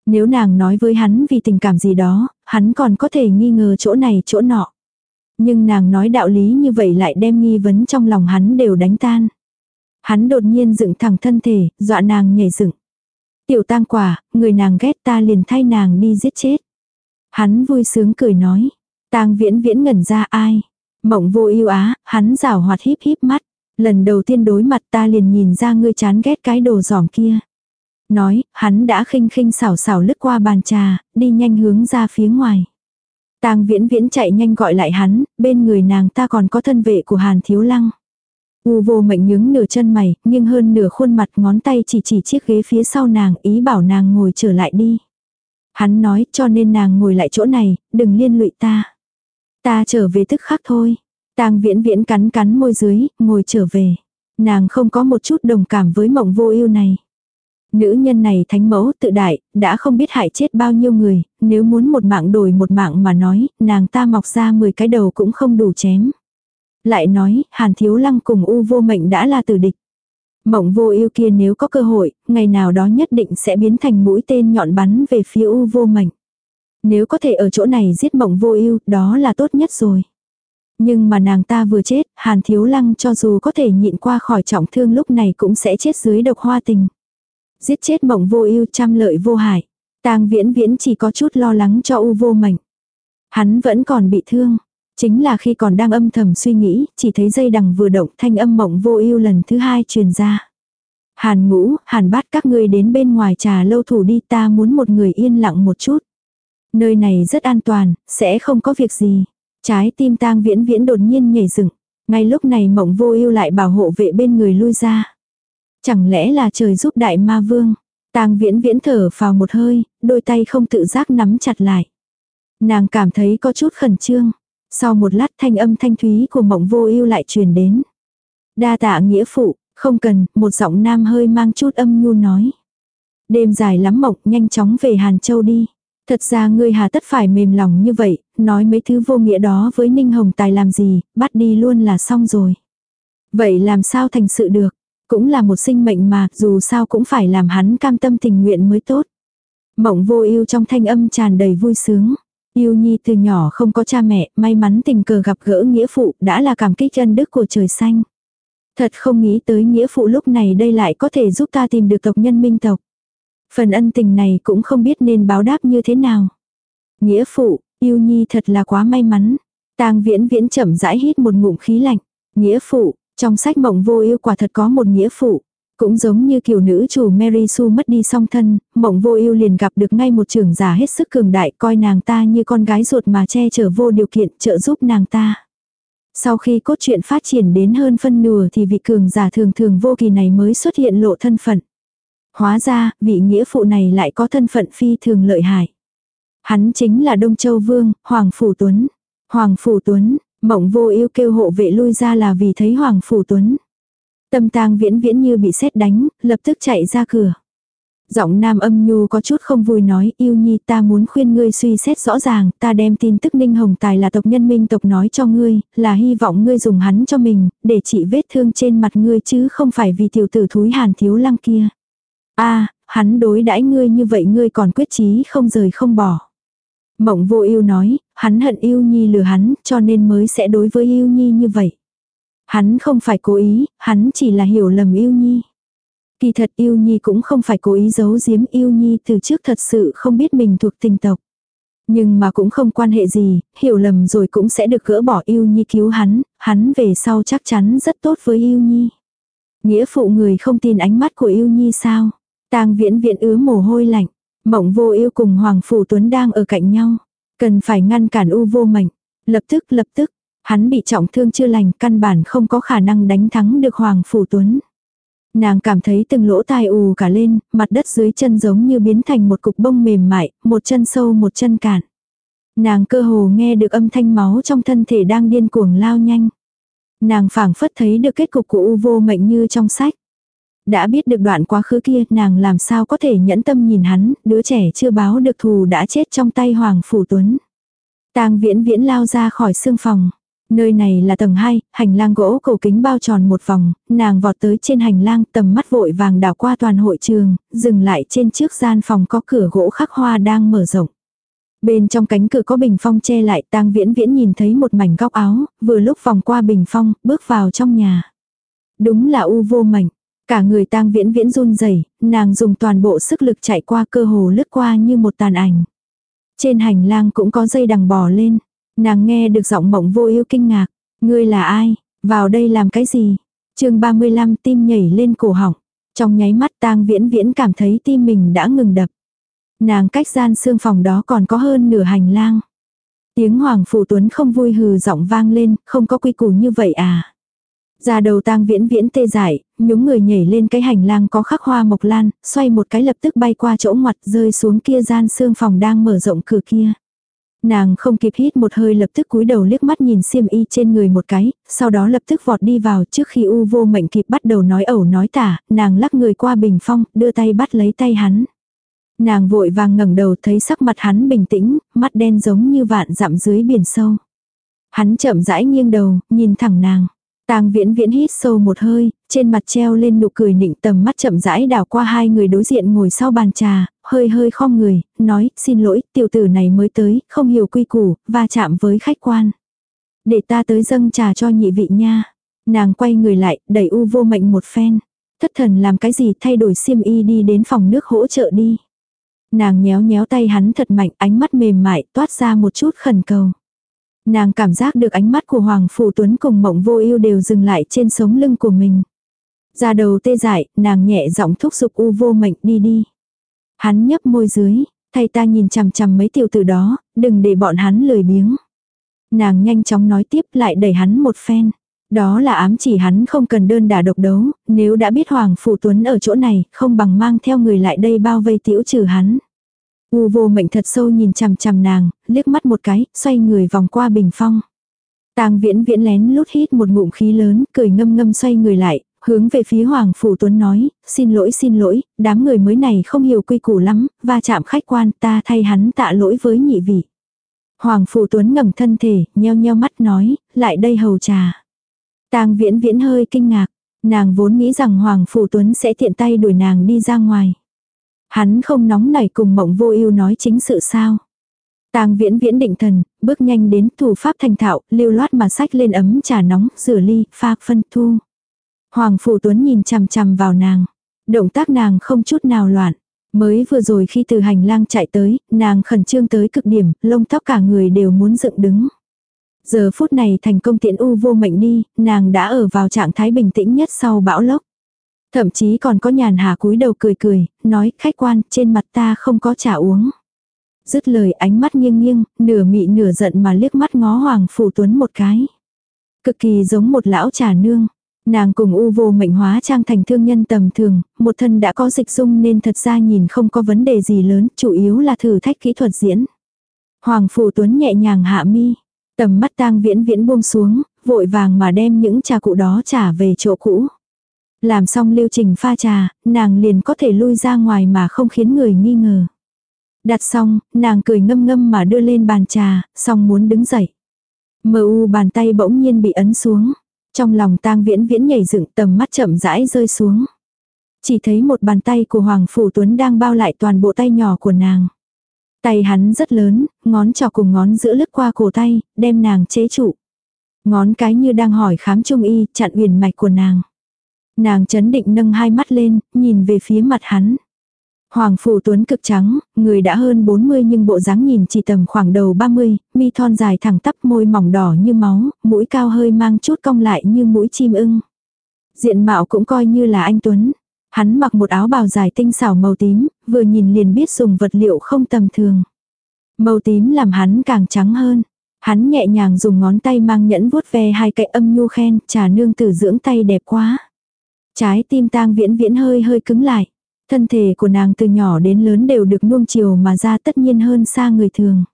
Nếu nàng nói với hắn vì tình cảm gì đó, hắn còn có thể nghi ngờ chỗ này chỗ nọ. Nhưng nàng nói đạo lý như vậy lại đem nghi vấn trong lòng hắn đều đánh tan. Hắn đột nhiên dựng thẳng thân thể, dọa nàng nhảy dựng. Tiểu tang quả, người nàng ghét ta liền thay nàng đi giết chết. Hắn vui sướng cười nói. tang viễn viễn ngẩn ra ai. Mộng vô yêu á, hắn rảo hoạt híp híp mắt. Lần đầu tiên đối mặt ta liền nhìn ra ngươi chán ghét cái đồ giỏm kia. Nói, hắn đã khinh khinh xảo xảo lướt qua bàn trà, đi nhanh hướng ra phía ngoài. Tang viễn viễn chạy nhanh gọi lại hắn, bên người nàng ta còn có thân vệ của Hàn Thiếu Lăng. U vô mệnh nhướng nửa chân mày, nhưng hơn nửa khuôn mặt ngón tay chỉ chỉ chiếc ghế phía sau nàng, ý bảo nàng ngồi trở lại đi. Hắn nói cho nên nàng ngồi lại chỗ này, đừng liên lụy ta. Ta trở về tức khắc thôi. Tang viễn viễn cắn cắn môi dưới, ngồi trở về. Nàng không có một chút đồng cảm với mộng vô ưu này. Nữ nhân này thánh mẫu tự đại, đã không biết hại chết bao nhiêu người, nếu muốn một mạng đổi một mạng mà nói, nàng ta mọc ra 10 cái đầu cũng không đủ chém. Lại nói, Hàn Thiếu Lăng cùng U vô mệnh đã là tử địch. Mộng vô yêu kia nếu có cơ hội, ngày nào đó nhất định sẽ biến thành mũi tên nhọn bắn về phía U vô mệnh. Nếu có thể ở chỗ này giết mộng vô yêu đó là tốt nhất rồi. Nhưng mà nàng ta vừa chết, Hàn Thiếu Lăng cho dù có thể nhịn qua khỏi trọng thương lúc này cũng sẽ chết dưới độc hoa tình. Giết chết mộng vô ưu trăm lợi vô hại. Tang viễn viễn chỉ có chút lo lắng cho u vô mảnh Hắn vẫn còn bị thương. Chính là khi còn đang âm thầm suy nghĩ, chỉ thấy dây đằng vừa động thanh âm mộng vô ưu lần thứ hai truyền ra. Hàn ngũ, hàn bát các ngươi đến bên ngoài trà lâu thủ đi ta muốn một người yên lặng một chút. Nơi này rất an toàn, sẽ không có việc gì. Trái tim tang viễn viễn đột nhiên nhảy dựng. Ngay lúc này mộng vô ưu lại bảo hộ vệ bên người lui ra. Chẳng lẽ là trời giúp đại ma vương? Tang viễn viễn thở vào một hơi, đôi tay không tự giác nắm chặt lại. Nàng cảm thấy có chút khẩn trương. Sau một lát thanh âm thanh thúy của mộng vô ưu lại truyền đến. Đa tạ nghĩa phụ, không cần, một giọng nam hơi mang chút âm nhu nói. Đêm dài lắm mộng nhanh chóng về Hàn Châu đi. Thật ra ngươi hà tất phải mềm lòng như vậy, nói mấy thứ vô nghĩa đó với Ninh Hồng Tài làm gì, bắt đi luôn là xong rồi. Vậy làm sao thành sự được? Cũng là một sinh mệnh mà, dù sao cũng phải làm hắn cam tâm tình nguyện mới tốt. Mộng vô ưu trong thanh âm tràn đầy vui sướng. Yêu Nhi từ nhỏ không có cha mẹ, may mắn tình cờ gặp gỡ nghĩa phụ, đã là cảm kích chân đức của trời xanh. Thật không nghĩ tới nghĩa phụ lúc này đây lại có thể giúp ta tìm được tộc nhân minh tộc. Phần ân tình này cũng không biết nên báo đáp như thế nào. Nghĩa phụ, yêu nhi thật là quá may mắn. tang viễn viễn chậm rãi hít một ngụm khí lạnh. Nghĩa phụ, trong sách mộng vô ưu quả thật có một nghĩa phụ. Cũng giống như kiểu nữ chủ Mary Sue mất đi song thân, mộng vô ưu liền gặp được ngay một trưởng giả hết sức cường đại coi nàng ta như con gái ruột mà che chở vô điều kiện trợ giúp nàng ta. Sau khi cốt truyện phát triển đến hơn phân nửa thì vị cường giả thường thường vô kỳ này mới xuất hiện lộ thân phận. Hóa ra, vị nghĩa phụ này lại có thân phận phi thường lợi hại. Hắn chính là Đông Châu Vương, Hoàng Phủ Tuấn. Hoàng Phủ Tuấn, mộng vô yêu kêu hộ vệ lui ra là vì thấy Hoàng Phủ Tuấn. Tâm tang viễn viễn như bị sét đánh, lập tức chạy ra cửa. Giọng nam âm nhu có chút không vui nói, yêu nhi ta muốn khuyên ngươi suy xét rõ ràng, ta đem tin tức Ninh Hồng Tài là tộc nhân minh tộc nói cho ngươi, là hy vọng ngươi dùng hắn cho mình, để trị vết thương trên mặt ngươi chứ không phải vì tiểu tử thúi hàn thiếu lăng kia. a hắn đối đãi ngươi như vậy ngươi còn quyết chí không rời không bỏ. Mộng vô yêu nói, hắn hận yêu nhi lừa hắn, cho nên mới sẽ đối với yêu nhi như vậy. Hắn không phải cố ý, hắn chỉ là hiểu lầm yêu nhi. Kỳ thật yêu nhi cũng không phải cố ý giấu giếm yêu nhi từ trước thật sự không biết mình thuộc tình tộc. Nhưng mà cũng không quan hệ gì, hiểu lầm rồi cũng sẽ được gỡ bỏ yêu nhi cứu hắn, hắn về sau chắc chắn rất tốt với yêu nhi. Nghĩa phụ người không tin ánh mắt của yêu nhi sao? Tang viễn viễn ứa mồ hôi lạnh. Mộng vô yêu cùng Hoàng Phủ Tuấn đang ở cạnh nhau. Cần phải ngăn cản u vô mệnh. Lập tức lập tức. Hắn bị trọng thương chưa lành căn bản không có khả năng đánh thắng được Hoàng Phủ Tuấn. Nàng cảm thấy từng lỗ tai ù cả lên, mặt đất dưới chân giống như biến thành một cục bông mềm mại, một chân sâu một chân cạn. Nàng cơ hồ nghe được âm thanh máu trong thân thể đang điên cuồng lao nhanh. Nàng phảng phất thấy được kết cục của u vô mệnh như trong sách. Đã biết được đoạn quá khứ kia, nàng làm sao có thể nhẫn tâm nhìn hắn, đứa trẻ chưa báo được thù đã chết trong tay Hoàng Phủ Tuấn. tang viễn viễn lao ra khỏi xương phòng. Nơi này là tầng 2, hành lang gỗ cổ kính bao tròn một vòng, nàng vọt tới trên hành lang tầm mắt vội vàng đảo qua toàn hội trường, dừng lại trên trước gian phòng có cửa gỗ khắc hoa đang mở rộng. Bên trong cánh cửa có bình phong che lại tang viễn viễn nhìn thấy một mảnh góc áo, vừa lúc vòng qua bình phong, bước vào trong nhà. Đúng là u vô mảnh. Cả người tang viễn viễn run rẩy nàng dùng toàn bộ sức lực chạy qua cơ hồ lướt qua như một tàn ảnh. Trên hành lang cũng có dây đằng bò lên. Nàng nghe được giọng mộng vô ưu kinh ngạc. Ngươi là ai? Vào đây làm cái gì? chương 35 tim nhảy lên cổ họng. Trong nháy mắt tang viễn viễn cảm thấy tim mình đã ngừng đập. Nàng cách gian xương phòng đó còn có hơn nửa hành lang. Tiếng Hoàng Phủ Tuấn không vui hừ giọng vang lên, không có quy củ như vậy à. Ra đầu tang viễn viễn tê dại, nhúng người nhảy lên cái hành lang có khắc hoa mộc lan, xoay một cái lập tức bay qua chỗ ngoặt rơi xuống kia gian xương phòng đang mở rộng cửa kia. Nàng không kịp hít một hơi lập tức cúi đầu liếc mắt nhìn xiêm y trên người một cái, sau đó lập tức vọt đi vào trước khi u vô mệnh kịp bắt đầu nói ẩu nói tả, nàng lắc người qua bình phong, đưa tay bắt lấy tay hắn. Nàng vội vàng ngẩng đầu thấy sắc mặt hắn bình tĩnh, mắt đen giống như vạn dặm dưới biển sâu. Hắn chậm rãi nghiêng đầu, nhìn thẳng nàng. Tang viễn viễn hít sâu một hơi, trên mặt treo lên nụ cười nịnh tầm mắt chậm rãi đảo qua hai người đối diện ngồi sau bàn trà, hơi hơi khom người, nói, xin lỗi, tiểu tử này mới tới, không hiểu quy củ, va chạm với khách quan. Để ta tới dâng trà cho nhị vị nha. Nàng quay người lại, đẩy u vô mệnh một phen. Thất thần làm cái gì thay đổi xiêm y đi đến phòng nước hỗ trợ đi. Nàng nhéo nhéo tay hắn thật mạnh, ánh mắt mềm mại, toát ra một chút khẩn cầu. Nàng cảm giác được ánh mắt của Hoàng Phủ Tuấn cùng mộng vô ưu đều dừng lại trên sống lưng của mình. Ra đầu tê dại, nàng nhẹ giọng thúc giục u vô mệnh đi đi. Hắn nhấp môi dưới, thay ta nhìn chằm chằm mấy tiểu tử đó, đừng để bọn hắn lười biếng. Nàng nhanh chóng nói tiếp lại đẩy hắn một phen. Đó là ám chỉ hắn không cần đơn đả độc đấu, nếu đã biết Hoàng Phủ Tuấn ở chỗ này, không bằng mang theo người lại đây bao vây tiểu trừ hắn. U vô mệnh thật sâu nhìn chằm chằm nàng, liếc mắt một cái, xoay người vòng qua bình phong. Tang viễn viễn lén lút hít một ngụm khí lớn, cười ngâm ngâm xoay người lại, hướng về phía Hoàng Phủ Tuấn nói, xin lỗi xin lỗi, đám người mới này không hiểu quy củ lắm, va chạm khách quan ta thay hắn tạ lỗi với nhị vị. Hoàng Phủ Tuấn ngẩng thân thể, nheo nheo mắt nói, lại đây hầu trà. Tang viễn viễn hơi kinh ngạc, nàng vốn nghĩ rằng Hoàng Phủ Tuấn sẽ tiện tay đuổi nàng đi ra ngoài. Hắn không nóng nảy cùng mộng vô ưu nói chính sự sao. Tang viễn viễn định thần, bước nhanh đến thủ pháp thành thạo, lưu loát mà sách lên ấm trà nóng, rửa ly, pha phân thu. Hoàng Phủ Tuấn nhìn chằm chằm vào nàng. Động tác nàng không chút nào loạn. Mới vừa rồi khi từ hành lang chạy tới, nàng khẩn trương tới cực điểm, lông tóc cả người đều muốn dựng đứng. Giờ phút này thành công tiện u vô mệnh đi, nàng đã ở vào trạng thái bình tĩnh nhất sau bão lốc. Thậm chí còn có nhàn hà cúi đầu cười cười, nói khách quan trên mặt ta không có trà uống. Dứt lời ánh mắt nghiêng nghiêng, nửa mị nửa giận mà liếc mắt ngó Hoàng Phủ Tuấn một cái. Cực kỳ giống một lão trà nương. Nàng cùng u vô mệnh hóa trang thành thương nhân tầm thường, một thân đã có dịch dung nên thật ra nhìn không có vấn đề gì lớn, chủ yếu là thử thách kỹ thuật diễn. Hoàng Phủ Tuấn nhẹ nhàng hạ mi, tầm mắt tang viễn viễn buông xuống, vội vàng mà đem những trà cụ đó trả về chỗ cũ. Làm xong lưu trình pha trà, nàng liền có thể lui ra ngoài mà không khiến người nghi ngờ. Đặt xong, nàng cười ngâm ngâm mà đưa lên bàn trà, xong muốn đứng dậy. Mờ u bàn tay bỗng nhiên bị ấn xuống. Trong lòng tang viễn viễn nhảy dựng tầm mắt chậm rãi rơi xuống. Chỉ thấy một bàn tay của Hoàng Phủ Tuấn đang bao lại toàn bộ tay nhỏ của nàng. Tay hắn rất lớn, ngón trỏ cùng ngón giữa lướt qua cổ tay, đem nàng chế trụ. Ngón cái như đang hỏi khám trung y, chặn huyền mạch của nàng. Nàng chấn định nâng hai mắt lên, nhìn về phía mặt hắn. Hoàng phủ tuấn cực trắng, người đã hơn 40 nhưng bộ dáng nhìn chỉ tầm khoảng đầu 30, mi thon dài thẳng tắp môi mỏng đỏ như máu, mũi cao hơi mang chút cong lại như mũi chim ưng. Diện mạo cũng coi như là anh Tuấn. Hắn mặc một áo bào dài tinh xảo màu tím, vừa nhìn liền biết dùng vật liệu không tầm thường. Màu tím làm hắn càng trắng hơn. Hắn nhẹ nhàng dùng ngón tay mang nhẫn vuốt ve hai cái âm nhu khen, trà nương tử dưỡng tay đẹp quá. Trái tim tang viễn viễn hơi hơi cứng lại. Thân thể của nàng từ nhỏ đến lớn đều được nuông chiều mà ra tất nhiên hơn xa người thường.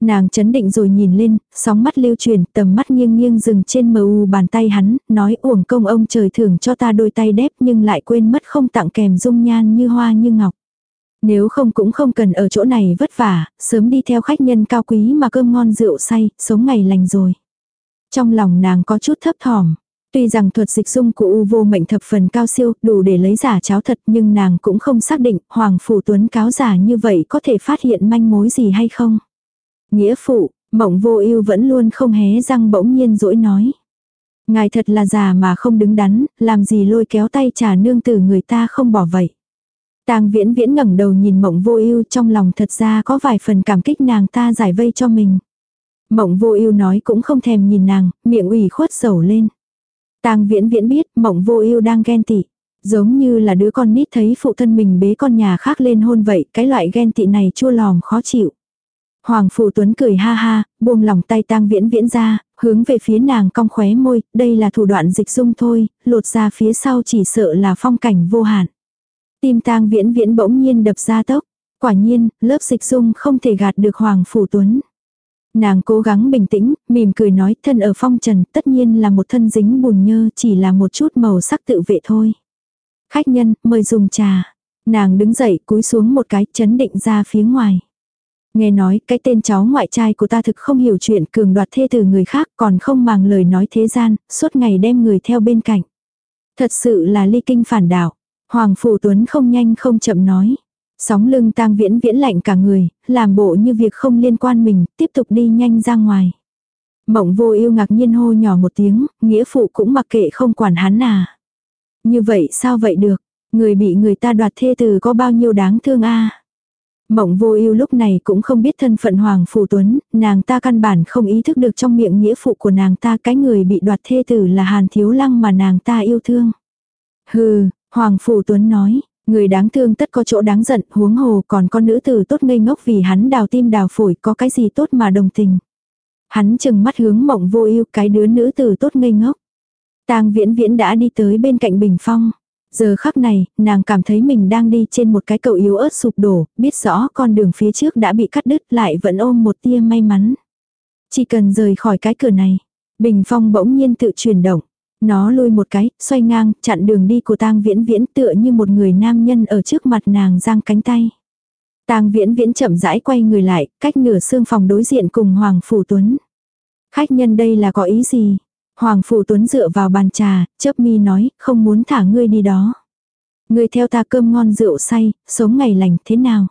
Nàng chấn định rồi nhìn lên, sóng mắt lưu truyền, tầm mắt nghiêng nghiêng dừng trên mờ u bàn tay hắn, nói uổng công ông trời thưởng cho ta đôi tay đẹp nhưng lại quên mất không tặng kèm dung nhan như hoa như ngọc. Nếu không cũng không cần ở chỗ này vất vả, sớm đi theo khách nhân cao quý mà cơm ngon rượu say, sống ngày lành rồi. Trong lòng nàng có chút thấp thỏm. Tuy rằng thuật dịch dung của U vô mệnh thập phần cao siêu, đủ để lấy giả cháo thật nhưng nàng cũng không xác định Hoàng Phủ Tuấn cáo giả như vậy có thể phát hiện manh mối gì hay không. Nghĩa phụ, mộng vô ưu vẫn luôn không hé răng bỗng nhiên dỗi nói. Ngài thật là già mà không đứng đắn, làm gì lôi kéo tay trà nương từ người ta không bỏ vậy. Tang viễn viễn ngẩng đầu nhìn mộng vô ưu trong lòng thật ra có vài phần cảm kích nàng ta giải vây cho mình. Mộng vô ưu nói cũng không thèm nhìn nàng, miệng ủy khuất sầu lên. Tang viễn viễn biết mộng vô ưu đang ghen tị. Giống như là đứa con nít thấy phụ thân mình bế con nhà khác lên hôn vậy, cái loại ghen tị này chua lòm khó chịu. Hoàng Phủ Tuấn cười ha ha, buông lòng tay tang viễn viễn ra, hướng về phía nàng cong khóe môi, đây là thủ đoạn dịch dung thôi, lột ra phía sau chỉ sợ là phong cảnh vô hạn. Tim tang viễn viễn bỗng nhiên đập ra tốc, quả nhiên, lớp dịch dung không thể gạt được Hoàng Phủ Tuấn. Nàng cố gắng bình tĩnh, mỉm cười nói thân ở phong trần tất nhiên là một thân dính bùn nhơ chỉ là một chút màu sắc tự vệ thôi. Khách nhân, mời dùng trà. Nàng đứng dậy cúi xuống một cái chấn định ra phía ngoài. Nghe nói cái tên cháu ngoại trai của ta thực không hiểu chuyện cường đoạt thê từ người khác còn không màng lời nói thế gian, suốt ngày đem người theo bên cạnh. Thật sự là ly kinh phản đạo. Hoàng Phủ Tuấn không nhanh không chậm nói. Sóng lưng tang viễn viễn lạnh cả người, làm bộ như việc không liên quan mình, tiếp tục đi nhanh ra ngoài. Mộng vô yêu ngạc nhiên hô nhỏ một tiếng, nghĩa phụ cũng mặc kệ không quản hắn à. Như vậy sao vậy được, người bị người ta đoạt thê từ có bao nhiêu đáng thương a Mộng vô yêu lúc này cũng không biết thân phận Hoàng Phủ Tuấn, nàng ta căn bản không ý thức được trong miệng nghĩa phụ của nàng ta cái người bị đoạt thê tử là Hàn Thiếu Lăng mà nàng ta yêu thương. Hừ, Hoàng Phủ Tuấn nói, người đáng thương tất có chỗ đáng giận, huống hồ còn con nữ tử tốt ngây ngốc vì hắn đào tim đào phổi có cái gì tốt mà đồng tình. Hắn chừng mắt hướng mộng vô ưu cái đứa nữ tử tốt ngây ngốc. Tang viễn viễn đã đi tới bên cạnh bình phong. Giờ khắc này, nàng cảm thấy mình đang đi trên một cái cầu yếu ớt sụp đổ, biết rõ con đường phía trước đã bị cắt đứt lại vẫn ôm một tia may mắn. Chỉ cần rời khỏi cái cửa này, bình phong bỗng nhiên tự chuyển động. Nó lôi một cái, xoay ngang, chặn đường đi của tang viễn viễn tựa như một người nam nhân ở trước mặt nàng giang cánh tay. tang viễn viễn chậm rãi quay người lại, cách nửa xương phòng đối diện cùng Hoàng Phủ Tuấn. Khách nhân đây là có ý gì? Hoàng Phủ Tuấn dựa vào bàn trà, chớp mi nói, không muốn thả ngươi đi đó. Ngươi theo ta cơm ngon rượu say, sống ngày lành thế nào?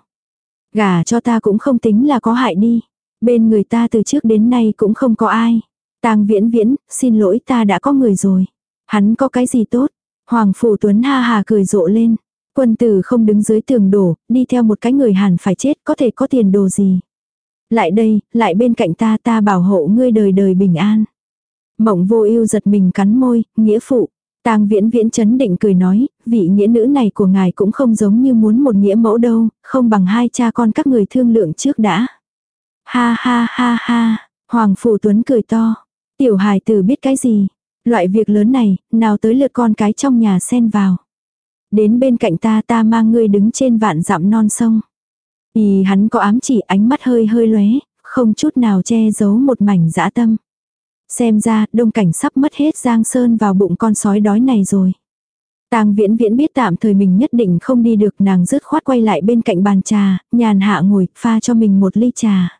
Gả cho ta cũng không tính là có hại đi. Bên người ta từ trước đến nay cũng không có ai. Tang viễn viễn, xin lỗi ta đã có người rồi. Hắn có cái gì tốt? Hoàng Phủ Tuấn ha hà cười rộ lên. Quân tử không đứng dưới tường đổ, đi theo một cái người hẳn phải chết có thể có tiền đồ gì. Lại đây, lại bên cạnh ta ta bảo hộ ngươi đời đời bình an. Mộng vô ưu giật mình cắn môi, nghĩa phụ. Tang viễn viễn chấn định cười nói, vị nghĩa nữ này của ngài cũng không giống như muốn một nghĩa mẫu đâu, không bằng hai cha con các người thương lượng trước đã. Ha ha ha ha, Hoàng Phủ Tuấn cười to. Tiểu hài tử biết cái gì? Loại việc lớn này, nào tới lượt con cái trong nhà xen vào. Đến bên cạnh ta ta mang ngươi đứng trên vạn dặm non sông. Ý hắn có ám chỉ ánh mắt hơi hơi lóe, không chút nào che giấu một mảnh dã tâm. Xem ra, đông cảnh sắp mất hết Giang Sơn vào bụng con sói đói này rồi. Tang viễn viễn biết tạm thời mình nhất định không đi được nàng rứt khoát quay lại bên cạnh bàn trà, nhàn hạ ngồi, pha cho mình một ly trà.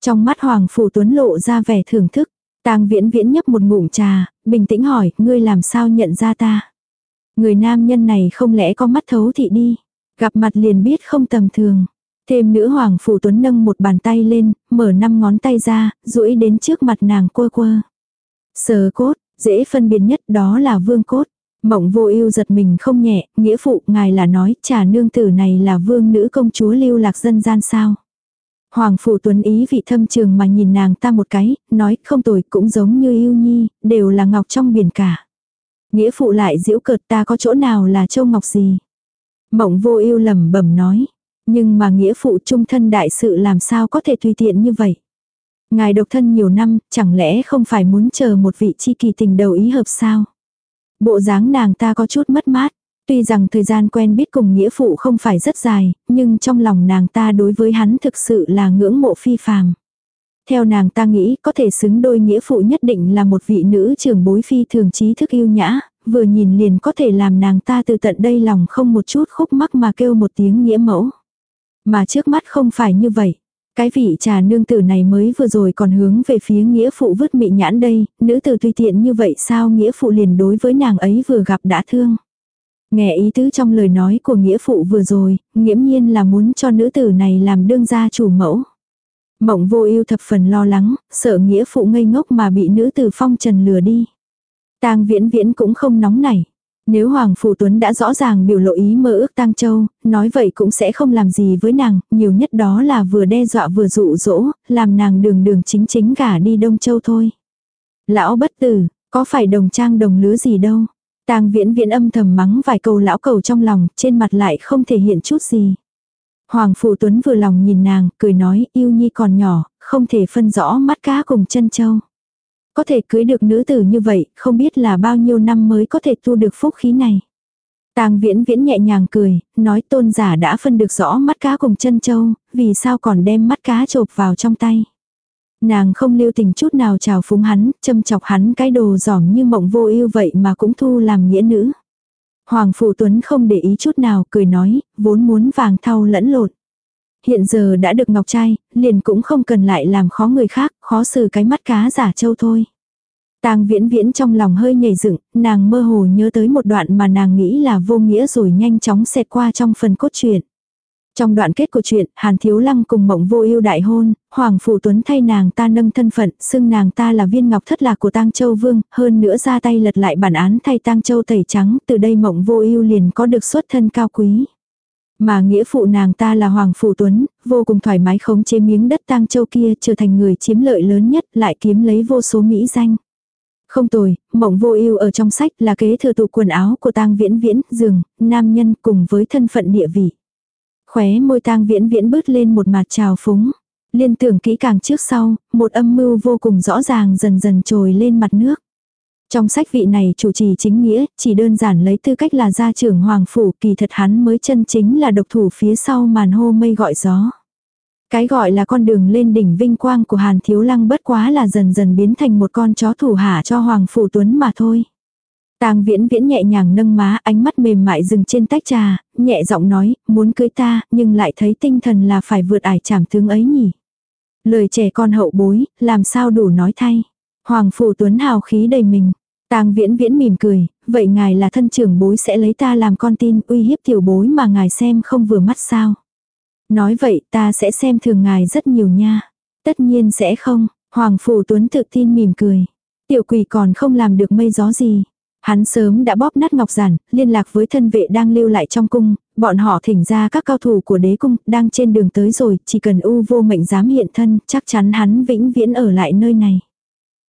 Trong mắt Hoàng Phủ Tuấn lộ ra vẻ thưởng thức. Tang viễn viễn nhấp một ngụm trà, bình tĩnh hỏi, ngươi làm sao nhận ra ta? Người nam nhân này không lẽ có mắt thấu thị đi? Gặp mặt liền biết không tầm thường. Thêm nữ hoàng phủ tuấn nâng một bàn tay lên, mở năm ngón tay ra, duỗi đến trước mặt nàng quơ quơ. Sờ cốt, dễ phân biệt nhất đó là vương cốt. Mộng vô ưu giật mình không nhẹ, nghĩa phụ ngài là nói trà nương tử này là vương nữ công chúa lưu lạc dân gian sao. Hoàng phủ tuấn ý vị thâm trường mà nhìn nàng ta một cái, nói không tồi cũng giống như yêu nhi, đều là ngọc trong biển cả. Nghĩa phụ lại giễu cợt ta có chỗ nào là châu ngọc gì. Mộng vô yêu lẩm bẩm nói. Nhưng mà nghĩa phụ trung thân đại sự làm sao có thể tùy tiện như vậy. Ngài độc thân nhiều năm, chẳng lẽ không phải muốn chờ một vị chi kỳ tình đầu ý hợp sao? Bộ dáng nàng ta có chút mất mát. Tuy rằng thời gian quen biết cùng nghĩa phụ không phải rất dài, nhưng trong lòng nàng ta đối với hắn thực sự là ngưỡng mộ phi phàm. Theo nàng ta nghĩ có thể xứng đôi nghĩa phụ nhất định là một vị nữ trưởng bối phi thường trí thức yêu nhã, vừa nhìn liền có thể làm nàng ta từ tận đây lòng không một chút khúc mắc mà kêu một tiếng nghĩa mẫu. Mà trước mắt không phải như vậy. Cái vị trà nương tử này mới vừa rồi còn hướng về phía nghĩa phụ vứt mị nhãn đây, nữ tử tùy tiện như vậy sao nghĩa phụ liền đối với nàng ấy vừa gặp đã thương. Nghe ý tứ trong lời nói của nghĩa phụ vừa rồi, nghiễm nhiên là muốn cho nữ tử này làm đương gia chủ mẫu. Mộng vô ưu thập phần lo lắng, sợ nghĩa phụ ngây ngốc mà bị nữ tử phong trần lừa đi. Tang viễn viễn cũng không nóng nảy. Nếu Hoàng Phủ Tuấn đã rõ ràng biểu lộ ý mơ ước Tang Châu, nói vậy cũng sẽ không làm gì với nàng, nhiều nhất đó là vừa đe dọa vừa dụ dỗ, làm nàng đường đường chính chính gả đi Đông Châu thôi. Lão bất tử, có phải đồng trang đồng lứa gì đâu. Tang viễn viễn âm thầm mắng vài câu lão cầu trong lòng, trên mặt lại không thể hiện chút gì. Hoàng Phủ Tuấn vừa lòng nhìn nàng, cười nói, yêu nhi còn nhỏ, không thể phân rõ mắt cá cùng chân châu. Có thể cưới được nữ tử như vậy, không biết là bao nhiêu năm mới có thể tu được phúc khí này. Tang viễn viễn nhẹ nhàng cười, nói tôn giả đã phân được rõ mắt cá cùng chân châu, vì sao còn đem mắt cá chộp vào trong tay. Nàng không lưu tình chút nào chào phúng hắn, châm chọc hắn cái đồ giỏm như mộng vô ưu vậy mà cũng thu làm nghĩa nữ. Hoàng Phủ Tuấn không để ý chút nào, cười nói, vốn muốn vàng thau lẫn lộn. Hiện giờ đã được ngọc trai, liền cũng không cần lại làm khó người khác, khó xử cái mắt cá giả châu thôi. Tang viễn viễn trong lòng hơi nhảy dựng, nàng mơ hồ nhớ tới một đoạn mà nàng nghĩ là vô nghĩa rồi nhanh chóng xẹt qua trong phần cốt truyện. Trong đoạn kết của chuyện, Hàn Thiếu Lăng cùng Mộng Vô Ưu đại hôn, Hoàng phủ Tuấn thay nàng ta nâng thân phận, xưng nàng ta là viên ngọc thất lạc của Tang Châu Vương, hơn nữa ra tay lật lại bản án thay Tang Châu tẩy trắng, từ đây Mộng Vô Ưu liền có được xuất thân cao quý. Mà nghĩa phụ nàng ta là Hoàng phủ Tuấn, vô cùng thoải mái khống chế miếng đất Tang Châu kia, trở thành người chiếm lợi lớn nhất, lại kiếm lấy vô số mỹ danh. Không tồi, mộng vô ưu ở trong sách là kế thừa tụ quần áo của tang viễn viễn, giường, nam nhân cùng với thân phận địa vị. Khóe môi tang viễn viễn bứt lên một mặt trào phúng. Liên tưởng kỹ càng trước sau, một âm mưu vô cùng rõ ràng dần dần trồi lên mặt nước. Trong sách vị này chủ trì chính nghĩa, chỉ đơn giản lấy tư cách là gia trưởng hoàng phủ, kỳ thật hắn mới chân chính là độc thủ phía sau màn hô mây gọi gió. Cái gọi là con đường lên đỉnh vinh quang của Hàn Thiếu Lăng bất quá là dần dần biến thành một con chó thủ hạ cho Hoàng Phủ Tuấn mà thôi. Tang viễn viễn nhẹ nhàng nâng má ánh mắt mềm mại dừng trên tách trà, nhẹ giọng nói, muốn cưới ta, nhưng lại thấy tinh thần là phải vượt ải trảm thương ấy nhỉ. Lời trẻ con hậu bối, làm sao đủ nói thay. Hoàng Phủ Tuấn hào khí đầy mình. Tang viễn viễn mỉm cười, vậy ngài là thân trưởng bối sẽ lấy ta làm con tin uy hiếp tiểu bối mà ngài xem không vừa mắt sao. Nói vậy ta sẽ xem thường ngài rất nhiều nha. Tất nhiên sẽ không, Hoàng Phủ Tuấn tự tin mỉm cười. Tiểu quỷ còn không làm được mây gió gì. Hắn sớm đã bóp nát ngọc giản, liên lạc với thân vệ đang lưu lại trong cung, bọn họ thỉnh ra các cao thủ của đế cung, đang trên đường tới rồi, chỉ cần u vô mệnh dám hiện thân, chắc chắn hắn vĩnh viễn ở lại nơi này.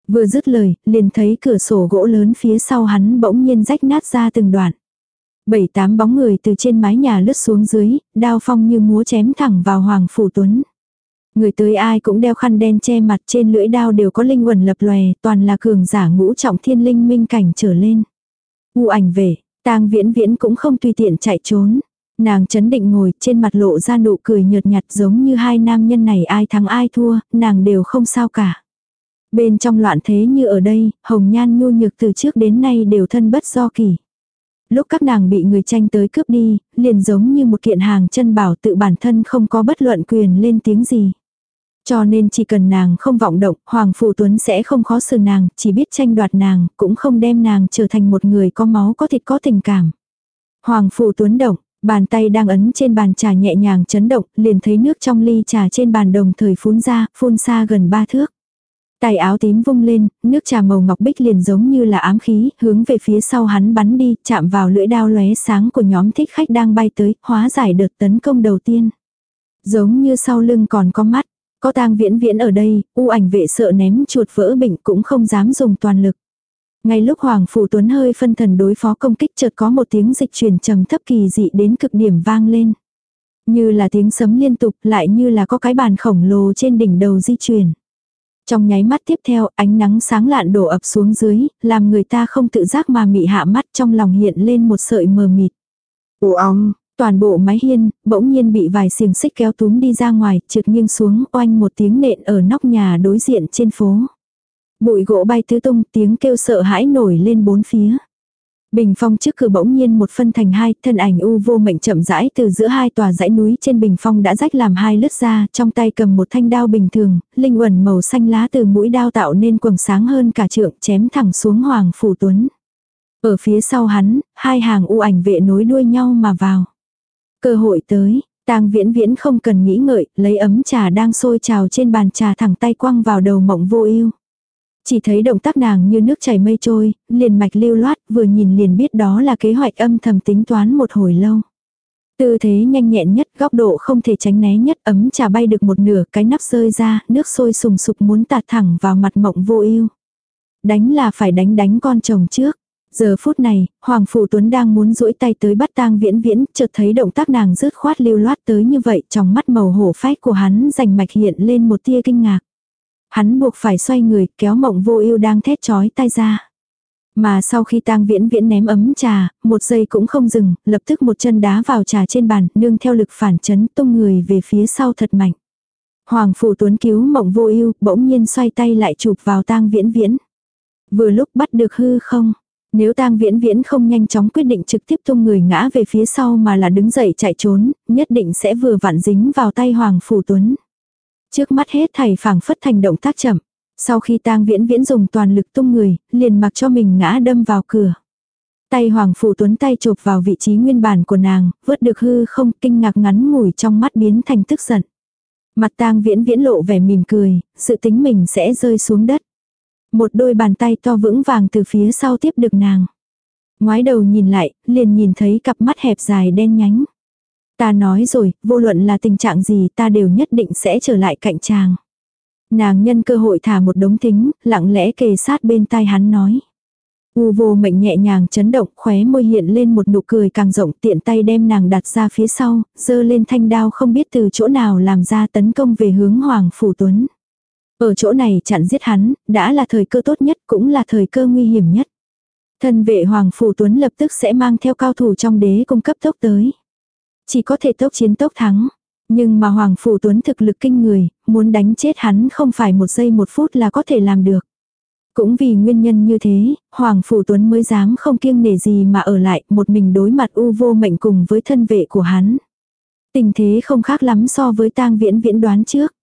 Vừa dứt lời, liền thấy cửa sổ gỗ lớn phía sau hắn bỗng nhiên rách nát ra từng đoạn. Bảy tám bóng người từ trên mái nhà lướt xuống dưới, đao phong như múa chém thẳng vào Hoàng Phủ Tuấn. Người tới ai cũng đeo khăn đen che mặt trên lưỡi đao đều có linh quần lập lòe, toàn là cường giả ngũ trọng thiên linh minh cảnh trở lên. U ảnh về, tang viễn viễn cũng không tùy tiện chạy trốn. Nàng chấn định ngồi trên mặt lộ ra nụ cười nhợt nhạt giống như hai nam nhân này ai thắng ai thua, nàng đều không sao cả. Bên trong loạn thế như ở đây, hồng nhan nhu nhược từ trước đến nay đều thân bất do kỳ. Lúc các nàng bị người tranh tới cướp đi, liền giống như một kiện hàng chân bảo tự bản thân không có bất luận quyền lên tiếng gì. Cho nên chỉ cần nàng không vọng động, Hoàng Phủ Tuấn sẽ không khó xử nàng, chỉ biết tranh đoạt nàng, cũng không đem nàng trở thành một người có máu có thịt có tình cảm. Hoàng Phủ Tuấn động, bàn tay đang ấn trên bàn trà nhẹ nhàng chấn động, liền thấy nước trong ly trà trên bàn đồng thời phun ra, phun xa gần ba thước. Tay áo tím vung lên, nước trà màu ngọc bích liền giống như là ám khí, hướng về phía sau hắn bắn đi, chạm vào lưỡi đao lóe sáng của nhóm thích khách đang bay tới, hóa giải đợt tấn công đầu tiên. Giống như sau lưng còn có mắt, có tang viễn viễn ở đây, u ảnh vệ sợ ném chuột vỡ bệnh cũng không dám dùng toàn lực. Ngay lúc Hoàng Phủ Tuấn hơi phân thần đối phó công kích chợt có một tiếng dịch chuyển trầm thấp kỳ dị đến cực điểm vang lên. Như là tiếng sấm liên tục lại như là có cái bàn khổng lồ trên đỉnh đầu di chuyển. Trong nháy mắt tiếp theo ánh nắng sáng lạn đổ ập xuống dưới, làm người ta không tự giác mà mị hạ mắt trong lòng hiện lên một sợi mờ mịt. Ồ ong, Toàn bộ mái hiên, bỗng nhiên bị vài xiềng xích kéo túm đi ra ngoài, trượt nghiêng xuống, oanh một tiếng nện ở nóc nhà đối diện trên phố. Bụi gỗ bay tứ tung, tiếng kêu sợ hãi nổi lên bốn phía. Bình phong trước cửa bỗng nhiên một phân thành hai, thân ảnh u vô mệnh chậm rãi từ giữa hai tòa dãy núi trên bình phong đã rách làm hai lướt ra, trong tay cầm một thanh đao bình thường, linh uẩn màu xanh lá từ mũi đao tạo nên quầng sáng hơn cả trượng chém thẳng xuống Hoàng Phủ Tuấn. Ở phía sau hắn, hai hàng u ảnh vệ nối đuôi nhau mà vào. Cơ hội tới, tang viễn viễn không cần nghĩ ngợi, lấy ấm trà đang sôi trào trên bàn trà thẳng tay quăng vào đầu mộng vô ưu Chỉ thấy động tác nàng như nước chảy mây trôi, liền mạch lưu loát, vừa nhìn liền biết đó là kế hoạch âm thầm tính toán một hồi lâu. Tư thế nhanh nhẹn nhất, góc độ không thể tránh né nhất, ấm trà bay được một nửa, cái nắp rơi ra, nước sôi sùng sục muốn tạt thẳng vào mặt mộng vô ưu Đánh là phải đánh đánh con chồng trước. Giờ phút này, Hoàng Phủ Tuấn đang muốn duỗi tay tới bắt tang viễn viễn, chợt thấy động tác nàng rứt khoát lưu loát tới như vậy, trong mắt màu hổ phách của hắn rành mạch hiện lên một tia kinh ngạc. Hắn buộc phải xoay người, kéo mộng vô ưu đang thét chói tay ra. Mà sau khi tang viễn viễn ném ấm trà, một giây cũng không dừng, lập tức một chân đá vào trà trên bàn, nương theo lực phản chấn tung người về phía sau thật mạnh. Hoàng Phủ Tuấn cứu mộng vô ưu bỗng nhiên xoay tay lại chụp vào tang viễn viễn. Vừa lúc bắt được hư không, nếu tang viễn viễn không nhanh chóng quyết định trực tiếp tung người ngã về phía sau mà là đứng dậy chạy trốn, nhất định sẽ vừa vặn dính vào tay Hoàng Phủ Tuấn. Trước mắt hết thầy phảng phất thành động tác chậm. Sau khi tang viễn viễn dùng toàn lực tung người, liền mặc cho mình ngã đâm vào cửa. Tay Hoàng Phủ Tuấn tay chụp vào vị trí nguyên bản của nàng, vớt được hư không kinh ngạc ngắn ngủi trong mắt biến thành tức giận. Mặt tang viễn viễn lộ vẻ mỉm cười, sự tính mình sẽ rơi xuống đất. Một đôi bàn tay to vững vàng từ phía sau tiếp được nàng. Ngoái đầu nhìn lại, liền nhìn thấy cặp mắt hẹp dài đen nhánh. Ta nói rồi, vô luận là tình trạng gì ta đều nhất định sẽ trở lại cạnh chàng. Nàng nhân cơ hội thả một đống thính, lặng lẽ kề sát bên tai hắn nói. U vô mệnh nhẹ nhàng chấn động, khóe môi hiện lên một nụ cười càng rộng tiện tay đem nàng đặt ra phía sau, dơ lên thanh đao không biết từ chỗ nào làm ra tấn công về hướng Hoàng Phủ Tuấn. Ở chỗ này chặn giết hắn, đã là thời cơ tốt nhất cũng là thời cơ nguy hiểm nhất. Thân vệ Hoàng Phủ Tuấn lập tức sẽ mang theo cao thủ trong đế cung cấp tốc tới. Chỉ có thể tốc chiến tốc thắng. Nhưng mà Hoàng Phủ Tuấn thực lực kinh người, muốn đánh chết hắn không phải một giây một phút là có thể làm được. Cũng vì nguyên nhân như thế, Hoàng Phủ Tuấn mới dám không kiêng nể gì mà ở lại một mình đối mặt u vô mệnh cùng với thân vệ của hắn. Tình thế không khác lắm so với tang viễn viễn đoán trước.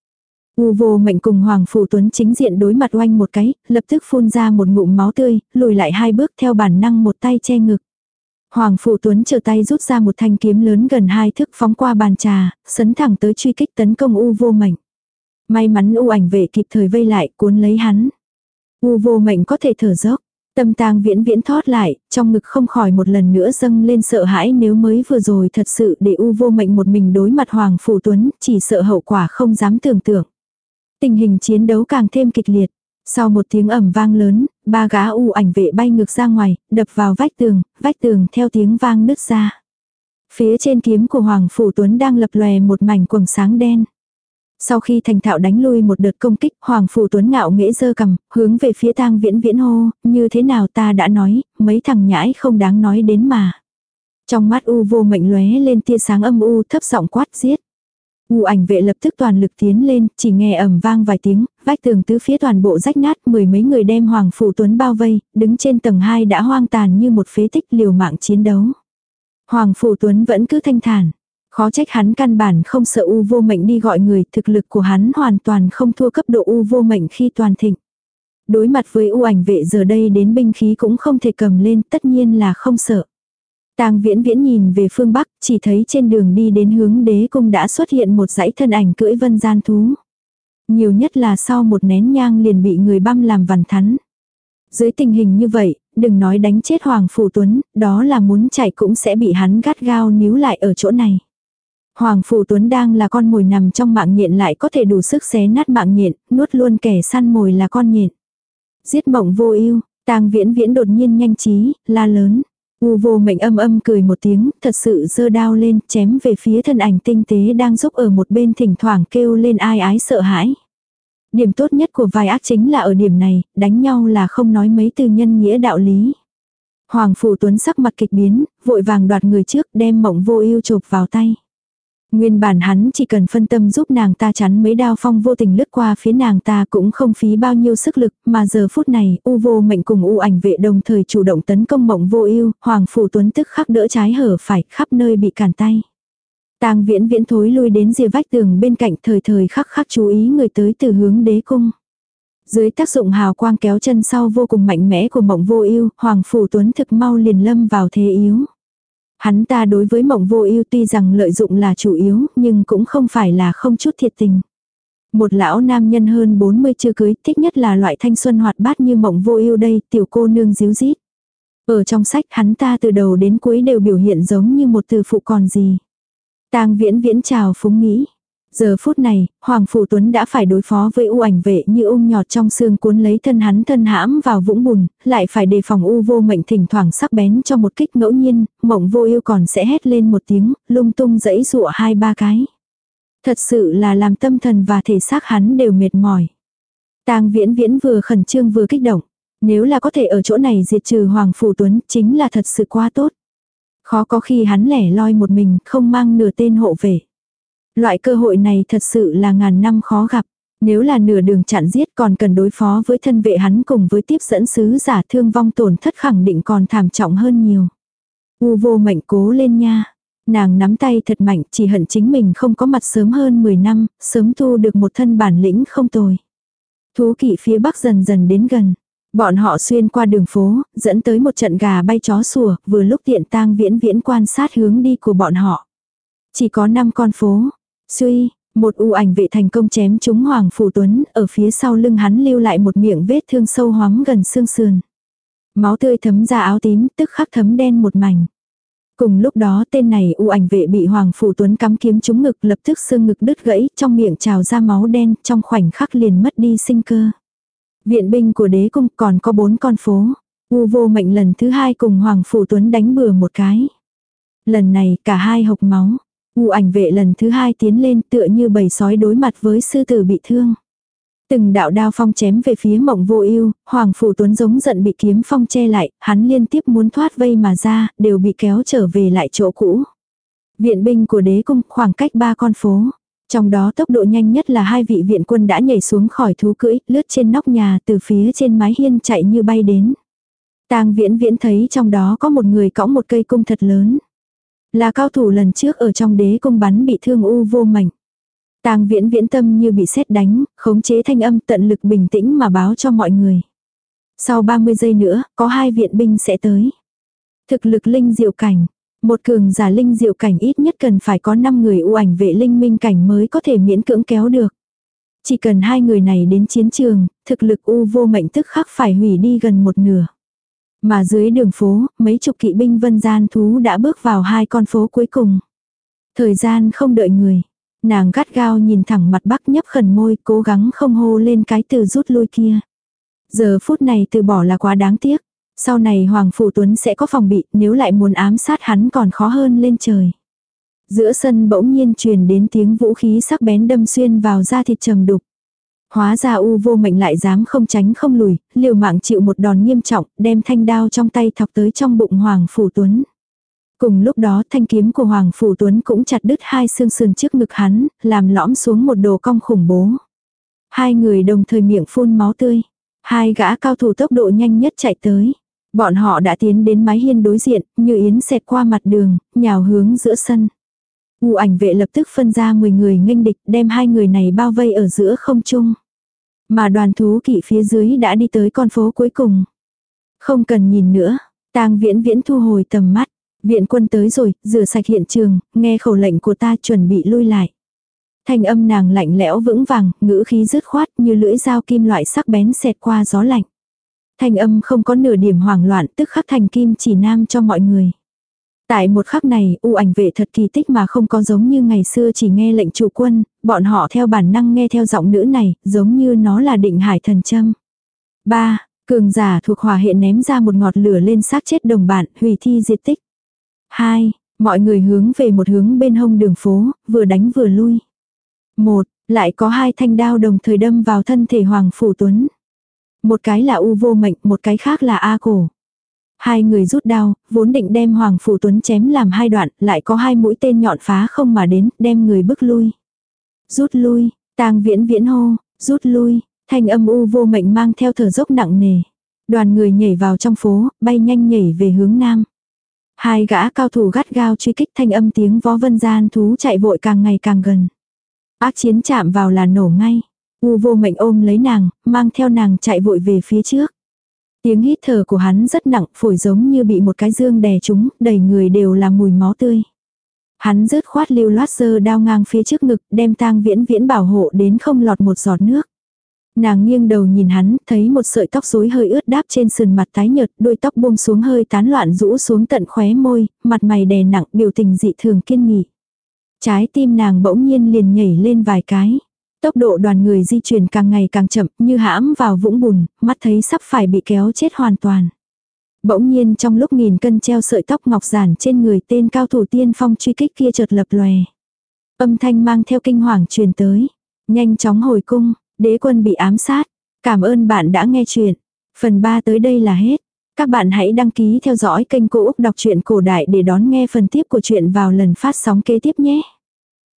U vô mệnh cùng Hoàng Phủ Tuấn chính diện đối mặt oanh một cái, lập tức phun ra một ngụm máu tươi, lùi lại hai bước theo bản năng một tay che ngực. Hoàng Phủ Tuấn trở tay rút ra một thanh kiếm lớn gần hai thước phóng qua bàn trà, sấn thẳng tới truy kích tấn công U vô mệnh. May mắn U ảnh vệ kịp thời vây lại cuốn lấy hắn. U vô mệnh có thể thở dốc. Tâm tang viễn viễn thoát lại, trong ngực không khỏi một lần nữa dâng lên sợ hãi nếu mới vừa rồi thật sự để u vô mệnh một mình đối mặt Hoàng Phủ Tuấn, chỉ sợ hậu quả không dám tưởng tượng. Tình hình chiến đấu càng thêm kịch liệt. Sau một tiếng ẩm vang lớn, ba gã u ảnh vệ bay ngược ra ngoài, đập vào vách tường, vách tường theo tiếng vang nứt ra. Phía trên kiếm của Hoàng Phủ Tuấn đang lập lòe một mảnh quầng sáng đen. Sau khi thành thạo đánh lui một đợt công kích, Hoàng Phủ Tuấn ngạo nghễ dơ cầm, hướng về phía tang viễn viễn hô, như thế nào ta đã nói, mấy thằng nhãi không đáng nói đến mà. Trong mắt u vô mệnh lóe lên tia sáng âm u thấp giọng quát giết. U ảnh vệ lập tức toàn lực tiến lên, chỉ nghe ầm vang vài tiếng, vách tường tứ phía toàn bộ rách nát, mười mấy người đem Hoàng Phủ Tuấn bao vây, đứng trên tầng 2 đã hoang tàn như một phế tích liều mạng chiến đấu. Hoàng Phủ Tuấn vẫn cứ thanh thản. Khó trách hắn căn bản không sợ u vô mệnh đi gọi người, thực lực của hắn hoàn toàn không thua cấp độ u vô mệnh khi toàn thịnh. Đối mặt với u ảnh vệ giờ đây đến binh khí cũng không thể cầm lên, tất nhiên là không sợ. Tang viễn viễn nhìn về phương Bắc, chỉ thấy trên đường đi đến hướng đế cung đã xuất hiện một dãy thân ảnh cưỡi vân gian thú. Nhiều nhất là sau một nén nhang liền bị người băm làm vằn thắn. Dưới tình hình như vậy, đừng nói đánh chết Hoàng Phủ Tuấn, đó là muốn chạy cũng sẽ bị hắn gắt gao níu lại ở chỗ này. Hoàng Phủ Tuấn đang là con mồi nằm trong mạng nhện lại có thể đủ sức xé nát mạng nhện, nuốt luôn kẻ săn mồi là con nhện. Giết mộng vô ưu Tang viễn viễn đột nhiên nhanh trí, la lớn. U vô mệnh âm âm cười một tiếng, thật sự giơ đao lên, chém về phía thân ảnh tinh tế đang giúp ở một bên thỉnh thoảng kêu lên ai ái sợ hãi. Điểm tốt nhất của vài ác chính là ở điểm này, đánh nhau là không nói mấy từ nhân nghĩa đạo lý. Hoàng Phủ Tuấn sắc mặt kịch biến, vội vàng đoạt người trước đem mộng vô ưu chụp vào tay. Nguyên bản hắn chỉ cần phân tâm giúp nàng ta chắn mấy đao phong vô tình lướt qua phía nàng ta cũng không phí bao nhiêu sức lực, mà giờ phút này, U vô mệnh cùng U ảnh vệ đồng thời chủ động tấn công mộng vô ưu Hoàng Phủ Tuấn tức khắc đỡ trái hở phải khắp nơi bị cản tay. Tang viễn viễn thối lui đến rìa vách tường bên cạnh thời thời khắc khắc chú ý người tới từ hướng đế cung. Dưới tác dụng hào quang kéo chân sau vô cùng mạnh mẽ của mộng vô ưu Hoàng Phủ Tuấn thực mau liền lâm vào thế yếu. Hắn ta đối với mộng vô ưu tuy rằng lợi dụng là chủ yếu, nhưng cũng không phải là không chút thiệt tình. Một lão nam nhân hơn 40 chưa cưới, thích nhất là loại thanh xuân hoạt bát như mộng vô ưu đây, tiểu cô nương díu dít. Ở trong sách hắn ta từ đầu đến cuối đều biểu hiện giống như một từ phụ còn gì. Tang viễn viễn chào phúng nghĩ. Giờ phút này, Hoàng Phủ Tuấn đã phải đối phó với u ảnh vệ như ung nhọt trong xương cuốn lấy thân hắn thân hãm vào vũng bùn, lại phải đề phòng u vô mệnh thỉnh thoảng sắc bén cho một kích ngẫu nhiên, mộng vô yêu còn sẽ hét lên một tiếng, lung tung dẫy dụa hai ba cái. Thật sự là làm tâm thần và thể xác hắn đều mệt mỏi. tang viễn viễn vừa khẩn trương vừa kích động. Nếu là có thể ở chỗ này diệt trừ Hoàng Phủ Tuấn chính là thật sự quá tốt. Khó có khi hắn lẻ loi một mình không mang nửa tên hộ vệ. Loại cơ hội này thật sự là ngàn năm khó gặp. Nếu là nửa đường chặn giết còn cần đối phó với thân vệ hắn cùng với tiếp dẫn sứ giả thương vong tổn thất khẳng định còn thảm trọng hơn nhiều. U vô mệnh cố lên nha. Nàng nắm tay thật mạnh chỉ hận chính mình không có mặt sớm hơn 10 năm, sớm thu được một thân bản lĩnh không tồi. Thú kỵ phía bắc dần dần đến gần. Bọn họ xuyên qua đường phố, dẫn tới một trận gà bay chó sủa, vừa lúc tiện tang viễn viễn quan sát hướng đi của bọn họ. Chỉ có 5 con phố, Suy, một u ảnh vệ thành công chém trúng Hoàng Phủ Tuấn, ở phía sau lưng hắn lưu lại một miệng vết thương sâu hoắm gần xương sườn. Máu tươi thấm ra áo tím, tức khắc thấm đen một mảnh. Cùng lúc đó tên này u ảnh vệ bị Hoàng Phủ Tuấn cắm kiếm trúng ngực lập tức xương ngực đứt gãy, trong miệng trào ra máu đen, trong khoảnh khắc liền mất đi sinh cơ. Viện binh của đế cung còn có bốn con phố. U vô mệnh lần thứ hai cùng Hoàng Phủ Tuấn đánh bừa một cái. Lần này cả hai hộc máu. U ảnh vệ lần thứ hai tiến lên tựa như bầy sói đối mặt với sư tử bị thương. Từng đạo đao phong chém về phía mộng vô ưu Hoàng Phủ Tuấn giống giận bị kiếm phong che lại, hắn liên tiếp muốn thoát vây mà ra, đều bị kéo trở về lại chỗ cũ. Viện binh của đế cung khoảng cách ba con phố. Trong đó tốc độ nhanh nhất là hai vị viện quân đã nhảy xuống khỏi thú cưỡi, lướt trên nóc nhà từ phía trên mái hiên chạy như bay đến. Tang viễn viễn thấy trong đó có một người cõng một cây cung thật lớn. Là cao thủ lần trước ở trong đế cung bắn bị thương u vô mảnh. Tang viễn viễn tâm như bị sét đánh, khống chế thanh âm tận lực bình tĩnh mà báo cho mọi người. Sau 30 giây nữa, có hai viện binh sẽ tới. Thực lực linh diệu cảnh. Một cường giả linh diệu cảnh ít nhất cần phải có 5 người u ảnh vệ linh minh cảnh mới có thể miễn cưỡng kéo được. Chỉ cần hai người này đến chiến trường, thực lực u vô mệnh tức khắc phải hủy đi gần một nửa. Mà dưới đường phố, mấy chục kỵ binh vân gian thú đã bước vào hai con phố cuối cùng. Thời gian không đợi người. Nàng gắt gao nhìn thẳng mặt bắc nhấp khẩn môi cố gắng không hô lên cái từ rút lui kia. Giờ phút này từ bỏ là quá đáng tiếc. Sau này Hoàng Phủ Tuấn sẽ có phòng bị nếu lại muốn ám sát hắn còn khó hơn lên trời. Giữa sân bỗng nhiên truyền đến tiếng vũ khí sắc bén đâm xuyên vào da thịt trầm đục. Hóa ra u vô mệnh lại dám không tránh không lùi, liều mạng chịu một đòn nghiêm trọng, đem thanh đao trong tay thọc tới trong bụng Hoàng Phủ Tuấn. Cùng lúc đó thanh kiếm của Hoàng Phủ Tuấn cũng chặt đứt hai xương sườn trước ngực hắn, làm lõm xuống một đồ cong khủng bố. Hai người đồng thời miệng phun máu tươi. Hai gã cao thủ tốc độ nhanh nhất chạy tới. Bọn họ đã tiến đến mái hiên đối diện, như yến xẹt qua mặt đường, nhào hướng giữa sân. U ảnh vệ lập tức phân ra 10 người nghênh địch đem hai người này bao vây ở giữa không trung. Mà đoàn thú kỵ phía dưới đã đi tới con phố cuối cùng. Không cần nhìn nữa, tang viễn viễn thu hồi tầm mắt. Viện quân tới rồi, rửa sạch hiện trường, nghe khẩu lệnh của ta chuẩn bị lui lại. Thanh âm nàng lạnh lẽo vững vàng, ngữ khí dứt khoát như lưỡi dao kim loại sắc bén xẹt qua gió lạnh. Thanh âm không có nửa điểm hoảng loạn tức khắc thành kim chỉ nam cho mọi người. Tại một khắc này, u ảnh vệ thật kỳ tích mà không có giống như ngày xưa chỉ nghe lệnh chủ quân, bọn họ theo bản năng nghe theo giọng nữ này, giống như nó là định hải thần châm. ba Cường giả thuộc hỏa hệ ném ra một ngọt lửa lên xác chết đồng bạn, hủy thi diệt tích. Hai, mọi người hướng về một hướng bên hông đường phố, vừa đánh vừa lui. Một, lại có hai thanh đao đồng thời đâm vào thân thể Hoàng Phủ Tuấn. Một cái là U vô mệnh, một cái khác là A cổ. Hai người rút đao, vốn định đem Hoàng Phủ Tuấn chém làm hai đoạn, lại có hai mũi tên nhọn phá không mà đến, đem người bức lui. Rút lui, tang viễn viễn hô, rút lui, thanh âm U vô mệnh mang theo thở dốc nặng nề. Đoàn người nhảy vào trong phố, bay nhanh nhảy về hướng nam. Hai gã cao thủ gắt gao truy kích thanh âm tiếng vó vân gian thú chạy vội càng ngày càng gần. Ác chiến chạm vào là nổ ngay. U vô mệnh ôm lấy nàng, mang theo nàng chạy vội về phía trước. Tiếng hít thở của hắn rất nặng, phổi giống như bị một cái dương đè trúng, đầy người đều là mùi máu tươi. Hắn rớt khoát lưu loát sơ đao ngang phía trước ngực, đem tang viễn viễn bảo hộ đến không lọt một giọt nước. Nàng nghiêng đầu nhìn hắn, thấy một sợi tóc rối hơi ướt đáp trên sườn mặt tái nhợt, đôi tóc buông xuống hơi tán loạn rũ xuống tận khóe môi, mặt mày đè nặng, biểu tình dị thường kiên nghị. Trái tim nàng bỗng nhiên liền nhảy lên vài cái. Tốc độ đoàn người di chuyển càng ngày càng chậm, như hãm vào vũng bùn, mắt thấy sắp phải bị kéo chết hoàn toàn. Bỗng nhiên trong lúc nghìn cân treo sợi tóc ngọc giản trên người tên cao thủ tiên phong truy kích kia chợt lập lòe. Âm thanh mang theo kinh hoàng truyền tới. Nhanh chóng hồi cung, đế quân bị ám sát. Cảm ơn bạn đã nghe chuyện. Phần 3 tới đây là hết. Các bạn hãy đăng ký theo dõi kênh Cô Úc Đọc truyện Cổ Đại để đón nghe phần tiếp của chuyện vào lần phát sóng kế tiếp nhé.